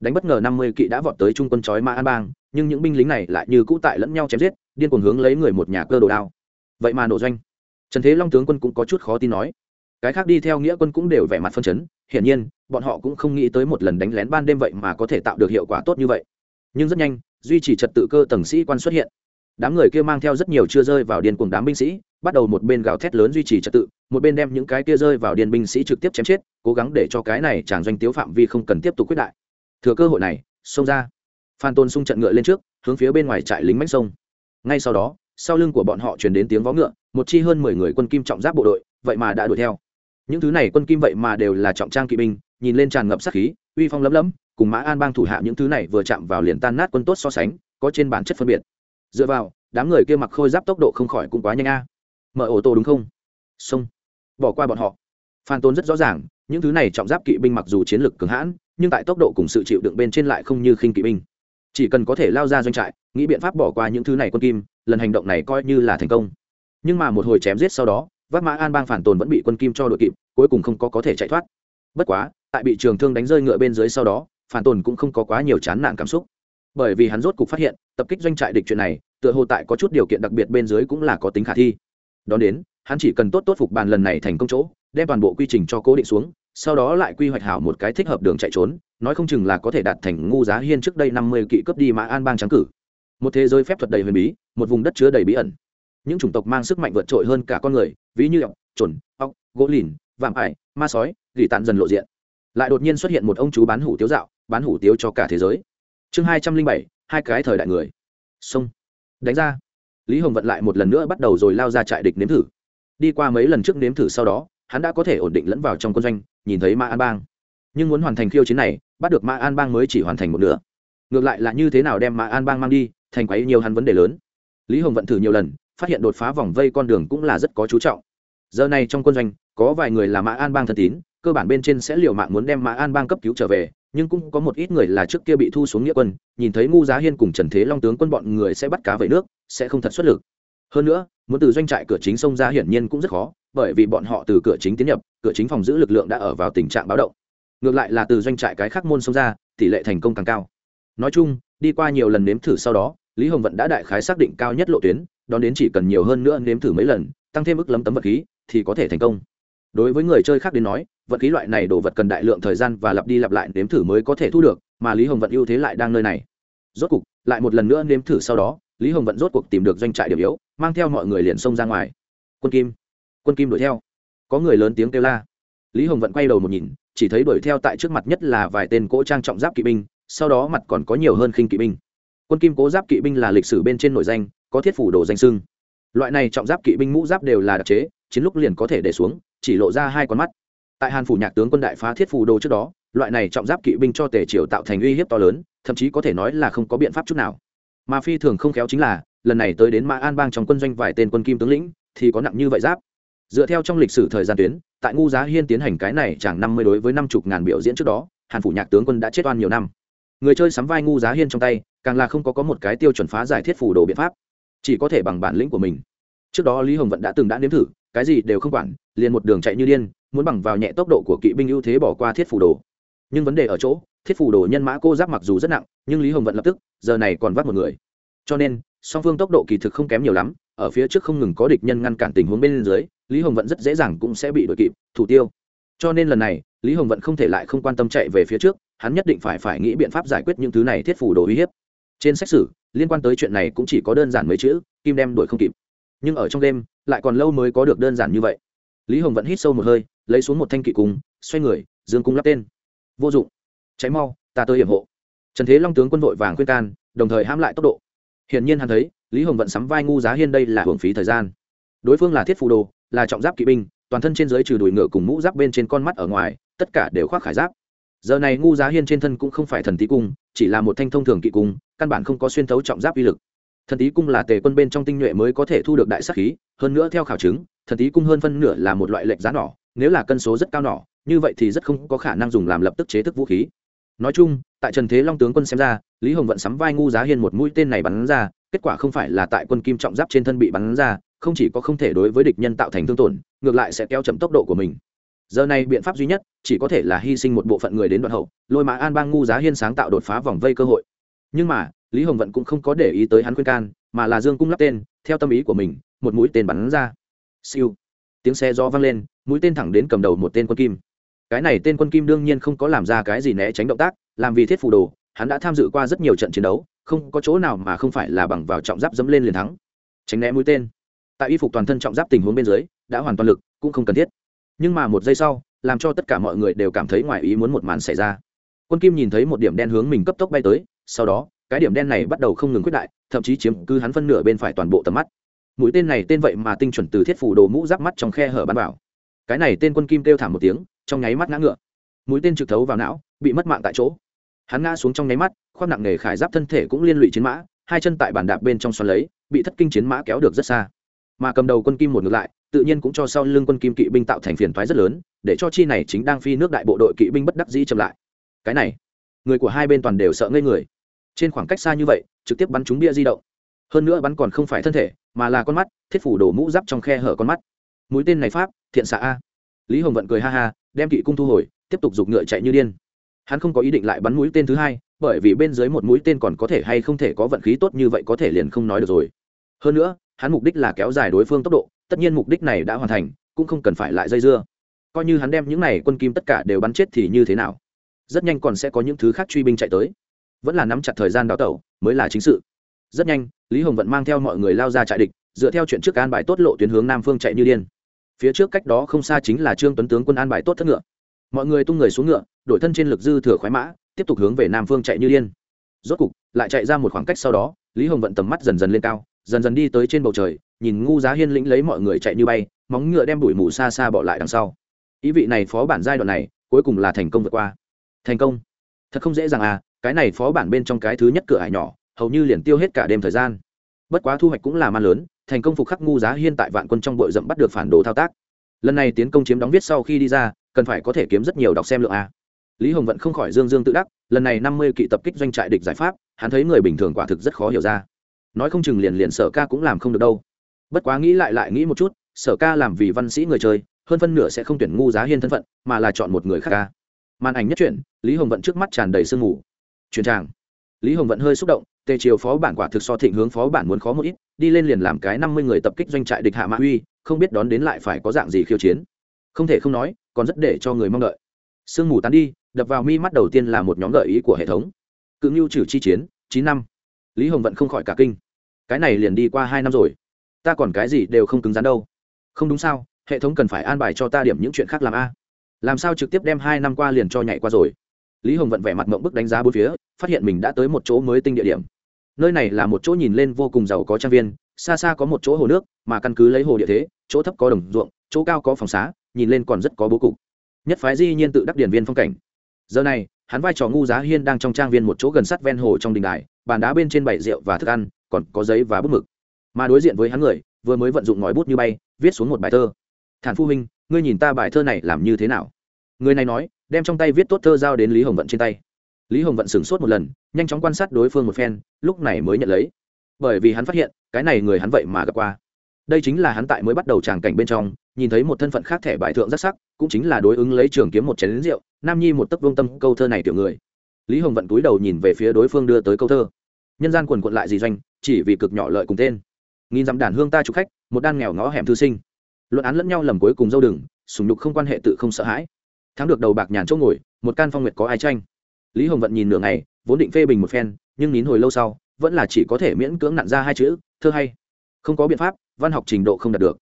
Đánh bất ngờ năm mươi kỵ đã vọt tới trung quân chói mã an bang, nhưng những binh lính này lại như cũ tại lẫn nhau chém giết, điên cuồng hướng lấy người một nhà cơ đồ đao. Vậy mà nổ doanh. Trần thế long tướng quân cũng có chút khó tin nói. Cái khác đi theo nghĩa quân cũng đều vẻ mặt phân chấn, hiển nhiên, bọn họ cũng không nghĩ tới một lần đánh lén ban đêm vậy mà có thể tạo được hiệu quả tốt như vậy. Nhưng rất nhanh duy trì trật tự cơ tầng sĩ quan xuất hiện. Đám người kia mang theo rất nhiều chưa rơi vào điên cuồng đám binh sĩ, bắt đầu một bên gào thét lớn duy trì trật tự, một bên đem những cái kia rơi vào điên binh sĩ trực tiếp chém chết, cố gắng để cho cái này chàng doanh tiếu phạm vi không cần tiếp tục quyết đại. Thừa cơ hội này, xông ra. Phan tôn xung trận ngựa lên trước, hướng phía bên ngoài trại lính mách sông. Ngay sau đó, sau lưng của bọn họ truyền đến tiếng vó ngựa, một chi hơn mười người quân kim trọng giáp bộ đội, vậy mà đã đuổi theo. Những thứ này quân kim vậy mà đều là trọng trang kỵ binh, nhìn lên tràn ngập sát khí, uy phong lấm lấm cùng mã an bang thủ hạ những thứ này vừa chạm vào liền tan nát quân tốt so sánh, có trên bản chất phân biệt. Dựa vào, đám người kia mặc khôi giáp tốc độ không khỏi cũng quá nhanh a. Mở ô tô đúng không? Xong bỏ qua bọn họ. Phan tôn rất rõ ràng, những thứ này trọng giáp kỵ binh mặc dù chiến lược cường hãn, nhưng tại tốc độ cùng sự chịu đựng bên trên lại không như khinh kỵ binh. Chỉ cần có thể lao ra doanh trại, nghĩ biện pháp bỏ qua những thứ này quân kim, lần hành động này coi như là thành công. Nhưng mà một hồi chém giết sau đó, vác mã an bang phản tồn vẫn bị quân kim cho đội kịp, cuối cùng không có có thể chạy thoát. Bất quá, tại bị trường thương đánh rơi ngựa bên dưới sau đó phản tồn cũng không có quá nhiều chán nản cảm xúc. Bởi vì hắn rốt cục phát hiện, tập kích doanh trại địch chuyện này, tựa hồ tại có chút điều kiện đặc biệt bên dưới cũng là có tính khả thi. Đón đến, hắn chỉ cần tốt tốt phục bàn lần này thành công chỗ, đem toàn bộ quy trình cho cố định xuống, sau đó lại quy hoạch hảo một cái thích hợp đường chạy trốn, nói không chừng là có thể đạt thành ngu giá hiên trước đây năm mươi kỵ cướp đi mã an bang trắng cử. Một thế giới phép thuật đầy huyền bí, một vùng đất chứa đầy bí ẩn. Những chủng tộc mang sức mạnh vượt trội hơn cả con người, ví như ọc trồn ọc gỗ lìn, vạm ải, ma sói, gỉ tàn dần lộ diện. Lại đột nhiên xuất hiện một ông chú bán hủ tiếu dạo bán hủ tiếu cho cả thế giới. Chương hai trăm linh bảy, hai cái thời đại người. Sông đánh ra. Lý hồng vận lại một lần nữa bắt đầu rồi lao ra trại địch nếm thử. Đi qua mấy lần trước nếm thử sau đó, hắn đã có thể ổn định lẫn vào trong quân doanh, nhìn thấy ma an bang. Nhưng muốn hoàn thành khiêu chiến này, bắt được ma an bang mới chỉ hoàn thành một nửa. Ngược lại là như thế nào đem ma an bang mang đi, thành quấy nhiều hắn vấn đề lớn. Lý hồng vận thử nhiều lần, phát hiện đột phá vòng vây con đường cũng là rất có chú trọng. Giờ này trong quân doanh, có vài người là mã an bang thân tín, cơ bản bên trên sẽ liều mạng muốn đem mã an bang cấp cứu trở về nhưng cũng có một ít người là trước kia bị thu xuống nghĩa quân, nhìn thấy ngu giá hiên cùng trần thế long tướng quân bọn người sẽ bắt cá về nước, sẽ không thật xuất lực. Hơn nữa, muốn từ doanh trại cửa chính sông ra hiển nhiên cũng rất khó, bởi vì bọn họ từ cửa chính tiến nhập, cửa chính phòng giữ lực lượng đã ở vào tình trạng báo động. Ngược lại là từ doanh trại cái khác môn sông ra tỷ lệ thành công càng cao. Nói chung, đi qua nhiều lần nếm thử sau đó, lý hồng vận đã đại khái xác định cao nhất lộ tuyến, đón đến chỉ cần nhiều hơn nữa nếm thử mấy lần, tăng thêm ức lấm tấm vật khí, thì có thể thành công đối với người chơi khác đến nói vật khí loại này đồ vật cần đại lượng thời gian và lặp đi lặp lại nếm thử mới có thể thu được, mà lý hồng vận ưu thế lại đang nơi này. Rốt cục, lại một lần nữa nếm thử sau đó, lý hồng vận rốt cuộc tìm được doanh trại điểm yếu, mang theo mọi người liền xông ra ngoài. Quân kim quân kim đuổi theo. Có người lớn tiếng kêu la. Lý hồng vận quay đầu một nhìn, chỉ thấy đuổi theo tại trước mặt nhất là vài tên cỗ trang trọng giáp kỵ binh, sau đó mặt còn có nhiều hơn khinh kỵ binh. Quân kim cố giáp kỵ binh là lịch sử bên trên nội danh, có thiết phủ đồ danh sưng loại này trọng giáp kỵ binh mũ giáp đều là đặc chế, chiến lúc liền có thể để xuống chỉ lộ ra hai con mắt. Tại hàn phủ nhạc tướng quân đại phá thiết phù đồ trước đó, loại này trọng giáp kỵ binh cho tề triều tạo thành uy hiếp to lớn, thậm chí có thể nói là không có biện pháp chút nào. Mà phi thường không khéo chính là, lần này tới đến mã an bang trong quân doanh vài tên quân kim tướng lĩnh, thì có nặng như vậy giáp. Dựa theo trong lịch sử thời gian tuyến, tại ngu giá hiên tiến hành cái này chẳng năm mươi đối với năm chục ngàn biểu diễn trước đó, hàn phủ nhạc tướng quân đã chết oan nhiều năm. Người chơi sắm vai ngu giá hiên trong tay, càng là không có có một cái tiêu chuẩn phá giải thiết phủ đồ biện pháp, chỉ có thể bằng bản lĩnh của mình. Trước đó lý hồng vận đã từng đã nếm thử cái gì đều không quản, liền một đường chạy như điên, muốn bằng vào nhẹ tốc độ của kỵ binh ưu thế bỏ qua thiết phủ đồ. Nhưng vấn đề ở chỗ, thiết phủ đồ nhân mã cô giáp mặc dù rất nặng, nhưng lý hồng vận lập tức, giờ này còn vắt một người. Cho nên, song phương tốc độ kỳ thực không kém nhiều lắm, ở phía trước không ngừng có địch nhân ngăn cản tình huống bên dưới, lý hồng vận rất dễ dàng cũng sẽ bị đội kịp, thủ tiêu. Cho nên lần này, lý hồng vận không thể lại không quan tâm chạy về phía trước, hắn nhất định phải phải nghĩ biện pháp giải quyết những thứ này thiết phủ đồ uy hiếp. Trên sách sử liên quan tới chuyện này cũng chỉ có đơn giản mấy chữ, kim đem đuổi không kịp nhưng ở trong đêm, lại còn lâu mới có được đơn giản như vậy. Lý hồng vẫn hít sâu một hơi, lấy xuống một thanh kỵ cung, xoay người, dương cung lắp tên. Vô dụng. Cháy mau, ta tới hiểm hộ. Trần thế long tướng quân vội vàng khuyên can, đồng thời hãm lại tốc độ. Hiển nhiên hắn thấy, lý hồng vận sắm vai ngu giá hiên đây là hưởng phí thời gian. Đối phương là thiết phù đồ, là trọng giáp kỵ binh, toàn thân trên dưới trừ đùi ngựa cùng mũ giáp bên trên con mắt ở ngoài, tất cả đều khoác khải giáp. Giờ này ngu giá hiên trên thân cũng không phải thần tí cung, chỉ là một thanh thông thường kỵ cung, căn bản không có xuyên thấu trọng giáp uy lực thần tí cung là tề quân bên trong tinh nhuệ mới có thể thu được đại sắc khí, hơn nữa theo khảo chứng, thần tí cung hơn phân nửa là một loại lệnh giá nỏ, nếu là cân số rất cao nỏ, như vậy thì rất không có khả năng dùng làm lập tức chế thức vũ khí. Nói chung, tại trần thế long tướng quân xem ra, lý hồng vận sắm vai ngu giá hiên một mũi tên này bắn ra, kết quả không phải là tại quân kim trọng giáp trên thân bị bắn ra, không chỉ có không thể đối với địch nhân tạo thành thương tổn, ngược lại sẽ kéo chậm tốc độ của mình. Giờ này biện pháp duy nhất, chỉ có thể là hy sinh một bộ phận người đến đoạn hậu, lôi mã an bang ngu giá hiên sáng tạo đột phá vòng vây cơ hội. Nhưng mà lý hồng vận cũng không có để ý tới hắn khuyên can, mà là dương cung lắp tên, theo tâm ý của mình, một mũi tên bắn ra. Siêu. Tiếng xe do vang lên, mũi tên thẳng đến cầm đầu một tên quân kim. Cái này tên quân kim đương nhiên không có làm ra cái gì né tránh động tác, làm vì thiết phù đồ, hắn đã tham dự qua rất nhiều trận chiến đấu, không có chỗ nào mà không phải là bằng vào trọng giáp dẫm lên liền thắng. Tránh né mũi tên. Tại y phục toàn thân trọng giáp tình huống bên dưới, đã hoàn toàn lực, cũng không cần thiết. Nhưng mà một giây sau, làm cho tất cả mọi người đều cảm thấy ngoài ý muốn một màn xảy ra. Quân kim nhìn thấy một điểm đen hướng mình cấp tốc bay tới, sau đó cái điểm đen này bắt đầu không ngừng quyết đại, thậm chí chiếm cứ hắn phân nửa bên phải toàn bộ tầm mắt. Mũi tên này tên vậy mà tinh chuẩn từ thiết phủ đồ mũ giáp mắt trong khe hở bắn vào. Cái này tên quân kim kêu thảm một tiếng, trong nháy mắt ngã ngựa. Mũi tên trực thấu vào não, bị mất mạng tại chỗ. Hắn ngã xuống trong nháy mắt, khoác nặng nề khải giáp thân thể cũng liên lụy chiến mã, hai chân tại bàn đạp bên trong xoắn lấy, bị thất kinh chiến mã kéo được rất xa. Mà cầm đầu quân kim một ngược lại, tự nhiên cũng cho sau lưng quân kim kỵ binh tạo thành phiền toái rất lớn, để cho chi này chính đang phi nước đại bộ đội kỵ binh bất đắc dĩ chậm lại. Cái này, người của hai bên toàn đều sợ ngây người trên khoảng cách xa như vậy, trực tiếp bắn trúng bia di động. Hơn nữa bắn còn không phải thân thể, mà là con mắt, thiết phủ đổ mũ giáp trong khe hở con mắt. Mũi tên này pháp, thiện xạ a. Lý hồng vận cười ha ha, đem kỵ cung thu hồi, tiếp tục giục ngựa chạy như điên. Hắn không có ý định lại bắn mũi tên thứ hai, bởi vì bên dưới một mũi tên còn có thể hay không thể có vận khí tốt như vậy có thể liền không nói được rồi. Hơn nữa, hắn mục đích là kéo dài đối phương tốc độ, tất nhiên mục đích này đã hoàn thành, cũng không cần phải lại dây dưa. Coi như hắn đem những này quân kim tất cả đều bắn chết thì như thế nào? Rất nhanh còn sẽ có những thứ khác truy binh chạy tới vẫn là nắm chặt thời gian đào tẩu, mới là chính sự. Rất nhanh, lý hồng vận mang theo mọi người lao ra trại địch, dựa theo chuyện trước an bài tốt lộ tuyến hướng nam phương chạy như điên. Phía trước cách đó không xa chính là trương tuấn tướng quân an bài tốt thất ngựa. Mọi người tung người xuống ngựa, đổi thân trên lực dư thừa khoái mã, tiếp tục hướng về nam phương chạy như điên. Rốt cục, lại chạy ra một khoảng cách sau đó, lý hồng vận tầm mắt dần dần lên cao, dần dần đi tới trên bầu trời, nhìn ngu giá hiên lĩnh lấy mọi người chạy như bay, móng ngựa đem đuổi mù xa xa bỏ lại đằng sau. Ý vị này phó bản giai đoạn này, cuối cùng là thành công vượt qua. Thành công. Thật không dễ dàng à cái này phó bản bên trong cái thứ nhất cửa hải nhỏ, hầu như liền tiêu hết cả đêm thời gian. Bất quá thu hoạch cũng là man lớn, thành công phục khắc ngu giá hiên tại vạn quân trong bội rậm bắt được phản đồ thao tác. Lần này tiến công chiếm đóng viết sau khi đi ra, cần phải có thể kiếm rất nhiều đọc xem lượng a. Lý hồng vận không khỏi dương dương tự đắc, lần này năm mươi kỵ tập kích doanh trại địch giải pháp, hắn thấy người bình thường quả thực rất khó hiểu ra. Nói không chừng liền liền sở ca cũng làm không được đâu. Bất quá nghĩ lại lại nghĩ một chút, sở ca làm vì văn sĩ người chơi, hơn phân nửa sẽ không tuyển ngu giá hiên thân phận, mà là chọn một người khác ca. Màn ảnh nhất truyện, lý hồng vận trước mắt tràn đầy sương mù truyền tràng. Lý hồng vận hơi xúc động, tề triều phó bản quả thực so thịnh hướng phó bản muốn khó một ít, đi lên liền làm cái năm mươi người tập kích doanh trại địch hạ mã uy không biết đón đến lại phải có dạng gì khiêu chiến. Không thể không nói, còn rất để cho người mong đợi. Sương mù tán đi, đập vào mi mắt đầu tiên là một nhóm gợi ý của hệ thống. Cự ngưu trừ chi chiến, chín năm. Lý hồng vận không khỏi cả kinh. Cái này liền đi qua hai năm rồi. Ta còn cái gì đều không cứng rắn đâu. Không đúng sao, hệ thống cần phải an bài cho ta điểm những chuyện khác làm a. Làm sao trực tiếp đem hai năm qua liền cho nhảy qua rồi? Lý hồng vận vẻ mặt mộng bức đánh giá bốn phía, phát hiện mình đã tới một chỗ mới tinh địa điểm. Nơi này là một chỗ nhìn lên vô cùng giàu có trang viên, xa xa có một chỗ hồ nước, mà căn cứ lấy hồ địa thế, chỗ thấp có đồng ruộng, chỗ cao có phòng xá, nhìn lên còn rất có bố cục. Nhất phái di nhiên tự đắc điển viên phong cảnh. Giờ này, hắn vai trò ngu giá hiên đang trong trang viên một chỗ gần sát ven hồ trong đình đài, bàn đá bên trên bảy rượu và thức ăn, còn có giấy và bút mực. Mà đối diện với hắn người, vừa mới vận dụng ngòi bút như bay, viết xuống một bài thơ. Thản phu huynh, ngươi nhìn ta bài thơ này làm như thế nào? Người này nói đem trong tay viết tốt thơ giao đến lý hồng vận trên tay. Lý hồng vận sửng sốt một lần, nhanh chóng quan sát đối phương một phen, lúc này mới nhận lấy. Bởi vì hắn phát hiện, cái này người hắn vậy mà gặp qua. Đây chính là hắn tại mới bắt đầu tràng cảnh bên trong, nhìn thấy một thân phận khác thẻ bài thượng rất sắc, cũng chính là đối ứng lấy trường kiếm một chén lính rượu, nam nhi một tấc vương tâm câu thơ này tiểu người. Lý hồng vận cúi đầu nhìn về phía đối phương đưa tới câu thơ. Nhân gian quần quận lại gì doanh, chỉ vì cực nhỏ lợi cùng tên. Nghìn dặm đàn hương ta chụp khách, một đan nghèo ngõ hẻm thư sinh. Luận án lẫn nhau lầm cuối cùng dâu đừng, sùng nhục không quan hệ tự không sợ hãi thắng được đầu bạc nhàn chỗ ngồi, một can phong nguyệt có ai tranh? Lý hồng vận nhìn nửa ngày, vốn định phê bình một phen, nhưng nín hồi lâu sau, vẫn là chỉ có thể miễn cưỡng nặn ra hai chữ, thơ hay. Không có biện pháp, văn học trình độ không đạt được.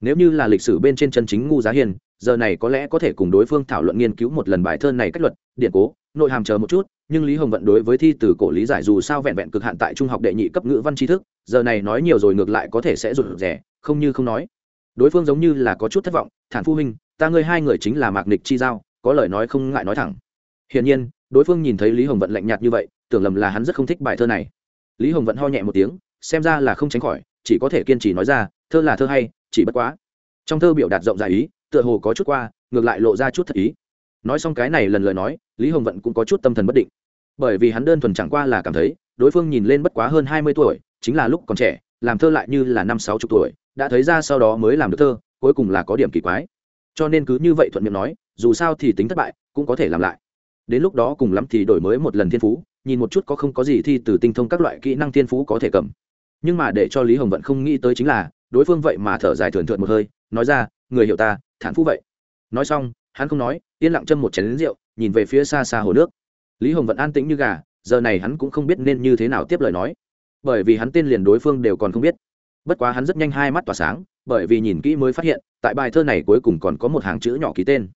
Nếu như là lịch sử bên trên chân chính ngu giá hiền, giờ này có lẽ có thể cùng đối phương thảo luận nghiên cứu một lần bài thơ này cách luật, điện cố, nội hàm chờ một chút, nhưng lý hồng vận đối với thi từ cổ lý giải dù sao vẹn vẹn cực hạn tại trung học đệ nhị cấp ngữ văn tri thức, giờ này nói nhiều rồi ngược lại có thể sẽ rụt rẻ không như không nói đối phương giống như là có chút thất vọng, thản phu huynh, ta ngươi hai người chính là mạc nịch chi giao, có lời nói không ngại nói thẳng. Hiển nhiên, đối phương nhìn thấy lý hồng vận lạnh nhạt như vậy, tưởng lầm là hắn rất không thích bài thơ này. Lý hồng vận ho nhẹ một tiếng, xem ra là không tránh khỏi, chỉ có thể kiên trì nói ra, thơ là thơ hay, chỉ bất quá. Trong thơ biểu đạt rộng rãi ý, tựa hồ có chút qua, ngược lại lộ ra chút thật ý. Nói xong cái này lần lời nói, lý hồng vận cũng có chút tâm thần bất định. Bởi vì hắn đơn thuần chẳng qua là cảm thấy, đối phương nhìn lên bất quá hơn hai mươi tuổi, chính là lúc còn trẻ, làm thơ lại như là năm sáu chục tuổi đã thấy ra sau đó mới làm được thơ, cuối cùng là có điểm kỳ quái. Cho nên cứ như vậy thuận miệng nói, dù sao thì tính thất bại, cũng có thể làm lại. Đến lúc đó cùng lắm thì đổi mới một lần thiên phú, nhìn một chút có không có gì thi từ tinh thông các loại kỹ năng thiên phú có thể cầm. Nhưng mà để cho lý hồng vận không nghĩ tới chính là, đối phương vậy mà thở dài thườn thượt một hơi, nói ra, người hiểu ta, thản phú vậy. Nói xong, hắn không nói, yên lặng châm một chén lính rượu, nhìn về phía xa xa hồ nước. Lý hồng vận an tĩnh như gà, giờ này hắn cũng không biết nên như thế nào tiếp lời nói. Bởi vì hắn tên liền đối phương đều còn không biết bất quá hắn rất nhanh hai mắt tỏa sáng, bởi vì nhìn kỹ mới phát hiện, tại bài thơ này cuối cùng còn có một hàng chữ nhỏ ký tên.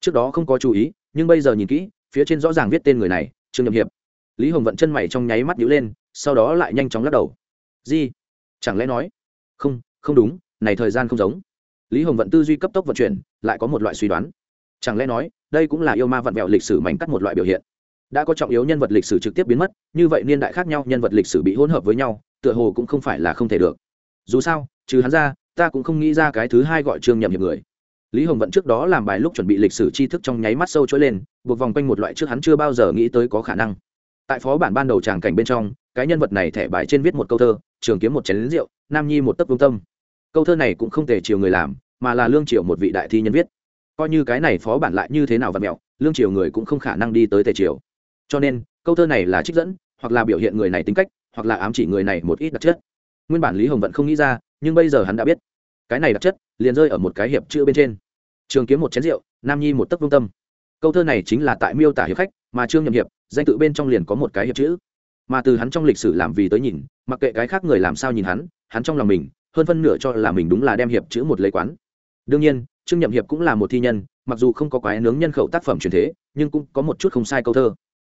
Trước đó không có chú ý, nhưng bây giờ nhìn kỹ, phía trên rõ ràng viết tên người này, trương nhậm hiệp. Lý hồng vận chân mày trong nháy mắt nhíu lên, sau đó lại nhanh chóng lắc đầu. Gì? Chẳng lẽ nói? Không không đúng, này thời gian không giống. Lý hồng vận tư duy cấp tốc vận chuyển, lại có một loại suy đoán. Chẳng lẽ nói, đây cũng là yêu ma vận vẹo lịch sử mảnh cắt một loại biểu hiện? Đã có trọng yếu nhân vật lịch sử trực tiếp biến mất, như vậy niên đại khác nhau nhân vật lịch sử bị hỗn hợp với nhau, tựa hồ cũng không phải là không thể được dù sao, trừ hắn ra, ta cũng không nghĩ ra cái thứ hai gọi trương nhậm hiệp người. Lý hồng vận trước đó làm bài lúc chuẩn bị lịch sử tri thức trong nháy mắt sâu trỗi lên, buộc vòng quanh một loại trước hắn chưa bao giờ nghĩ tới có khả năng. Tại phó bản ban đầu tràng cảnh bên trong, cái nhân vật này thẻ bài trên viết một câu thơ, trường kiếm một chén lính rượu, nam nhi một tấc vương tâm. Câu thơ này cũng không thể chiều người làm, mà là lương triều một vị đại thi nhân viết. Coi như cái này phó bản lại như thế nào và mẹo, lương triều người cũng không khả năng đi tới tề triều. Cho nên, câu thơ này là trích dẫn, hoặc là biểu hiện người này tính cách, hoặc là ám chỉ người này một ít đặc chất nguyên bản lý hồng vận không nghĩ ra nhưng bây giờ hắn đã biết cái này đặc chất liền rơi ở một cái hiệp chữ bên trên trường kiếm một chén rượu nam nhi một tấc vương tâm câu thơ này chính là tại miêu tả hiệp khách mà trương nhậm hiệp danh tự bên trong liền có một cái hiệp chữ mà từ hắn trong lịch sử làm vì tới nhìn mặc kệ cái khác người làm sao nhìn hắn hắn trong lòng mình hơn phân nửa cho là mình đúng là đem hiệp chữ một lấy quán đương nhiên trương nhậm hiệp cũng là một thi nhân mặc dù không có quái nướng nhân khẩu tác phẩm truyền thế nhưng cũng có một chút không sai câu thơ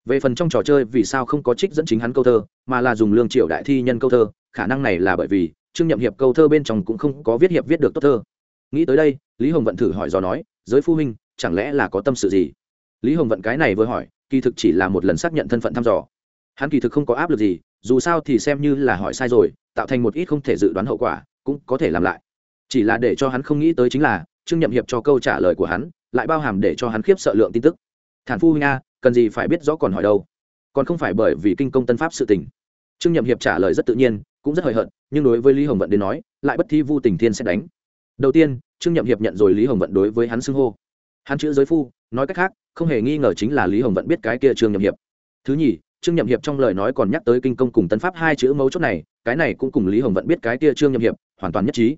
về phần trong trò chơi vì sao không có trích dẫn chính hắn câu thơ mà là dùng lương triệu đại thi nhân câu thơ khả năng này là bởi vì trương nhậm hiệp câu thơ bên trong cũng không có viết hiệp viết được tốt thơ. Nghĩ tới đây, lý hồng vận thử hỏi do nói, giới phu huynh, chẳng lẽ là có tâm sự gì? Lý hồng vận cái này vừa hỏi, kỳ thực chỉ là một lần xác nhận thân phận thăm dò. Hắn kỳ thực không có áp lực gì, dù sao thì xem như là hỏi sai rồi, tạo thành một ít không thể dự đoán hậu quả, cũng có thể làm lại. Chỉ là để cho hắn không nghĩ tới chính là, trương nhậm hiệp cho câu trả lời của hắn, lại bao hàm để cho hắn khiếp sợ lượng tin tức. Thản phu huynh a, cần gì phải biết rõ còn hỏi đâu? Còn không phải bởi vì kinh công tân pháp sự tình. Trương nhậm hiệp trả lời rất tự nhiên cũng rất hời hợt, nhưng đối với lý hồng vận đến nói, lại bất thi vu tình thiên sẽ đánh. Đầu tiên, trương nhậm hiệp nhận rồi lý hồng vận đối với hắn xưng hô. Hắn chữ giới phu, nói cách khác, không hề nghi ngờ chính là lý hồng vận biết cái kia trương nhậm hiệp. Thứ nhì, trương nhậm hiệp trong lời nói còn nhắc tới kinh công cùng tân pháp hai chữ mấu chốt này, cái này cũng cùng lý hồng vận biết cái kia trương nhậm hiệp, hoàn toàn nhất trí.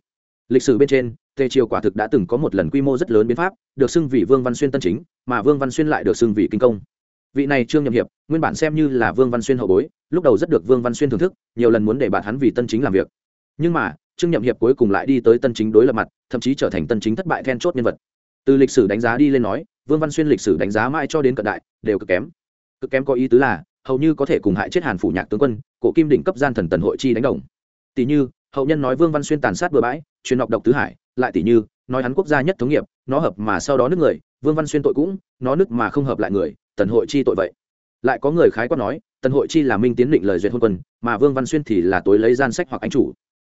Lịch sử bên trên, tề triều quả thực đã từng có một lần quy mô rất lớn biến pháp, được xưng vì vương văn xuyên tân chính, mà vương văn xuyên lại được xưng vì kinh công vị này trương nhậm hiệp nguyên bản xem như là vương văn xuyên hậu bối lúc đầu rất được vương văn xuyên thưởng thức nhiều lần muốn để bạn hắn vì tân chính làm việc nhưng mà trương nhậm hiệp cuối cùng lại đi tới tân chính đối lập mặt thậm chí trở thành tân chính thất bại then chốt nhân vật từ lịch sử đánh giá đi lên nói vương văn xuyên lịch sử đánh giá mãi cho đến cận đại đều cực kém cực kém có ý tứ là hầu như có thể cùng hại chết hàn phủ nhạc tướng quân cổ kim đỉnh cấp gian thần tần hội chi đánh đồng tỷ như hậu nhân nói vương văn xuyên tàn sát bừa bãi truyền ngọc độc tứ hải lại tỷ như nói hắn quốc gia nhất thống nghiệp nó hợp mà sau đó nước người vương văn xuyên tội cũng, nó nứt mà không hợp lại người, tần hội chi tội vậy. Lại có người khái quát nói, tần hội chi là minh tiến định lời duyệt hôn quân, mà vương văn xuyên thì là tối lấy gian sách hoặc anh chủ.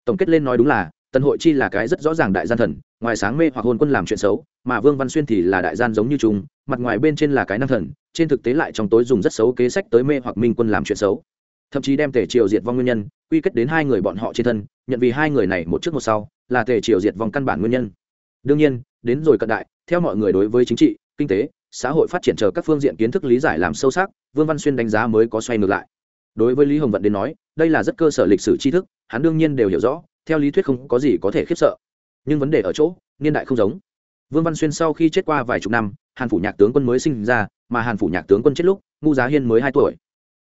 Tổng kết lên nói đúng là, tần hội chi là cái rất rõ ràng đại gian thần, ngoài sáng mê hoặc hôn quân làm chuyện xấu, mà vương văn xuyên thì là đại gian giống như chúng, mặt ngoài bên trên là cái năng thần, trên thực tế lại trong tối dùng rất xấu kế sách tới mê hoặc minh quân làm chuyện xấu. Thậm chí đem tề triều diệt vong nguyên nhân, quy kết đến hai người bọn họ trên thân, nhận vì hai người này một trước một sau, là tề triều diệt vong căn bản nguyên nhân. Đương nhiên, đến rồi cận đại theo mọi người đối với chính trị, kinh tế, xã hội phát triển chờ các phương diện kiến thức lý giải làm sâu sắc, vương văn xuyên đánh giá mới có xoay ngược lại. Đối với lý hồng vận đến nói, đây là rất cơ sở lịch sử tri thức, hắn đương nhiên đều hiểu rõ, theo lý thuyết không có gì có thể khiếp sợ. Nhưng vấn đề ở chỗ, niên đại không giống. Vương văn xuyên sau khi chết qua vài chục năm, hàn phủ nhạc tướng quân mới sinh ra, mà hàn phủ nhạc tướng quân chết lúc ngu giá hiên mới hai tuổi.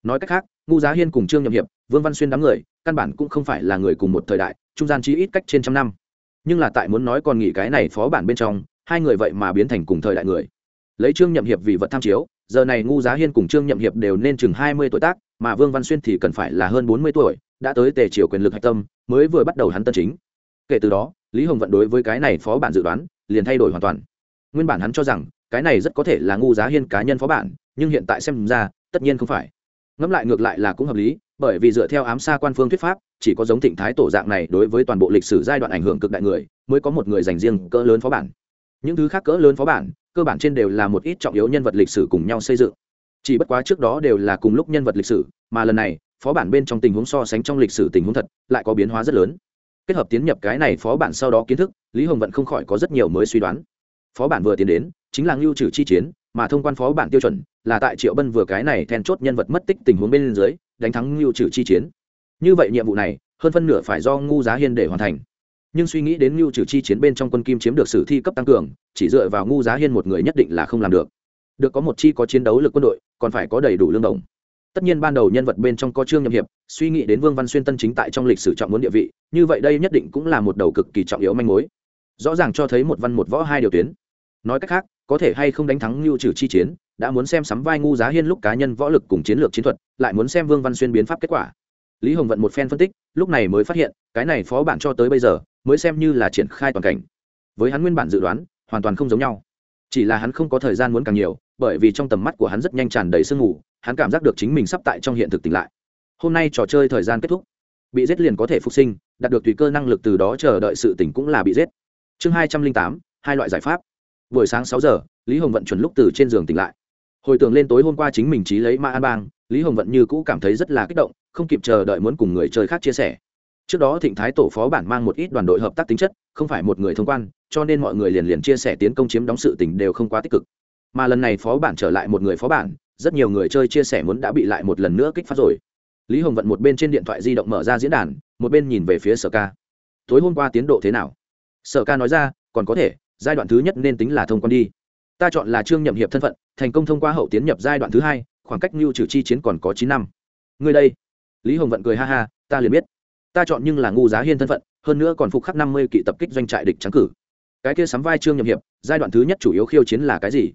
Nói cách khác ngu giá hiên cùng trương nhậm hiệp, vương văn xuyên đám người, căn bản cũng không phải là người cùng một thời đại, trung gian chí ít cách trên trăm năm. Nhưng là tại muốn nói còn nghỉ cái này phó bản bên trong hai người vậy mà biến thành cùng thời đại người. Lấy trương nhậm hiệp vì vật tham chiếu, giờ này ngu giá hiên cùng trương nhậm hiệp đều nên chừng hai mươi tuổi tác, mà vương văn xuyên thì cần phải là hơn bốn mươi tuổi, đã tới tề triều quyền lực hạch tâm, mới vừa bắt đầu hắn tân chính. Kể từ đó, lý hồng vận đối với cái này phó bản dự đoán, liền thay đổi hoàn toàn. Nguyên bản hắn cho rằng, cái này rất có thể là ngu giá hiên cá nhân phó bản, nhưng hiện tại xem ra, tất nhiên không phải. Ngẫm lại ngược lại là cũng hợp lý, bởi vì dựa theo ám xa quan phương thuyết pháp, chỉ có giống thịnh thái tổ dạng này đối với toàn bộ lịch sử giai đoạn ảnh hưởng cực đại người, mới có một người dành riêng cỡ lớn phó bản những thứ khác cỡ lớn phó bản, cơ bản trên đều là một ít trọng yếu nhân vật lịch sử cùng nhau xây dựng. Chỉ bất quá trước đó đều là cùng lúc nhân vật lịch sử, mà lần này, phó bản bên trong tình huống so sánh trong lịch sử tình huống thật, lại có biến hóa rất lớn. Kết hợp tiến nhập cái này phó bản sau đó kiến thức, lý hồng vận không khỏi có rất nhiều mới suy đoán. Phó bản vừa tiến đến, chính là ngưu trừ chi chiến, mà thông quan phó bản tiêu chuẩn là tại triệu bân vừa cái này then chốt nhân vật mất tích tình huống bên dưới, đánh thắng ngưu trừ chi chiến. Như vậy nhiệm vụ này, hơn phân nửa phải do ngu giá hiên để hoàn thành nhưng suy nghĩ đến ngưu trừ chi chiến bên trong quân kim chiếm được sử thi cấp tăng cường, chỉ dựa vào ngu giá hiên một người nhất định là không làm được. Được có một chi có chiến đấu lực quân đội, còn phải có đầy đủ lương đồng. Tất nhiên ban đầu nhân vật bên trong có trương nhậm hiệp, suy nghĩ đến vương văn xuyên tân chính tại trong lịch sử trọng muốn địa vị, như vậy đây nhất định cũng là một đầu cực kỳ trọng yếu manh mối. Rõ ràng cho thấy một văn một võ hai điều tuyến. Nói cách khác, có thể hay không đánh thắng lưu trừ chi chiến, đã muốn xem sắm vai ngu giá hiên lúc cá nhân võ lực cùng chiến lược chiến thuật, lại muốn xem vương văn xuyên biến pháp kết quả lý hồng vận một phen phân tích, lúc này mới phát hiện, cái này phó bản cho tới bây giờ, mới xem như là triển khai toàn cảnh. Với hắn nguyên bản dự đoán, hoàn toàn không giống nhau. Chỉ là hắn không có thời gian muốn càng nhiều, bởi vì trong tầm mắt của hắn rất nhanh tràn đầy sương mù, hắn cảm giác được chính mình sắp tại trong hiện thực tỉnh lại. Hôm nay trò chơi thời gian kết thúc. Bị giết liền có thể phục sinh, đạt được tùy cơ năng lực từ đó chờ đợi sự tỉnh cũng là bị giết. Chương hai trăm linh tám, hai loại giải pháp. Buổi sáng sáu giờ, lý hồng vận chuẩn lúc từ trên giường tỉnh lại. Hồi tưởng lên tối hôm qua chính mình trí lấy ma an bang lý hồng vận như cũ cảm thấy rất là kích động, không kịp chờ đợi muốn cùng người chơi khác chia sẻ. Trước đó thịnh thái tổ phó bản mang một ít đoàn đội hợp tác tính chất, không phải một người thông quan, cho nên mọi người liền liền chia sẻ tiến công chiếm đóng sự tình đều không quá tích cực. Mà lần này phó bản trở lại một người phó bản, rất nhiều người chơi chia sẻ muốn đã bị lại một lần nữa kích phát rồi. Lý hồng vận một bên trên điện thoại di động mở ra diễn đàn, một bên nhìn về phía sở ca. Tối hôm qua tiến độ thế nào? Sở ca nói ra, còn có thể, giai đoạn thứ nhất nên tính là thông quan đi. Ta chọn là trương nhậm hiệp thân phận, thành công thông qua hậu tiến nhập giai đoạn thứ hai khoảng cách ngưu trừ chi chiến còn có chín năm. Người đây. Lý hồng vận cười ha ha, ta liền biết. Ta chọn nhưng là ngu giá hiên thân phận, hơn nữa còn phục khắc năm mươi kỵ tập kích doanh trại địch trắng cử. Cái kia sắm vai trương nhậm hiệp, giai đoạn thứ nhất chủ yếu khiêu chiến là cái gì?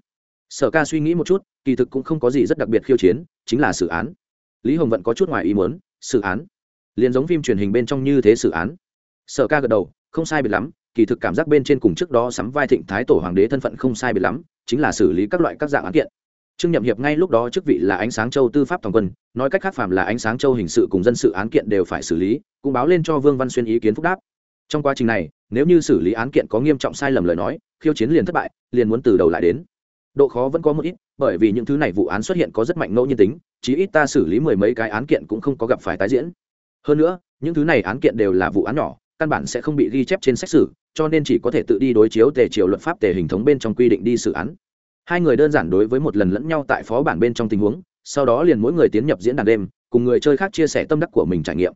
Sở ca suy nghĩ một chút, kỳ thực cũng không có gì rất đặc biệt khiêu chiến, chính là xử án. Lý hồng vận có chút ngoài ý muốn, xử án. Liền giống phim truyền hình bên trong như thế xử án. Sở ca gật đầu, không sai biệt lắm, kỳ thực cảm giác bên trên cùng trước đó sắm vai thịnh thái tổ hoàng đế thân phận không sai biệt lắm, chính là xử lý các loại các dạng án kiện trương nhậm hiệp ngay lúc đó chức vị là ánh sáng châu tư pháp toàn quân, nói cách khác phàm là ánh sáng châu hình sự cùng dân sự án kiện đều phải xử lý, cũng báo lên cho vương văn xuyên ý kiến phúc đáp. Trong quá trình này, nếu như xử lý án kiện có nghiêm trọng sai lầm lời nói, khiêu chiến liền thất bại, liền muốn từ đầu lại đến. Độ khó vẫn có một ít, bởi vì những thứ này vụ án xuất hiện có rất mạnh ngẫu nhiên tính, chí ít ta xử lý mười mấy cái án kiện cũng không có gặp phải tái diễn. Hơn nữa, những thứ này án kiện đều là vụ án nhỏ, căn bản sẽ không bị ghi chép trên xét xử, cho nên chỉ có thể tự đi đối chiếu tề chiều luật pháp tề hình thống bên trong quy định đi xử án hai người đơn giản đối với một lần lẫn nhau tại phó bản bên trong tình huống, sau đó liền mỗi người tiến nhập diễn đàn đêm, cùng người chơi khác chia sẻ tâm đắc của mình trải nghiệm.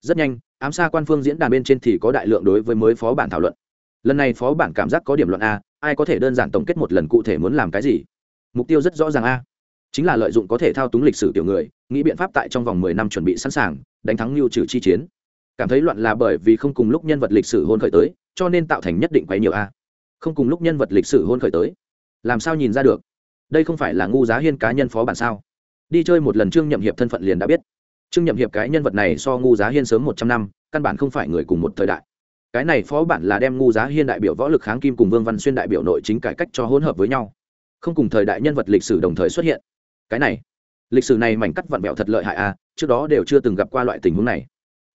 Rất nhanh, ám xa quan phương diễn đàn bên trên thì có đại lượng đối với mới phó bản thảo luận. Lần này phó bản cảm giác có điểm luận a, ai có thể đơn giản tổng kết một lần cụ thể muốn làm cái gì? Mục tiêu rất rõ ràng a. Chính là lợi dụng có thể thao túng lịch sử tiểu người, nghĩ biện pháp tại trong vòng mười năm chuẩn bị sẵn sàng, đánh thắng lưu trừ chi chiến. Cảm thấy loạn là bởi vì không cùng lúc nhân vật lịch sử hôn khởi tới, cho nên tạo thành nhất định quấy nhiều a. Không cùng lúc nhân vật lịch sử hôn khởi tới làm sao nhìn ra được? Đây không phải là ngu giá hiên cá nhân phó bản sao? Đi chơi một lần trương nhậm hiệp thân phận liền đã biết. Trương nhậm hiệp cái nhân vật này so ngu giá hiên sớm một trăm năm, căn bản không phải người cùng một thời đại. Cái này phó bản là đem ngu giá hiên đại biểu võ lực kháng kim cùng vương văn xuyên đại biểu nội chính cải cách cho hỗn hợp với nhau. Không cùng thời đại nhân vật lịch sử đồng thời xuất hiện. Cái này, lịch sử này mảnh cắt vặn vẹo thật lợi hại à trước đó đều chưa từng gặp qua loại tình huống này.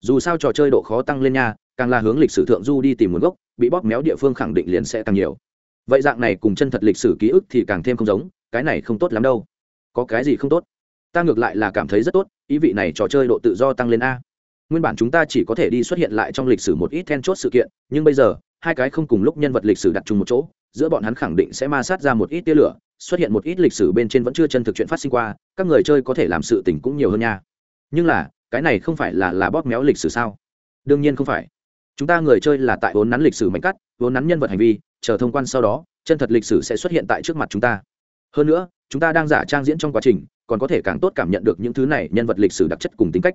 Dù sao trò chơi độ khó tăng lên nha, càng là hướng lịch sử thượng du đi tìm nguồn gốc, bị bóp méo địa phương khẳng định liền sẽ càng nhiều vậy dạng này cùng chân thật lịch sử ký ức thì càng thêm không giống, cái này không tốt lắm đâu. Có cái gì không tốt? Ta ngược lại là cảm thấy rất tốt, ý vị này trò chơi độ tự do tăng lên a. Nguyên bản chúng ta chỉ có thể đi xuất hiện lại trong lịch sử một ít then chốt sự kiện, nhưng bây giờ, hai cái không cùng lúc nhân vật lịch sử đặt chung một chỗ, giữa bọn hắn khẳng định sẽ ma sát ra một ít tia lửa, xuất hiện một ít lịch sử bên trên vẫn chưa chân thực chuyện phát sinh qua, các người chơi có thể làm sự tình cũng nhiều hơn nha. Nhưng là, cái này không phải là là bóp méo lịch sử sao? Đương nhiên không phải chúng ta người chơi là tại vốn nắn lịch sử mạnh cắt, vốn nắn nhân vật hành vi, chờ thông quan sau đó, chân thật lịch sử sẽ xuất hiện tại trước mặt chúng ta. Hơn nữa, chúng ta đang giả trang diễn trong quá trình, còn có thể càng tốt cảm nhận được những thứ này nhân vật lịch sử đặc chất cùng tính cách.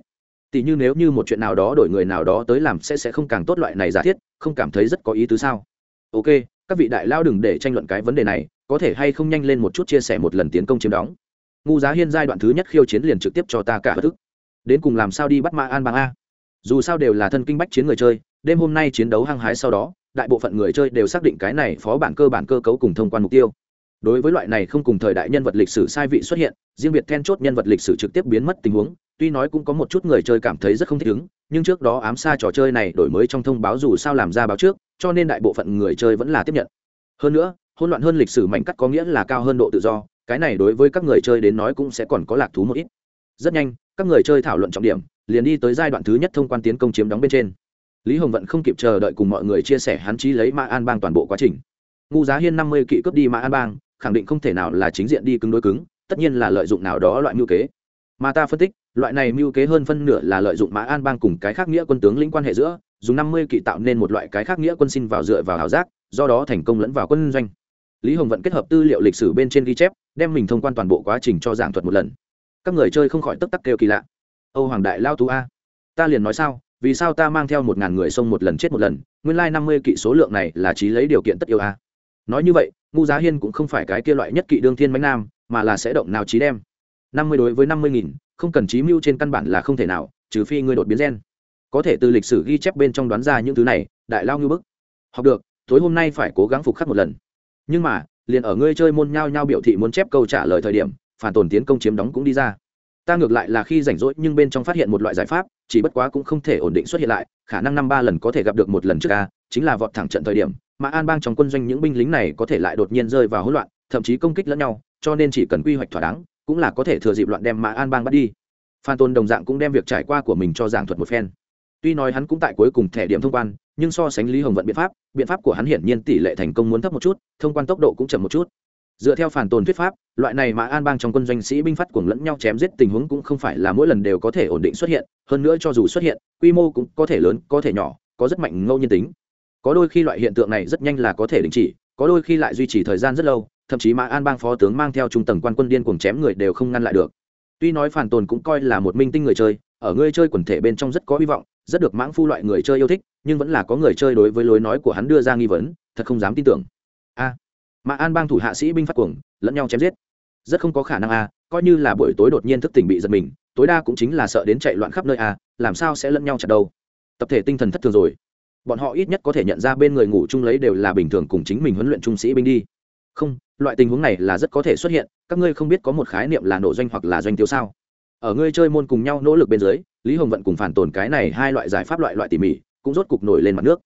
Tỷ như nếu như một chuyện nào đó đổi người nào đó tới làm sẽ sẽ không càng tốt loại này giả thiết, không cảm thấy rất có ý tứ sao? Ok, các vị đại lao đừng để tranh luận cái vấn đề này, có thể hay không nhanh lên một chút chia sẻ một lần tiến công chiếm đóng. Ngu giá hiên giai đoạn thứ nhất khiêu chiến liền trực tiếp cho ta cả bất ức đến cùng làm sao đi bắt ma an bằng a? Dù sao đều là thân kinh bách chiến người chơi đêm hôm nay chiến đấu hăng hái sau đó, đại bộ phận người chơi đều xác định cái này phó bản cơ bản cơ cấu cùng thông quan mục tiêu. Đối với loại này không cùng thời đại nhân vật lịch sử sai vị xuất hiện, riêng biệt then chốt nhân vật lịch sử trực tiếp biến mất tình huống, tuy nói cũng có một chút người chơi cảm thấy rất không thích ứng, nhưng trước đó ám xa trò chơi này đổi mới trong thông báo dù sao làm ra báo trước, cho nên đại bộ phận người chơi vẫn là tiếp nhận. Hơn nữa, hỗn loạn hơn lịch sử mạnh cắt có nghĩa là cao hơn độ tự do, cái này đối với các người chơi đến nói cũng sẽ còn có lạc thú một ít. Rất nhanh, các người chơi thảo luận trọng điểm, liền đi tới giai đoạn thứ nhất thông quan tiến công chiếm đóng bên trên lý hồng vẫn không kịp chờ đợi cùng mọi người chia sẻ hắn chí lấy mã an bang toàn bộ quá trình. Ngu giá hiên năm mươi kỵ cướp đi mã an bang, khẳng định không thể nào là chính diện đi cứng đối cứng, tất nhiên là lợi dụng nào đó loại mưu kế. Mà ta phân tích, loại này mưu kế hơn phân nửa là lợi dụng mã an bang cùng cái khác nghĩa quân tướng lĩnh quan hệ giữa, dùng năm mươi kỵ tạo nên một loại cái khác nghĩa quân xin vào dựa vào hảo giác, do đó thành công lẫn vào quân doanh. Lý hồng vận kết hợp tư liệu lịch sử bên trên ghi chép, đem mình thông quan toàn bộ quá trình cho giảng thuật một lần. Các người chơi không khỏi tức tắc kêu kỳ lạ. Âu hoàng đại lao tú a. Ta liền nói sao vì sao ta mang theo một ngàn người xông một lần chết một lần, nguyên lai năm mươi kỵ số lượng này là trí lấy điều kiện tất yêu a à? nói như vậy ngu giá hiên cũng không phải cái kia loại nhất kỵ đương thiên bánh nam, mà là sẽ động nào trí đem. Năm mươi đối với năm mươi nghìn, không cần trí mưu trên căn bản là không thể nào, trừ phi ngươi đột biến gen. Có thể từ lịch sử ghi chép bên trong đoán ra những thứ này, đại lao như bức. Học được, tối hôm nay phải cố gắng phục khắc một lần. Nhưng mà, liền ở ngươi chơi môn nhau nhau biểu thị muốn chép câu trả lời thời điểm, phản tồn tiến công chiếm đóng cũng đi ra. Ta ngược lại là khi rảnh rỗi nhưng bên trong phát hiện một loại giải pháp chỉ bất quá cũng không thể ổn định xuất hiện lại, khả năng năm ba lần có thể gặp được một lần trước ca chính là vọt thẳng trận thời điểm, mà an bang trong quân doanh những binh lính này có thể lại đột nhiên rơi vào hỗn loạn, thậm chí công kích lẫn nhau, cho nên chỉ cần quy hoạch thỏa đáng, cũng là có thể thừa dịp loạn đem mã an bang bắt đi. Phan tôn đồng dạng cũng đem việc trải qua của mình cho giảng thuật một phen. Tuy nói hắn cũng tại cuối cùng thẻ điểm thông quan, nhưng so sánh lý hồng vận biện pháp biện pháp của hắn hiển nhiên tỷ lệ thành công muốn thấp một chút, thông quan tốc độ cũng chậm một chút dựa theo phản tồn thuyết pháp, loại này mà an bang trong quân doanh sĩ binh phát cuồng lẫn nhau chém giết tình huống cũng không phải là mỗi lần đều có thể ổn định xuất hiện, hơn nữa cho dù xuất hiện, quy mô cũng có thể lớn, có thể nhỏ, có rất mạnh ngẫu nhiên tính. Có đôi khi loại hiện tượng này rất nhanh là có thể đình chỉ, có đôi khi lại duy trì thời gian rất lâu, thậm chí mà an bang phó tướng mang theo trung tầng quan quân điên cuồng chém người đều không ngăn lại được. Tuy nói phản tồn cũng coi là một minh tinh người chơi, ở người chơi quần thể bên trong rất có hy vọng, rất được mãng phu loại người chơi yêu thích, nhưng vẫn là có người chơi đối với lối nói của hắn đưa ra nghi vấn, thật không dám tin tưởng. A mà an bang thủ hạ sĩ binh phát cuồng, lẫn nhau chém giết. Rất không có khả năng a, coi như là buổi tối đột nhiên thức tỉnh bị giật mình, tối đa cũng chính là sợ đến chạy loạn khắp nơi a, làm sao sẽ lẫn nhau chặt đâu tập thể tinh thần thất thường rồi. Bọn họ ít nhất có thể nhận ra bên người ngủ chung lấy đều là bình thường cùng chính mình huấn luyện trung sĩ binh đi. Không, loại tình huống này là rất có thể xuất hiện, các ngươi không biết có một khái niệm là nổ doanh hoặc là doanh tiêu sao. Ở ngươi chơi môn cùng nhau nỗ lực bên dưới, lý hồng vận cùng phản tồn cái này hai loại giải pháp loại loại tỉ mỉ, cũng rốt cục nổi lên mặt nước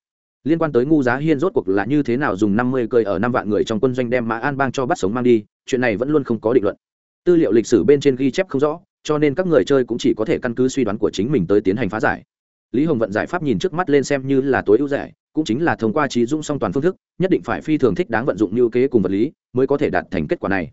liên quan tới ngu giá hiên rốt cuộc là như thế nào dùng năm mươi cơi ở năm vạn người trong quân doanh đem mã an bang cho bắt sống mang đi, chuyện này vẫn luôn không có định luận. Tư liệu lịch sử bên trên ghi chép không rõ, cho nên các người chơi cũng chỉ có thể căn cứ suy đoán của chính mình tới tiến hành phá giải. Lý hồng vận giải pháp nhìn trước mắt lên xem như là tối ưu giải, cũng chính là thông qua trí dung song toàn phương thức, nhất định phải phi thường thích đáng vận dụng như kế cùng vật lý, mới có thể đạt thành kết quả này.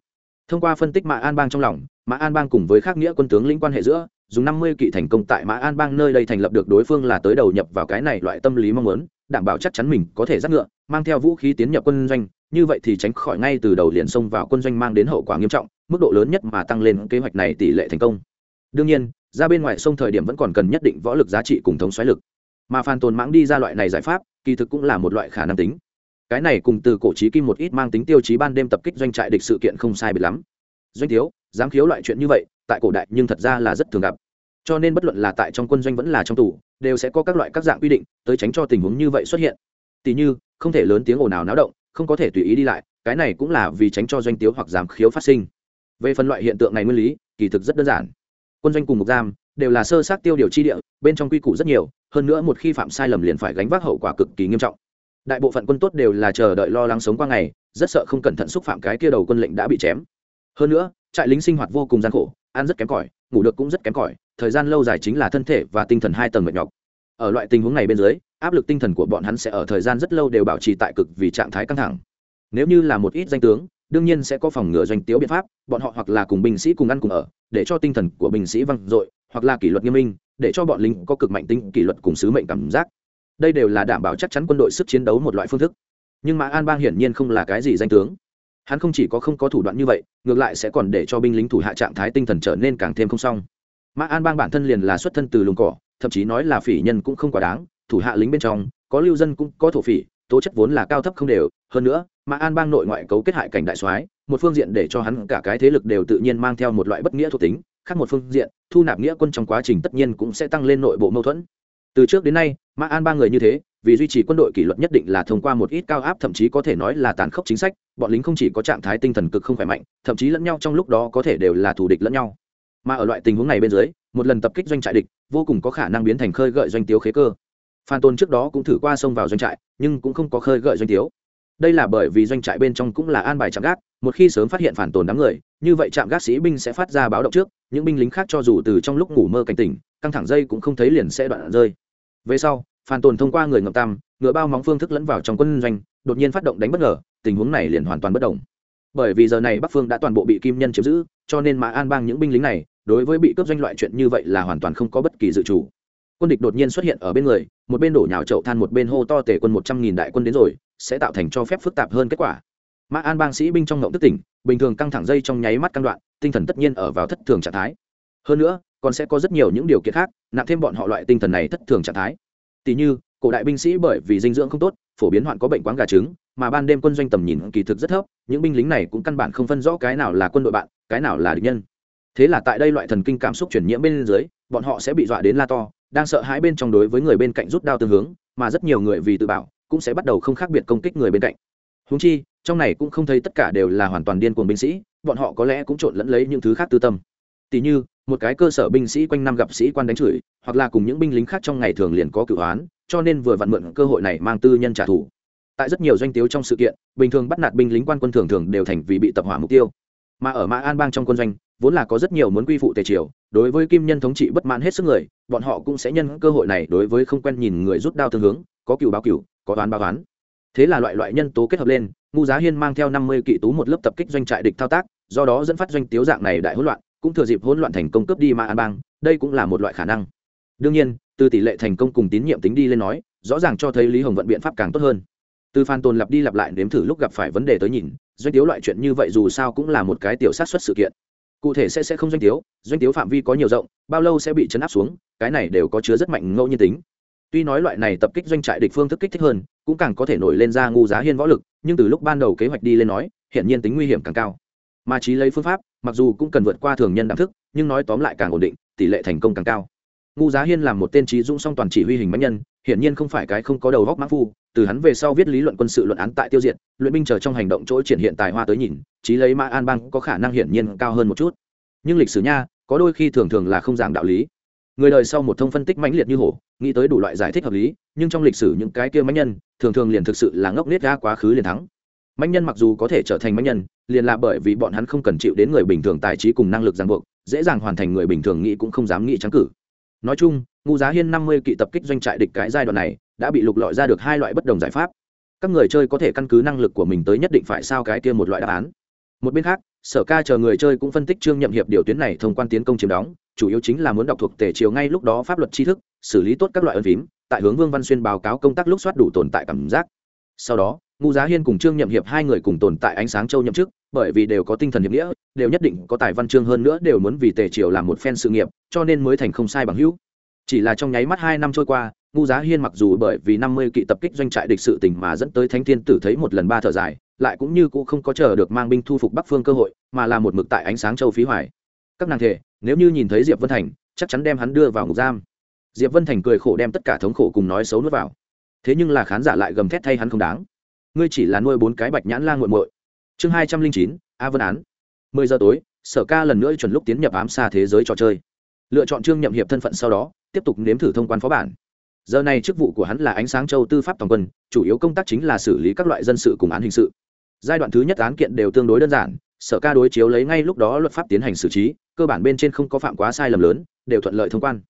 Thông qua phân tích mã an bang trong lòng, mã an bang cùng với khác nghĩa quân tướng lĩnh quan hệ giữa, dùng năm mươi kỵ thành công tại mã an bang nơi đây thành lập được đối phương là tới đầu nhập vào cái này loại tâm lý mong muốn đảm bảo chắc chắn mình có thể dắt ngựa, mang theo vũ khí tiến nhập quân doanh, như vậy thì tránh khỏi ngay từ đầu liền xông vào quân doanh mang đến hậu quả nghiêm trọng, mức độ lớn nhất mà tăng lên kế hoạch này tỷ lệ thành công. Đương nhiên, ra bên ngoài sông thời điểm vẫn còn cần nhất định võ lực giá trị cùng thống xoáy lực. Mà phan tồn mãng đi ra loại này giải pháp, kỳ thực cũng là một loại khả năng tính. Cái này cùng từ cổ trí kim một ít mang tính tiêu chí ban đêm tập kích doanh trại địch sự kiện không sai biệt lắm. Doanh thiếu, dám khiếu loại chuyện như vậy, tại cổ đại nhưng thật ra là rất thường gặp. Cho nên bất luận là tại trong quân doanh vẫn là trong tù đều sẽ có các loại các dạng quy định, tới tránh cho tình huống như vậy xuất hiện. Tỉ như, không thể lớn tiếng ồn ào náo động, không có thể tùy ý đi lại, cái này cũng là vì tránh cho doanh tiếu hoặc giảm khiếu phát sinh. Về phần loại hiện tượng này nguyên lý, kỳ thực rất đơn giản. Quân doanh cùng mục giam đều là sơ sát tiêu điều chi địa, bên trong quy củ rất nhiều, hơn nữa một khi phạm sai lầm liền phải gánh vác hậu quả cực kỳ nghiêm trọng. Đại bộ phận quân tốt đều là chờ đợi lo lắng sống qua ngày, rất sợ không cẩn thận xúc phạm cái kia đầu quân lệnh đã bị chém. Hơn nữa, trại lính sinh hoạt vô cùng gian khổ, ăn rất kém cỏi, ngủ được cũng rất kém cỏi thời gian lâu dài chính là thân thể và tinh thần hai tầng mệt nhọc. Ở loại tình huống này bên dưới, áp lực tinh thần của bọn hắn sẽ ở thời gian rất lâu đều bảo trì tại cực vì trạng thái căng thẳng. Nếu như là một ít danh tướng, đương nhiên sẽ có phòng ngừa doanh tiếu biện pháp, bọn họ hoặc là cùng binh sĩ cùng ăn cùng ở, để cho tinh thần của binh sĩ văng dội, hoặc là kỷ luật nghiêm minh, để cho bọn lính có cực mạnh tính kỷ luật cùng sứ mệnh cảm giác. Đây đều là đảm bảo chắc chắn quân đội sức chiến đấu một loại phương thức. Nhưng mã an bang hiển nhiên không là cái gì danh tướng. Hắn không chỉ có không có thủ đoạn như vậy, ngược lại sẽ còn để cho binh lính thủ hạ trạng thái tinh thần trở nên càng thêm không xong mã an bang bản thân liền là xuất thân từ lùng cỏ, thậm chí nói là phỉ nhân cũng không quá đáng, thủ hạ lính bên trong, có lưu dân cũng có thổ phỉ, tố chất vốn là cao thấp không đều. Hơn nữa, mã an bang nội ngoại cấu kết hại cảnh đại soái, một phương diện để cho hắn cả cái thế lực đều tự nhiên mang theo một loại bất nghĩa thuộc tính, khác một phương diện, thu nạp nghĩa quân trong quá trình tất nhiên cũng sẽ tăng lên nội bộ mâu thuẫn. Từ trước đến nay, mã an ba người như thế, vì duy trì quân đội kỷ luật nhất định là thông qua một ít cao áp, thậm chí có thể nói là tàn khốc chính sách, bọn lính không chỉ có trạng thái tinh thần cực không khỏe mạnh, thậm chí lẫn nhau trong lúc đó có thể đều là thù địch lẫn nhau mà ở loại tình huống này bên dưới, một lần tập kích doanh trại địch, vô cùng có khả năng biến thành khơi gợi doanh tiếu khế cơ. Phan tôn trước đó cũng thử qua sông vào doanh trại, nhưng cũng không có khơi gợi doanh tiếu. Đây là bởi vì doanh trại bên trong cũng là an bài trạm gác, một khi sớm phát hiện phản tồn đám người, như vậy trạm gác sĩ binh sẽ phát ra báo động trước, những binh lính khác cho dù từ trong lúc ngủ mơ cảnh tỉnh, căng thẳng dây cũng không thấy liền sẽ đoạn rơi. Về sau phản tồn thông qua người ngậm tam ngựa bao móng phương thức lẫn vào trong quân doanh, đột nhiên phát động đánh bất ngờ, tình huống này liền hoàn toàn bất đồng. Bởi vì giờ này bắc phương đã toàn bộ bị kim nhân chiếm giữ, cho nên mã an bang những binh lính này đối với bị cướp doanh loại chuyện như vậy là hoàn toàn không có bất kỳ dự chủ. Quân địch đột nhiên xuất hiện ở bên người, một bên đổ nhào chậu than, một bên hô to tể quân một trăm nghìn đại quân đến rồi, sẽ tạo thành cho phép phức tạp hơn kết quả. Mã an bang sĩ binh trong ngộng tức tỉnh, bình thường căng thẳng dây trong nháy mắt căng đoạn, tinh thần tất nhiên ở vào thất thường trạng thái. Hơn nữa, còn sẽ có rất nhiều những điều kiện khác nặng thêm bọn họ loại tinh thần này thất thường trạng thái. Tỷ như, cổ đại binh sĩ bởi vì dinh dưỡng không tốt, phổ biến hoạn có bệnh quáng gà trứng, mà ban đêm quân doanh tầm nhìn kỳ thực rất thấp, những binh lính này cũng căn bản không phân rõ cái nào là quân đội bạn, cái nào là địch nhân thế là tại đây loại thần kinh cảm xúc chuyển nhiễm bên dưới, bọn họ sẽ bị dọa đến la to, đang sợ hãi bên trong đối với người bên cạnh rút đao tương hướng, mà rất nhiều người vì tự bảo, cũng sẽ bắt đầu không khác biệt công kích người bên cạnh. Húng chi, trong này cũng không thấy tất cả đều là hoàn toàn điên cuồng binh sĩ, bọn họ có lẽ cũng trộn lẫn lấy những thứ khác tư tâm. Tỷ như, một cái cơ sở binh sĩ quanh năm gặp sĩ quan đánh chửi, hoặc là cùng những binh lính khác trong ngày thường liền có cửu hoán cho nên vừa vặn mượn cơ hội này mang tư nhân trả thù. Tại rất nhiều doanh tiếu trong sự kiện, bình thường bắt nạt binh lính quan quân thường thường đều thành vì bị tập hỏa mục tiêu. Mà ở mã an bang trong quân doanh vốn là có rất nhiều muốn quy phụ tề triều, đối với kim nhân thống trị bất mãn hết sức người, bọn họ cũng sẽ nhân cơ hội này đối với không quen nhìn người rút đao tương hướng, có cựu báo cựu, có toán báo toán thế là loại loại nhân tố kết hợp lên ngu giá hiên mang theo năm mươi kỵ tú một lớp tập kích doanh trại địch thao tác, do đó dẫn phát doanh tiếu dạng này đại hỗn loạn, cũng thừa dịp hỗn loạn thành công cướp đi ma an bang, đây cũng là một loại khả năng. Đương nhiên, từ tỷ lệ thành công cùng tín nhiệm tính đi lên nói, rõ ràng cho thấy lý hồng vận biện pháp càng tốt hơn. Từ phan tồn lặp đi lặp lại nếm thử lúc gặp phải vấn đề tới nhìn, doanh tiếu loại chuyện như vậy dù sao cũng là một cái tiểu sát xuất sự kiện cụ thể sẽ sẽ không doanh tiếu doanh tiếu phạm vi có nhiều rộng, bao lâu sẽ bị chấn áp xuống, cái này đều có chứa rất mạnh ngẫu nhiên tính. Tuy nói loại này tập kích doanh trại địch phương thức kích thích hơn, cũng càng có thể nổi lên ra ngu giá hiên võ lực, nhưng từ lúc ban đầu kế hoạch đi lên nói hiện nhiên tính nguy hiểm càng cao. Mà trí lấy phương pháp, mặc dù cũng cần vượt qua thường nhân đẳng thức, nhưng nói tóm lại càng ổn định, tỷ lệ thành công càng cao ngu giá hiên làm một tên trí dũng song toàn chỉ huy hình mãnh nhân, hiển nhiên không phải cái không có đầu góc mã phu, từ hắn về sau viết lý luận quân sự luận án tại tiêu diệt, luyện binh chờ trong hành động chỗ triển hiện tài hoa tới nhìn, trí lấy mã an bang có khả năng hiển nhiên cao hơn một chút. Nhưng lịch sử nha, có đôi khi thường thường là không giảng đạo lý. Người đời sau một thông phân tích mãnh liệt như hổ, nghĩ tới đủ loại giải thích hợp lý, nhưng trong lịch sử những cái kia mãnh nhân, thường thường liền thực sự là ngốc nết ra quá khứ liền thắng. Mãnh nhân mặc dù có thể trở thành mãnh nhân, liền là bởi vì bọn hắn không cần chịu đến người bình thường tài trí cùng năng lực ràng buộc, dễ dàng hoàn thành người bình thường nghĩ cũng không dám nghĩ trắng cử nói chung ngu giá hiên năm mươi kỵ tập kích doanh trại địch cái giai đoạn này đã bị lục lọi ra được hai loại bất đồng giải pháp. Các người chơi có thể căn cứ năng lực của mình tới nhất định phải sao cái kia một loại đáp án. Một bên khác, sở ca chờ người chơi cũng phân tích trương nhậm hiệp điều tuyến này thông quan tiến công chiếm đóng, chủ yếu chính là muốn đọc thuộc tề chiều ngay lúc đó pháp luật tri thức, xử lý tốt các loại ân phím, tại hướng vương văn xuyên báo cáo công tác lúc soát đủ tồn tại cảm giác. Sau đó ngu giá hiên cùng trương nhậm hiệp hai người cùng tồn tại ánh sáng châu nhậm chức bởi vì đều có tinh thần hiệp nghĩa, đều nhất định có tài văn chương hơn nữa đều muốn vì tề triều làm một phen sự nghiệp, cho nên mới thành không sai bằng hữu. Chỉ là trong nháy mắt hai năm trôi qua ngu giá hiên mặc dù bởi vì năm mươi kỵ tập kích doanh trại địch sự tình mà dẫn tới thánh thiên tử thấy một lần ba thở dài, lại cũng như cũng không có chờ được mang binh thu phục bắc phương cơ hội, mà là một mực tại ánh sáng châu phí hoài. Các nàng thể, nếu như nhìn thấy diệp vân thành, chắc chắn đem hắn đưa vào ngục giam. Diệp vân thành cười khổ đem tất cả thống khổ cùng nói xấu nuốt vào. Thế nhưng là khán giả lại gầm thét thay hắn không đáng. Ngươi chỉ là nuôi bốn cái bạch nhãn la g u muội chương hai trăm linh chín, a vân án. mười giờ tối, sở ca lần nữa chuẩn lúc tiến nhập ám xa thế giới trò chơi. Lựa chọn trương nhậm hiệp thân phận sau đó, tiếp tục nếm thử thông quan phó bản. Giờ này chức vụ của hắn là ánh sáng châu tư pháp toàn quân, chủ yếu công tác chính là xử lý các loại dân sự cùng án hình sự. Giai đoạn thứ nhất án kiện đều tương đối đơn giản, sở ca đối chiếu lấy ngay lúc đó luật pháp tiến hành xử trí, cơ bản bên trên không có phạm quá sai lầm lớn, đều thuận lợi thông quan.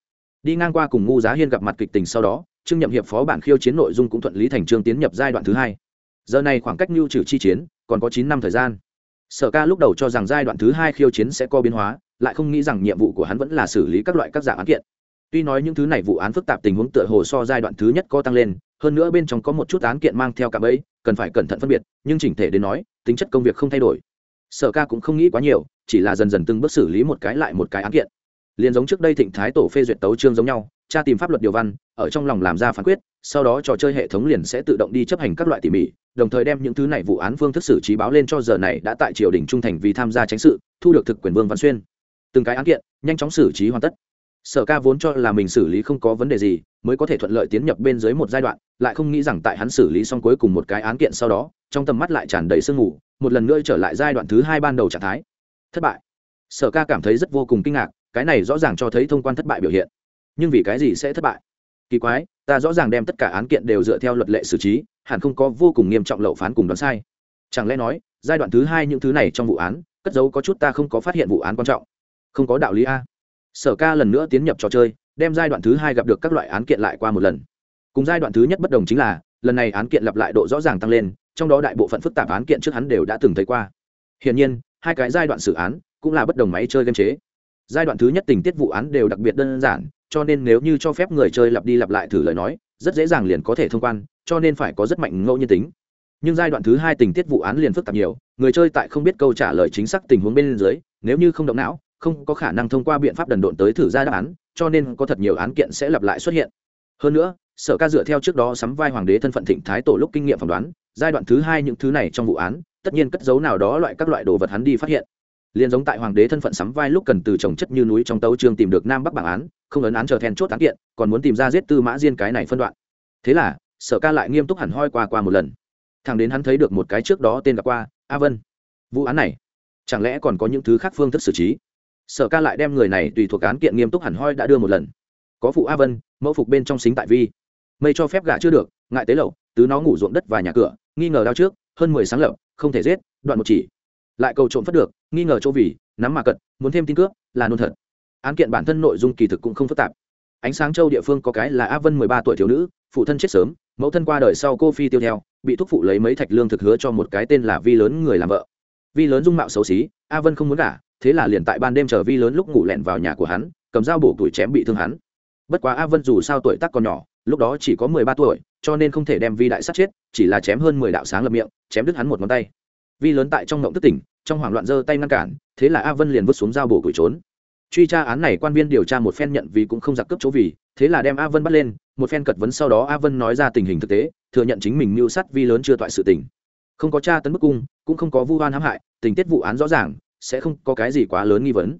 Đi ngang qua cùng ngu giá hiên gặp mặt kịch tình sau đó, trương nhậm hiệp phó bản khiêu chiến nội dung cũng thuận lý thành trương tiến nhập giai đoạn thứ hai. Giờ này khoảng cách mưu trừ chi chiến còn có chín năm thời gian. Sở ca lúc đầu cho rằng giai đoạn thứ hai khiêu chiến sẽ có biến hóa, lại không nghĩ rằng nhiệm vụ của hắn vẫn là xử lý các loại các dạng án kiện. Tuy nói những thứ này vụ án phức tạp tình huống tựa hồ so giai đoạn thứ nhất có tăng lên, hơn nữa bên trong có một chút án kiện mang theo cả bẫy, cần phải cẩn thận phân biệt, nhưng chỉnh thể đến nói, tính chất công việc không thay đổi. Sở ca cũng không nghĩ quá nhiều, chỉ là dần dần từng bước xử lý một cái lại một cái án kiện. Liền giống trước đây thịnh thái tổ phê duyệt tấu trương giống nhau tra tìm pháp luật điều văn, ở trong lòng làm ra phán quyết, sau đó trò chơi hệ thống liền sẽ tự động đi chấp hành các loại tỉ mỉ, đồng thời đem những thứ này vụ án phương thức xử trí báo lên cho giờ này đã tại triều đình trung thành vì tham gia tránh sự, thu được thực quyền vương văn xuyên. Từng cái án kiện, nhanh chóng xử trí hoàn tất. Sở ca vốn cho là mình xử lý không có vấn đề gì, mới có thể thuận lợi tiến nhập bên dưới một giai đoạn, lại không nghĩ rằng tại hắn xử lý xong cuối cùng một cái án kiện sau đó, trong tầm mắt lại tràn đầy sương mù, một lần nữa trở lại giai đoạn thứ hai ban đầu trạng thái. Thất bại. Sở ca cảm thấy rất vô cùng kinh ngạc, cái này rõ ràng cho thấy thông quan thất bại biểu hiện nhưng vì cái gì sẽ thất bại? Kỳ quái, ta rõ ràng đem tất cả án kiện đều dựa theo luật lệ xử trí, hẳn không có vô cùng nghiêm trọng lậu phán cùng đoán sai. Chẳng lẽ nói, giai đoạn thứ hai những thứ này trong vụ án, cất dấu có chút ta không có phát hiện vụ án quan trọng? Không có đạo lý a. Sở ca lần nữa tiến nhập trò chơi, đem giai đoạn thứ hai gặp được các loại án kiện lại qua một lần. Cùng giai đoạn thứ nhất bất đồng chính là, lần này án kiện lặp lại độ rõ ràng tăng lên, trong đó đại bộ phận phức tạp án kiện trước hắn đều đã từng thấy qua. Hiển nhiên, hai cái giai đoạn xử án cũng là bất đồng máy chơi game chế giai đoạn thứ nhất tình tiết vụ án đều đặc biệt đơn giản, cho nên nếu như cho phép người chơi lặp đi lặp lại thử lời nói, rất dễ dàng liền có thể thông quan, cho nên phải có rất mạnh ngẫu nhiên tính. Nhưng giai đoạn thứ hai tình tiết vụ án liền phức tạp nhiều, người chơi tại không biết câu trả lời chính xác tình huống bên dưới, nếu như không động não, không có khả năng thông qua biện pháp đần độn tới thử ra đáp án, cho nên có thật nhiều án kiện sẽ lặp lại xuất hiện. Hơn nữa, sở ca dựa theo trước đó sắm vai hoàng đế thân phận thịnh thái tổ lúc kinh nghiệm phỏng đoán, giai đoạn thứ hai những thứ này trong vụ án, tất nhiên cất dấu nào đó loại các loại đồ vật hắn đi phát hiện liền giống tại hoàng đế thân phận sắm vai lúc cần từ trồng chất như núi trong tấu trương tìm được nam bắc bản án, không ấn án chờ then chốt án kiện, còn muốn tìm ra giết tư mã diên cái này phân đoạn. Thế là, sở ca lại nghiêm túc hẳn hoi qua qua một lần. Thằng đến hắn thấy được một cái trước đó tên gặp qua, a vân. Vụ án này, chẳng lẽ còn có những thứ khác phương thức xử trí? Sở ca lại đem người này tùy thuộc án kiện nghiêm túc hẳn hoi đã đưa một lần. Có phụ a vân, mẫu phục bên trong xính tại vi. Mây cho phép gạ chưa được, ngại tế lậu, tứ nó ngủ ruộng đất và nhà cửa, nghi ngờ đau trước, hơn mười sáng lậu không thể giết, đoạn một chỉ lại cầu trộm phát được, nghi ngờ chỗ vì, nắm mà cận muốn thêm tin cướp, là nôn thật. Án kiện bản thân nội dung kỳ thực cũng không phức tạp. Ánh sáng châu địa phương có cái là a vân mười ba tuổi thiếu nữ, phụ thân chết sớm, mẫu thân qua đời sau cô phi tiêu theo, bị thúc phụ lấy mấy thạch lương thực hứa cho một cái tên là vi lớn người làm vợ. Vi lớn dung mạo xấu xí, a vân không muốn gả, thế là liền tại ban đêm chờ vi lớn lúc ngủ lẹn vào nhà của hắn, cầm dao bổ tuổi chém bị thương hắn. Bất quá a vân dù sao tuổi tác còn nhỏ, lúc đó chỉ có mười ba tuổi, cho nên không thể đem vi đại sát chết, chỉ là chém hơn mười đạo sáng lập miệng, chém đứt hắn một ngón tay vi lớn tại trong ngộng tức tỉnh, trong hoảng loạn giơ tay ngăn cản, thế là a vân liền vứt xuống dao bổ củi trốn. Truy tra án này quan viên điều tra một phen nhận vì cũng không giặc cướp chỗ vì, thế là đem a vân bắt lên, một phen cật vấn sau đó a vân nói ra tình hình thực tế, thừa nhận chính mình mưu sát vi lớn chưa toại sự tình. Không có tra tấn bức cung, cũng không có vu oan hãm hại, tình tiết vụ án rõ ràng, sẽ không có cái gì quá lớn nghi vấn.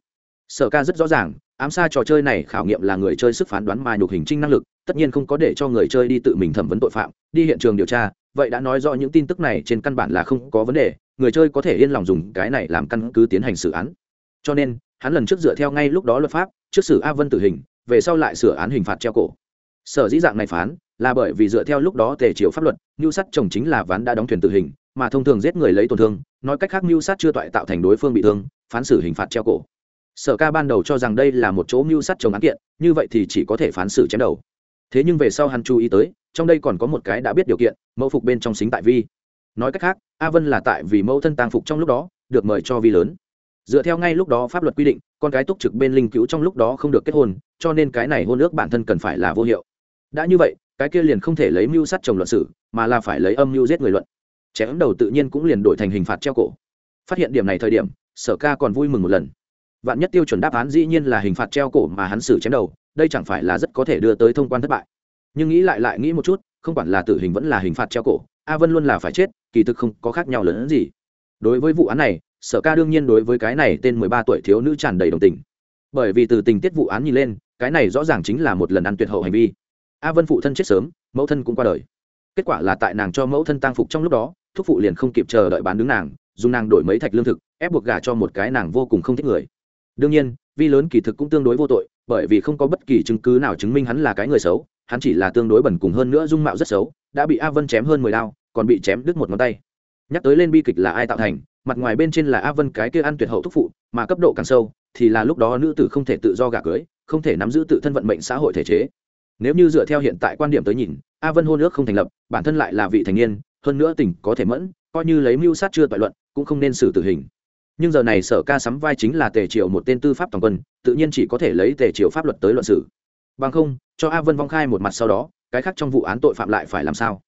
Sở ca rất rõ ràng, ám xa trò chơi này khảo nghiệm là người chơi sức phán đoán mà nhục hình trinh năng lực, tất nhiên không có để cho người chơi đi tự mình thẩm vấn tội phạm, đi hiện trường điều tra, vậy đã nói rõ những tin tức này trên căn bản là không có vấn đề người chơi có thể yên lòng dùng cái này làm căn cứ tiến hành xử án. Cho nên, hắn lần trước dựa theo ngay lúc đó luật pháp, trước xử a vân tử hình, về sau lại sửa án hình phạt treo cổ. Sở dĩ dạng này phán, là bởi vì dựa theo lúc đó tề chiều pháp luật mưu sát chồng chính là ván đã đóng thuyền tử hình, mà thông thường giết người lấy tổn thương, nói cách khác mưu sát chưa toại tạo thành đối phương bị thương, phán xử hình phạt treo cổ. Sở ca ban đầu cho rằng đây là một chỗ mưu sát chồng án kiện, như vậy thì chỉ có thể phán xử chém đầu. Thế nhưng về sau hắn chú ý tới, trong đây còn có một cái đã biết điều kiện, mẫu phục bên trong xính tại vi nói cách khác, a vân là tại vì mẫu thân tàng phục trong lúc đó, được mời cho vi lớn. Dựa theo ngay lúc đó pháp luật quy định, con cái túc trực bên linh cứu trong lúc đó không được kết hôn, cho nên cái này hôn ước bản thân cần phải là vô hiệu. Đã như vậy, cái kia liền không thể lấy mưu sát chồng luận sử mà là phải lấy âm mưu giết người luận. Chém đầu tự nhiên cũng liền đổi thành hình phạt treo cổ. Phát hiện điểm này thời điểm, sở ca còn vui mừng một lần. Vạn nhất tiêu chuẩn đáp án dĩ nhiên là hình phạt treo cổ mà hắn xử chém đầu, đây chẳng phải là rất có thể đưa tới thông quan thất bại. Nhưng nghĩ lại lại nghĩ một chút, không quản là tử hình vẫn là hình phạt treo cổ a vân luôn là phải chết, kỳ thực không có khác nhau lớn hơn gì. Đối với vụ án này, sở ca đương nhiên đối với cái này tên mười ba tuổi thiếu nữ tràn đầy đồng tình. Bởi vì từ tình tiết vụ án nhìn lên, cái này rõ ràng chính là một lần ăn tuyệt hậu hành vi. A vân phụ thân chết sớm, mẫu thân cũng qua đời. Kết quả là tại nàng cho mẫu thân tang phục trong lúc đó, thúc phụ liền không kịp chờ đợi bán đứng nàng, dùng nàng đổi mấy thạch lương thực, ép buộc gả cho một cái nàng vô cùng không thích người. Đương nhiên, vi lớn kỳ thực cũng tương đối vô tội, bởi vì không có bất kỳ chứng cứ nào chứng minh hắn là cái người xấu, hắn chỉ là tương đối bẩn cùng hơn nữa dung mạo rất xấu đã bị a vân chém hơn mười đao, còn bị chém đứt một ngón tay. Nhắc tới lên bi kịch là ai tạo thành, mặt ngoài bên trên là a vân cái kia ăn tuyệt hậu thúc phụ, mà cấp độ càng sâu, thì là lúc đó nữ tử không thể tự do gả cưới, không thể nắm giữ tự thân vận mệnh xã hội thể chế. Nếu như dựa theo hiện tại quan điểm tới nhìn, a vân hôn ước không thành lập, bản thân lại là vị thành niên, hơn nữa tình có thể mẫn, coi như lấy mưu sát chưa toại luận, cũng không nên xử tử hình. Nhưng giờ này sở ca sắm vai chính là tề triều một tên tư pháp toàn quân, tự nhiên chỉ có thể lấy tề triều pháp luật tới luận xử. Bằng không, cho a vân vong khai một mặt sau đó cái khác trong vụ án tội phạm lại phải làm sao?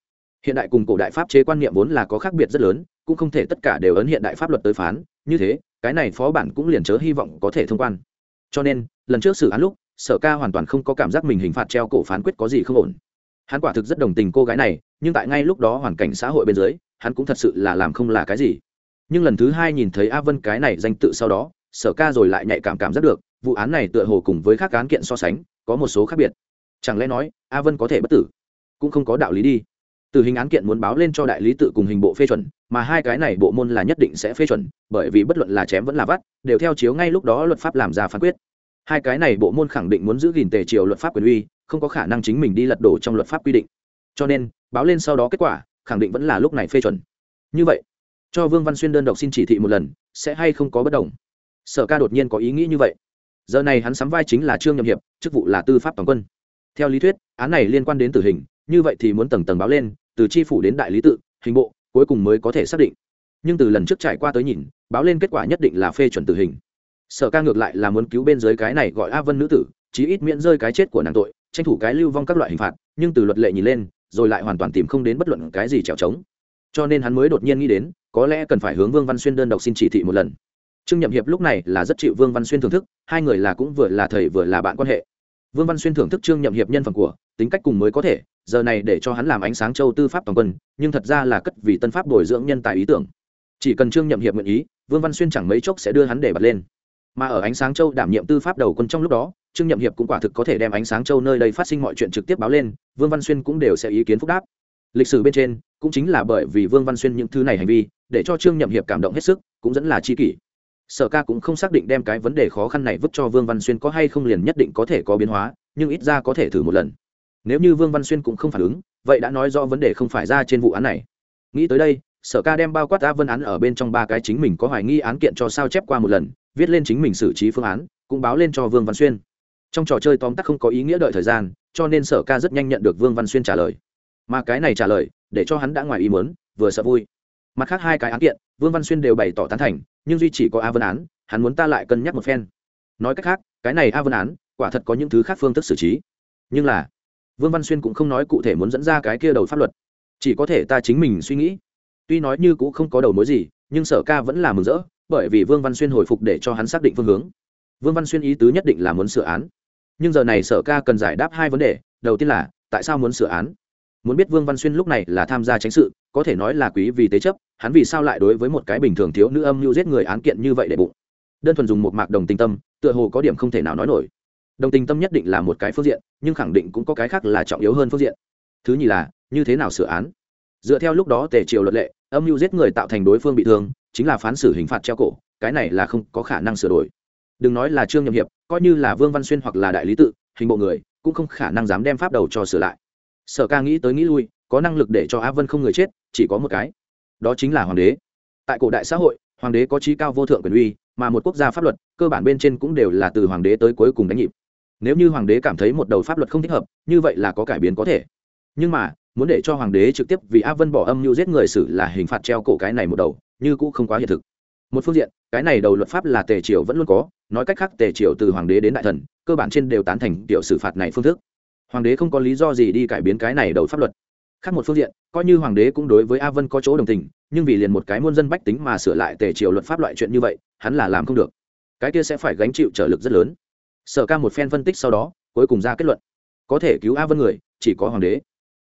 Hiện đại cùng cổ đại pháp chế quan niệm vốn là có khác biệt rất lớn, cũng không thể tất cả đều ấn hiện đại pháp luật tới phán. Như thế, cái này phó bản cũng liền chớ hy vọng có thể thông quan. Cho nên, lần trước xử án lúc, sở ca hoàn toàn không có cảm giác mình hình phạt treo cổ phán quyết có gì không ổn. Hắn quả thực rất đồng tình cô gái này, nhưng tại ngay lúc đó hoàn cảnh xã hội bên dưới, hắn cũng thật sự là làm không là cái gì. Nhưng lần thứ hai nhìn thấy a vân cái này danh tự sau đó, sở ca rồi lại nhạy cảm cảm giác được, vụ án này tựa hồ cùng với các án kiện so sánh, có một số khác biệt chẳng lẽ nói, a vân có thể bất tử? Cũng không có đạo lý đi. Từ hình án kiện muốn báo lên cho đại lý tự cùng hình bộ phê chuẩn, mà hai cái này bộ môn là nhất định sẽ phê chuẩn, bởi vì bất luận là chém vẫn là vắt, đều theo chiếu ngay lúc đó luật pháp làm ra phán quyết. Hai cái này bộ môn khẳng định muốn giữ gìn tề triều luật pháp quyền uy, không có khả năng chính mình đi lật đổ trong luật pháp quy định. Cho nên, báo lên sau đó kết quả, khẳng định vẫn là lúc này phê chuẩn. Như vậy, cho vương văn xuyên đơn độc xin chỉ thị một lần, sẽ hay không có bất đồng? Sở ca đột nhiên có ý nghĩ như vậy. Giờ này hắn sắm vai chính là trương nhậm hiệp, chức vụ là tư pháp toàn quân theo lý thuyết, án này liên quan đến tử hình, như vậy thì muốn tầng tầng báo lên, từ tri phủ đến đại lý tự, hình bộ, cuối cùng mới có thể xác định. Nhưng từ lần trước trải qua tới nhìn, báo lên kết quả nhất định là phê chuẩn tử hình. Sở ca ngược lại là muốn cứu bên dưới cái này gọi a vân nữ tử, chí ít miễn rơi cái chết của nàng tội, tranh thủ cái lưu vong các loại hình phạt, nhưng từ luật lệ nhìn lên, rồi lại hoàn toàn tìm không đến bất luận cái gì trèo trống. Cho nên hắn mới đột nhiên nghĩ đến, có lẽ cần phải hướng vương văn xuyên đơn độc xin chỉ thị một lần. Trương nhậm hiệp lúc này là rất chịu vương văn xuyên thưởng thức, hai người là cũng vừa là thầy vừa là bạn quan hệ vương văn xuyên thưởng thức trương nhậm hiệp nhân phẩm của, tính cách cùng mới có thể, giờ này để cho hắn làm ánh sáng châu tư pháp toàn quân, nhưng thật ra là cất vì tân pháp bồi dưỡng nhân tài ý tưởng. Chỉ cần trương nhậm hiệp nguyện ý, vương văn xuyên chẳng mấy chốc sẽ đưa hắn để bật lên. Mà ở ánh sáng châu đảm nhiệm tư pháp đầu quân trong lúc đó, trương nhậm hiệp cũng quả thực có thể đem ánh sáng châu nơi đây phát sinh mọi chuyện trực tiếp báo lên, vương văn xuyên cũng đều sẽ ý kiến phúc đáp. Lịch sử bên trên, cũng chính là bởi vì vương văn xuyên những thứ này hành vi, để cho trương nhậm hiệp cảm động hết sức, cũng dẫn là chi kỷ sở ca cũng không xác định đem cái vấn đề khó khăn này vứt cho vương văn xuyên có hay không liền nhất định có thể có biến hóa, nhưng ít ra có thể thử một lần. Nếu như vương văn xuyên cũng không phản ứng, vậy đã nói rõ vấn đề không phải ra trên vụ án này. Nghĩ tới đây, sở ca đem bao quát a vân án ở bên trong ba cái chính mình có hoài nghi án kiện cho sao chép qua một lần, viết lên chính mình xử trí phương án, cũng báo lên cho vương văn xuyên. Trong trò chơi tóm tắt không có ý nghĩa đợi thời gian, cho nên sở ca rất nhanh nhận được vương văn xuyên trả lời. Mà cái này trả lời, để cho hắn đã ngoài ý mớn vừa sợ vui. Mặt khác hai cái án kiện, vương văn xuyên đều bày tỏ tán thành nhưng duy chỉ có a vân án, hắn muốn ta lại cân nhắc một phen. Nói cách khác, cái này a vân án, quả thật có những thứ khác phương thức xử trí. Nhưng là, vương văn xuyên cũng không nói cụ thể muốn dẫn ra cái kia đầu pháp luật. Chỉ có thể ta chính mình suy nghĩ. Tuy nói như cũng không có đầu mối gì, nhưng sở ca vẫn là mừng rỡ, bởi vì vương văn xuyên hồi phục để cho hắn xác định phương hướng. Vương văn xuyên ý tứ nhất định là muốn sửa án. Nhưng giờ này sở ca cần giải đáp hai vấn đề. Đầu tiên là, tại sao muốn sửa án? Muốn biết vương văn xuyên lúc này là tham gia tránh sự, có thể nói là quý vì tế chấp hắn vì sao lại đối với một cái bình thường thiếu nữ âm mưu giết người án kiện như vậy để bụng? Đơn thuần dùng một mạc đồng tình tâm, tựa hồ có điểm không thể nào nói nổi. Đồng tình tâm nhất định là một cái phương diện, nhưng khẳng định cũng có cái khác là trọng yếu hơn phương diện. Thứ nhì là, như thế nào sửa án? Dựa theo lúc đó tề triều luật lệ, âm mưu giết người tạo thành đối phương bị thương, chính là phán xử hình phạt treo cổ, cái này là không có khả năng sửa đổi. Đừng nói là trương nhậm hiệp, coi như là vương văn xuyên hoặc là đại lý tự, hình bộ người, cũng không khả năng dám đem pháp đầu cho sửa lại. Sở ca nghĩ tới nghĩ lui, có năng lực để cho á vân không người chết, chỉ có một cái đó chính là hoàng đế. Tại cổ đại xã hội, hoàng đế có trí cao vô thượng quyền uy, mà một quốc gia pháp luật, cơ bản bên trên cũng đều là từ hoàng đế tới cuối cùng đánh nhịp. Nếu như hoàng đế cảm thấy một đầu pháp luật không thích hợp, như vậy là có cải biến có thể. Nhưng mà, muốn để cho hoàng đế trực tiếp vì áp vân bỏ âm mưu giết người xử là hình phạt treo cổ cái này một đầu, như cũng không quá hiện thực. Một phương diện, cái này đầu luật pháp là tề triều vẫn luôn có, nói cách khác tề triều từ hoàng đế đến đại thần, cơ bản trên đều tán thành kiểu xử phạt này phương thức. Hoàng đế không có lý do gì đi cải biến cái này đầu pháp luật khác một phương diện, coi như hoàng đế cũng đối với a vân có chỗ đồng tình, nhưng vì liền một cái muôn dân bách tính mà sửa lại tề triều luật pháp loại chuyện như vậy, hắn là làm không được. Cái kia sẽ phải gánh chịu trở lực rất lớn. Sở ca một phen phân tích sau đó, cuối cùng ra kết luận. Có thể cứu a vân người, chỉ có hoàng đế.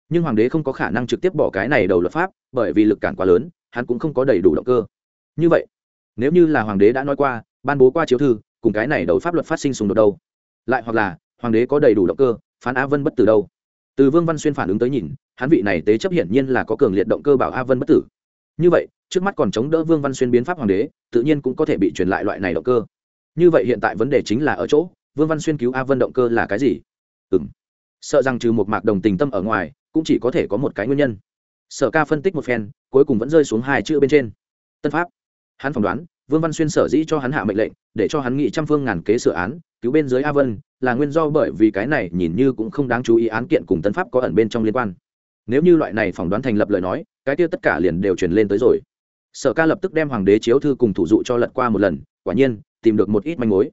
Nhưng hoàng đế không có khả năng trực tiếp bỏ cái này đầu luật pháp, bởi vì lực cản quá lớn, hắn cũng không có đầy đủ động cơ. Như vậy, nếu như là hoàng đế đã nói qua, ban bố qua chiếu thư, cùng cái này đầu pháp luật phát sinh xung đột đâu? Lại hoặc là, hoàng đế có đầy đủ động cơ, phán a vân bất tử đâu? Từ vương văn xuyên phản ứng tới nhìn, hắn vị này tế chấp hiển nhiên là có cường liệt động cơ bảo a vân bất tử. Như vậy, trước mắt còn chống đỡ vương văn xuyên biến pháp hoàng đế, tự nhiên cũng có thể bị truyền lại loại này động cơ. Như vậy hiện tại vấn đề chính là ở chỗ, vương văn xuyên cứu a vân động cơ là cái gì? Ừ m sợ rằng trừ một mạc đồng tình tâm ở ngoài, cũng chỉ có thể có một cái nguyên nhân. Sở ca phân tích một phen, cuối cùng vẫn rơi xuống hai chữ bên trên. Tân pháp. Hắn phỏng đoán, vương văn xuyên sở dĩ cho hắn hạ mệnh lệnh, để cho hắn nghị trăm phương ngàn kế sửa án cứu bên dưới a vân, là nguyên do bởi vì cái này nhìn như cũng không đáng chú ý án kiện cùng tân pháp có ẩn bên trong liên quan. Nếu như loại này phỏng đoán thành lập lời nói, cái kia tất cả liền đều truyền lên tới rồi. Sở ca lập tức đem hoàng đế chiếu thư cùng thủ dụ cho lật qua một lần, quả nhiên, tìm được một ít manh mối.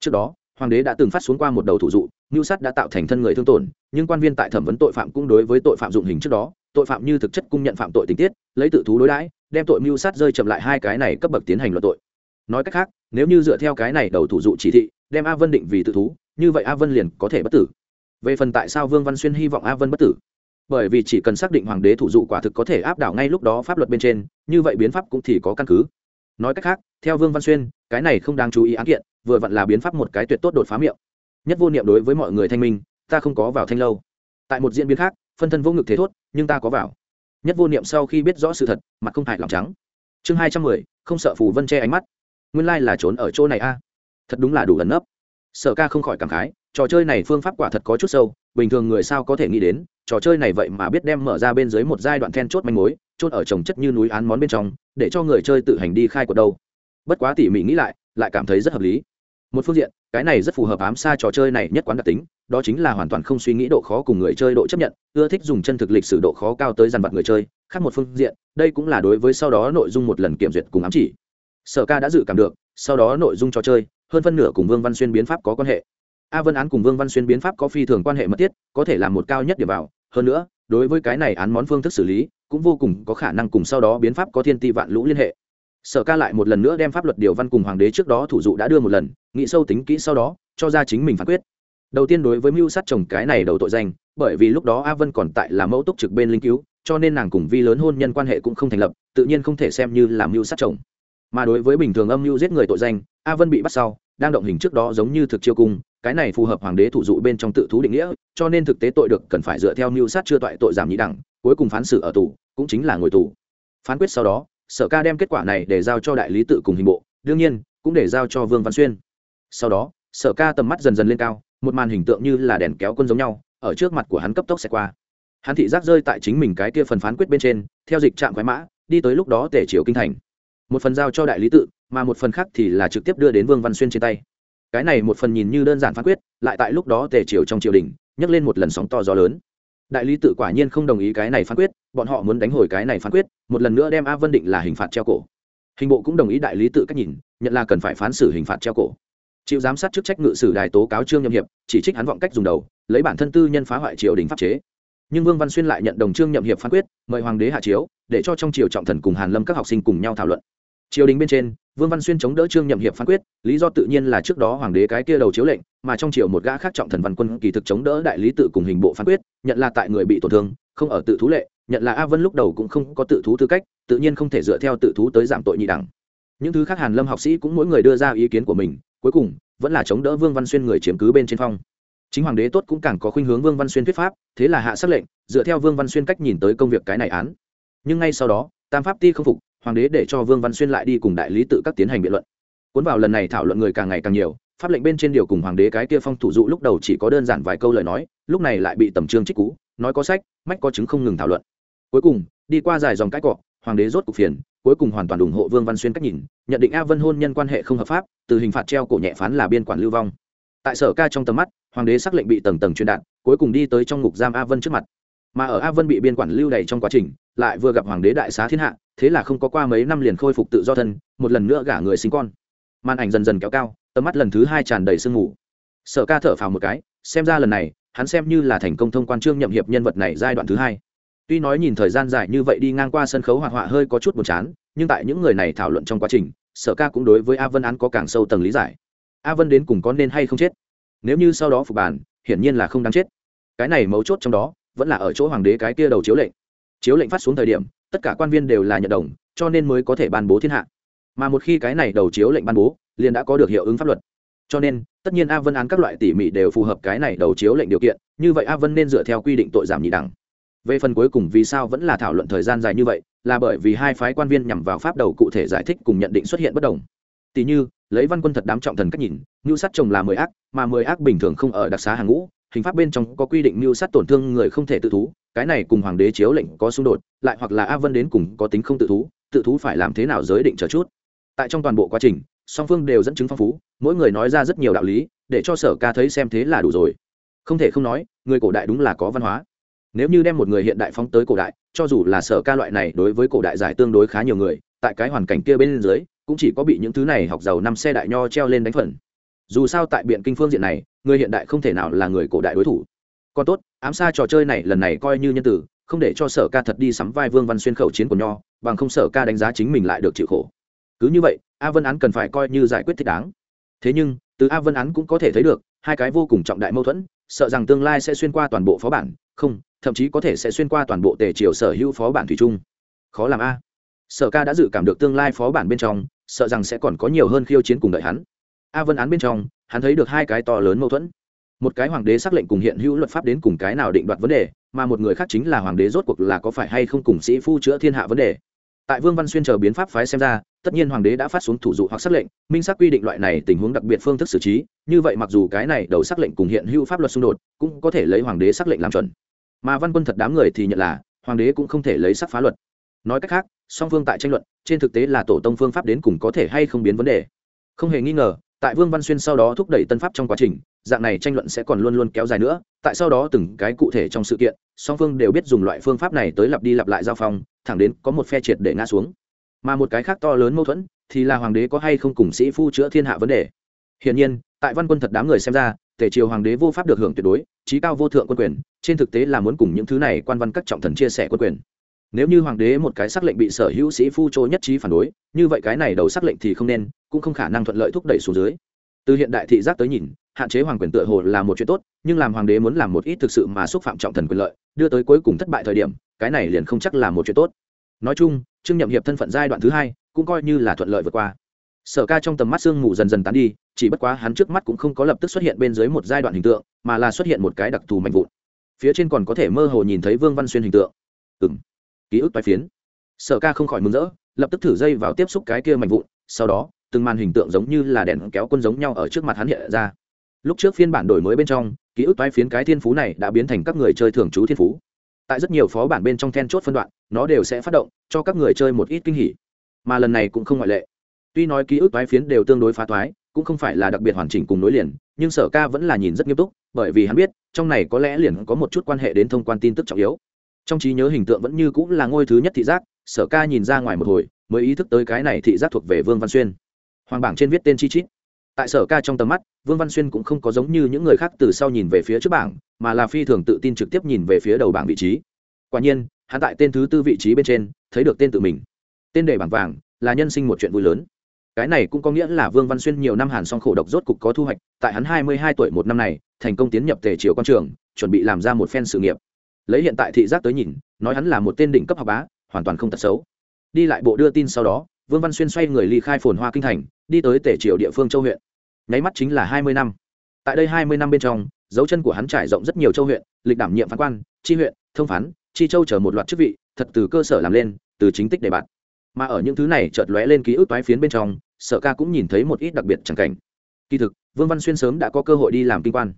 Trước đó, hoàng đế đã từng phát xuống qua một đầu thủ dụ ngưu sát đã tạo thành thân người thương tổn, nhưng quan viên tại thẩm vấn tội phạm cũng đối với tội phạm dụng hình trước đó, tội phạm như thực chất cung nhận phạm tội tình tiết, lấy tự thú đối đãi, đem tội mưu sát rơi chậm lại hai cái này cấp bậc tiến hành luận tội. Nói cách khác, nếu như dựa theo cái này đầu thủ dụ chỉ thị đem a vân định vì tự thú, như vậy a vân liền có thể bất tử. Về phần tại sao vương văn xuyên hy vọng a vân bất tử? Bởi vì chỉ cần xác định hoàng đế thủ dụ quả thực có thể áp đảo ngay lúc đó pháp luật bên trên, như vậy biến pháp cũng thì có căn cứ. Nói cách khác, theo vương văn xuyên, cái này không đáng chú ý án kiện, vừa vặn là biến pháp một cái tuyệt tốt đột phá miệng. Nhất vô niệm đối với mọi người thanh minh, ta không có vào thanh lâu. Tại một diễn biến khác, phân thân vô ngực thế thốt, nhưng ta có vào. Nhất vô niệm sau khi biết rõ sự thật, mặt không hại lòng trắng. Chương hai trăm mười, không sợ phù vân che ánh mắt. Nguyên lai là trốn ở chỗ này a thật đúng là đủ ẩn nấp. Sở ca không khỏi cảm khái, trò chơi này phương pháp quả thật có chút sâu, bình thường người sao có thể nghĩ đến, trò chơi này vậy mà biết đem mở ra bên dưới một giai đoạn then chốt manh mối, chốt ở trồng chất như núi án món bên trong, để cho người chơi tự hành đi khai cuộc đâu. Bất quá tỉ mỉ nghĩ lại lại cảm thấy rất hợp lý. Một phương diện, cái này rất phù hợp ám xa trò chơi này nhất quán đặc tính, đó chính là hoàn toàn không suy nghĩ độ khó cùng người chơi độ chấp nhận, ưa thích dùng chân thực lịch sử độ khó cao tới dằn vặt người chơi. Khác một phương diện, đây cũng là đối với sau đó nội dung một lần kiểm duyệt cùng ám chỉ. Sở ca đã dự cảm được, sau đó nội dung trò chơi hơn phân nửa cùng vương văn xuyên biến pháp có quan hệ. A vân án cùng vương văn xuyên biến pháp có phi thường quan hệ mật thiết, có thể là một cao nhất điểm vào. Hơn nữa, đối với cái này án món phương thức xử lý, cũng vô cùng có khả năng cùng sau đó biến pháp có thiên ti vạn lũ liên hệ. Sở ca lại một lần nữa đem pháp luật điều văn cùng hoàng đế trước đó thủ dụ đã đưa một lần, nghĩ sâu tính kỹ sau đó, cho ra chính mình phán quyết. Đầu tiên đối với mưu sát chồng cái này đầu tội danh, bởi vì lúc đó a vân còn tại là mẫu túc trực bên linh cứu, cho nên nàng cùng vi lớn hôn nhân quan hệ cũng không thành lập, tự nhiên không thể xem như làm mưu sát chồng. Mà đối với bình thường âm mưu giết người tội danh, a vân bị bắt sau đang động hình trước đó giống như thực chiêu cung, cái này phù hợp hoàng đế thủ dụ bên trong tự thú định nghĩa, cho nên thực tế tội được cần phải dựa theo mưu sát chưa toại tội giảm nhị đẳng, cuối cùng phán xử ở tù, cũng chính là ngồi tù. Phán quyết sau đó, sở ca đem kết quả này để giao cho đại lý tự cùng hình bộ, đương nhiên, cũng để giao cho vương văn xuyên. Sau đó, sở ca tầm mắt dần dần lên cao, một màn hình tượng như là đèn kéo quân giống nhau, ở trước mặt của hắn cấp tốc sẽ qua. Hắn thị giác rơi tại chính mình cái kia phần phán quyết bên trên, theo dịch trạm quái mã, đi tới lúc đó tể triều kinh thành một phần giao cho đại lý tự, mà một phần khác thì là trực tiếp đưa đến vương văn xuyên trên tay. Cái này một phần nhìn như đơn giản phán quyết, lại tại lúc đó tề triều trong triều đình, nhấc lên một lần sóng to gió lớn. Đại lý tự quả nhiên không đồng ý cái này phán quyết, bọn họ muốn đánh hồi cái này phán quyết, một lần nữa đem a vân định là hình phạt treo cổ. Hình bộ cũng đồng ý đại lý tự cách nhìn, nhận là cần phải phán xử hình phạt treo cổ. Chịu giám sát chức trách ngự sử đài tố cáo trương nhậm hiệp, chỉ trích hắn vọng cách dùng đầu, lấy bản thân tư nhân phá hoại triều đình pháp chế. Nhưng vương văn xuyên lại nhận đồng trương nhậm hiệp phán quyết, mời hoàng đế hạ chiếu, để cho trong triều trọng thần cùng hàn lâm các học sinh cùng nhau thảo luận triều đình bên trên, vương văn xuyên chống đỡ trương nhậm hiệp phán quyết, lý do tự nhiên là trước đó hoàng đế cái kia đầu chiếu lệnh, mà trong triều một gã khác trọng thần văn quân kỳ thực chống đỡ đại lý tự cùng hình bộ phán quyết, nhận là tại người bị tổn thương, không ở tự thú lệ, nhận là a vân lúc đầu cũng không có tự thú tư cách, tự nhiên không thể dựa theo tự thú tới giảm tội nhị đẳng. Những thứ khác hàn lâm học sĩ cũng mỗi người đưa ra ý kiến của mình, cuối cùng, vẫn là chống đỡ vương văn xuyên người chiếm cứ bên trên phong. Chính hoàng đế tốt cũng càng có khuynh hướng vương văn xuyên thuyết pháp, thế là hạ sắc lệnh, dựa theo vương văn xuyên cách nhìn tới công việc cái này án. Nhưng ngay sau đó, tam pháp ti không phục hoàng đế để cho vương văn xuyên lại đi cùng đại lý tự các tiến hành biện luận. Cuốn vào lần này thảo luận người càng ngày càng nhiều, pháp lệnh bên trên điều cùng hoàng đế cái kia phong thủ dụ lúc đầu chỉ có đơn giản vài câu lời nói, lúc này lại bị tầm trương trích cú, nói có sách, mách có chứng không ngừng thảo luận. Cuối cùng, đi qua dài dòng cãi cọ, hoàng đế rốt cục phiền, cuối cùng hoàn toàn ủng hộ vương văn xuyên cách nhìn, nhận định a vân hôn nhân quan hệ không hợp pháp, từ hình phạt treo cổ nhẹ phán là biên quản lưu vong. Tại sở ca trong tầm mắt, hoàng đế xác lệnh bị tầng tầng truyền đạn cuối cùng đi tới trong ngục giam a vân trước mặt mà ở a vân bị biên quản lưu đầy trong quá trình, lại vừa gặp hoàng đế đại xá thiên hạ, thế là không có qua mấy năm liền khôi phục tự do thân, một lần nữa gả người sinh con. Màn ảnh dần dần kéo cao, tầm mắt lần thứ hai tràn đầy sương mù. Sở ca thở phào một cái, xem ra lần này, hắn xem như là thành công thông quan trương nhậm hiệp nhân vật này giai đoạn thứ hai. Tuy nói nhìn thời gian dài như vậy đi ngang qua sân khấu hoạt họa hơi có chút buồn chán, nhưng tại những người này thảo luận trong quá trình, sở ca cũng đối với a vân án có càng sâu tầng lý giải. A vân đến cùng có nên hay không chết? Nếu như sau đó phục bản, hiển nhiên là không đáng chết. Cái này mấu chốt trong đó vẫn là ở chỗ hoàng đế cái kia đầu chiếu lệnh. Chiếu lệnh phát xuống thời điểm, tất cả quan viên đều là nhận đồng, cho nên mới có thể ban bố thiên hạ. Mà một khi cái này đầu chiếu lệnh ban bố, liền đã có được hiệu ứng pháp luật. Cho nên, tất nhiên a vân án các loại tỉ mỉ đều phù hợp cái này đầu chiếu lệnh điều kiện, như vậy a vân nên dựa theo quy định tội giảm nhị đẳng. Về phần cuối cùng vì sao vẫn là thảo luận thời gian dài như vậy, là bởi vì hai phái quan viên nhằm vào pháp đầu cụ thể giải thích cùng nhận định xuất hiện bất đồng. Tỷ như, lấy văn quân thật đám trọng thần cách nhìn, ngưu sát chồng là mười ác, mà mười ác bình thường không ở đặc xá hàng ngũ hình pháp bên trong có quy định mưu sát tổn thương người không thể tự thú, cái này cùng hoàng đế chiếu lệnh có xung đột, lại hoặc là a vân đến cùng có tính không tự thú tự thú phải làm thế nào giới định chờ chút. Tại trong toàn bộ quá trình, song phương đều dẫn chứng phong phú, mỗi người nói ra rất nhiều đạo lý, để cho sở ca thấy xem thế là đủ rồi. Không thể không nói, người cổ đại đúng là có văn hóa. Nếu như đem một người hiện đại phóng tới cổ đại, cho dù là sở ca loại này đối với cổ đại giải tương đối khá nhiều người, tại cái hoàn cảnh kia bên dưới, cũng chỉ có bị những thứ này học giàu năm xe đại nho treo lên đánh phần. Dù sao tại biện kinh phương diện này người hiện đại không thể nào là người cổ đại đối thủ. Còn tốt, ám xa trò chơi này lần này coi như nhân tử, không để cho sở ca thật đi sắm vai vương văn xuyên khẩu chiến của nho, bằng không sở ca đánh giá chính mình lại được chịu khổ. Cứ như vậy, a vân án cần phải coi như giải quyết thích đáng. Thế nhưng, từ a vân án cũng có thể thấy được, hai cái vô cùng trọng đại mâu thuẫn, sợ rằng tương lai sẽ xuyên qua toàn bộ phó bản, không, thậm chí có thể sẽ xuyên qua toàn bộ tề triều sở hữu phó bản thủy chung. Khó làm a. Sở ca đã dự cảm được tương lai phó bản bên trong, sợ rằng sẽ còn có nhiều hơn khiêu chiến cùng đợi hắn. A vân án bên trong hắn thấy được hai cái to lớn mâu thuẫn. Một cái hoàng đế xác lệnh cùng hiện hữu luật pháp đến cùng cái nào định đoạt vấn đề, mà một người khác chính là hoàng đế rốt cuộc là có phải hay không cùng sĩ phu chữa thiên hạ vấn đề. Tại vương văn xuyên chờ biến pháp phái xem ra, tất nhiên hoàng đế đã phát xuống thủ dụ hoặc xác lệnh, minh xác quy định loại này tình huống đặc biệt phương thức xử trí, như vậy mặc dù cái này đầu xác lệnh cùng hiện hữu pháp luật xung đột, cũng có thể lấy hoàng đế xác lệnh làm chuẩn. Mà văn quân thật đám người thì nhận là, hoàng đế cũng không thể lấy sắc phá luật. Nói cách khác, song phương tại tranh luận, trên thực tế là tổ tông phương pháp đến cùng có thể hay không biến vấn đề. Không hề nghi ngờ tại vương văn xuyên sau đó thúc đẩy tân pháp trong quá trình, dạng này tranh luận sẽ còn luôn luôn kéo dài nữa. Tại sau đó từng cái cụ thể trong sự kiện, song phương đều biết dùng loại phương pháp này tới lặp đi lặp lại giao phong, thẳng đến có một phe triệt để ngã xuống. Mà một cái khác to lớn mâu thuẫn, thì là hoàng đế có hay không cùng sĩ phu chữa thiên hạ vấn đề. Hiển nhiên, tại văn quân thật đám người xem ra tể triều hoàng đế vô pháp được hưởng tuyệt đối trí cao vô thượng quân quyền, trên thực tế là muốn cùng những thứ này quan văn các trọng thần chia sẻ quân quyền. Nếu như hoàng đế một cái sắc lệnh bị sở hữu sĩ phu trôi nhất trí phản đối, như vậy cái này đầu sắc lệnh thì không nên cũng không khả năng thuận lợi thúc đẩy xuống dưới. Từ hiện đại thị giác tới nhìn hạn chế hoàng quyền tựa hồ là một chuyện tốt nhưng làm hoàng đế muốn làm một ít thực sự mà xúc phạm trọng thần quyền lợi đưa tới cuối cùng thất bại thời điểm cái này liền không chắc là một chuyện tốt. Nói chung trương nhậm hiệp thân phận giai đoạn thứ hai cũng coi như là thuận lợi vượt qua. Sở ca trong tầm mắt sương mù dần dần tán đi chỉ bất quá hắn trước mắt cũng không có lập tức xuất hiện bên dưới một giai đoạn hình tượng mà là xuất hiện một cái đặc thù mạnh vụn. Phía trên còn có thể mơ hồ nhìn thấy vương văn xuyên hình tượng. Ừm, ký ức toái phiến. Sở ca không khỏi mừng rỡ lập tức thử dây vào tiếp xúc cái kia mạnh vụn sau đó từng màn hình tượng giống như là đèn kéo quân giống nhau ở trước mặt hắn hiện ra. Lúc trước phiên bản đổi mới bên trong, ký ức toái phiến cái thiên phú này đã biến thành các người chơi thường trú thiên phú. Tại rất nhiều phó bản bên trong then chốt phân đoạn, nó đều sẽ phát động, cho các người chơi một ít kinh hỉ. Mà lần này cũng không ngoại lệ. Tuy nói ký ức toái phiến đều tương đối phá toái, cũng không phải là đặc biệt hoàn chỉnh cùng nối liền, nhưng sở ca vẫn là nhìn rất nghiêm túc, bởi vì hắn biết, trong này có lẽ liền có một chút quan hệ đến thông quan tin tức trọng yếu. Trong trí nhớ hình tượng vẫn như cũng là ngôi thứ nhất thị giác, sở ca nhìn ra ngoài một hồi, mới ý thức tới cái này thị giác thuộc về vương văn xuyên hoàng bảng trên viết tên chi chít. Tại sở ca trong tầm mắt, vương văn xuyên cũng không có giống như những người khác từ sau nhìn về phía trước bảng, mà là phi thường tự tin trực tiếp nhìn về phía đầu bảng vị trí. Quả nhiên, hắn tại tên thứ tư vị trí bên trên, thấy được tên tự mình. Tên đề bảng vàng là nhân sinh một chuyện vui lớn. Cái này cũng có nghĩa là vương văn xuyên nhiều năm hàn song khổ độc rốt cục có thu hoạch, tại hắn hai mươi hai tuổi một năm này, thành công tiến nhập tề triều quan trường, chuẩn bị làm ra một phen sự nghiệp. Lấy hiện tại thị giác tới nhìn, nói hắn là một tên đỉnh cấp học bá, hoàn toàn không tật xấu. Đi lại bộ đưa tin sau đó vương văn xuyên xoay người ly khai phồn hoa kinh thành, đi tới tể triều địa phương châu huyện. Nháy mắt chính là hai mươi năm. Tại đây hai mươi năm bên trong, dấu chân của hắn trải rộng rất nhiều châu huyện, lịch đảm nhiệm phán quan, tri huyện, thông phán, tri châu chở một loạt chức vị, thật từ cơ sở làm lên, từ chính tích đề bạt. Mà ở những thứ này chợt lóe lên ký ức toái phiến bên trong, sở ca cũng nhìn thấy một ít đặc biệt chẳng cảnh. Kỳ thực, vương văn xuyên sớm đã có cơ hội đi làm kinh quan.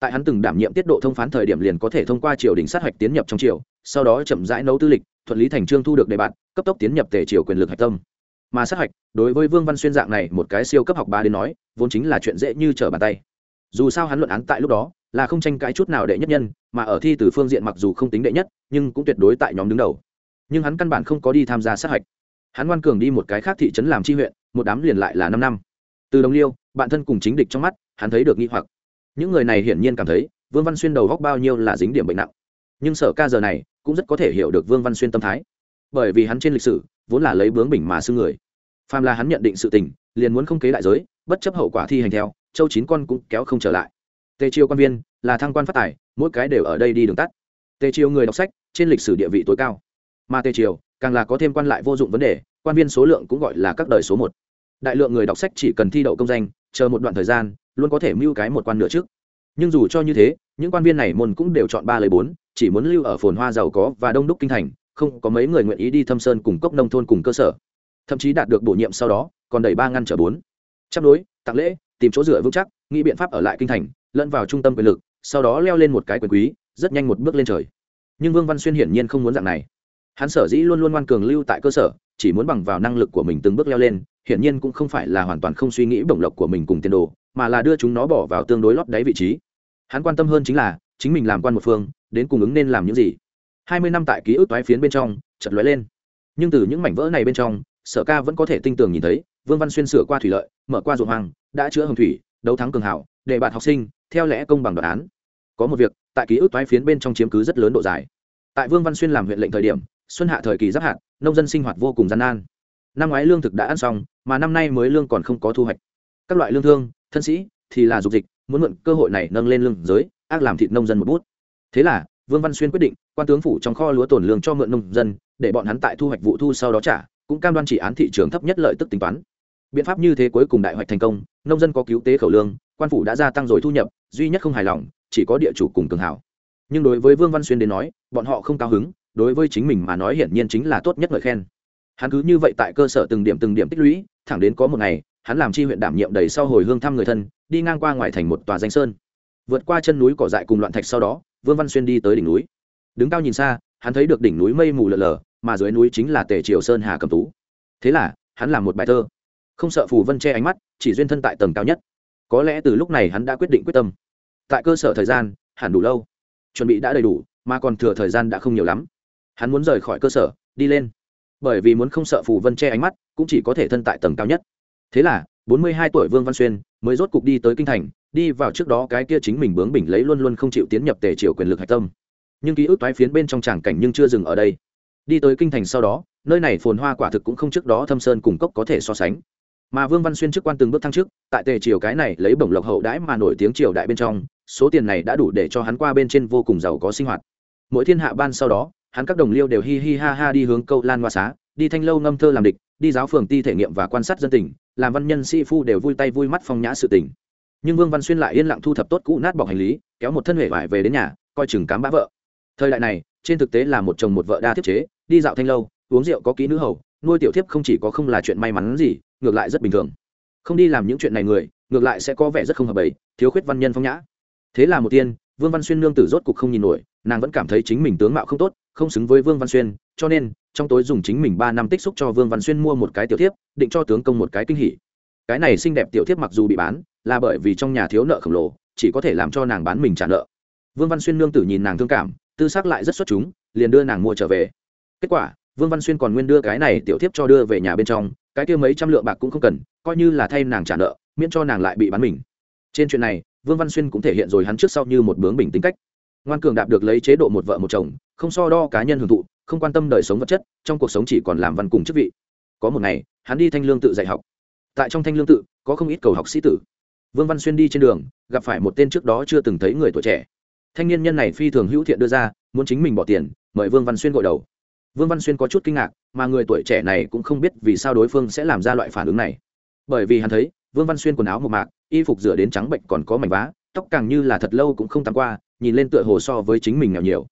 Tại hắn từng đảm nhiệm tiết độ thông phán thời điểm liền có thể thông qua triều đình sát hạch tiến nhập trong triều, sau đó chậm rãi nấu tư lịch, thuận lý thành trương thu được đề bạt, cấp tốc tiến nhập tề triều quyền lực hạch tâm mà sát hạch, đối với vương văn xuyên dạng này một cái siêu cấp học ba đến nói, vốn chính là chuyện dễ như trở bàn tay. Dù sao hắn luận án tại lúc đó, là không tranh cãi chút nào đệ nhất nhân, mà ở thi từ phương diện mặc dù không tính đệ nhất, nhưng cũng tuyệt đối tại nhóm đứng đầu. Nhưng hắn căn bản không có đi tham gia sát hạch. Hắn ngoan cường đi một cái khác thị trấn làm tri huyện, một đám liền lại là năm năm. Từ đồng liêu, bạn thân cùng chính địch trong mắt, hắn thấy được nghi hoặc. Những người này hiển nhiên cảm thấy, vương văn xuyên đầu góc bao nhiêu là dính điểm bệnh nặng. Nhưng sở ca giờ này, cũng rất có thể hiểu được vương văn xuyên tâm thái. Bởi vì hắn trên lịch sử vốn là lấy bướng bỉnh mà xưng người. Phàm là hắn nhận định sự tình, liền muốn không kế đại giới, bất chấp hậu quả thi hành theo, châu chín con cũng kéo không trở lại. Tề chiêu quan viên, là thăng quan phát tài, mỗi cái đều ở đây đi đường tắt. Tề chiêu người đọc sách, trên lịch sử địa vị tối cao. Mà tề chiêu càng là có thêm quan lại vô dụng vấn đề, quan viên số lượng cũng gọi là các đời số một. Đại lượng người đọc sách chỉ cần thi đậu công danh, chờ một đoạn thời gian, luôn có thể mưu cái một quan nữa trước. Nhưng dù cho như thế, những quan viên này môn cũng đều chọn ba lấy bốn, chỉ muốn lưu ở phồn hoa giàu có và đông đúc kinh thành không có mấy người nguyện ý đi thâm sơn cùng cốc nông thôn cùng cơ sở. Thậm chí đạt được bổ nhiệm sau đó, còn đẩy ba ngăn trở bốn. Chấp đối, tặng lễ, tìm chỗ dựa vững chắc, nghĩ biện pháp ở lại kinh thành, lẫn vào trung tâm quyền lực, sau đó leo lên một cái quyền quý, rất nhanh một bước lên trời. Nhưng vương văn xuyên hiển nhiên không muốn dạng này. Hắn sở dĩ luôn luôn ngoan cường lưu tại cơ sở, chỉ muốn bằng vào năng lực của mình từng bước leo lên, hiển nhiên cũng không phải là hoàn toàn không suy nghĩ bổng lộc của mình cùng tiền đồ, mà là đưa chúng nó bỏ vào tương đối lót đáy vị trí. Hắn quan tâm hơn chính là, chính mình làm quan một phương, đến cung ứng nên làm những gì hai mươi năm tại ký ức toái phiến bên trong chật lóe lên. Nhưng từ những mảnh vỡ này bên trong, sở ca vẫn có thể tinh tường nhìn thấy, vương văn xuyên sửa qua thủy lợi, mở qua ruộng hoang, đã chữa hồng thủy, đấu thắng cường hảo, để bạn học sinh, theo lẽ công bằng đoạn án. Có một việc, tại ký ức toái phiến bên trong chiếm cứ rất lớn độ dài. Tại vương văn xuyên làm huyện lệnh thời điểm, xuân hạ thời kỳ giáp hạt, nông dân sinh hoạt vô cùng gian nan. Năm ngoái lương thực đã ăn xong, mà năm nay mới lương còn không có thu hoạch. Các loại lương thương, thân sĩ thì là dục dịch, muốn mượn cơ hội này nâng lên lương giới, ác làm thịt nông dân một bút. Thế là vương văn xuyên quyết định, quan tướng phủ trong kho lúa tồn lương cho mượn nông dân, để bọn hắn tại thu hoạch vụ thu sau đó trả, cũng cam đoan chỉ án thị trường thấp nhất lợi tức tính toán. Biện pháp như thế cuối cùng đại hoạch thành công, nông dân có cứu tế khẩu lương, quan phủ đã gia tăng rồi thu nhập, duy nhất không hài lòng, chỉ có địa chủ cùng cường hảo. Nhưng đối với vương văn xuyên đến nói, bọn họ không cao hứng, đối với chính mình mà nói hiển nhiên chính là tốt nhất lời khen. Hắn cứ như vậy tại cơ sở từng điểm từng điểm tích lũy, thẳng đến có một ngày, hắn làm chi huyện đảm nhiệm đầy sau hồi hương thăm người thân, đi ngang qua ngoài thành một tòa danh sơn. Vượt qua chân núi cỏ dại cùng loạn thạch sau đó vương văn xuyên đi tới đỉnh núi. Đứng cao nhìn xa, hắn thấy được đỉnh núi mây mù lờ lờ mà dưới núi chính là tề triều sơn hà cầm tú. Thế là, hắn làm một bài thơ. Không sợ phù vân che ánh mắt, chỉ duyên thân tại tầng cao nhất. Có lẽ từ lúc này hắn đã quyết định quyết tâm. Tại cơ sở thời gian, hẳn đủ lâu. Chuẩn bị đã đầy đủ, mà còn thừa thời gian đã không nhiều lắm. Hắn muốn rời khỏi cơ sở, đi lên. Bởi vì muốn không sợ phù vân che ánh mắt, cũng chỉ có thể thân tại tầng cao nhất. Thế là, bốn mươi hai tuổi vương văn xuyên mới rốt cục đi tới kinh thành đi vào trước đó cái kia chính mình bướng bỉnh lấy luôn luôn không chịu tiến nhập tề triều quyền lực hạch tâm. Nhưng ký ức toái phiến bên trong tràng cảnh nhưng chưa dừng ở đây. Đi tới kinh thành sau đó, nơi này phồn hoa quả thực cũng không trước đó thâm sơn cùng cốc có thể so sánh. Mà vương văn xuyên chức quan từng bước thăng trước tại tề triều cái này lấy bổng lộc hậu đãi mà nổi tiếng triều đại bên trong, số tiền này đã đủ để cho hắn qua bên trên vô cùng giàu có sinh hoạt. Mỗi thiên hạ ban sau đó, hắn các đồng liêu đều hi hi ha ha đi hướng câu lan hoa xá, đi thanh lâu ngâm thơ làm địch, đi giáo phường ti thể nghiệm và quan sát dân tình, làm văn nhân sĩ phu đều vui tay vui mắt phong nhã sự tình nhưng vương văn xuyên lại yên lặng thu thập tốt cũ nát bọc hành lý, kéo một thân huệ vải về đến nhà, coi chừng cám bã vợ. Thời đại này, trên thực tế là một chồng một vợ đa thiết chế, đi dạo thanh lâu, uống rượu có kỹ nữ hầu, nuôi tiểu thiếp không chỉ có không là chuyện may mắn gì, ngược lại rất bình thường. Không đi làm những chuyện này người, ngược lại sẽ có vẻ rất không hợp bầy, thiếu khuyết văn nhân phong nhã. Thế là một tiên, vương văn xuyên nương tử rốt cục không nhìn nổi, nàng vẫn cảm thấy chính mình tướng mạo không tốt, không xứng với vương văn xuyên, cho nên, trong tối dùng chính mình ba năm tích xúc cho vương văn xuyên mua một cái tiểu thiếp, định cho tướng công một cái kinh hỉ. Cái này xinh đẹp tiểu thiếp mặc dù bị bán là bởi vì trong nhà thiếu nợ khổng lồ, chỉ có thể làm cho nàng bán mình trả nợ. Vương văn xuyên nương tử nhìn nàng thương cảm, tư xác lại rất xuất chúng, liền đưa nàng mua trở về. Kết quả, vương văn xuyên còn nguyên đưa cái này tiểu thiếp cho đưa về nhà bên trong, cái kia mấy trăm lượng bạc cũng không cần, coi như là thay nàng trả nợ, miễn cho nàng lại bị bán mình. Trên chuyện này, vương văn xuyên cũng thể hiện rồi hắn trước sau như một bướng bình tính cách. Ngoan cường đạp được lấy chế độ một vợ một chồng, không so đo cá nhân hưởng thụ, không quan tâm đời sống vật chất, trong cuộc sống chỉ còn làm văn cùng chức vị. Có một ngày, hắn đi thanh lương tự dạy học. Tại trong thanh lương tự, có không ít cầu học sĩ tử vương văn xuyên đi trên đường, gặp phải một tên trước đó chưa từng thấy người tuổi trẻ. Thanh niên nhân này phi thường hữu thiện đưa ra, muốn chính mình bỏ tiền, mời vương văn xuyên gội đầu. Vương văn xuyên có chút kinh ngạc, mà người tuổi trẻ này cũng không biết vì sao đối phương sẽ làm ra loại phản ứng này. Bởi vì hắn thấy, vương văn xuyên quần áo một mạc, y phục rửa đến trắng bệnh còn có mảnh vá, tóc càng như là thật lâu cũng không tắm qua, nhìn lên tựa hồ so với chính mình nghèo nhiều.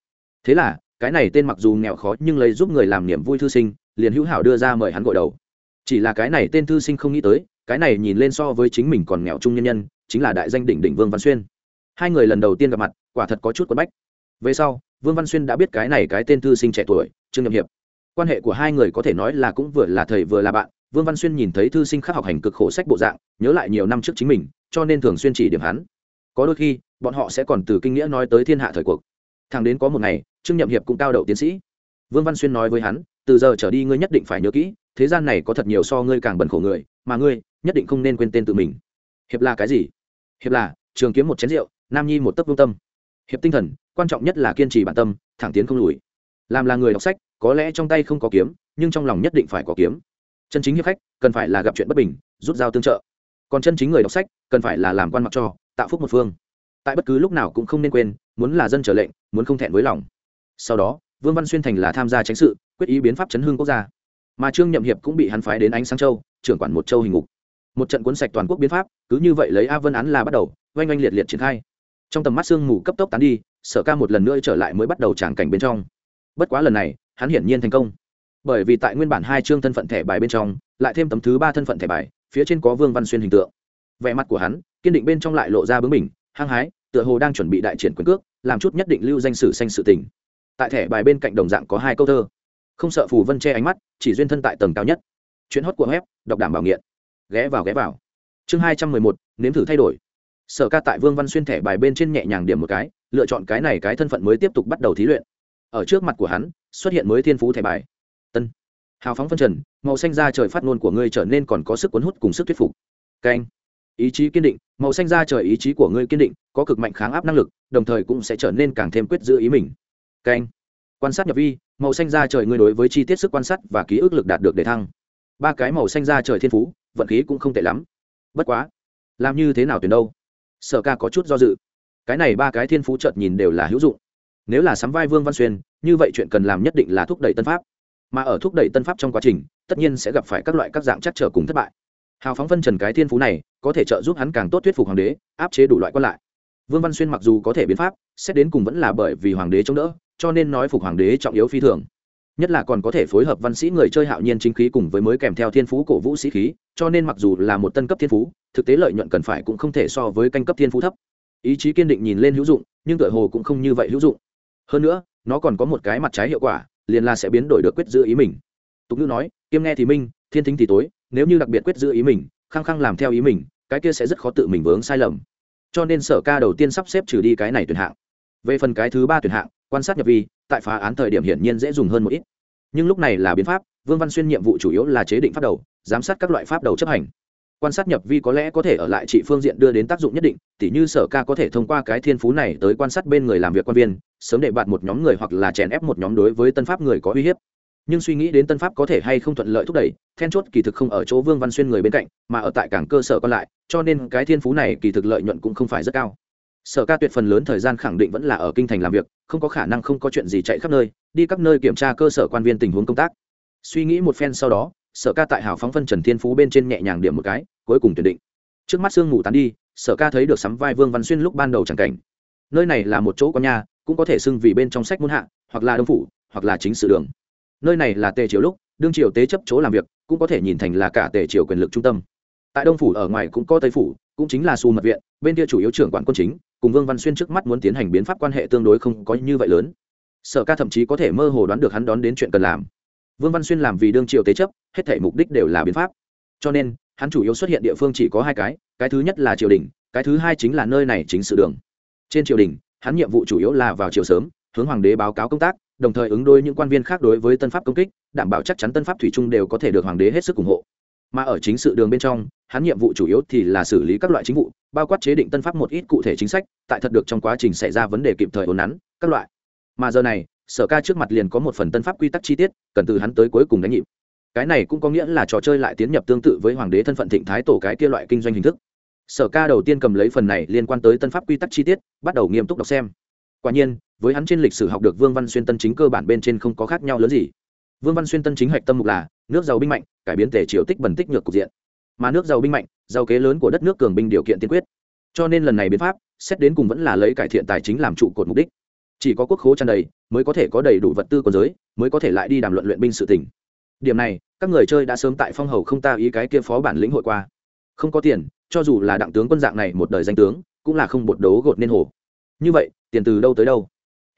Thế là, cái này tên mặc dù nghèo khó nhưng lấy giúp người làm niềm vui thư sinh, liền hữu hảo đưa ra mời hắn gội đầu. Chỉ là cái này tên thư sinh không nghĩ tới cái này nhìn lên so với chính mình còn nghèo trung nhân nhân, chính là đại danh đỉnh đỉnh vương văn xuyên. Hai người lần đầu tiên gặp mặt, quả thật có chút quấn bách. Về sau, vương văn xuyên đã biết cái này cái tên thư sinh trẻ tuổi, trương nhậm hiệp. Quan hệ của hai người có thể nói là cũng vừa là thầy vừa là bạn, vương văn xuyên nhìn thấy thư sinh khắc học hành cực khổ sách bộ dạng, nhớ lại nhiều năm trước chính mình, cho nên thường xuyên chỉ điểm hắn. Có đôi khi, bọn họ sẽ còn từ kinh nghĩa nói tới thiên hạ thời cuộc. Thằng đến có một ngày, trương nhậm hiệp cũng cao đậu tiến sĩ. Vương văn xuyên nói với hắn, từ giờ trở đi ngươi nhất định phải nhớ kỹ, thế gian này có thật nhiều so ngươi càng bẩn khổ người, mà ngươi nhất định không nên quên tên tự mình. Hiệp là cái gì? Hiệp là, trường kiếm một chén rượu, nam nhi một tấc vương tâm. Hiệp tinh thần, quan trọng nhất là kiên trì bản tâm, thẳng tiến không lùi. Làm là người đọc sách, có lẽ trong tay không có kiếm, nhưng trong lòng nhất định phải có kiếm. Chân chính hiệp khách, cần phải là gặp chuyện bất bình, rút dao tương trợ. Còn chân chính người đọc sách, cần phải là làm quan mặc cho, tạo phúc một phương. Tại bất cứ lúc nào cũng không nên quên, muốn là dân trở lệnh, muốn không thẹn với lòng. Sau đó, vương văn xuyên thành là tham gia tránh sự, quyết ý biến pháp chấn hương quốc gia. Mà trương nhậm hiệp cũng bị hắn phái đến ánh sáng châu, trưởng quản một châu hình ngục một trận cuốn sạch toàn quốc biến pháp, cứ như vậy lấy a vân án là bắt đầu, oanh oanh liệt liệt triển khai. Trong tầm mắt sương mù cấp tốc tán đi, sở ca một lần nữa trở lại mới bắt đầu tràng cảnh bên trong. Bất quá lần này, hắn hiển nhiên thành công. Bởi vì tại nguyên bản hai chương thân phận thẻ bài bên trong, lại thêm tấm thứ ba thân phận thẻ bài, phía trên có vương văn xuyên hình tượng. Vẻ mặt của hắn, kiên định bên trong lại lộ ra bướng mình hăng hái, tựa hồ đang chuẩn bị đại triển quyền cước, làm chút nhất định lưu danh sử xanh sự tình. Tại thẻ bài bên cạnh đồng dạng có hai câu thơ. Không sợ phù vân che ánh mắt, chỉ duyên thân tại tầng cao nhất. Chuyến hót của web, đọc đảm bảo nghiện ghé vào ghé vào. Chương hai trăm mười một, nếm thử thay đổi. Sở ca tại vương văn xuyên thẻ bài bên trên nhẹ nhàng điểm một cái, lựa chọn cái này cái thân phận mới tiếp tục bắt đầu thí luyện. Ở trước mặt của hắn, xuất hiện mới thiên phú thẻ bài. Tân hào phóng phân trần, màu xanh da trời phát ngôn của ngươi trở nên còn có sức cuốn hút cùng sức thuyết phục. Canh ý chí kiên định, màu xanh da trời ý chí của ngươi kiên định, có cực mạnh kháng áp năng lực, đồng thời cũng sẽ trở nên càng thêm quyết giữ ý mình. Canh quan sát nhập vi, màu xanh da trời ngươi đối với chi tiết sức quan sát và ký ức lực đạt được để thăng. Ba cái màu xanh da trời thiên phú vận khí cũng không tệ lắm. Bất quá, làm như thế nào tuyển đâu? Sở ca có chút do dự. Cái này ba cái thiên phú chợt nhìn đều là hữu dụng. Nếu là sắm vai vương văn xuyên, như vậy chuyện cần làm nhất định là thúc đẩy tân pháp. Mà ở thúc đẩy tân pháp trong quá trình, tất nhiên sẽ gặp phải các loại các dạng chắc trở cùng thất bại. Hào phóng phân trần cái thiên phú này, có thể trợ giúp hắn càng tốt thuyết phục hoàng đế, áp chế đủ loại quan lại. Vương văn xuyên mặc dù có thể biến pháp, xét đến cùng vẫn là bởi vì hoàng đế chống đỡ, cho nên nói phục hoàng đế trọng yếu phi thường nhất là còn có thể phối hợp văn sĩ người chơi hạo nhiên chính khí cùng với mới kèm theo thiên phú cổ vũ sĩ khí, cho nên mặc dù là một tân cấp thiên phú, thực tế lợi nhuận cần phải cũng không thể so với canh cấp thiên phú thấp. Ý chí kiên định nhìn lên hữu dụng, nhưng tựa hồ cũng không như vậy hữu dụng. Hơn nữa, nó còn có một cái mặt trái hiệu quả, liền là sẽ biến đổi được quyết giữ ý mình. Tục ngữ nói, kiêm nghe thì minh, thiên thính thì tối, nếu như đặc biệt quyết giữ ý mình, khăng khăng làm theo ý mình, cái kia sẽ rất khó tự mình vướng sai lầm. Cho nên sở ca đầu tiên sắp xếp trừ đi cái này tuyển hạng. Về phần cái thứ ba tuyển hạng quan sát nhập vi, tại phá án thời điểm hiển nhiên dễ dùng hơn một ít. Nhưng lúc này là biến pháp, vương văn xuyên nhiệm vụ chủ yếu là chế định pháp đầu, giám sát các loại pháp đầu chấp hành. Quan sát nhập vi có lẽ có thể ở lại trị phương diện đưa đến tác dụng nhất định, tỉ như sở ca có thể thông qua cái thiên phú này tới quan sát bên người làm việc quan viên, sớm để bạn một nhóm người hoặc là chèn ép một nhóm đối với tân pháp người có uy hiếp. Nhưng suy nghĩ đến tân pháp có thể hay không thuận lợi thúc đẩy, then chốt kỳ thực không ở chỗ vương văn xuyên người bên cạnh, mà ở tại cảng cơ sở còn lại, cho nên cái thiên phú này kỳ thực lợi nhuận cũng không phải rất cao sở ca tuyệt phần lớn thời gian khẳng định vẫn là ở kinh thành làm việc, không có khả năng không có chuyện gì chạy khắp nơi, đi các nơi kiểm tra cơ sở quan viên tình huống công tác. Suy nghĩ một phen sau đó, sở ca tại hào phóng phân trần thiên phú bên trên nhẹ nhàng điểm một cái, cuối cùng tuyển định. Trước mắt sương ngủ tán đi, sở ca thấy được sắm vai vương văn xuyên lúc ban đầu chẳng cảnh. Nơi này là một chỗ con nhà, cũng có thể xưng vì bên trong sách muốn hạ, hoặc là đông phủ, hoặc là chính sự đường. Nơi này là tề triều lúc, đương triều tế chấp chỗ làm việc, cũng có thể nhìn thành là cả tề triều quyền lực trung tâm. Tại đông phủ ở ngoài cũng có tây phủ, cũng chính là su mật viện, bên kia chủ yếu trưởng quản quân chính cùng vương văn xuyên trước mắt muốn tiến hành biến pháp quan hệ tương đối không có như vậy lớn. Sở ca thậm chí có thể mơ hồ đoán được hắn đón đến chuyện cần làm. Vương văn xuyên làm vì đương triều tế chấp, hết thể mục đích đều là biến pháp. Cho nên, hắn chủ yếu xuất hiện địa phương chỉ có hai cái cái thứ nhất là triều đình, cái thứ hai chính là nơi này chính sự đường. Trên triều đình, hắn nhiệm vụ chủ yếu là vào chiều sớm, hướng hoàng đế báo cáo công tác, đồng thời ứng đôi những quan viên khác đối với tân pháp công kích, đảm bảo chắc chắn tân pháp thủy chung đều có thể được hoàng đế hết sức ủng hộ mà ở chính sự đường bên trong, hắn nhiệm vụ chủ yếu thì là xử lý các loại chính vụ, bao quát chế định tân pháp một ít cụ thể chính sách, tại thật được trong quá trình xảy ra vấn đề kịp thời ổn nắn, các loại. Mà giờ này, sở ca trước mặt liền có một phần tân pháp quy tắc chi tiết, cần từ hắn tới cuối cùng đánh nhịp. Cái này cũng có nghĩa là trò chơi lại tiến nhập tương tự với hoàng đế thân phận thịnh thái tổ cái kia loại kinh doanh hình thức. Sở ca đầu tiên cầm lấy phần này liên quan tới tân pháp quy tắc chi tiết, bắt đầu nghiêm túc đọc xem. Quả nhiên, với hắn trên lịch sử học được vương văn xuyên tân chính cơ bản bên trên không có khác nhau lớn gì vương văn xuyên tân chính hạch tâm mục là, nước giàu binh mạnh, cải biến tể triều tích bẩn tích nhược cục diện. Mà nước giàu binh mạnh, giàu kế lớn của đất nước cường binh điều kiện tiên quyết. Cho nên lần này biến pháp, xét đến cùng vẫn là lấy cải thiện tài chính làm trụ cột mục đích. Chỉ có quốc khố tràn đầy, mới có thể có đầy đủ vật tư của giới, mới có thể lại đi đàm luận luyện binh sự tỉnh điểm này, các người chơi đã sớm tại phong hầu không ta ý cái kia phó bản lĩnh hội qua. Không có tiền, cho dù là đặng tướng quân dạng này một đời danh tướng, cũng là không bột đấu gột nên hồ. Như vậy, tiền từ đâu tới đâu?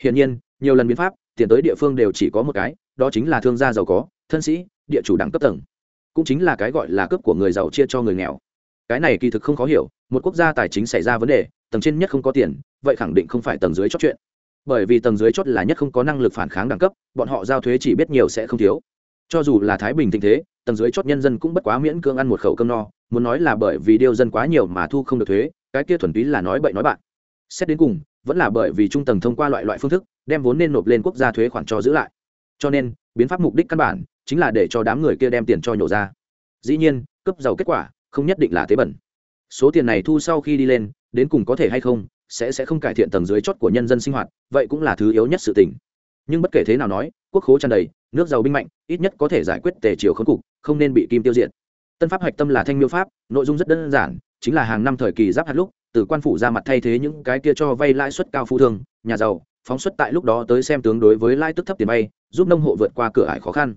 Hiển nhiên, nhiều lần biến pháp, tiền tới địa phương đều chỉ có một cái đó chính là thương gia giàu có, thân sĩ, địa chủ đẳng cấp tầng. Cũng chính là cái gọi là cấp của người giàu chia cho người nghèo. Cái này kỳ thực không khó hiểu, một quốc gia tài chính xảy ra vấn đề, tầng trên nhất không có tiền, vậy khẳng định không phải tầng dưới chót chuyện. Bởi vì tầng dưới chót là nhất không có năng lực phản kháng đẳng cấp, bọn họ giao thuế chỉ biết nhiều sẽ không thiếu. Cho dù là thái bình tình thế, tầng dưới chót nhân dân cũng bất quá miễn cưỡng ăn một khẩu cơm no, muốn nói là bởi vì điêu dân quá nhiều mà thu không được thuế, cái kia thuần túy là nói bậy nói bạn. Xét đến cùng, vẫn là bởi vì trung tầng thông qua loại loại phương thức, đem vốn nên nộp lên quốc gia thuế khoản cho giữ lại cho nên, biến pháp mục đích căn bản chính là để cho đám người kia đem tiền cho nhổ ra. Dĩ nhiên, cấp giàu kết quả không nhất định là tế bẩn. Số tiền này thu sau khi đi lên, đến cùng có thể hay không, sẽ sẽ không cải thiện tầng dưới chót của nhân dân sinh hoạt, vậy cũng là thứ yếu nhất sự tình. Nhưng bất kể thế nào nói, quốc khố tràn đầy, nước giàu binh mạnh, ít nhất có thể giải quyết tề chiều khốn cục, không nên bị kim tiêu diệt. Tân pháp hạch tâm là thanh miêu pháp, nội dung rất đơn giản, chính là hàng năm thời kỳ giáp hạt lúc, từ quan phủ ra mặt thay thế những cái kia cho vay lãi suất cao phu thương, nhà giàu, phóng xuất tại lúc đó tới xem tướng đối với lãi tức thấp tiền vay giúp nông hộ vượt qua cửa ải khó khăn.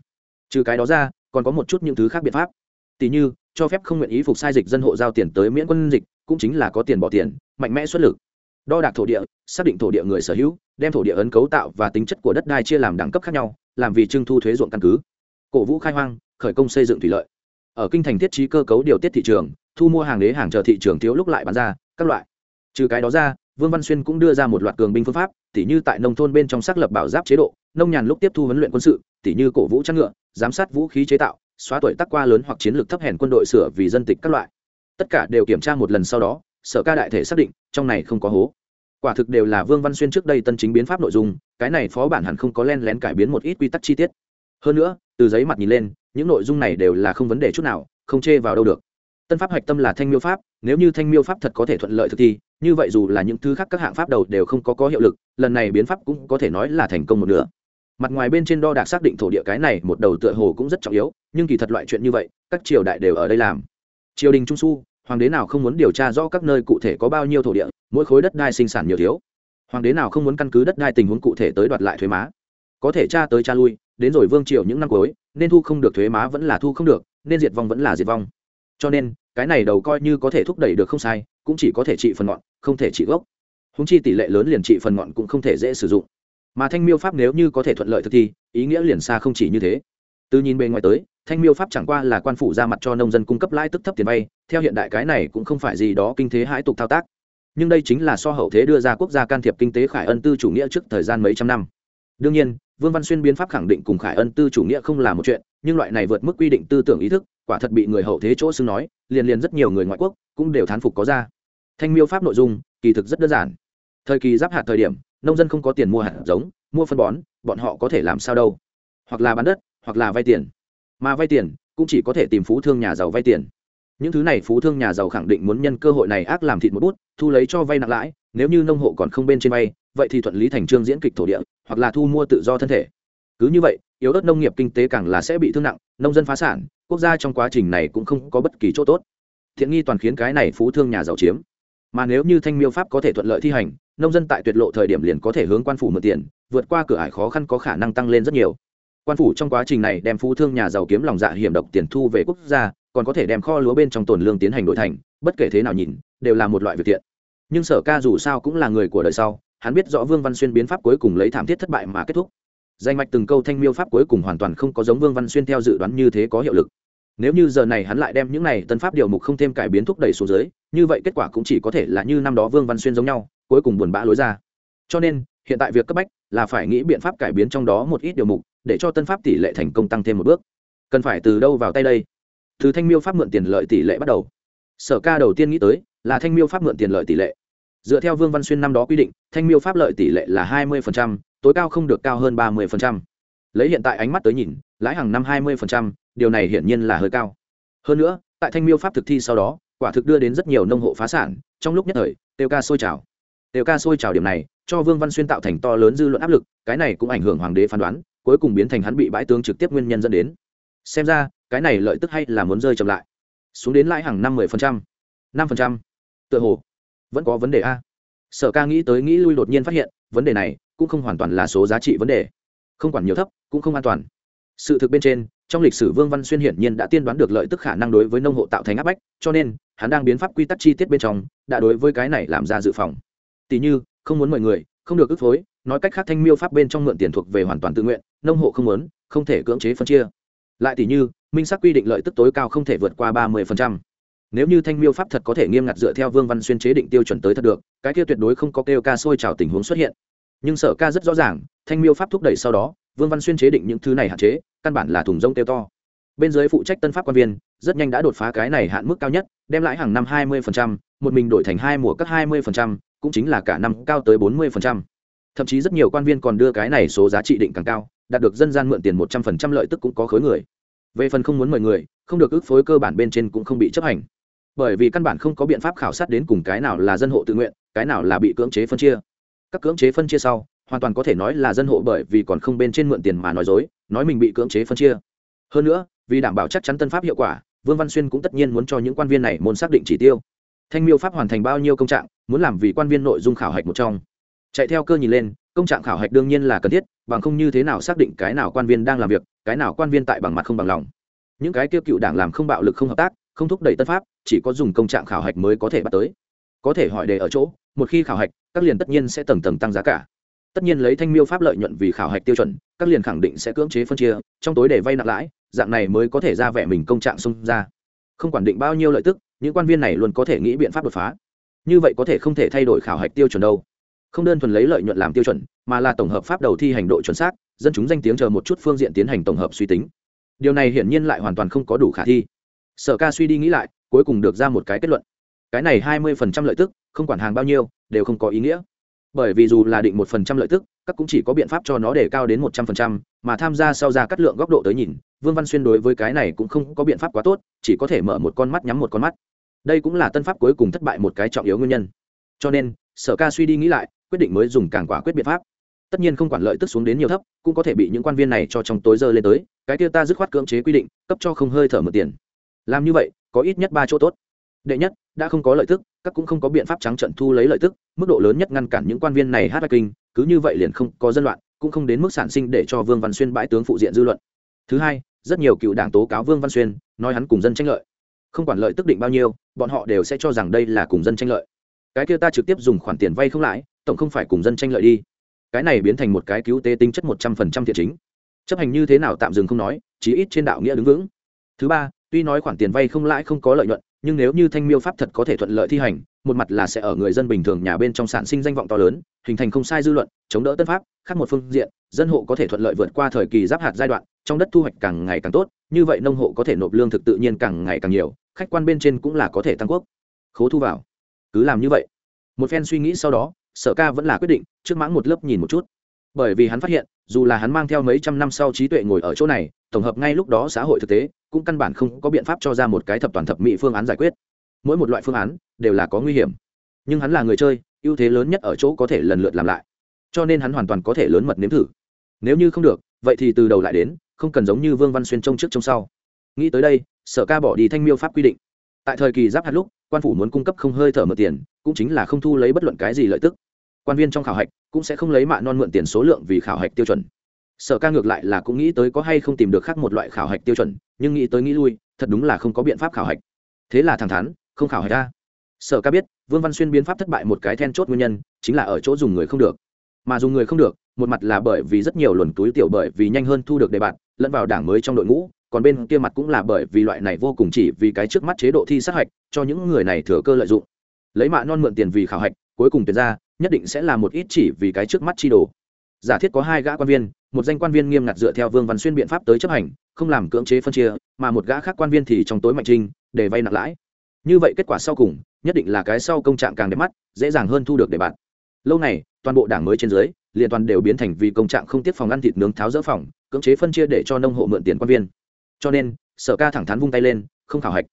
Trừ cái đó ra, còn có một chút những thứ khác biện pháp. Tỷ như, cho phép không nguyện ý phục sai dịch dân hộ giao tiền tới miễn quân dịch, cũng chính là có tiền bỏ tiền, mạnh mẽ xuất lực. Đo đạc thổ địa, xác định thổ địa người sở hữu, đem thổ địa ấn cấu tạo và tính chất của đất đai chia làm đẳng cấp khác nhau, làm vì trưng thu thuế ruộng căn cứ. Cổ vũ khai hoang, khởi công xây dựng thủy lợi. Ở kinh thành thiết trí cơ cấu điều tiết thị trường, thu mua hàng đế hàng chờ thị trường thiếu lúc lại bán ra, các loại. Trừ cái đó ra vương văn xuyên cũng đưa ra một loạt cường binh phương pháp, tỉ như tại nông thôn bên trong xác lập bảo giáp chế độ, nông nhàn lúc tiếp thu huấn luyện quân sự, tỉ như cổ vũ chăn ngựa, giám sát vũ khí chế tạo, xóa tuổi tắc qua lớn hoặc chiến lược thấp hèn quân đội sửa vì dân tịch các loại. Tất cả đều kiểm tra một lần sau đó, sở ca đại thể xác định, trong này không có hố. Quả thực đều là vương văn xuyên trước đây tân chính biến pháp nội dung, cái này phó bản hẳn không có len lén cải biến một ít quy tắc chi tiết. Hơn nữa, từ giấy mặt nhìn lên, những nội dung này đều là không vấn đề chút nào, không chê vào đâu được. Tân pháp hạch tâm là thanh miêu pháp, nếu như thanh miêu pháp thật có thể thuận lợi thực thi như vậy dù là những thứ khác các hạng pháp đầu đều không có có hiệu lực, lần này biến pháp cũng có thể nói là thành công một nửa. Mặt ngoài bên trên đo đạc xác định thổ địa cái này một đầu tựa hồ cũng rất trọng yếu, nhưng kỳ thật loại chuyện như vậy, các triều đại đều ở đây làm. Triều đình trung su, hoàng đế nào không muốn điều tra rõ các nơi cụ thể có bao nhiêu thổ địa, mỗi khối đất đai sinh sản nhiều thiếu. Hoàng đế nào không muốn căn cứ đất đai tình huống cụ thể tới đoạt lại thuế má. Có thể tra tới tra lui, đến rồi vương triều những năm cuối, nên thu không được thuế má vẫn là thu không được, nên diệt vong vẫn là diệt vong. Cho nên, cái này đầu coi như có thể thúc đẩy được không sai cũng chỉ có thể trị phần ngọn, không thể trị gốc. Húng chi tỷ lệ lớn liền trị phần ngọn cũng không thể dễ sử dụng. Mà thanh miêu pháp nếu như có thể thuận lợi thực thi, ý nghĩa liền xa không chỉ như thế. Từ nhìn bề ngoài tới, thanh miêu pháp chẳng qua là quan phủ ra mặt cho nông dân cung cấp lãi tức thấp tiền vay, theo hiện đại cái này cũng không phải gì đó kinh thế hãi tục thao tác. Nhưng đây chính là so hậu thế đưa ra quốc gia can thiệp kinh tế khải ân tư chủ nghĩa trước thời gian mấy trăm năm. Đương nhiên, vương văn xuyên biến pháp khẳng định cùng khải ân tư chủ nghĩa không là một chuyện, nhưng loại này vượt mức quy định tư tưởng ý thức quả thật bị người hậu thế chỗ xưng nói, liền liền rất nhiều người ngoại quốc cũng đều thán phục có ra. Thanh miêu pháp nội dung, kỳ thực rất đơn giản. Thời kỳ giáp hạt thời điểm, nông dân không có tiền mua hạt giống, mua phân bón, bọn họ có thể làm sao đâu? Hoặc là bán đất, hoặc là vay tiền. Mà vay tiền, cũng chỉ có thể tìm phú thương nhà giàu vay tiền. Những thứ này phú thương nhà giàu khẳng định muốn nhân cơ hội này ác làm thịt một bút, thu lấy cho vay nặng lãi, nếu như nông hộ còn không bên trên vay, vậy thì thuận lý thành trương diễn kịch thổ địa, hoặc là thu mua tự do thân thể. Cứ như vậy, yếu ớt nông nghiệp kinh tế càng là sẽ bị thương nặng nông dân phá sản, quốc gia trong quá trình này cũng không có bất kỳ chỗ tốt. Thiện nghi toàn khiến cái này phú thương nhà giàu chiếm. Mà nếu như thanh miêu pháp có thể thuận lợi thi hành, nông dân tại tuyệt lộ thời điểm liền có thể hướng quan phủ mượn tiền, vượt qua cửa ải khó khăn có khả năng tăng lên rất nhiều. Quan phủ trong quá trình này đem phú thương nhà giàu kiếm lòng dạ hiểm độc tiền thu về quốc gia, còn có thể đem kho lúa bên trong tồn lương tiến hành đổi thành, bất kể thế nào nhìn, đều là một loại việc thiện. Nhưng sở ca dù sao cũng là người của đời sau, hắn biết rõ vương văn xuyên biến pháp cuối cùng lấy thảm thiết thất bại mà kết thúc danh mạch từng câu thanh miêu pháp cuối cùng hoàn toàn không có giống vương văn xuyên theo dự đoán như thế có hiệu lực. Nếu như giờ này hắn lại đem những này tân pháp điều mục không thêm cải biến thúc đẩy xuống dưới, như vậy kết quả cũng chỉ có thể là như năm đó vương văn xuyên giống nhau, cuối cùng buồn bã lối ra. Cho nên, hiện tại việc cấp bách là phải nghĩ biện pháp cải biến trong đó một ít điều mục, để cho tân pháp tỷ lệ thành công tăng thêm một bước. Cần phải từ đâu vào tay đây? Từ thanh miêu pháp mượn tiền lợi tỷ lệ bắt đầu. Sở ca đầu tiên nghĩ tới là thanh miêu pháp mượn tiền lợi tỷ lệ. Dựa theo vương văn xuyên năm đó quy định, thanh miêu pháp lợi tỷ lệ là hai mươi tối cao không được cao hơn ba mươi lấy hiện tại ánh mắt tới nhìn, lãi hàng năm hai mươi điều này hiển nhiên là hơi cao. Hơn nữa, tại thanh miêu pháp thực thi sau đó, quả thực đưa đến rất nhiều nông hộ phá sản, trong lúc nhất thời, tiêu ca sôi trào. Tiêu ca sôi trào điểm này, cho vương văn xuyên tạo thành to lớn dư luận áp lực, cái này cũng ảnh hưởng hoàng đế phán đoán, cuối cùng biến thành hắn bị bãi tướng trực tiếp nguyên nhân dẫn đến. Xem ra, cái này lợi tức hay là muốn rơi chậm lại. Xuống đến lãi hàng năm mười phần trăm, năm phần trăm. Tựa hồ, vẫn có vấn đề a. Sở ca nghĩ tới nghĩ lui đột nhiên phát hiện, vấn đề này cũng không hoàn toàn là số giá trị vấn đề. Không quản nhiều thấp, cũng không an toàn. Sự thực bên trên, trong lịch sử vương văn xuyên hiển nhiên đã tiên đoán được lợi tức khả năng đối với nông hộ tạo thành áp bách, cho nên, hắn đang biến pháp quy tắc chi tiết bên trong, đã đối với cái này làm ra dự phòng. Tỷ như, không muốn mọi người, không được ức phối, nói cách khác thanh miêu pháp bên trong mượn tiền thuộc về hoàn toàn tự nguyện, nông hộ không muốn, không thể cưỡng chế phân chia. Lại tỷ như, minh xác quy định lợi tức tối cao không thể vượt qua ba mươi nếu như thanh miêu pháp thật có thể nghiêm ngặt dựa theo vương văn xuyên chế định tiêu chuẩn tới thật được, cái kia tuyệt đối không có kêu ca sôi trào tình huống xuất hiện nhưng sở ca rất rõ ràng, thanh miêu pháp thúc đẩy sau đó, vương văn xuyên chế định những thứ này hạn chế, căn bản là thùng rông tiêu to. Bên dưới phụ trách tân pháp quan viên, rất nhanh đã đột phá cái này hạn mức cao nhất, đem lãi hàng năm hai mươi một mình đổi thành hai mùa cắt hai mươi cũng chính là cả năm cao tới bốn mươi thậm chí rất nhiều quan viên còn đưa cái này số giá trị định càng cao, đạt được dân gian mượn tiền một trăm linh lợi tức cũng có khối người. Về phần không muốn mời người, không được ước phối cơ bản bên trên cũng không bị chấp hành. Bởi vì căn bản không có biện pháp khảo sát đến cùng cái nào là dân hộ tự nguyện, cái nào là bị cưỡng chế phân chia các cưỡng chế phân chia sau, hoàn toàn có thể nói là dân hộ bởi vì còn không bên trên mượn tiền mà nói dối, nói mình bị cưỡng chế phân chia. Hơn nữa, vì đảm bảo chắc chắn tân pháp hiệu quả, vương văn xuyên cũng tất nhiên muốn cho những quan viên này môn xác định chỉ tiêu. Thanh miêu pháp hoàn thành bao nhiêu công trạng, muốn làm vì quan viên nội dung khảo hạch một trong. Chạy theo cơ nhìn lên, công trạng khảo hạch đương nhiên là cần thiết, bằng không như thế nào xác định cái nào quan viên đang làm việc, cái nào quan viên tại bằng mặt không bằng lòng. Những cái tiêu cựu đảng làm không bạo lực không hợp tác, không thúc đẩy tân pháp, chỉ có dùng công trạng khảo hạch mới có thể bắt tới. Có thể hỏi đề ở chỗ một khi khảo hạch, các liền tất nhiên sẽ tầng tầng tăng giá cả. Tất nhiên lấy thanh miêu pháp lợi nhuận vì khảo hạch tiêu chuẩn, các liền khẳng định sẽ cưỡng chế phân chia, trong tối để vay nặng lãi, dạng này mới có thể ra vẻ mình công trạng xung ra. Không quản định bao nhiêu lợi tức, những quan viên này luôn có thể nghĩ biện pháp đột phá. Như vậy có thể không thể thay đổi khảo hạch tiêu chuẩn đâu. Không đơn thuần lấy lợi nhuận làm tiêu chuẩn, mà là tổng hợp pháp đầu thi hành độ chuẩn xác, dân chúng danh tiếng chờ một chút phương diện tiến hành tổng hợp suy tính. Điều này hiển nhiên lại hoàn toàn không có đủ khả thi. Sở ca suy đi nghĩ lại, cuối cùng được ra một cái kết luận. Cái này hai mươi phần trăm lợi tức không quản hàng bao nhiêu, đều không có ý nghĩa. Bởi vì dù là định một phần trăm lợi tức, các cũng chỉ có biện pháp cho nó để cao đến một trăm phần trăm, mà tham gia sau ra cắt lượng góc độ tới nhìn, vương văn xuyên đối với cái này cũng không có biện pháp quá tốt, chỉ có thể mở một con mắt nhắm một con mắt. Đây cũng là tân pháp cuối cùng thất bại một cái trọng yếu nguyên nhân. Cho nên, sở ca suy đi nghĩ lại, quyết định mới dùng càng quả quyết biện pháp. Tất nhiên không quản lợi tức xuống đến nhiều thấp, cũng có thể bị những quan viên này cho trong tối giờ lên tới, cái kia ta dứt khoát cưỡng chế quy định, cấp cho không hơi thở một tiền. Làm như vậy, có ít nhất ba chỗ tốt đệ nhất, đã không có lợi tức, các cũng không có biện pháp trắng trận thu lấy lợi tức, mức độ lớn nhất ngăn cản những quan viên này hát kinh, cứ như vậy liền không có dân loạn, cũng không đến mức sản sinh để cho vương văn xuyên bãi tướng phụ diện dư luận. Thứ hai, rất nhiều cựu đảng tố cáo vương văn xuyên, nói hắn cùng dân tranh lợi. Không quản lợi tức định bao nhiêu, bọn họ đều sẽ cho rằng đây là cùng dân tranh lợi. Cái kia ta trực tiếp dùng khoản tiền vay không lãi, tổng không phải cùng dân tranh lợi đi. Cái này biến thành một cái cứu tế tính chất một trăm phần trăm thiện chính. Chấp hành như thế nào tạm dừng không nói, chí ít trên đạo nghĩa đứng vững. Thứ ba tuy nói khoản tiền vay không lãi không có lợi nhuận, nhưng nếu như thanh miêu pháp thật có thể thuận lợi thi hành, một mặt là sẽ ở người dân bình thường nhà bên trong sản sinh danh vọng to lớn, hình thành không sai dư luận, chống đỡ tân pháp, khác một phương diện, dân hộ có thể thuận lợi vượt qua thời kỳ giáp hạt giai đoạn, trong đất thu hoạch càng ngày càng tốt, như vậy nông hộ có thể nộp lương thực tự nhiên càng ngày càng nhiều, khách quan bên trên cũng là có thể tăng quốc. Khố thu vào. Cứ làm như vậy. Một phen suy nghĩ sau đó, sở ca vẫn là quyết định, trước mãng một lớp nhìn một chút. Bởi vì hắn phát hiện, dù là hắn mang theo mấy trăm năm sau trí tuệ ngồi ở chỗ này, tổng hợp ngay lúc đó xã hội thực tế cũng căn bản không có biện pháp cho ra một cái thập toàn thập mỹ phương án giải quyết. Mỗi một loại phương án đều là có nguy hiểm. Nhưng hắn là người chơi, ưu thế lớn nhất ở chỗ có thể lần lượt làm lại. Cho nên hắn hoàn toàn có thể lớn mật nếm thử. Nếu như không được, vậy thì từ đầu lại đến, không cần giống như vương văn xuyên trông trước trông sau. Nghĩ tới đây, sở ca bỏ đi thanh miêu pháp quy định. Tại thời kỳ giáp hạt lúc, quan phủ muốn cung cấp không hơi thở mượn tiền, cũng chính là không thu lấy bất luận cái gì lợi tức. Quan viên trong khảo hạch cũng sẽ không lấy mạ non mượn tiền số lượng vì khảo hạch tiêu chuẩn. Sở ca ngược lại là cũng nghĩ tới có hay không tìm được khác một loại khảo hạch tiêu chuẩn nhưng nghĩ tới nghĩ lui, thật đúng là không có biện pháp khảo hạch. Thế là thẳng thắn, không khảo hạch ra. Sở ca biết, vương văn xuyên biến pháp thất bại một cái then chốt nguyên nhân, chính là ở chỗ dùng người không được. Mà dùng người không được, một mặt là bởi vì rất nhiều luồn túi tiểu bởi vì nhanh hơn thu được đề bạt, lẫn vào đảng mới trong đội ngũ, còn bên kia mặt cũng là bởi vì loại này vô cùng chỉ vì cái trước mắt chế độ thi sát hạch, cho những người này thừa cơ lợi dụng. Lấy mạ non mượn tiền vì khảo hạch, cuối cùng tuyển ra, nhất định sẽ là một ít chỉ vì cái trước mắt chi đồ giả thiết có hai gã quan viên, một danh quan viên nghiêm ngặt dựa theo vương văn xuyên biện pháp tới chấp hành, không làm cưỡng chế phân chia, mà một gã khác quan viên thì trong tối mạnh trinh để vay nặng lãi. Như vậy kết quả sau cùng, nhất định là cái sau công trạng càng đẹp mắt, dễ dàng hơn thu được để bạn. Lâu này, toàn bộ đảng mới trên dưới liên toàn đều biến thành vì công trạng không tiếp phòng ăn thịt nướng tháo dỡ phòng, cưỡng chế phân chia để cho nông hộ mượn tiền quan viên. Cho nên, sở ca thẳng thắn vung tay lên, không khảo hạch.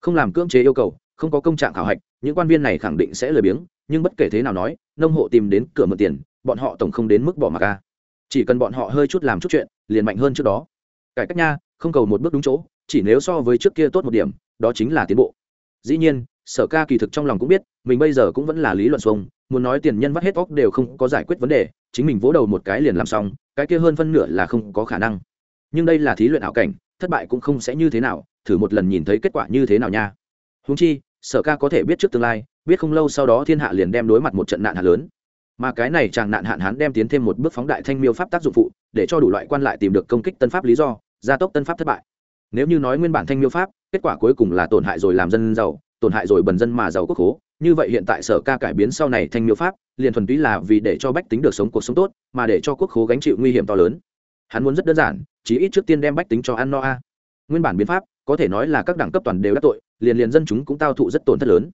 Không làm cưỡng chế yêu cầu, không có công trạng khảo hạch, những quan viên này khẳng định sẽ lười biếng, nhưng bất kể thế nào nói, nông hộ tìm đến cửa mượn tiền bọn họ tổng không đến mức bỏ mặc a chỉ cần bọn họ hơi chút làm chút chuyện, liền mạnh hơn trước đó. Cải cách nha, không cầu một bước đúng chỗ, chỉ nếu so với trước kia tốt một điểm, đó chính là tiến bộ. Dĩ nhiên, sở ca kỳ thực trong lòng cũng biết, mình bây giờ cũng vẫn là lý luận xuông, muốn nói tiền nhân vắt hết óc đều không có giải quyết vấn đề, chính mình vỗ đầu một cái liền làm xong, cái kia hơn phân nửa là không có khả năng. Nhưng đây là thí luyện ảo cảnh, thất bại cũng không sẽ như thế nào, thử một lần nhìn thấy kết quả như thế nào nha. Húng chi, sở ca có thể biết trước tương lai, biết không lâu sau đó thiên hạ liền đem đối mặt một trận nạn hạ lớn mà cái này chàng nạn hạn hán đem tiến thêm một bước phóng đại thanh miêu pháp tác dụng phụ, để cho đủ loại quan lại tìm được công kích tân pháp lý do, gia tốc tân pháp thất bại. Nếu như nói nguyên bản thanh miêu pháp, kết quả cuối cùng là tổn hại rồi làm dân giàu, tổn hại rồi bần dân mà giàu quốc hố, như vậy hiện tại sở ca cải biến sau này thanh miêu pháp, liền thuần túy là vì để cho bách tính được sống cuộc sống tốt, mà để cho quốc khố gánh chịu nguy hiểm to lớn. Hắn muốn rất đơn giản chỉ ít trước tiên đem bách tính cho ăn no a. Nguyên bản biến pháp, có thể nói là các đẳng cấp toàn đều đắc tội, liền liền dân chúng cũng tao thụ rất tổn thất lớn.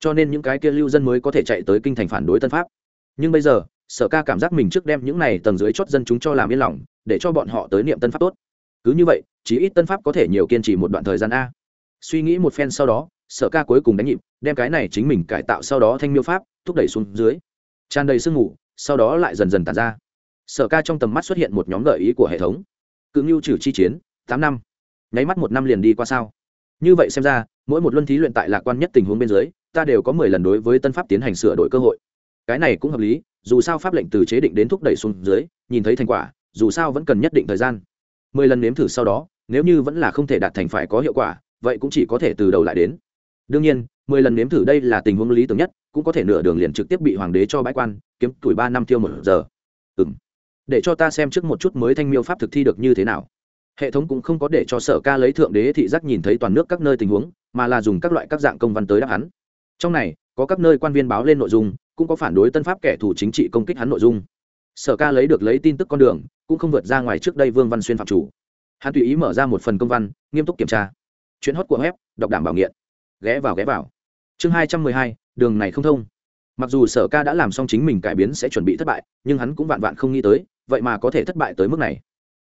Cho nên những cái kia lưu dân mới có thể chạy tới kinh thành phản đối tân pháp nhưng bây giờ, sở ca cảm giác mình trước đem những này tầng dưới chót dân chúng cho làm yên lòng, để cho bọn họ tới niệm tân pháp tốt. Cứ như vậy chỉ ít tân pháp có thể nhiều kiên trì một đoạn thời gian a. Suy nghĩ một phen sau đó, sở ca cuối cùng đánh nhịp, đem cái này chính mình cải tạo sau đó thanh miêu pháp, thúc đẩy xuống dưới. Tràn đầy sương mù sau đó lại dần dần tàn ra. Sở ca trong tầm mắt xuất hiện một nhóm gợi ý của hệ thống. Cự ngưu trừ chi chiến, tám năm. Nháy mắt một năm liền đi qua sao? Như vậy xem ra, mỗi một luân thí luyện tại lạc quan nhất tình huống bên dưới, ta đều có mười lần đối với tân pháp tiến hành sửa đổi cơ hội cái này cũng hợp lý, dù sao pháp lệnh từ chế định đến thúc đẩy xuống dưới, nhìn thấy thành quả, dù sao vẫn cần nhất định thời gian. Mười lần nếm thử sau đó, nếu như vẫn là không thể đạt thành phải có hiệu quả, vậy cũng chỉ có thể từ đầu lại đến. Đương nhiên, mười lần nếm thử đây là tình huống lý tưởng nhất, cũng có thể nửa đường liền trực tiếp bị hoàng đế cho bãi quan, kiếm tuổi ba năm tiêu một giờ. Ừ m để cho ta xem trước một chút mới thanh miêu pháp thực thi được như thế nào. Hệ thống cũng không có để cho sở ca lấy thượng đế thị giác nhìn thấy toàn nước các nơi tình huống, mà là dùng các loại các dạng công văn tới đáp hắn trong này, có các nơi quan viên báo lên nội dung cũng có phản đối tân pháp kẻ thù chính trị công kích hắn nội dung. Sở ca lấy được lấy tin tức con đường, cũng không vượt ra ngoài trước đây vương văn xuyên phạm chủ. Hắn tùy ý mở ra một phần công văn, nghiêm túc kiểm tra. Chuyến hót của web, đọc đảm bảo nghiện. Ghé vào ghé vào. Chương hai trăm mười hai, đường này không thông. Mặc dù sở ca đã làm xong chính mình cải biến sẽ chuẩn bị thất bại, nhưng hắn cũng vạn vạn không nghĩ tới, vậy mà có thể thất bại tới mức này.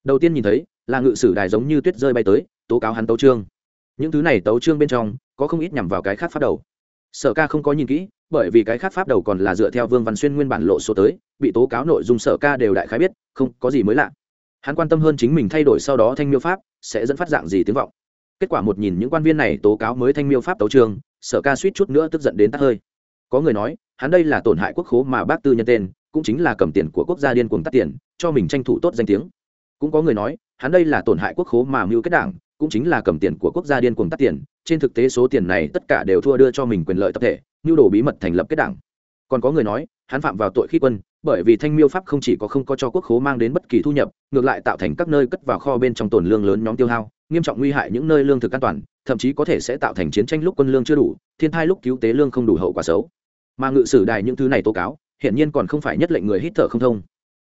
Đầu tiên nhìn thấy, là ngự sử đài giống như tuyết rơi bay tới, tố cáo hắn tấu trương những thứ này tấu trương bên trong, có không ít nhằm vào cái khác phát đầu. Sở ca không có nhìn kỹ bởi vì cái khác pháp đầu còn là dựa theo vương văn xuyên nguyên bản lộ số tới, bị tố cáo nội dung sở ca đều đại khái biết, không có gì mới lạ. Hắn quan tâm hơn chính mình thay đổi sau đó thanh miêu pháp, sẽ dẫn phát dạng gì tiếng vọng. Kết quả một nhìn những quan viên này tố cáo mới thanh miêu pháp tấu trường, sở ca suýt chút nữa tức giận đến tắt hơi. Có người nói, hắn đây là tổn hại quốc khố mà bác tư nhân tên, cũng chính là cầm tiền của quốc gia điên cuồng tắt tiền, cho mình tranh thủ tốt danh tiếng. Cũng có người nói, hắn đây là tổn hại quốc khố mà mưu kết đảng, cũng chính là cầm tiền của quốc gia điên cuồng tắt tiền, trên thực tế số tiền này tất cả đều thua đưa cho mình quyền lợi tập thể nhu đồ bí mật thành lập kết đảng. Còn có người nói, hắn phạm vào tội khi quân, bởi vì thanh miêu pháp không chỉ có không có cho quốc khố mang đến bất kỳ thu nhập, ngược lại tạo thành các nơi cất vào kho bên trong tồn lương lớn nhóm tiêu hao, nghiêm trọng nguy hại những nơi lương thực an toàn, thậm chí có thể sẽ tạo thành chiến tranh lúc quân lương chưa đủ, thiên thai lúc cứu tế lương không đủ hậu quả xấu. Mà ngự sử đài những thứ này tố cáo hiện nhiên còn không phải nhất lệnh người hít thở không thông.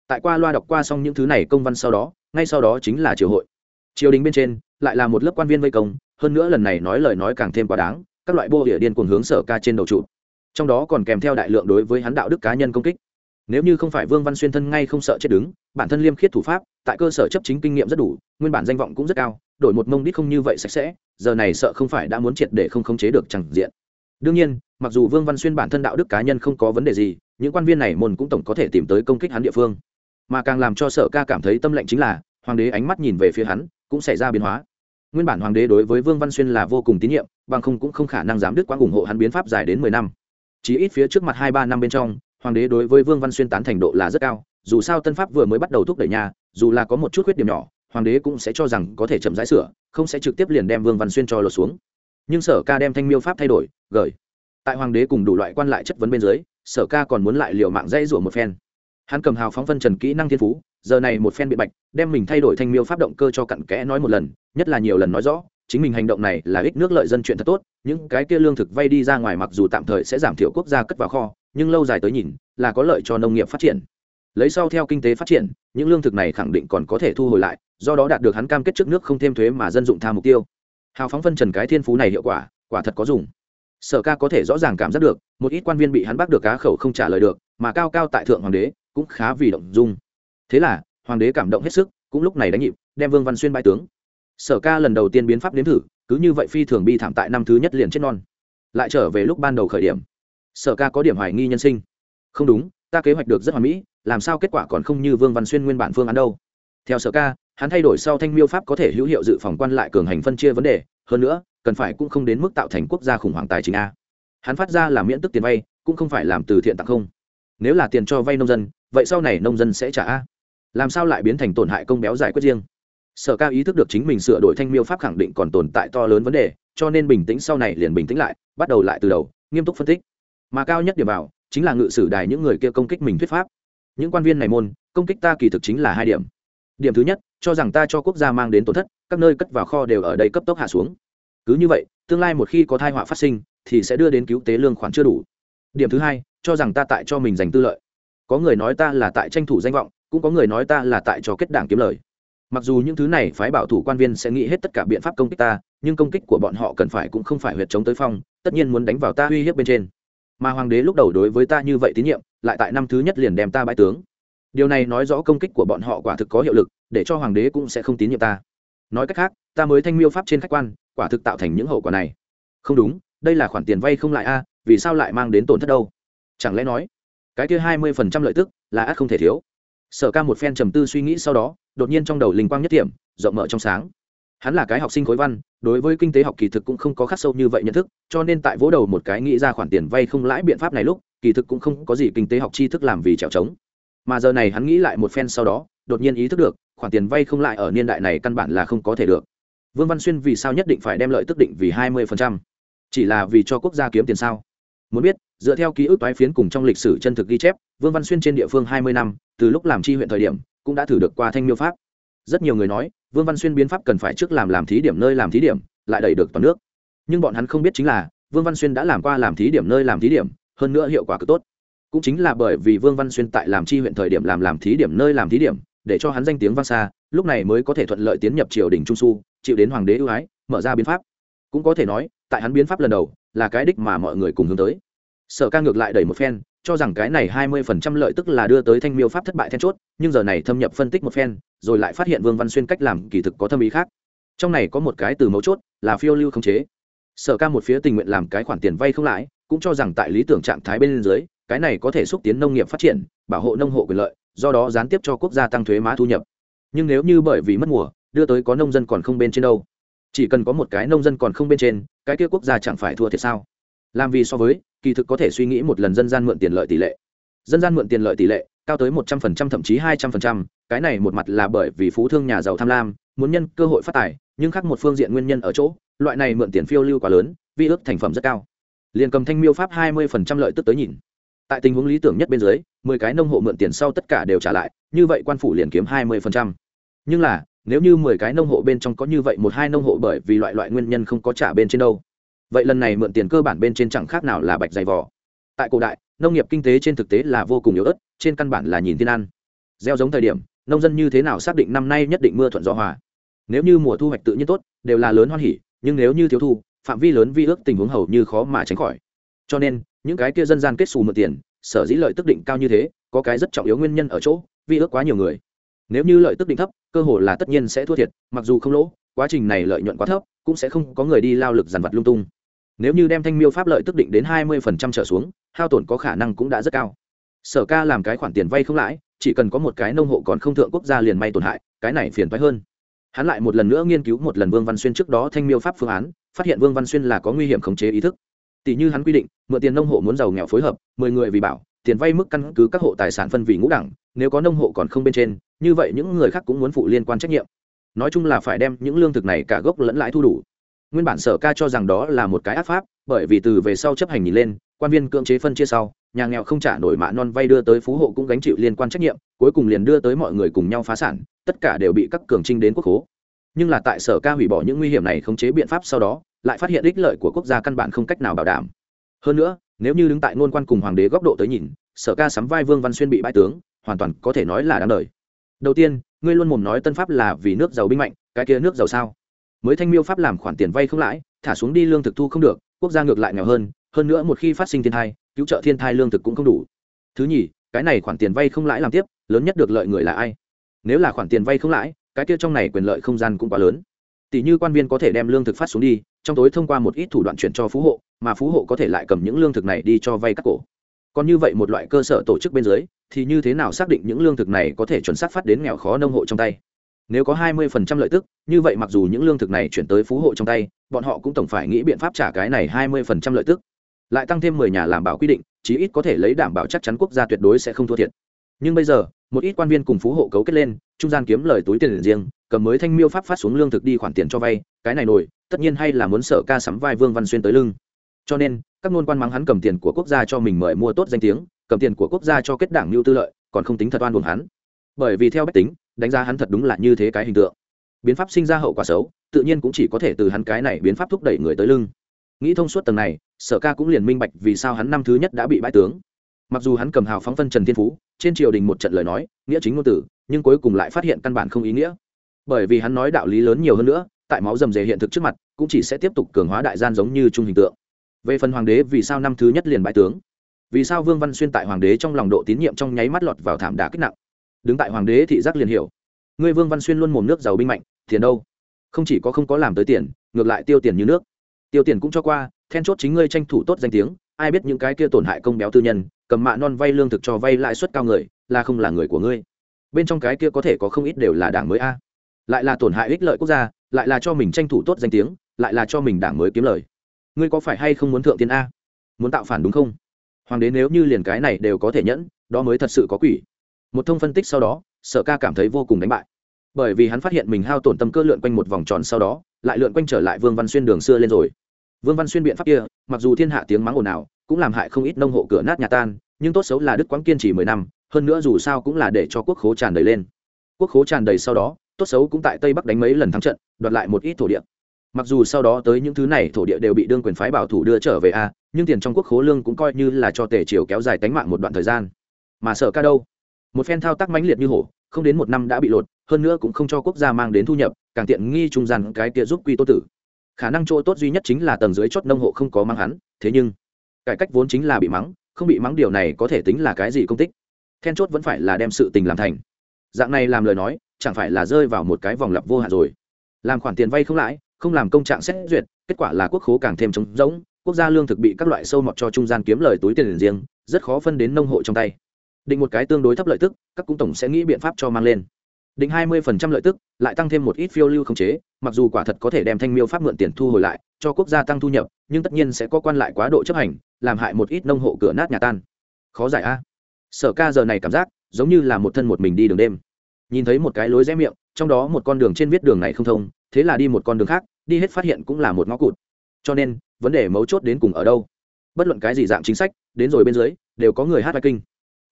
Tại qua loa đọc qua xong những thứ này công văn sau đó, ngay sau đó chính là triều hội. Triều đình bên trên lại là một lớp quan viên vây công, hơn nữa lần này nói lời nói càng thêm quá đáng các loại bô địa điên cuồng hướng sở ca trên đầu trụ. Trong đó còn kèm theo đại lượng đối với hắn đạo đức cá nhân công kích. Nếu như không phải vương văn xuyên thân ngay không sợ chết đứng, bản thân liêm khiết thủ pháp, tại cơ sở chấp chính kinh nghiệm rất đủ, nguyên bản danh vọng cũng rất cao, đổi một mông đít không như vậy sạch sẽ, giờ này sợ không phải đã muốn triệt để không khống chế được chẳng diện. Đương nhiên, mặc dù vương văn xuyên bản thân đạo đức cá nhân không có vấn đề gì, những quan viên này môn cũng tổng có thể tìm tới công kích hắn địa phương. Mà càng làm cho sở ca cảm thấy tâm lệnh chính là, hoàng đế ánh mắt nhìn về phía hắn, cũng xảy ra biến hóa nguyên bản hoàng đế đối với vương văn xuyên là vô cùng tín nhiệm, bằng không cũng không khả năng dám đứt quãng ủng hộ hắn biến pháp dài đến mười năm. Chỉ ít phía trước mặt hai ba năm bên trong, hoàng đế đối với vương văn xuyên tán thành độ là rất cao, dù sao tân pháp vừa mới bắt đầu thúc đẩy nhà, dù là có một chút khuyết điểm nhỏ, hoàng đế cũng sẽ cho rằng có thể chậm rãi sửa, không sẽ trực tiếp liền đem vương văn xuyên cho lột xuống. Nhưng sở ca đem thanh miêu pháp thay đổi, gửi. Tại hoàng đế cùng đủ loại quan lại chất vấn bên dưới, sở ca còn muốn lại liều mạng dây rủa một phen. Hắn cầm hào phóng phân trần kỹ năng thiên phú giờ này một phen bị bạch, đem mình thay đổi thanh miêu pháp động cơ cho cặn kẽ nói một lần, nhất là nhiều lần nói rõ, chính mình hành động này là ích nước lợi dân chuyện thật tốt, những cái kia lương thực vay đi ra ngoài mặc dù tạm thời sẽ giảm thiểu quốc gia cất vào kho, nhưng lâu dài tới nhìn, là có lợi cho nông nghiệp phát triển. Lấy sau theo kinh tế phát triển, những lương thực này khẳng định còn có thể thu hồi lại, do đó đạt được hắn cam kết trước nước không thêm thuế mà dân dụng tha mục tiêu. Hào phóng phân trần cái thiên phú này hiệu quả quả thật có dùng. Sở ca có thể rõ ràng cảm giác được, một ít quan viên bị hắn bắt được cá khẩu không trả lời được, mà cao cao tại thượng hoàng đế cũng khá vì động dung thế là, hoàng đế cảm động hết sức, cũng lúc này đánh nhịp, đem vương văn xuyên bãi tướng. Sở ca lần đầu tiên biến pháp nếm thử, cứ như vậy phi thường bi thảm tại năm thứ nhất liền chết non. Lại trở về lúc ban đầu khởi điểm. Sở ca có điểm hoài nghi nhân sinh. Không đúng, ta kế hoạch được rất hoàn mỹ, làm sao kết quả còn không như vương văn xuyên nguyên bản phương án đâu. Theo sở ca, hắn thay đổi sau thanh miêu pháp có thể hữu hiệu dự phòng quan lại cường hành phân chia vấn đề, hơn nữa, cần phải cũng không đến mức tạo thành quốc gia khủng hoảng tài chính a. Hắn phát ra là miễn tức tiền vay, cũng không phải làm từ thiện tặng không. Nếu là tiền cho vay nông dân, vậy sau này nông dân sẽ trả a làm sao lại biến thành tổn hại công béo giải quyết riêng? Sở ca ý thức được chính mình sửa đổi thanh miêu pháp khẳng định còn tồn tại to lớn vấn đề, cho nên bình tĩnh sau này liền bình tĩnh lại, bắt đầu lại từ đầu, nghiêm túc phân tích. Mà cao nhất điểm vào, chính là ngự sử đài những người kia công kích mình thuyết pháp. Những quan viên này môn, công kích ta kỳ thực chính là hai điểm. Điểm thứ nhất, cho rằng ta cho quốc gia mang đến tổn thất, các nơi cất vào kho đều ở đây cấp tốc hạ xuống. Cứ như vậy, tương lai một khi có thai họa phát sinh, thì sẽ đưa đến cứu tế lương khoản chưa đủ. Điểm thứ hai, cho rằng ta tại cho mình giành tư lợi. Có người nói ta là tại tranh thủ danh vọng cũng có người nói ta là tại cho kết đảng kiếm lời. Mặc dù những thứ này phái bảo thủ quan viên sẽ nghĩ hết tất cả biện pháp công kích ta, nhưng công kích của bọn họ cần phải cũng không phải huyệt chống tới phong, tất nhiên muốn đánh vào ta uy hiếp bên trên. Mà hoàng đế lúc đầu đối với ta như vậy tín nhiệm, lại tại năm thứ nhất liền đem ta bãi tướng. Điều này nói rõ công kích của bọn họ quả thực có hiệu lực, để cho hoàng đế cũng sẽ không tín nhiệm ta. Nói cách khác, ta mới thanh miêu pháp trên khách quan, quả thực tạo thành những hậu quả này. Không đúng, đây là khoản tiền vay không lại a, vì sao lại mang đến tổn thất đâu? Chẳng lẽ nói, cái kia hai mươi phần trăm lợi tức là ắt không thể thiếu? Sở ca một phen trầm tư suy nghĩ sau đó, đột nhiên trong đầu linh quang nhất điểm rộng mở trong sáng. Hắn là cái học sinh khối văn, đối với kinh tế học kỳ thực cũng không có khắc sâu như vậy nhận thức, cho nên tại vỗ đầu một cái nghĩ ra khoản tiền vay không lãi biện pháp này lúc, kỳ thực cũng không có gì kinh tế học tri thức làm vì trèo trống. Mà giờ này hắn nghĩ lại một phen sau đó, đột nhiên ý thức được, khoản tiền vay không lại ở niên đại này căn bản là không có thể được. Vương văn xuyên vì sao nhất định phải đem lợi tức định vì hai mươi chỉ là vì cho quốc gia kiếm tiền sao? Muốn biết dựa theo ký ức toái phiến cùng trong lịch sử chân thực ghi chép, vương văn xuyên trên địa phương hai mươi năm, từ lúc làm tri huyện thời điểm, cũng đã thử được qua thanh miêu pháp. Rất nhiều người nói, vương văn xuyên biến pháp cần phải trước làm làm thí điểm nơi làm thí điểm, lại đẩy được toàn nước. Nhưng bọn hắn không biết chính là, vương văn xuyên đã làm qua làm thí điểm nơi làm thí điểm, hơn nữa hiệu quả cực tốt. Cũng chính là bởi vì vương văn xuyên tại làm tri huyện thời điểm làm làm thí điểm nơi làm thí điểm, để cho hắn danh tiếng vang xa, lúc này mới có thể thuận lợi tiến nhập triều đình trung su chịu đến hoàng đế ưu ái, mở ra biến pháp. Cũng có thể nói, tại hắn biến pháp lần đầu, là cái đích mà mọi người cùng hướng tới sở ca ngược lại đẩy một phen, cho rằng cái này hai mươi phần trăm lợi tức là đưa tới thanh miêu pháp thất bại then chốt, nhưng giờ này thâm nhập phân tích một phen, rồi lại phát hiện vương văn xuyên cách làm kỳ thực có thâm ý khác. Trong này có một cái từ mấu chốt, là phiêu lưu không chế. Sở ca một phía tình nguyện làm cái khoản tiền vay không lãi, cũng cho rằng tại lý tưởng trạng thái bên dưới, cái này có thể xúc tiến nông nghiệp phát triển, bảo hộ nông hộ quyền lợi, do đó gián tiếp cho quốc gia tăng thuế má thu nhập. Nhưng nếu như bởi vì mất mùa, đưa tới có nông dân còn không bên trên đâu? Chỉ cần có một cái nông dân còn không bên trên, cái kia quốc gia chẳng phải thua thiệt sao? Làm vì so với, kỳ thực có thể suy nghĩ một lần dân gian mượn tiền lợi tỷ lệ. Dân gian mượn tiền lợi tỷ lệ, cao tới một trăm phần trăm, thậm chí hai trăm phần trăm. Cái này một mặt là bởi vì phú thương nhà giàu tham lam, muốn nhân cơ hội phát tài, nhưng khác một phương diện nguyên nhân ở chỗ, loại này mượn tiền phiêu lưu quá lớn, vi ước thành phẩm rất cao. Liền cầm thanh miêu pháp hai mươi phần trăm lợi tức tới nhìn. Tại tình huống lý tưởng nhất bên dưới, mười cái nông hộ mượn tiền sau tất cả đều trả lại, như vậy quan phủ liền kiếm hai mươi phần trăm. Nhưng là, nếu như mười cái nông hộ bên trong có như vậy một hai nông hộ bởi vì loại loại nguyên nhân không có trả bên trên đâu vậy lần này mượn tiền cơ bản bên trên chẳng khác nào là bạch dày vỏ tại cổ đại, nông nghiệp kinh tế trên thực tế là vô cùng yếu ớt, trên căn bản là nhìn thiên ăn. Gieo giống thời điểm, nông dân như thế nào xác định năm nay nhất định mưa thuận gió hòa? Nếu như mùa thu hoạch tự nhiên tốt, đều là lớn hoan hỉ, nhưng nếu như thiếu thu, phạm vi lớn vi ước tình huống hầu như khó mà tránh khỏi. Cho nên, những cái kia dân gian kết xù mượn tiền, sở dĩ lợi tức định cao như thế, có cái rất trọng yếu nguyên nhân ở chỗ, vi ước quá nhiều người. Nếu như lợi tức định thấp, cơ hội là tất nhiên sẽ thua thiệt, mặc dù không lỗ, quá trình này lợi nhuận quá thấp, cũng sẽ không có người đi lao lực dàn vật lung tung nếu như đem thanh miêu pháp lợi tức định đến hai mươi phần trăm trở xuống, hao tổn có khả năng cũng đã rất cao. Sở ca làm cái khoản tiền vay không lãi, chỉ cần có một cái nông hộ còn không thượng quốc gia liền may tổn hại, cái này phiền thoái hơn. Hắn lại một lần nữa nghiên cứu một lần vương văn xuyên trước đó thanh miêu pháp phương án, phát hiện vương văn xuyên là có nguy hiểm khống chế ý thức. Tỷ như hắn quy định, mượn tiền nông hộ muốn giàu nghèo phối hợp, mười người vì bảo, tiền vay mức căn cứ các hộ tài sản phân vì ngũ đẳng, nếu có nông hộ còn không bên trên, như vậy những người khác cũng muốn phụ liên quan trách nhiệm. Nói chung là phải đem những lương thực này cả gốc lẫn lãi thu đủ nguyên bản sở ca cho rằng đó là một cái áp pháp, bởi vì từ về sau chấp hành nhìn lên, quan viên cưỡng chế phân chia sau, nhà nghèo không trả nổi mạ non vay đưa tới phú hộ cũng gánh chịu liên quan trách nhiệm, cuối cùng liền đưa tới mọi người cùng nhau phá sản, tất cả đều bị các cường trinh đến quốc hố. Nhưng là tại sở ca hủy bỏ những nguy hiểm này khống chế biện pháp sau đó, lại phát hiện ích lợi của quốc gia căn bản không cách nào bảo đảm. Hơn nữa, nếu như đứng tại ngôn quan cùng hoàng đế góc độ tới nhìn, sở ca sắm vai vương văn xuyên bị bãi tướng, hoàn toàn có thể nói là đáng đời. Đầu tiên, ngươi luôn mồm nói tân pháp là vì nước giàu binh mạnh, cái kia nước giàu sao? Mới thanh miêu pháp làm khoản tiền vay không lãi, thả xuống đi lương thực thu không được, quốc gia ngược lại nghèo hơn hơn nữa một khi phát sinh thiên thai, cứu trợ thiên thai lương thực cũng không đủ. Thứ nhì, cái này khoản tiền vay không lãi làm tiếp, lớn nhất được lợi người là ai? Nếu là khoản tiền vay không lãi, cái kia trong này quyền lợi không gian cũng quá lớn. Tỷ như quan viên có thể đem lương thực phát xuống đi, trong tối thông qua một ít thủ đoạn chuyển cho phú hộ, mà phú hộ có thể lại cầm những lương thực này đi cho vay các cổ. Còn như vậy một loại cơ sở tổ chức bên dưới, thì như thế nào xác định những lương thực này có thể chuẩn xác phát đến nghèo khó nông hộ trong tay? Nếu có hai mươi phần trăm lợi tức, như vậy mặc dù những lương thực này chuyển tới phú hộ trong tay, bọn họ cũng tổng phải nghĩ biện pháp trả cái này hai mươi phần trăm lợi tức. Lại tăng thêm mười nhà làm bảo quy định, chí ít có thể lấy đảm bảo chắc chắn quốc gia tuyệt đối sẽ không thua thiệt. Nhưng bây giờ, một ít quan viên cùng phú hộ cấu kết lên, trung gian kiếm lời túi tiền riêng, cầm mới thanh miêu pháp phát xuống lương thực đi khoản tiền cho vay, cái này nổi, tất nhiên hay là muốn sở ca sắm vai vương văn xuyên tới lưng. Cho nên, các ngôn quan mắng hắn cầm tiền của quốc gia cho mình mời mua tốt danh tiếng, cầm tiền của quốc gia cho kết đảng mưu tư lợi, còn không tính thật oan buồn hắn. Bởi vì theo bách tính đánh giá hắn thật đúng là như thế cái hình tượng. Biến pháp sinh ra hậu quả xấu, tự nhiên cũng chỉ có thể từ hắn cái này biến pháp thúc đẩy người tới lưng. Nghĩ thông suốt tầng này, sở ca cũng liền minh bạch vì sao hắn năm thứ nhất đã bị bãi tướng. Mặc dù hắn cầm hào phóng phân trần thiên phú, trên triều đình một trận lời nói, nghĩa chính ngôn tử, nhưng cuối cùng lại phát hiện căn bản không ý nghĩa. Bởi vì hắn nói đạo lý lớn nhiều hơn nữa, tại máu rầm rề hiện thực trước mặt, cũng chỉ sẽ tiếp tục cường hóa đại gian giống như trung hình tượng. Về phần hoàng đế, vì sao năm thứ nhất liền bãi tướng? Vì sao vương văn xuyên tại hoàng đế trong lòng độ tín nhiệm trong nháy mắt lọt vào thảm đá kích nặng? Đứng tại hoàng đế thị giác liền hiểu. Ngươi vương văn xuyên luôn mồm nước giàu binh mạnh, tiền đâu? Không chỉ có không có làm tới tiền, ngược lại tiêu tiền như nước. Tiêu tiền cũng cho qua, then chốt chính ngươi tranh thủ tốt danh tiếng, ai biết những cái kia tổn hại công béo tư nhân, cầm mạ non vay lương thực cho vay lãi suất cao người, là không là người của ngươi. Bên trong cái kia có thể có không ít đều là đảng mới a. Lại là tổn hại ích lợi quốc gia, lại là cho mình tranh thủ tốt danh tiếng, lại là cho mình đảng mới kiếm lời. Ngươi có phải hay không muốn thượng tiến a? Muốn tạo phản đúng không? Hoàng đế nếu như liền cái này đều có thể nhẫn, đó mới thật sự có quỷ một thông phân tích sau đó, sở ca cảm thấy vô cùng đánh bại. Bởi vì hắn phát hiện mình hao tổn tâm cơ lượn quanh một vòng tròn sau đó, lại lượn quanh trở lại vương văn xuyên đường xưa lên rồi. Vương văn xuyên biện pháp kia, mặc dù thiên hạ tiếng mắng ồn ào, cũng làm hại không ít nông hộ cửa nát nhà tan, nhưng tốt xấu là đức quáng kiên trì mười năm, hơn nữa dù sao cũng là để cho quốc khố tràn đầy lên. Quốc khố tràn đầy sau đó, tốt xấu cũng tại tây bắc đánh mấy lần thắng trận, đoạt lại một ít thổ địa. Mặc dù sau đó tới những thứ này, thổ địa đều bị đương quyền phái bảo thủ đưa trở về a, nhưng tiền trong quốc khố lương cũng coi như là cho tề triều kéo dài tánh mạng một đoạn thời gian. Mà sợ ca đâu? Một phen thao tác mãnh liệt như hổ, không đến một năm đã bị lột, hơn nữa cũng không cho quốc gia mang đến thu nhập, càng tiện nghi trung gian cái kia giúp quy tô tử. Khả năng chỗ tốt duy nhất chính là tầng dưới chót nông hộ không có mang hắn, thế nhưng, cải cách vốn chính là bị mắng, không bị mắng điều này có thể tính là cái gì công tích? Then chốt vẫn phải là đem sự tình làm thành. Dạng này làm lời nói, chẳng phải là rơi vào một cái vòng lặp vô hạn rồi. Làm khoản tiền vay không lãi, không làm công trạng xét duyệt, kết quả là quốc khố càng thêm trống rỗng, quốc gia lương thực bị các loại sâu mọt cho trung gian kiếm lời túi tiền riêng, rất khó phân đến nông hộ trong tay định một cái tương đối thấp lợi tức, các cung tổng sẽ nghĩ biện pháp cho mang lên. Định hai mươi phần trăm lợi tức, lại tăng thêm một ít phiêu lưu khống chế, mặc dù quả thật có thể đem thanh miêu pháp mượn tiền thu hồi lại, cho quốc gia tăng thu nhập, nhưng tất nhiên sẽ có quan lại quá độ chấp hành, làm hại một ít nông hộ cửa nát nhà tan. Khó giải a. Sở ca giờ này cảm giác, giống như là một thân một mình đi đường đêm. Nhìn thấy một cái lối rẽ miệng, trong đó một con đường trên viết đường này không thông, thế là đi một con đường khác, đi hết phát hiện cũng là một ngõ cụt. Cho nên, vấn đề mấu chốt đến cùng ở đâu? Bất luận cái gì dạng chính sách, đến rồi bên dưới, đều có người hát vai kinh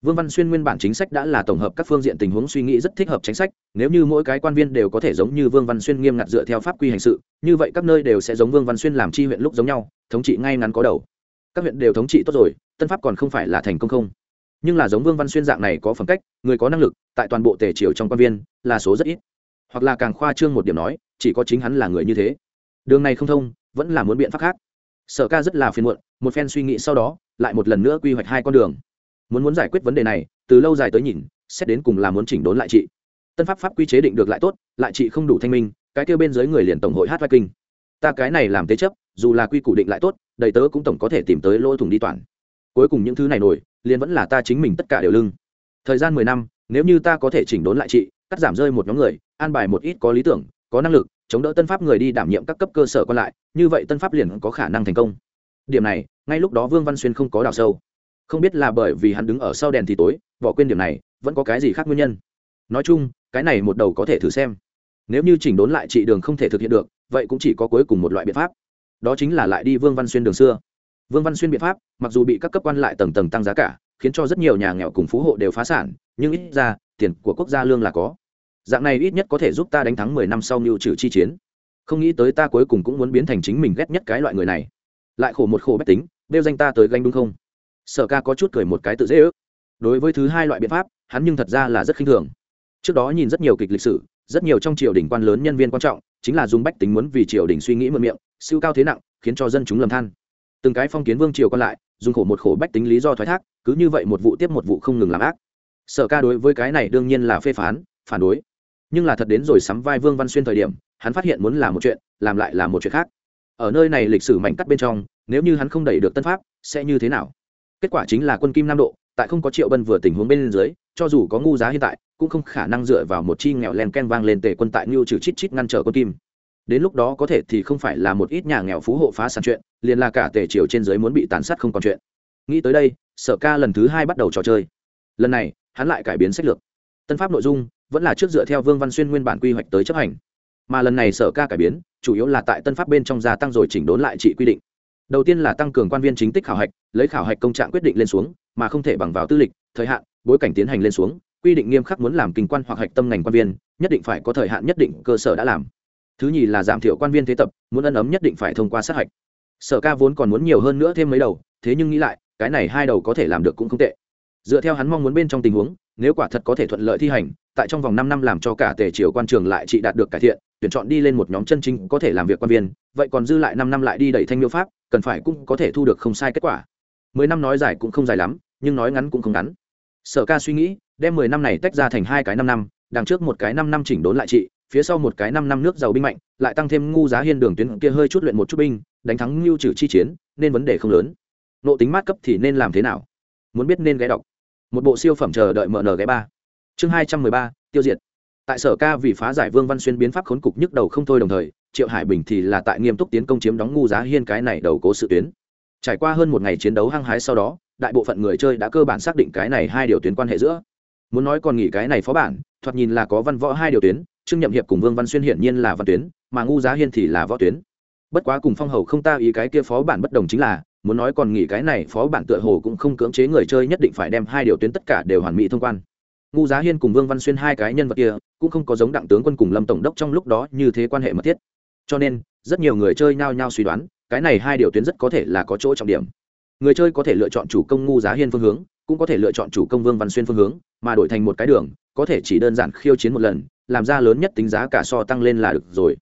vương văn xuyên nguyên bản chính sách đã là tổng hợp các phương diện tình huống suy nghĩ rất thích hợp chính sách, nếu như mỗi cái quan viên đều có thể giống như vương văn xuyên nghiêm ngặt dựa theo pháp quy hành sự, như vậy các nơi đều sẽ giống vương văn xuyên làm chi huyện lúc giống nhau, thống trị ngay ngắn có đầu. Các huyện đều thống trị tốt rồi, tân pháp còn không phải là thành công không? Nhưng là giống vương văn xuyên dạng này có phẩm cách, người có năng lực, tại toàn bộ tề triều trong quan viên, là số rất ít. Hoặc là càng khoa trương một điểm nói, chỉ có chính hắn là người như thế. Đường này không thông, vẫn là muốn biện pháp khác. Sở ca rất là phiền muộn, một phen suy nghĩ sau đó, lại một lần nữa quy hoạch hai con đường muốn muốn giải quyết vấn đề này, từ lâu dài tới nhìn, xét đến cùng là muốn chỉnh đốn lại trị tân pháp pháp quy chế định được lại tốt, lại trị không đủ thanh minh, cái kêu bên dưới người liền tổng hội hát vai kinh. Ta cái này làm thế chấp, dù là quy củ định lại tốt, đầy tớ cũng tổng có thể tìm tới lỗ thủng đi toàn. Cuối cùng những thứ này nổi, liền vẫn là ta chính mình tất cả đều lưng. Thời gian mười năm, nếu như ta có thể chỉnh đốn lại trị cắt giảm rơi một nhóm người, an bài một ít có lý tưởng, có năng lực, chống đỡ tân pháp người đi đảm nhiệm các cấp cơ sở còn lại, như vậy tân pháp liền có khả năng thành công. Điểm này, ngay lúc đó vương văn xuyên không có đào sâu không biết là bởi vì hắn đứng ở sau đèn thì tối, bỏ quên điểm này, vẫn có cái gì khác nguyên nhân. Nói chung, cái này một đầu có thể thử xem. Nếu như chỉnh đốn lại trị đường không thể thực hiện được, vậy cũng chỉ có cuối cùng một loại biện pháp. Đó chính là lại đi vương văn xuyên đường xưa. Vương văn xuyên biện pháp, mặc dù bị các cấp quan lại tầng tầng tăng giá cả, khiến cho rất nhiều nhà nghèo cùng phú hộ đều phá sản, nhưng ít ra, tiền của quốc gia lương là có. Dạng này ít nhất có thể giúp ta đánh thắng mười năm sau mưu trừ chi chiến. Không nghĩ tới ta cuối cùng cũng muốn biến thành chính mình ghét nhất cái loại người này. Lại khổ một khổ bách tính đeo danh ta tới ganh đúng không? Sở ca có chút cười một cái tự dễ ước. Đối với thứ hai loại biện pháp, hắn nhưng thật ra là rất khinh thường. Trước đó nhìn rất nhiều kịch lịch sử, rất nhiều trong triều đình quan lớn nhân viên quan trọng, chính là dùng bách tính muốn vì triều đình suy nghĩ mượn miệng, siêu cao thế nặng, khiến cho dân chúng lầm than. Từng cái phong kiến vương triều còn lại, dùng khổ một khổ bách tính lý do thoái thác, cứ như vậy một vụ tiếp một vụ không ngừng làm ác. Sở ca đối với cái này đương nhiên là phê phán, phản đối. Nhưng là thật đến rồi sắm vai vương văn xuyên thời điểm, hắn phát hiện muốn làm một chuyện, làm lại là một chuyện khác. Ở nơi này lịch sử mảnh cắt bên trong, nếu như hắn không đẩy được tân pháp, sẽ như thế nào? Kết quả chính là quân kim nam độ, tại không có triệu bân vừa tình huống bên dưới, cho dù có ngu giá hiện tại, cũng không khả năng dựa vào một chi nghèo len ken vang lên tề quân tại ngưu trừ chít chít ngăn trở quân kim. Đến lúc đó có thể thì không phải là một ít nhà nghèo phú hộ phá sản chuyện, liền là cả tề triều trên dưới muốn bị tàn sát không còn chuyện. Nghĩ tới đây, sở ca lần thứ hai bắt đầu trò chơi. Lần này, hắn lại cải biến sách lược. Tân pháp nội dung vẫn là trước dựa theo vương văn xuyên nguyên bản quy hoạch tới chấp hành. Mà lần này sở ca cải biến, chủ yếu là tại tân pháp bên trong gia tăng rồi chỉnh đốn lại trị quy định đầu tiên là tăng cường quan viên chính tích khảo hạch, lấy khảo hạch công trạng quyết định lên xuống, mà không thể bằng vào tư lịch, thời hạn, bối cảnh tiến hành lên xuống, quy định nghiêm khắc muốn làm kinh quan hoặc hạch tâm ngành quan viên, nhất định phải có thời hạn nhất định cơ sở đã làm. Thứ nhì là giảm thiểu quan viên thế tập, muốn ân ấm nhất định phải thông qua sát hạch. Sở ca vốn còn muốn nhiều hơn nữa thêm mấy đầu, thế nhưng nghĩ lại, cái này hai đầu có thể làm được cũng không tệ. Dựa theo hắn mong muốn bên trong tình huống, nếu quả thật có thể thuận lợi thi hành, tại trong vòng năm năm làm cho cả tề triều quan trường lại chỉ đạt được cải thiện tuyển chọn đi lên một nhóm chân chính có thể làm việc quan viên, vậy còn dư lại năm năm lại đi đẩy thanh miêu pháp, cần phải cũng có thể thu được không sai kết quả. Mười năm nói dài cũng không dài lắm, nhưng nói ngắn cũng không ngắn. Sở ca suy nghĩ, đem mười năm này tách ra thành hai cái năm năm, đằng trước một cái năm năm chỉnh đốn lại trị, phía sau một cái năm năm nước giàu binh mạnh, lại tăng thêm ngu giá hiên đường tuyến kia hơi chút luyện một chút binh, đánh thắng lưu trừ chi chiến, nên vấn đề không lớn. Nộ tính mát cấp thì nên làm thế nào? Muốn biết nên ghé đọc. Một bộ siêu phẩm chờ đợi mở nở ghé ba. Chương hai trăm mười ba, tiêu diệt tại sở ca vì phá giải vương văn xuyên biến pháp khốn cục nhức đầu không thôi đồng thời, triệu hải bình thì là tại nghiêm túc tiến công chiếm đóng ngu giá hiên cái này đầu cố sự tuyến. Trải qua hơn một ngày chiến đấu hăng hái sau đó, đại bộ phận người chơi đã cơ bản xác định cái này hai điều tuyến quan hệ giữa. Muốn nói còn nghỉ cái này phó bản, thoạt nhìn là có văn võ hai điều tuyến, trương nhậm hiệp cùng vương văn xuyên hiển nhiên là văn tuyến, mà ngu giá hiên thì là võ tuyến. Bất quá cùng phong hầu không ta ý cái kia phó bản bất đồng chính là, muốn nói còn nghỉ cái này phó bản tựa hồ cũng không cưỡng chế người chơi nhất định phải đem hai điều tuyến tất cả đều hoàn mỹ thông quan ngu giá hiên cùng vương văn xuyên hai cái nhân vật kia cũng không có giống đặng tướng quân cùng lâm tổng đốc trong lúc đó như thế quan hệ mật thiết. Cho nên, rất nhiều người chơi nhao nhao suy đoán, cái này hai điều tuyến rất có thể là có chỗ trọng điểm. Người chơi có thể lựa chọn chủ công ngu giá hiên phương hướng, cũng có thể lựa chọn chủ công vương văn xuyên phương hướng, mà đổi thành một cái đường, có thể chỉ đơn giản khiêu chiến một lần, làm ra lớn nhất tính giá cả so tăng lên là được rồi.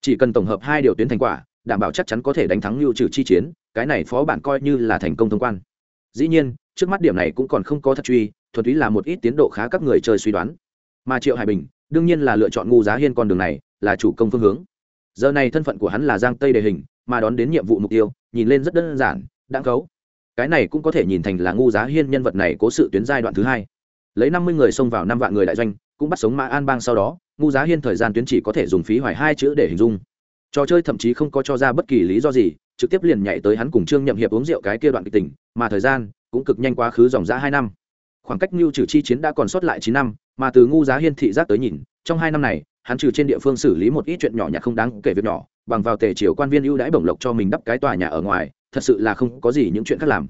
Chỉ cần tổng hợp hai điều tuyến thành quả, đảm bảo chắc chắn có thể đánh thắng lưu trừ chi chiến, cái này phó bản coi như là thành công thông quan. Dĩ nhiên, trước mắt điểm này cũng còn không có thật truy thuần túy là một ít tiến độ khá các người chơi suy đoán. Mà triệu hải bình, đương nhiên là lựa chọn ngu giá hiên con đường này, là chủ công phương hướng. Giờ này thân phận của hắn là giang tây đề hình, mà đón đến nhiệm vụ mục tiêu, nhìn lên rất đơn giản đáng cấu cái này cũng có thể nhìn thành là ngu giá hiên nhân vật này cố sự tuyến giai đoạn thứ hai. Lấy năm mươi người xông vào năm vạn người đại doanh, cũng bắt sống mã an bang sau đó, ngu giá hiên thời gian tuyến chỉ có thể dùng phí hoài hai chữ để hình dung. Trò chơi thậm chí không có cho ra bất kỳ lý do gì, trực tiếp liền nhảy tới hắn cùng trương nhậm hiệp uống rượu cái kia đoạn kịch tình, mà thời gian cũng cực nhanh quá khứ dòng ra hai năm khoảng cách mưu trừ chi chiến đã còn sót lại chín năm, mà từ ngu giá hiên thị giác tới nhìn, trong hai năm này, hắn trừ trên địa phương xử lý một ít chuyện nhỏ nhặt không đáng kể việc nhỏ, bằng vào tề triều quan viên ưu đãi bổng lộc cho mình đắp cái tòa nhà ở ngoài, thật sự là không có gì những chuyện khác làm.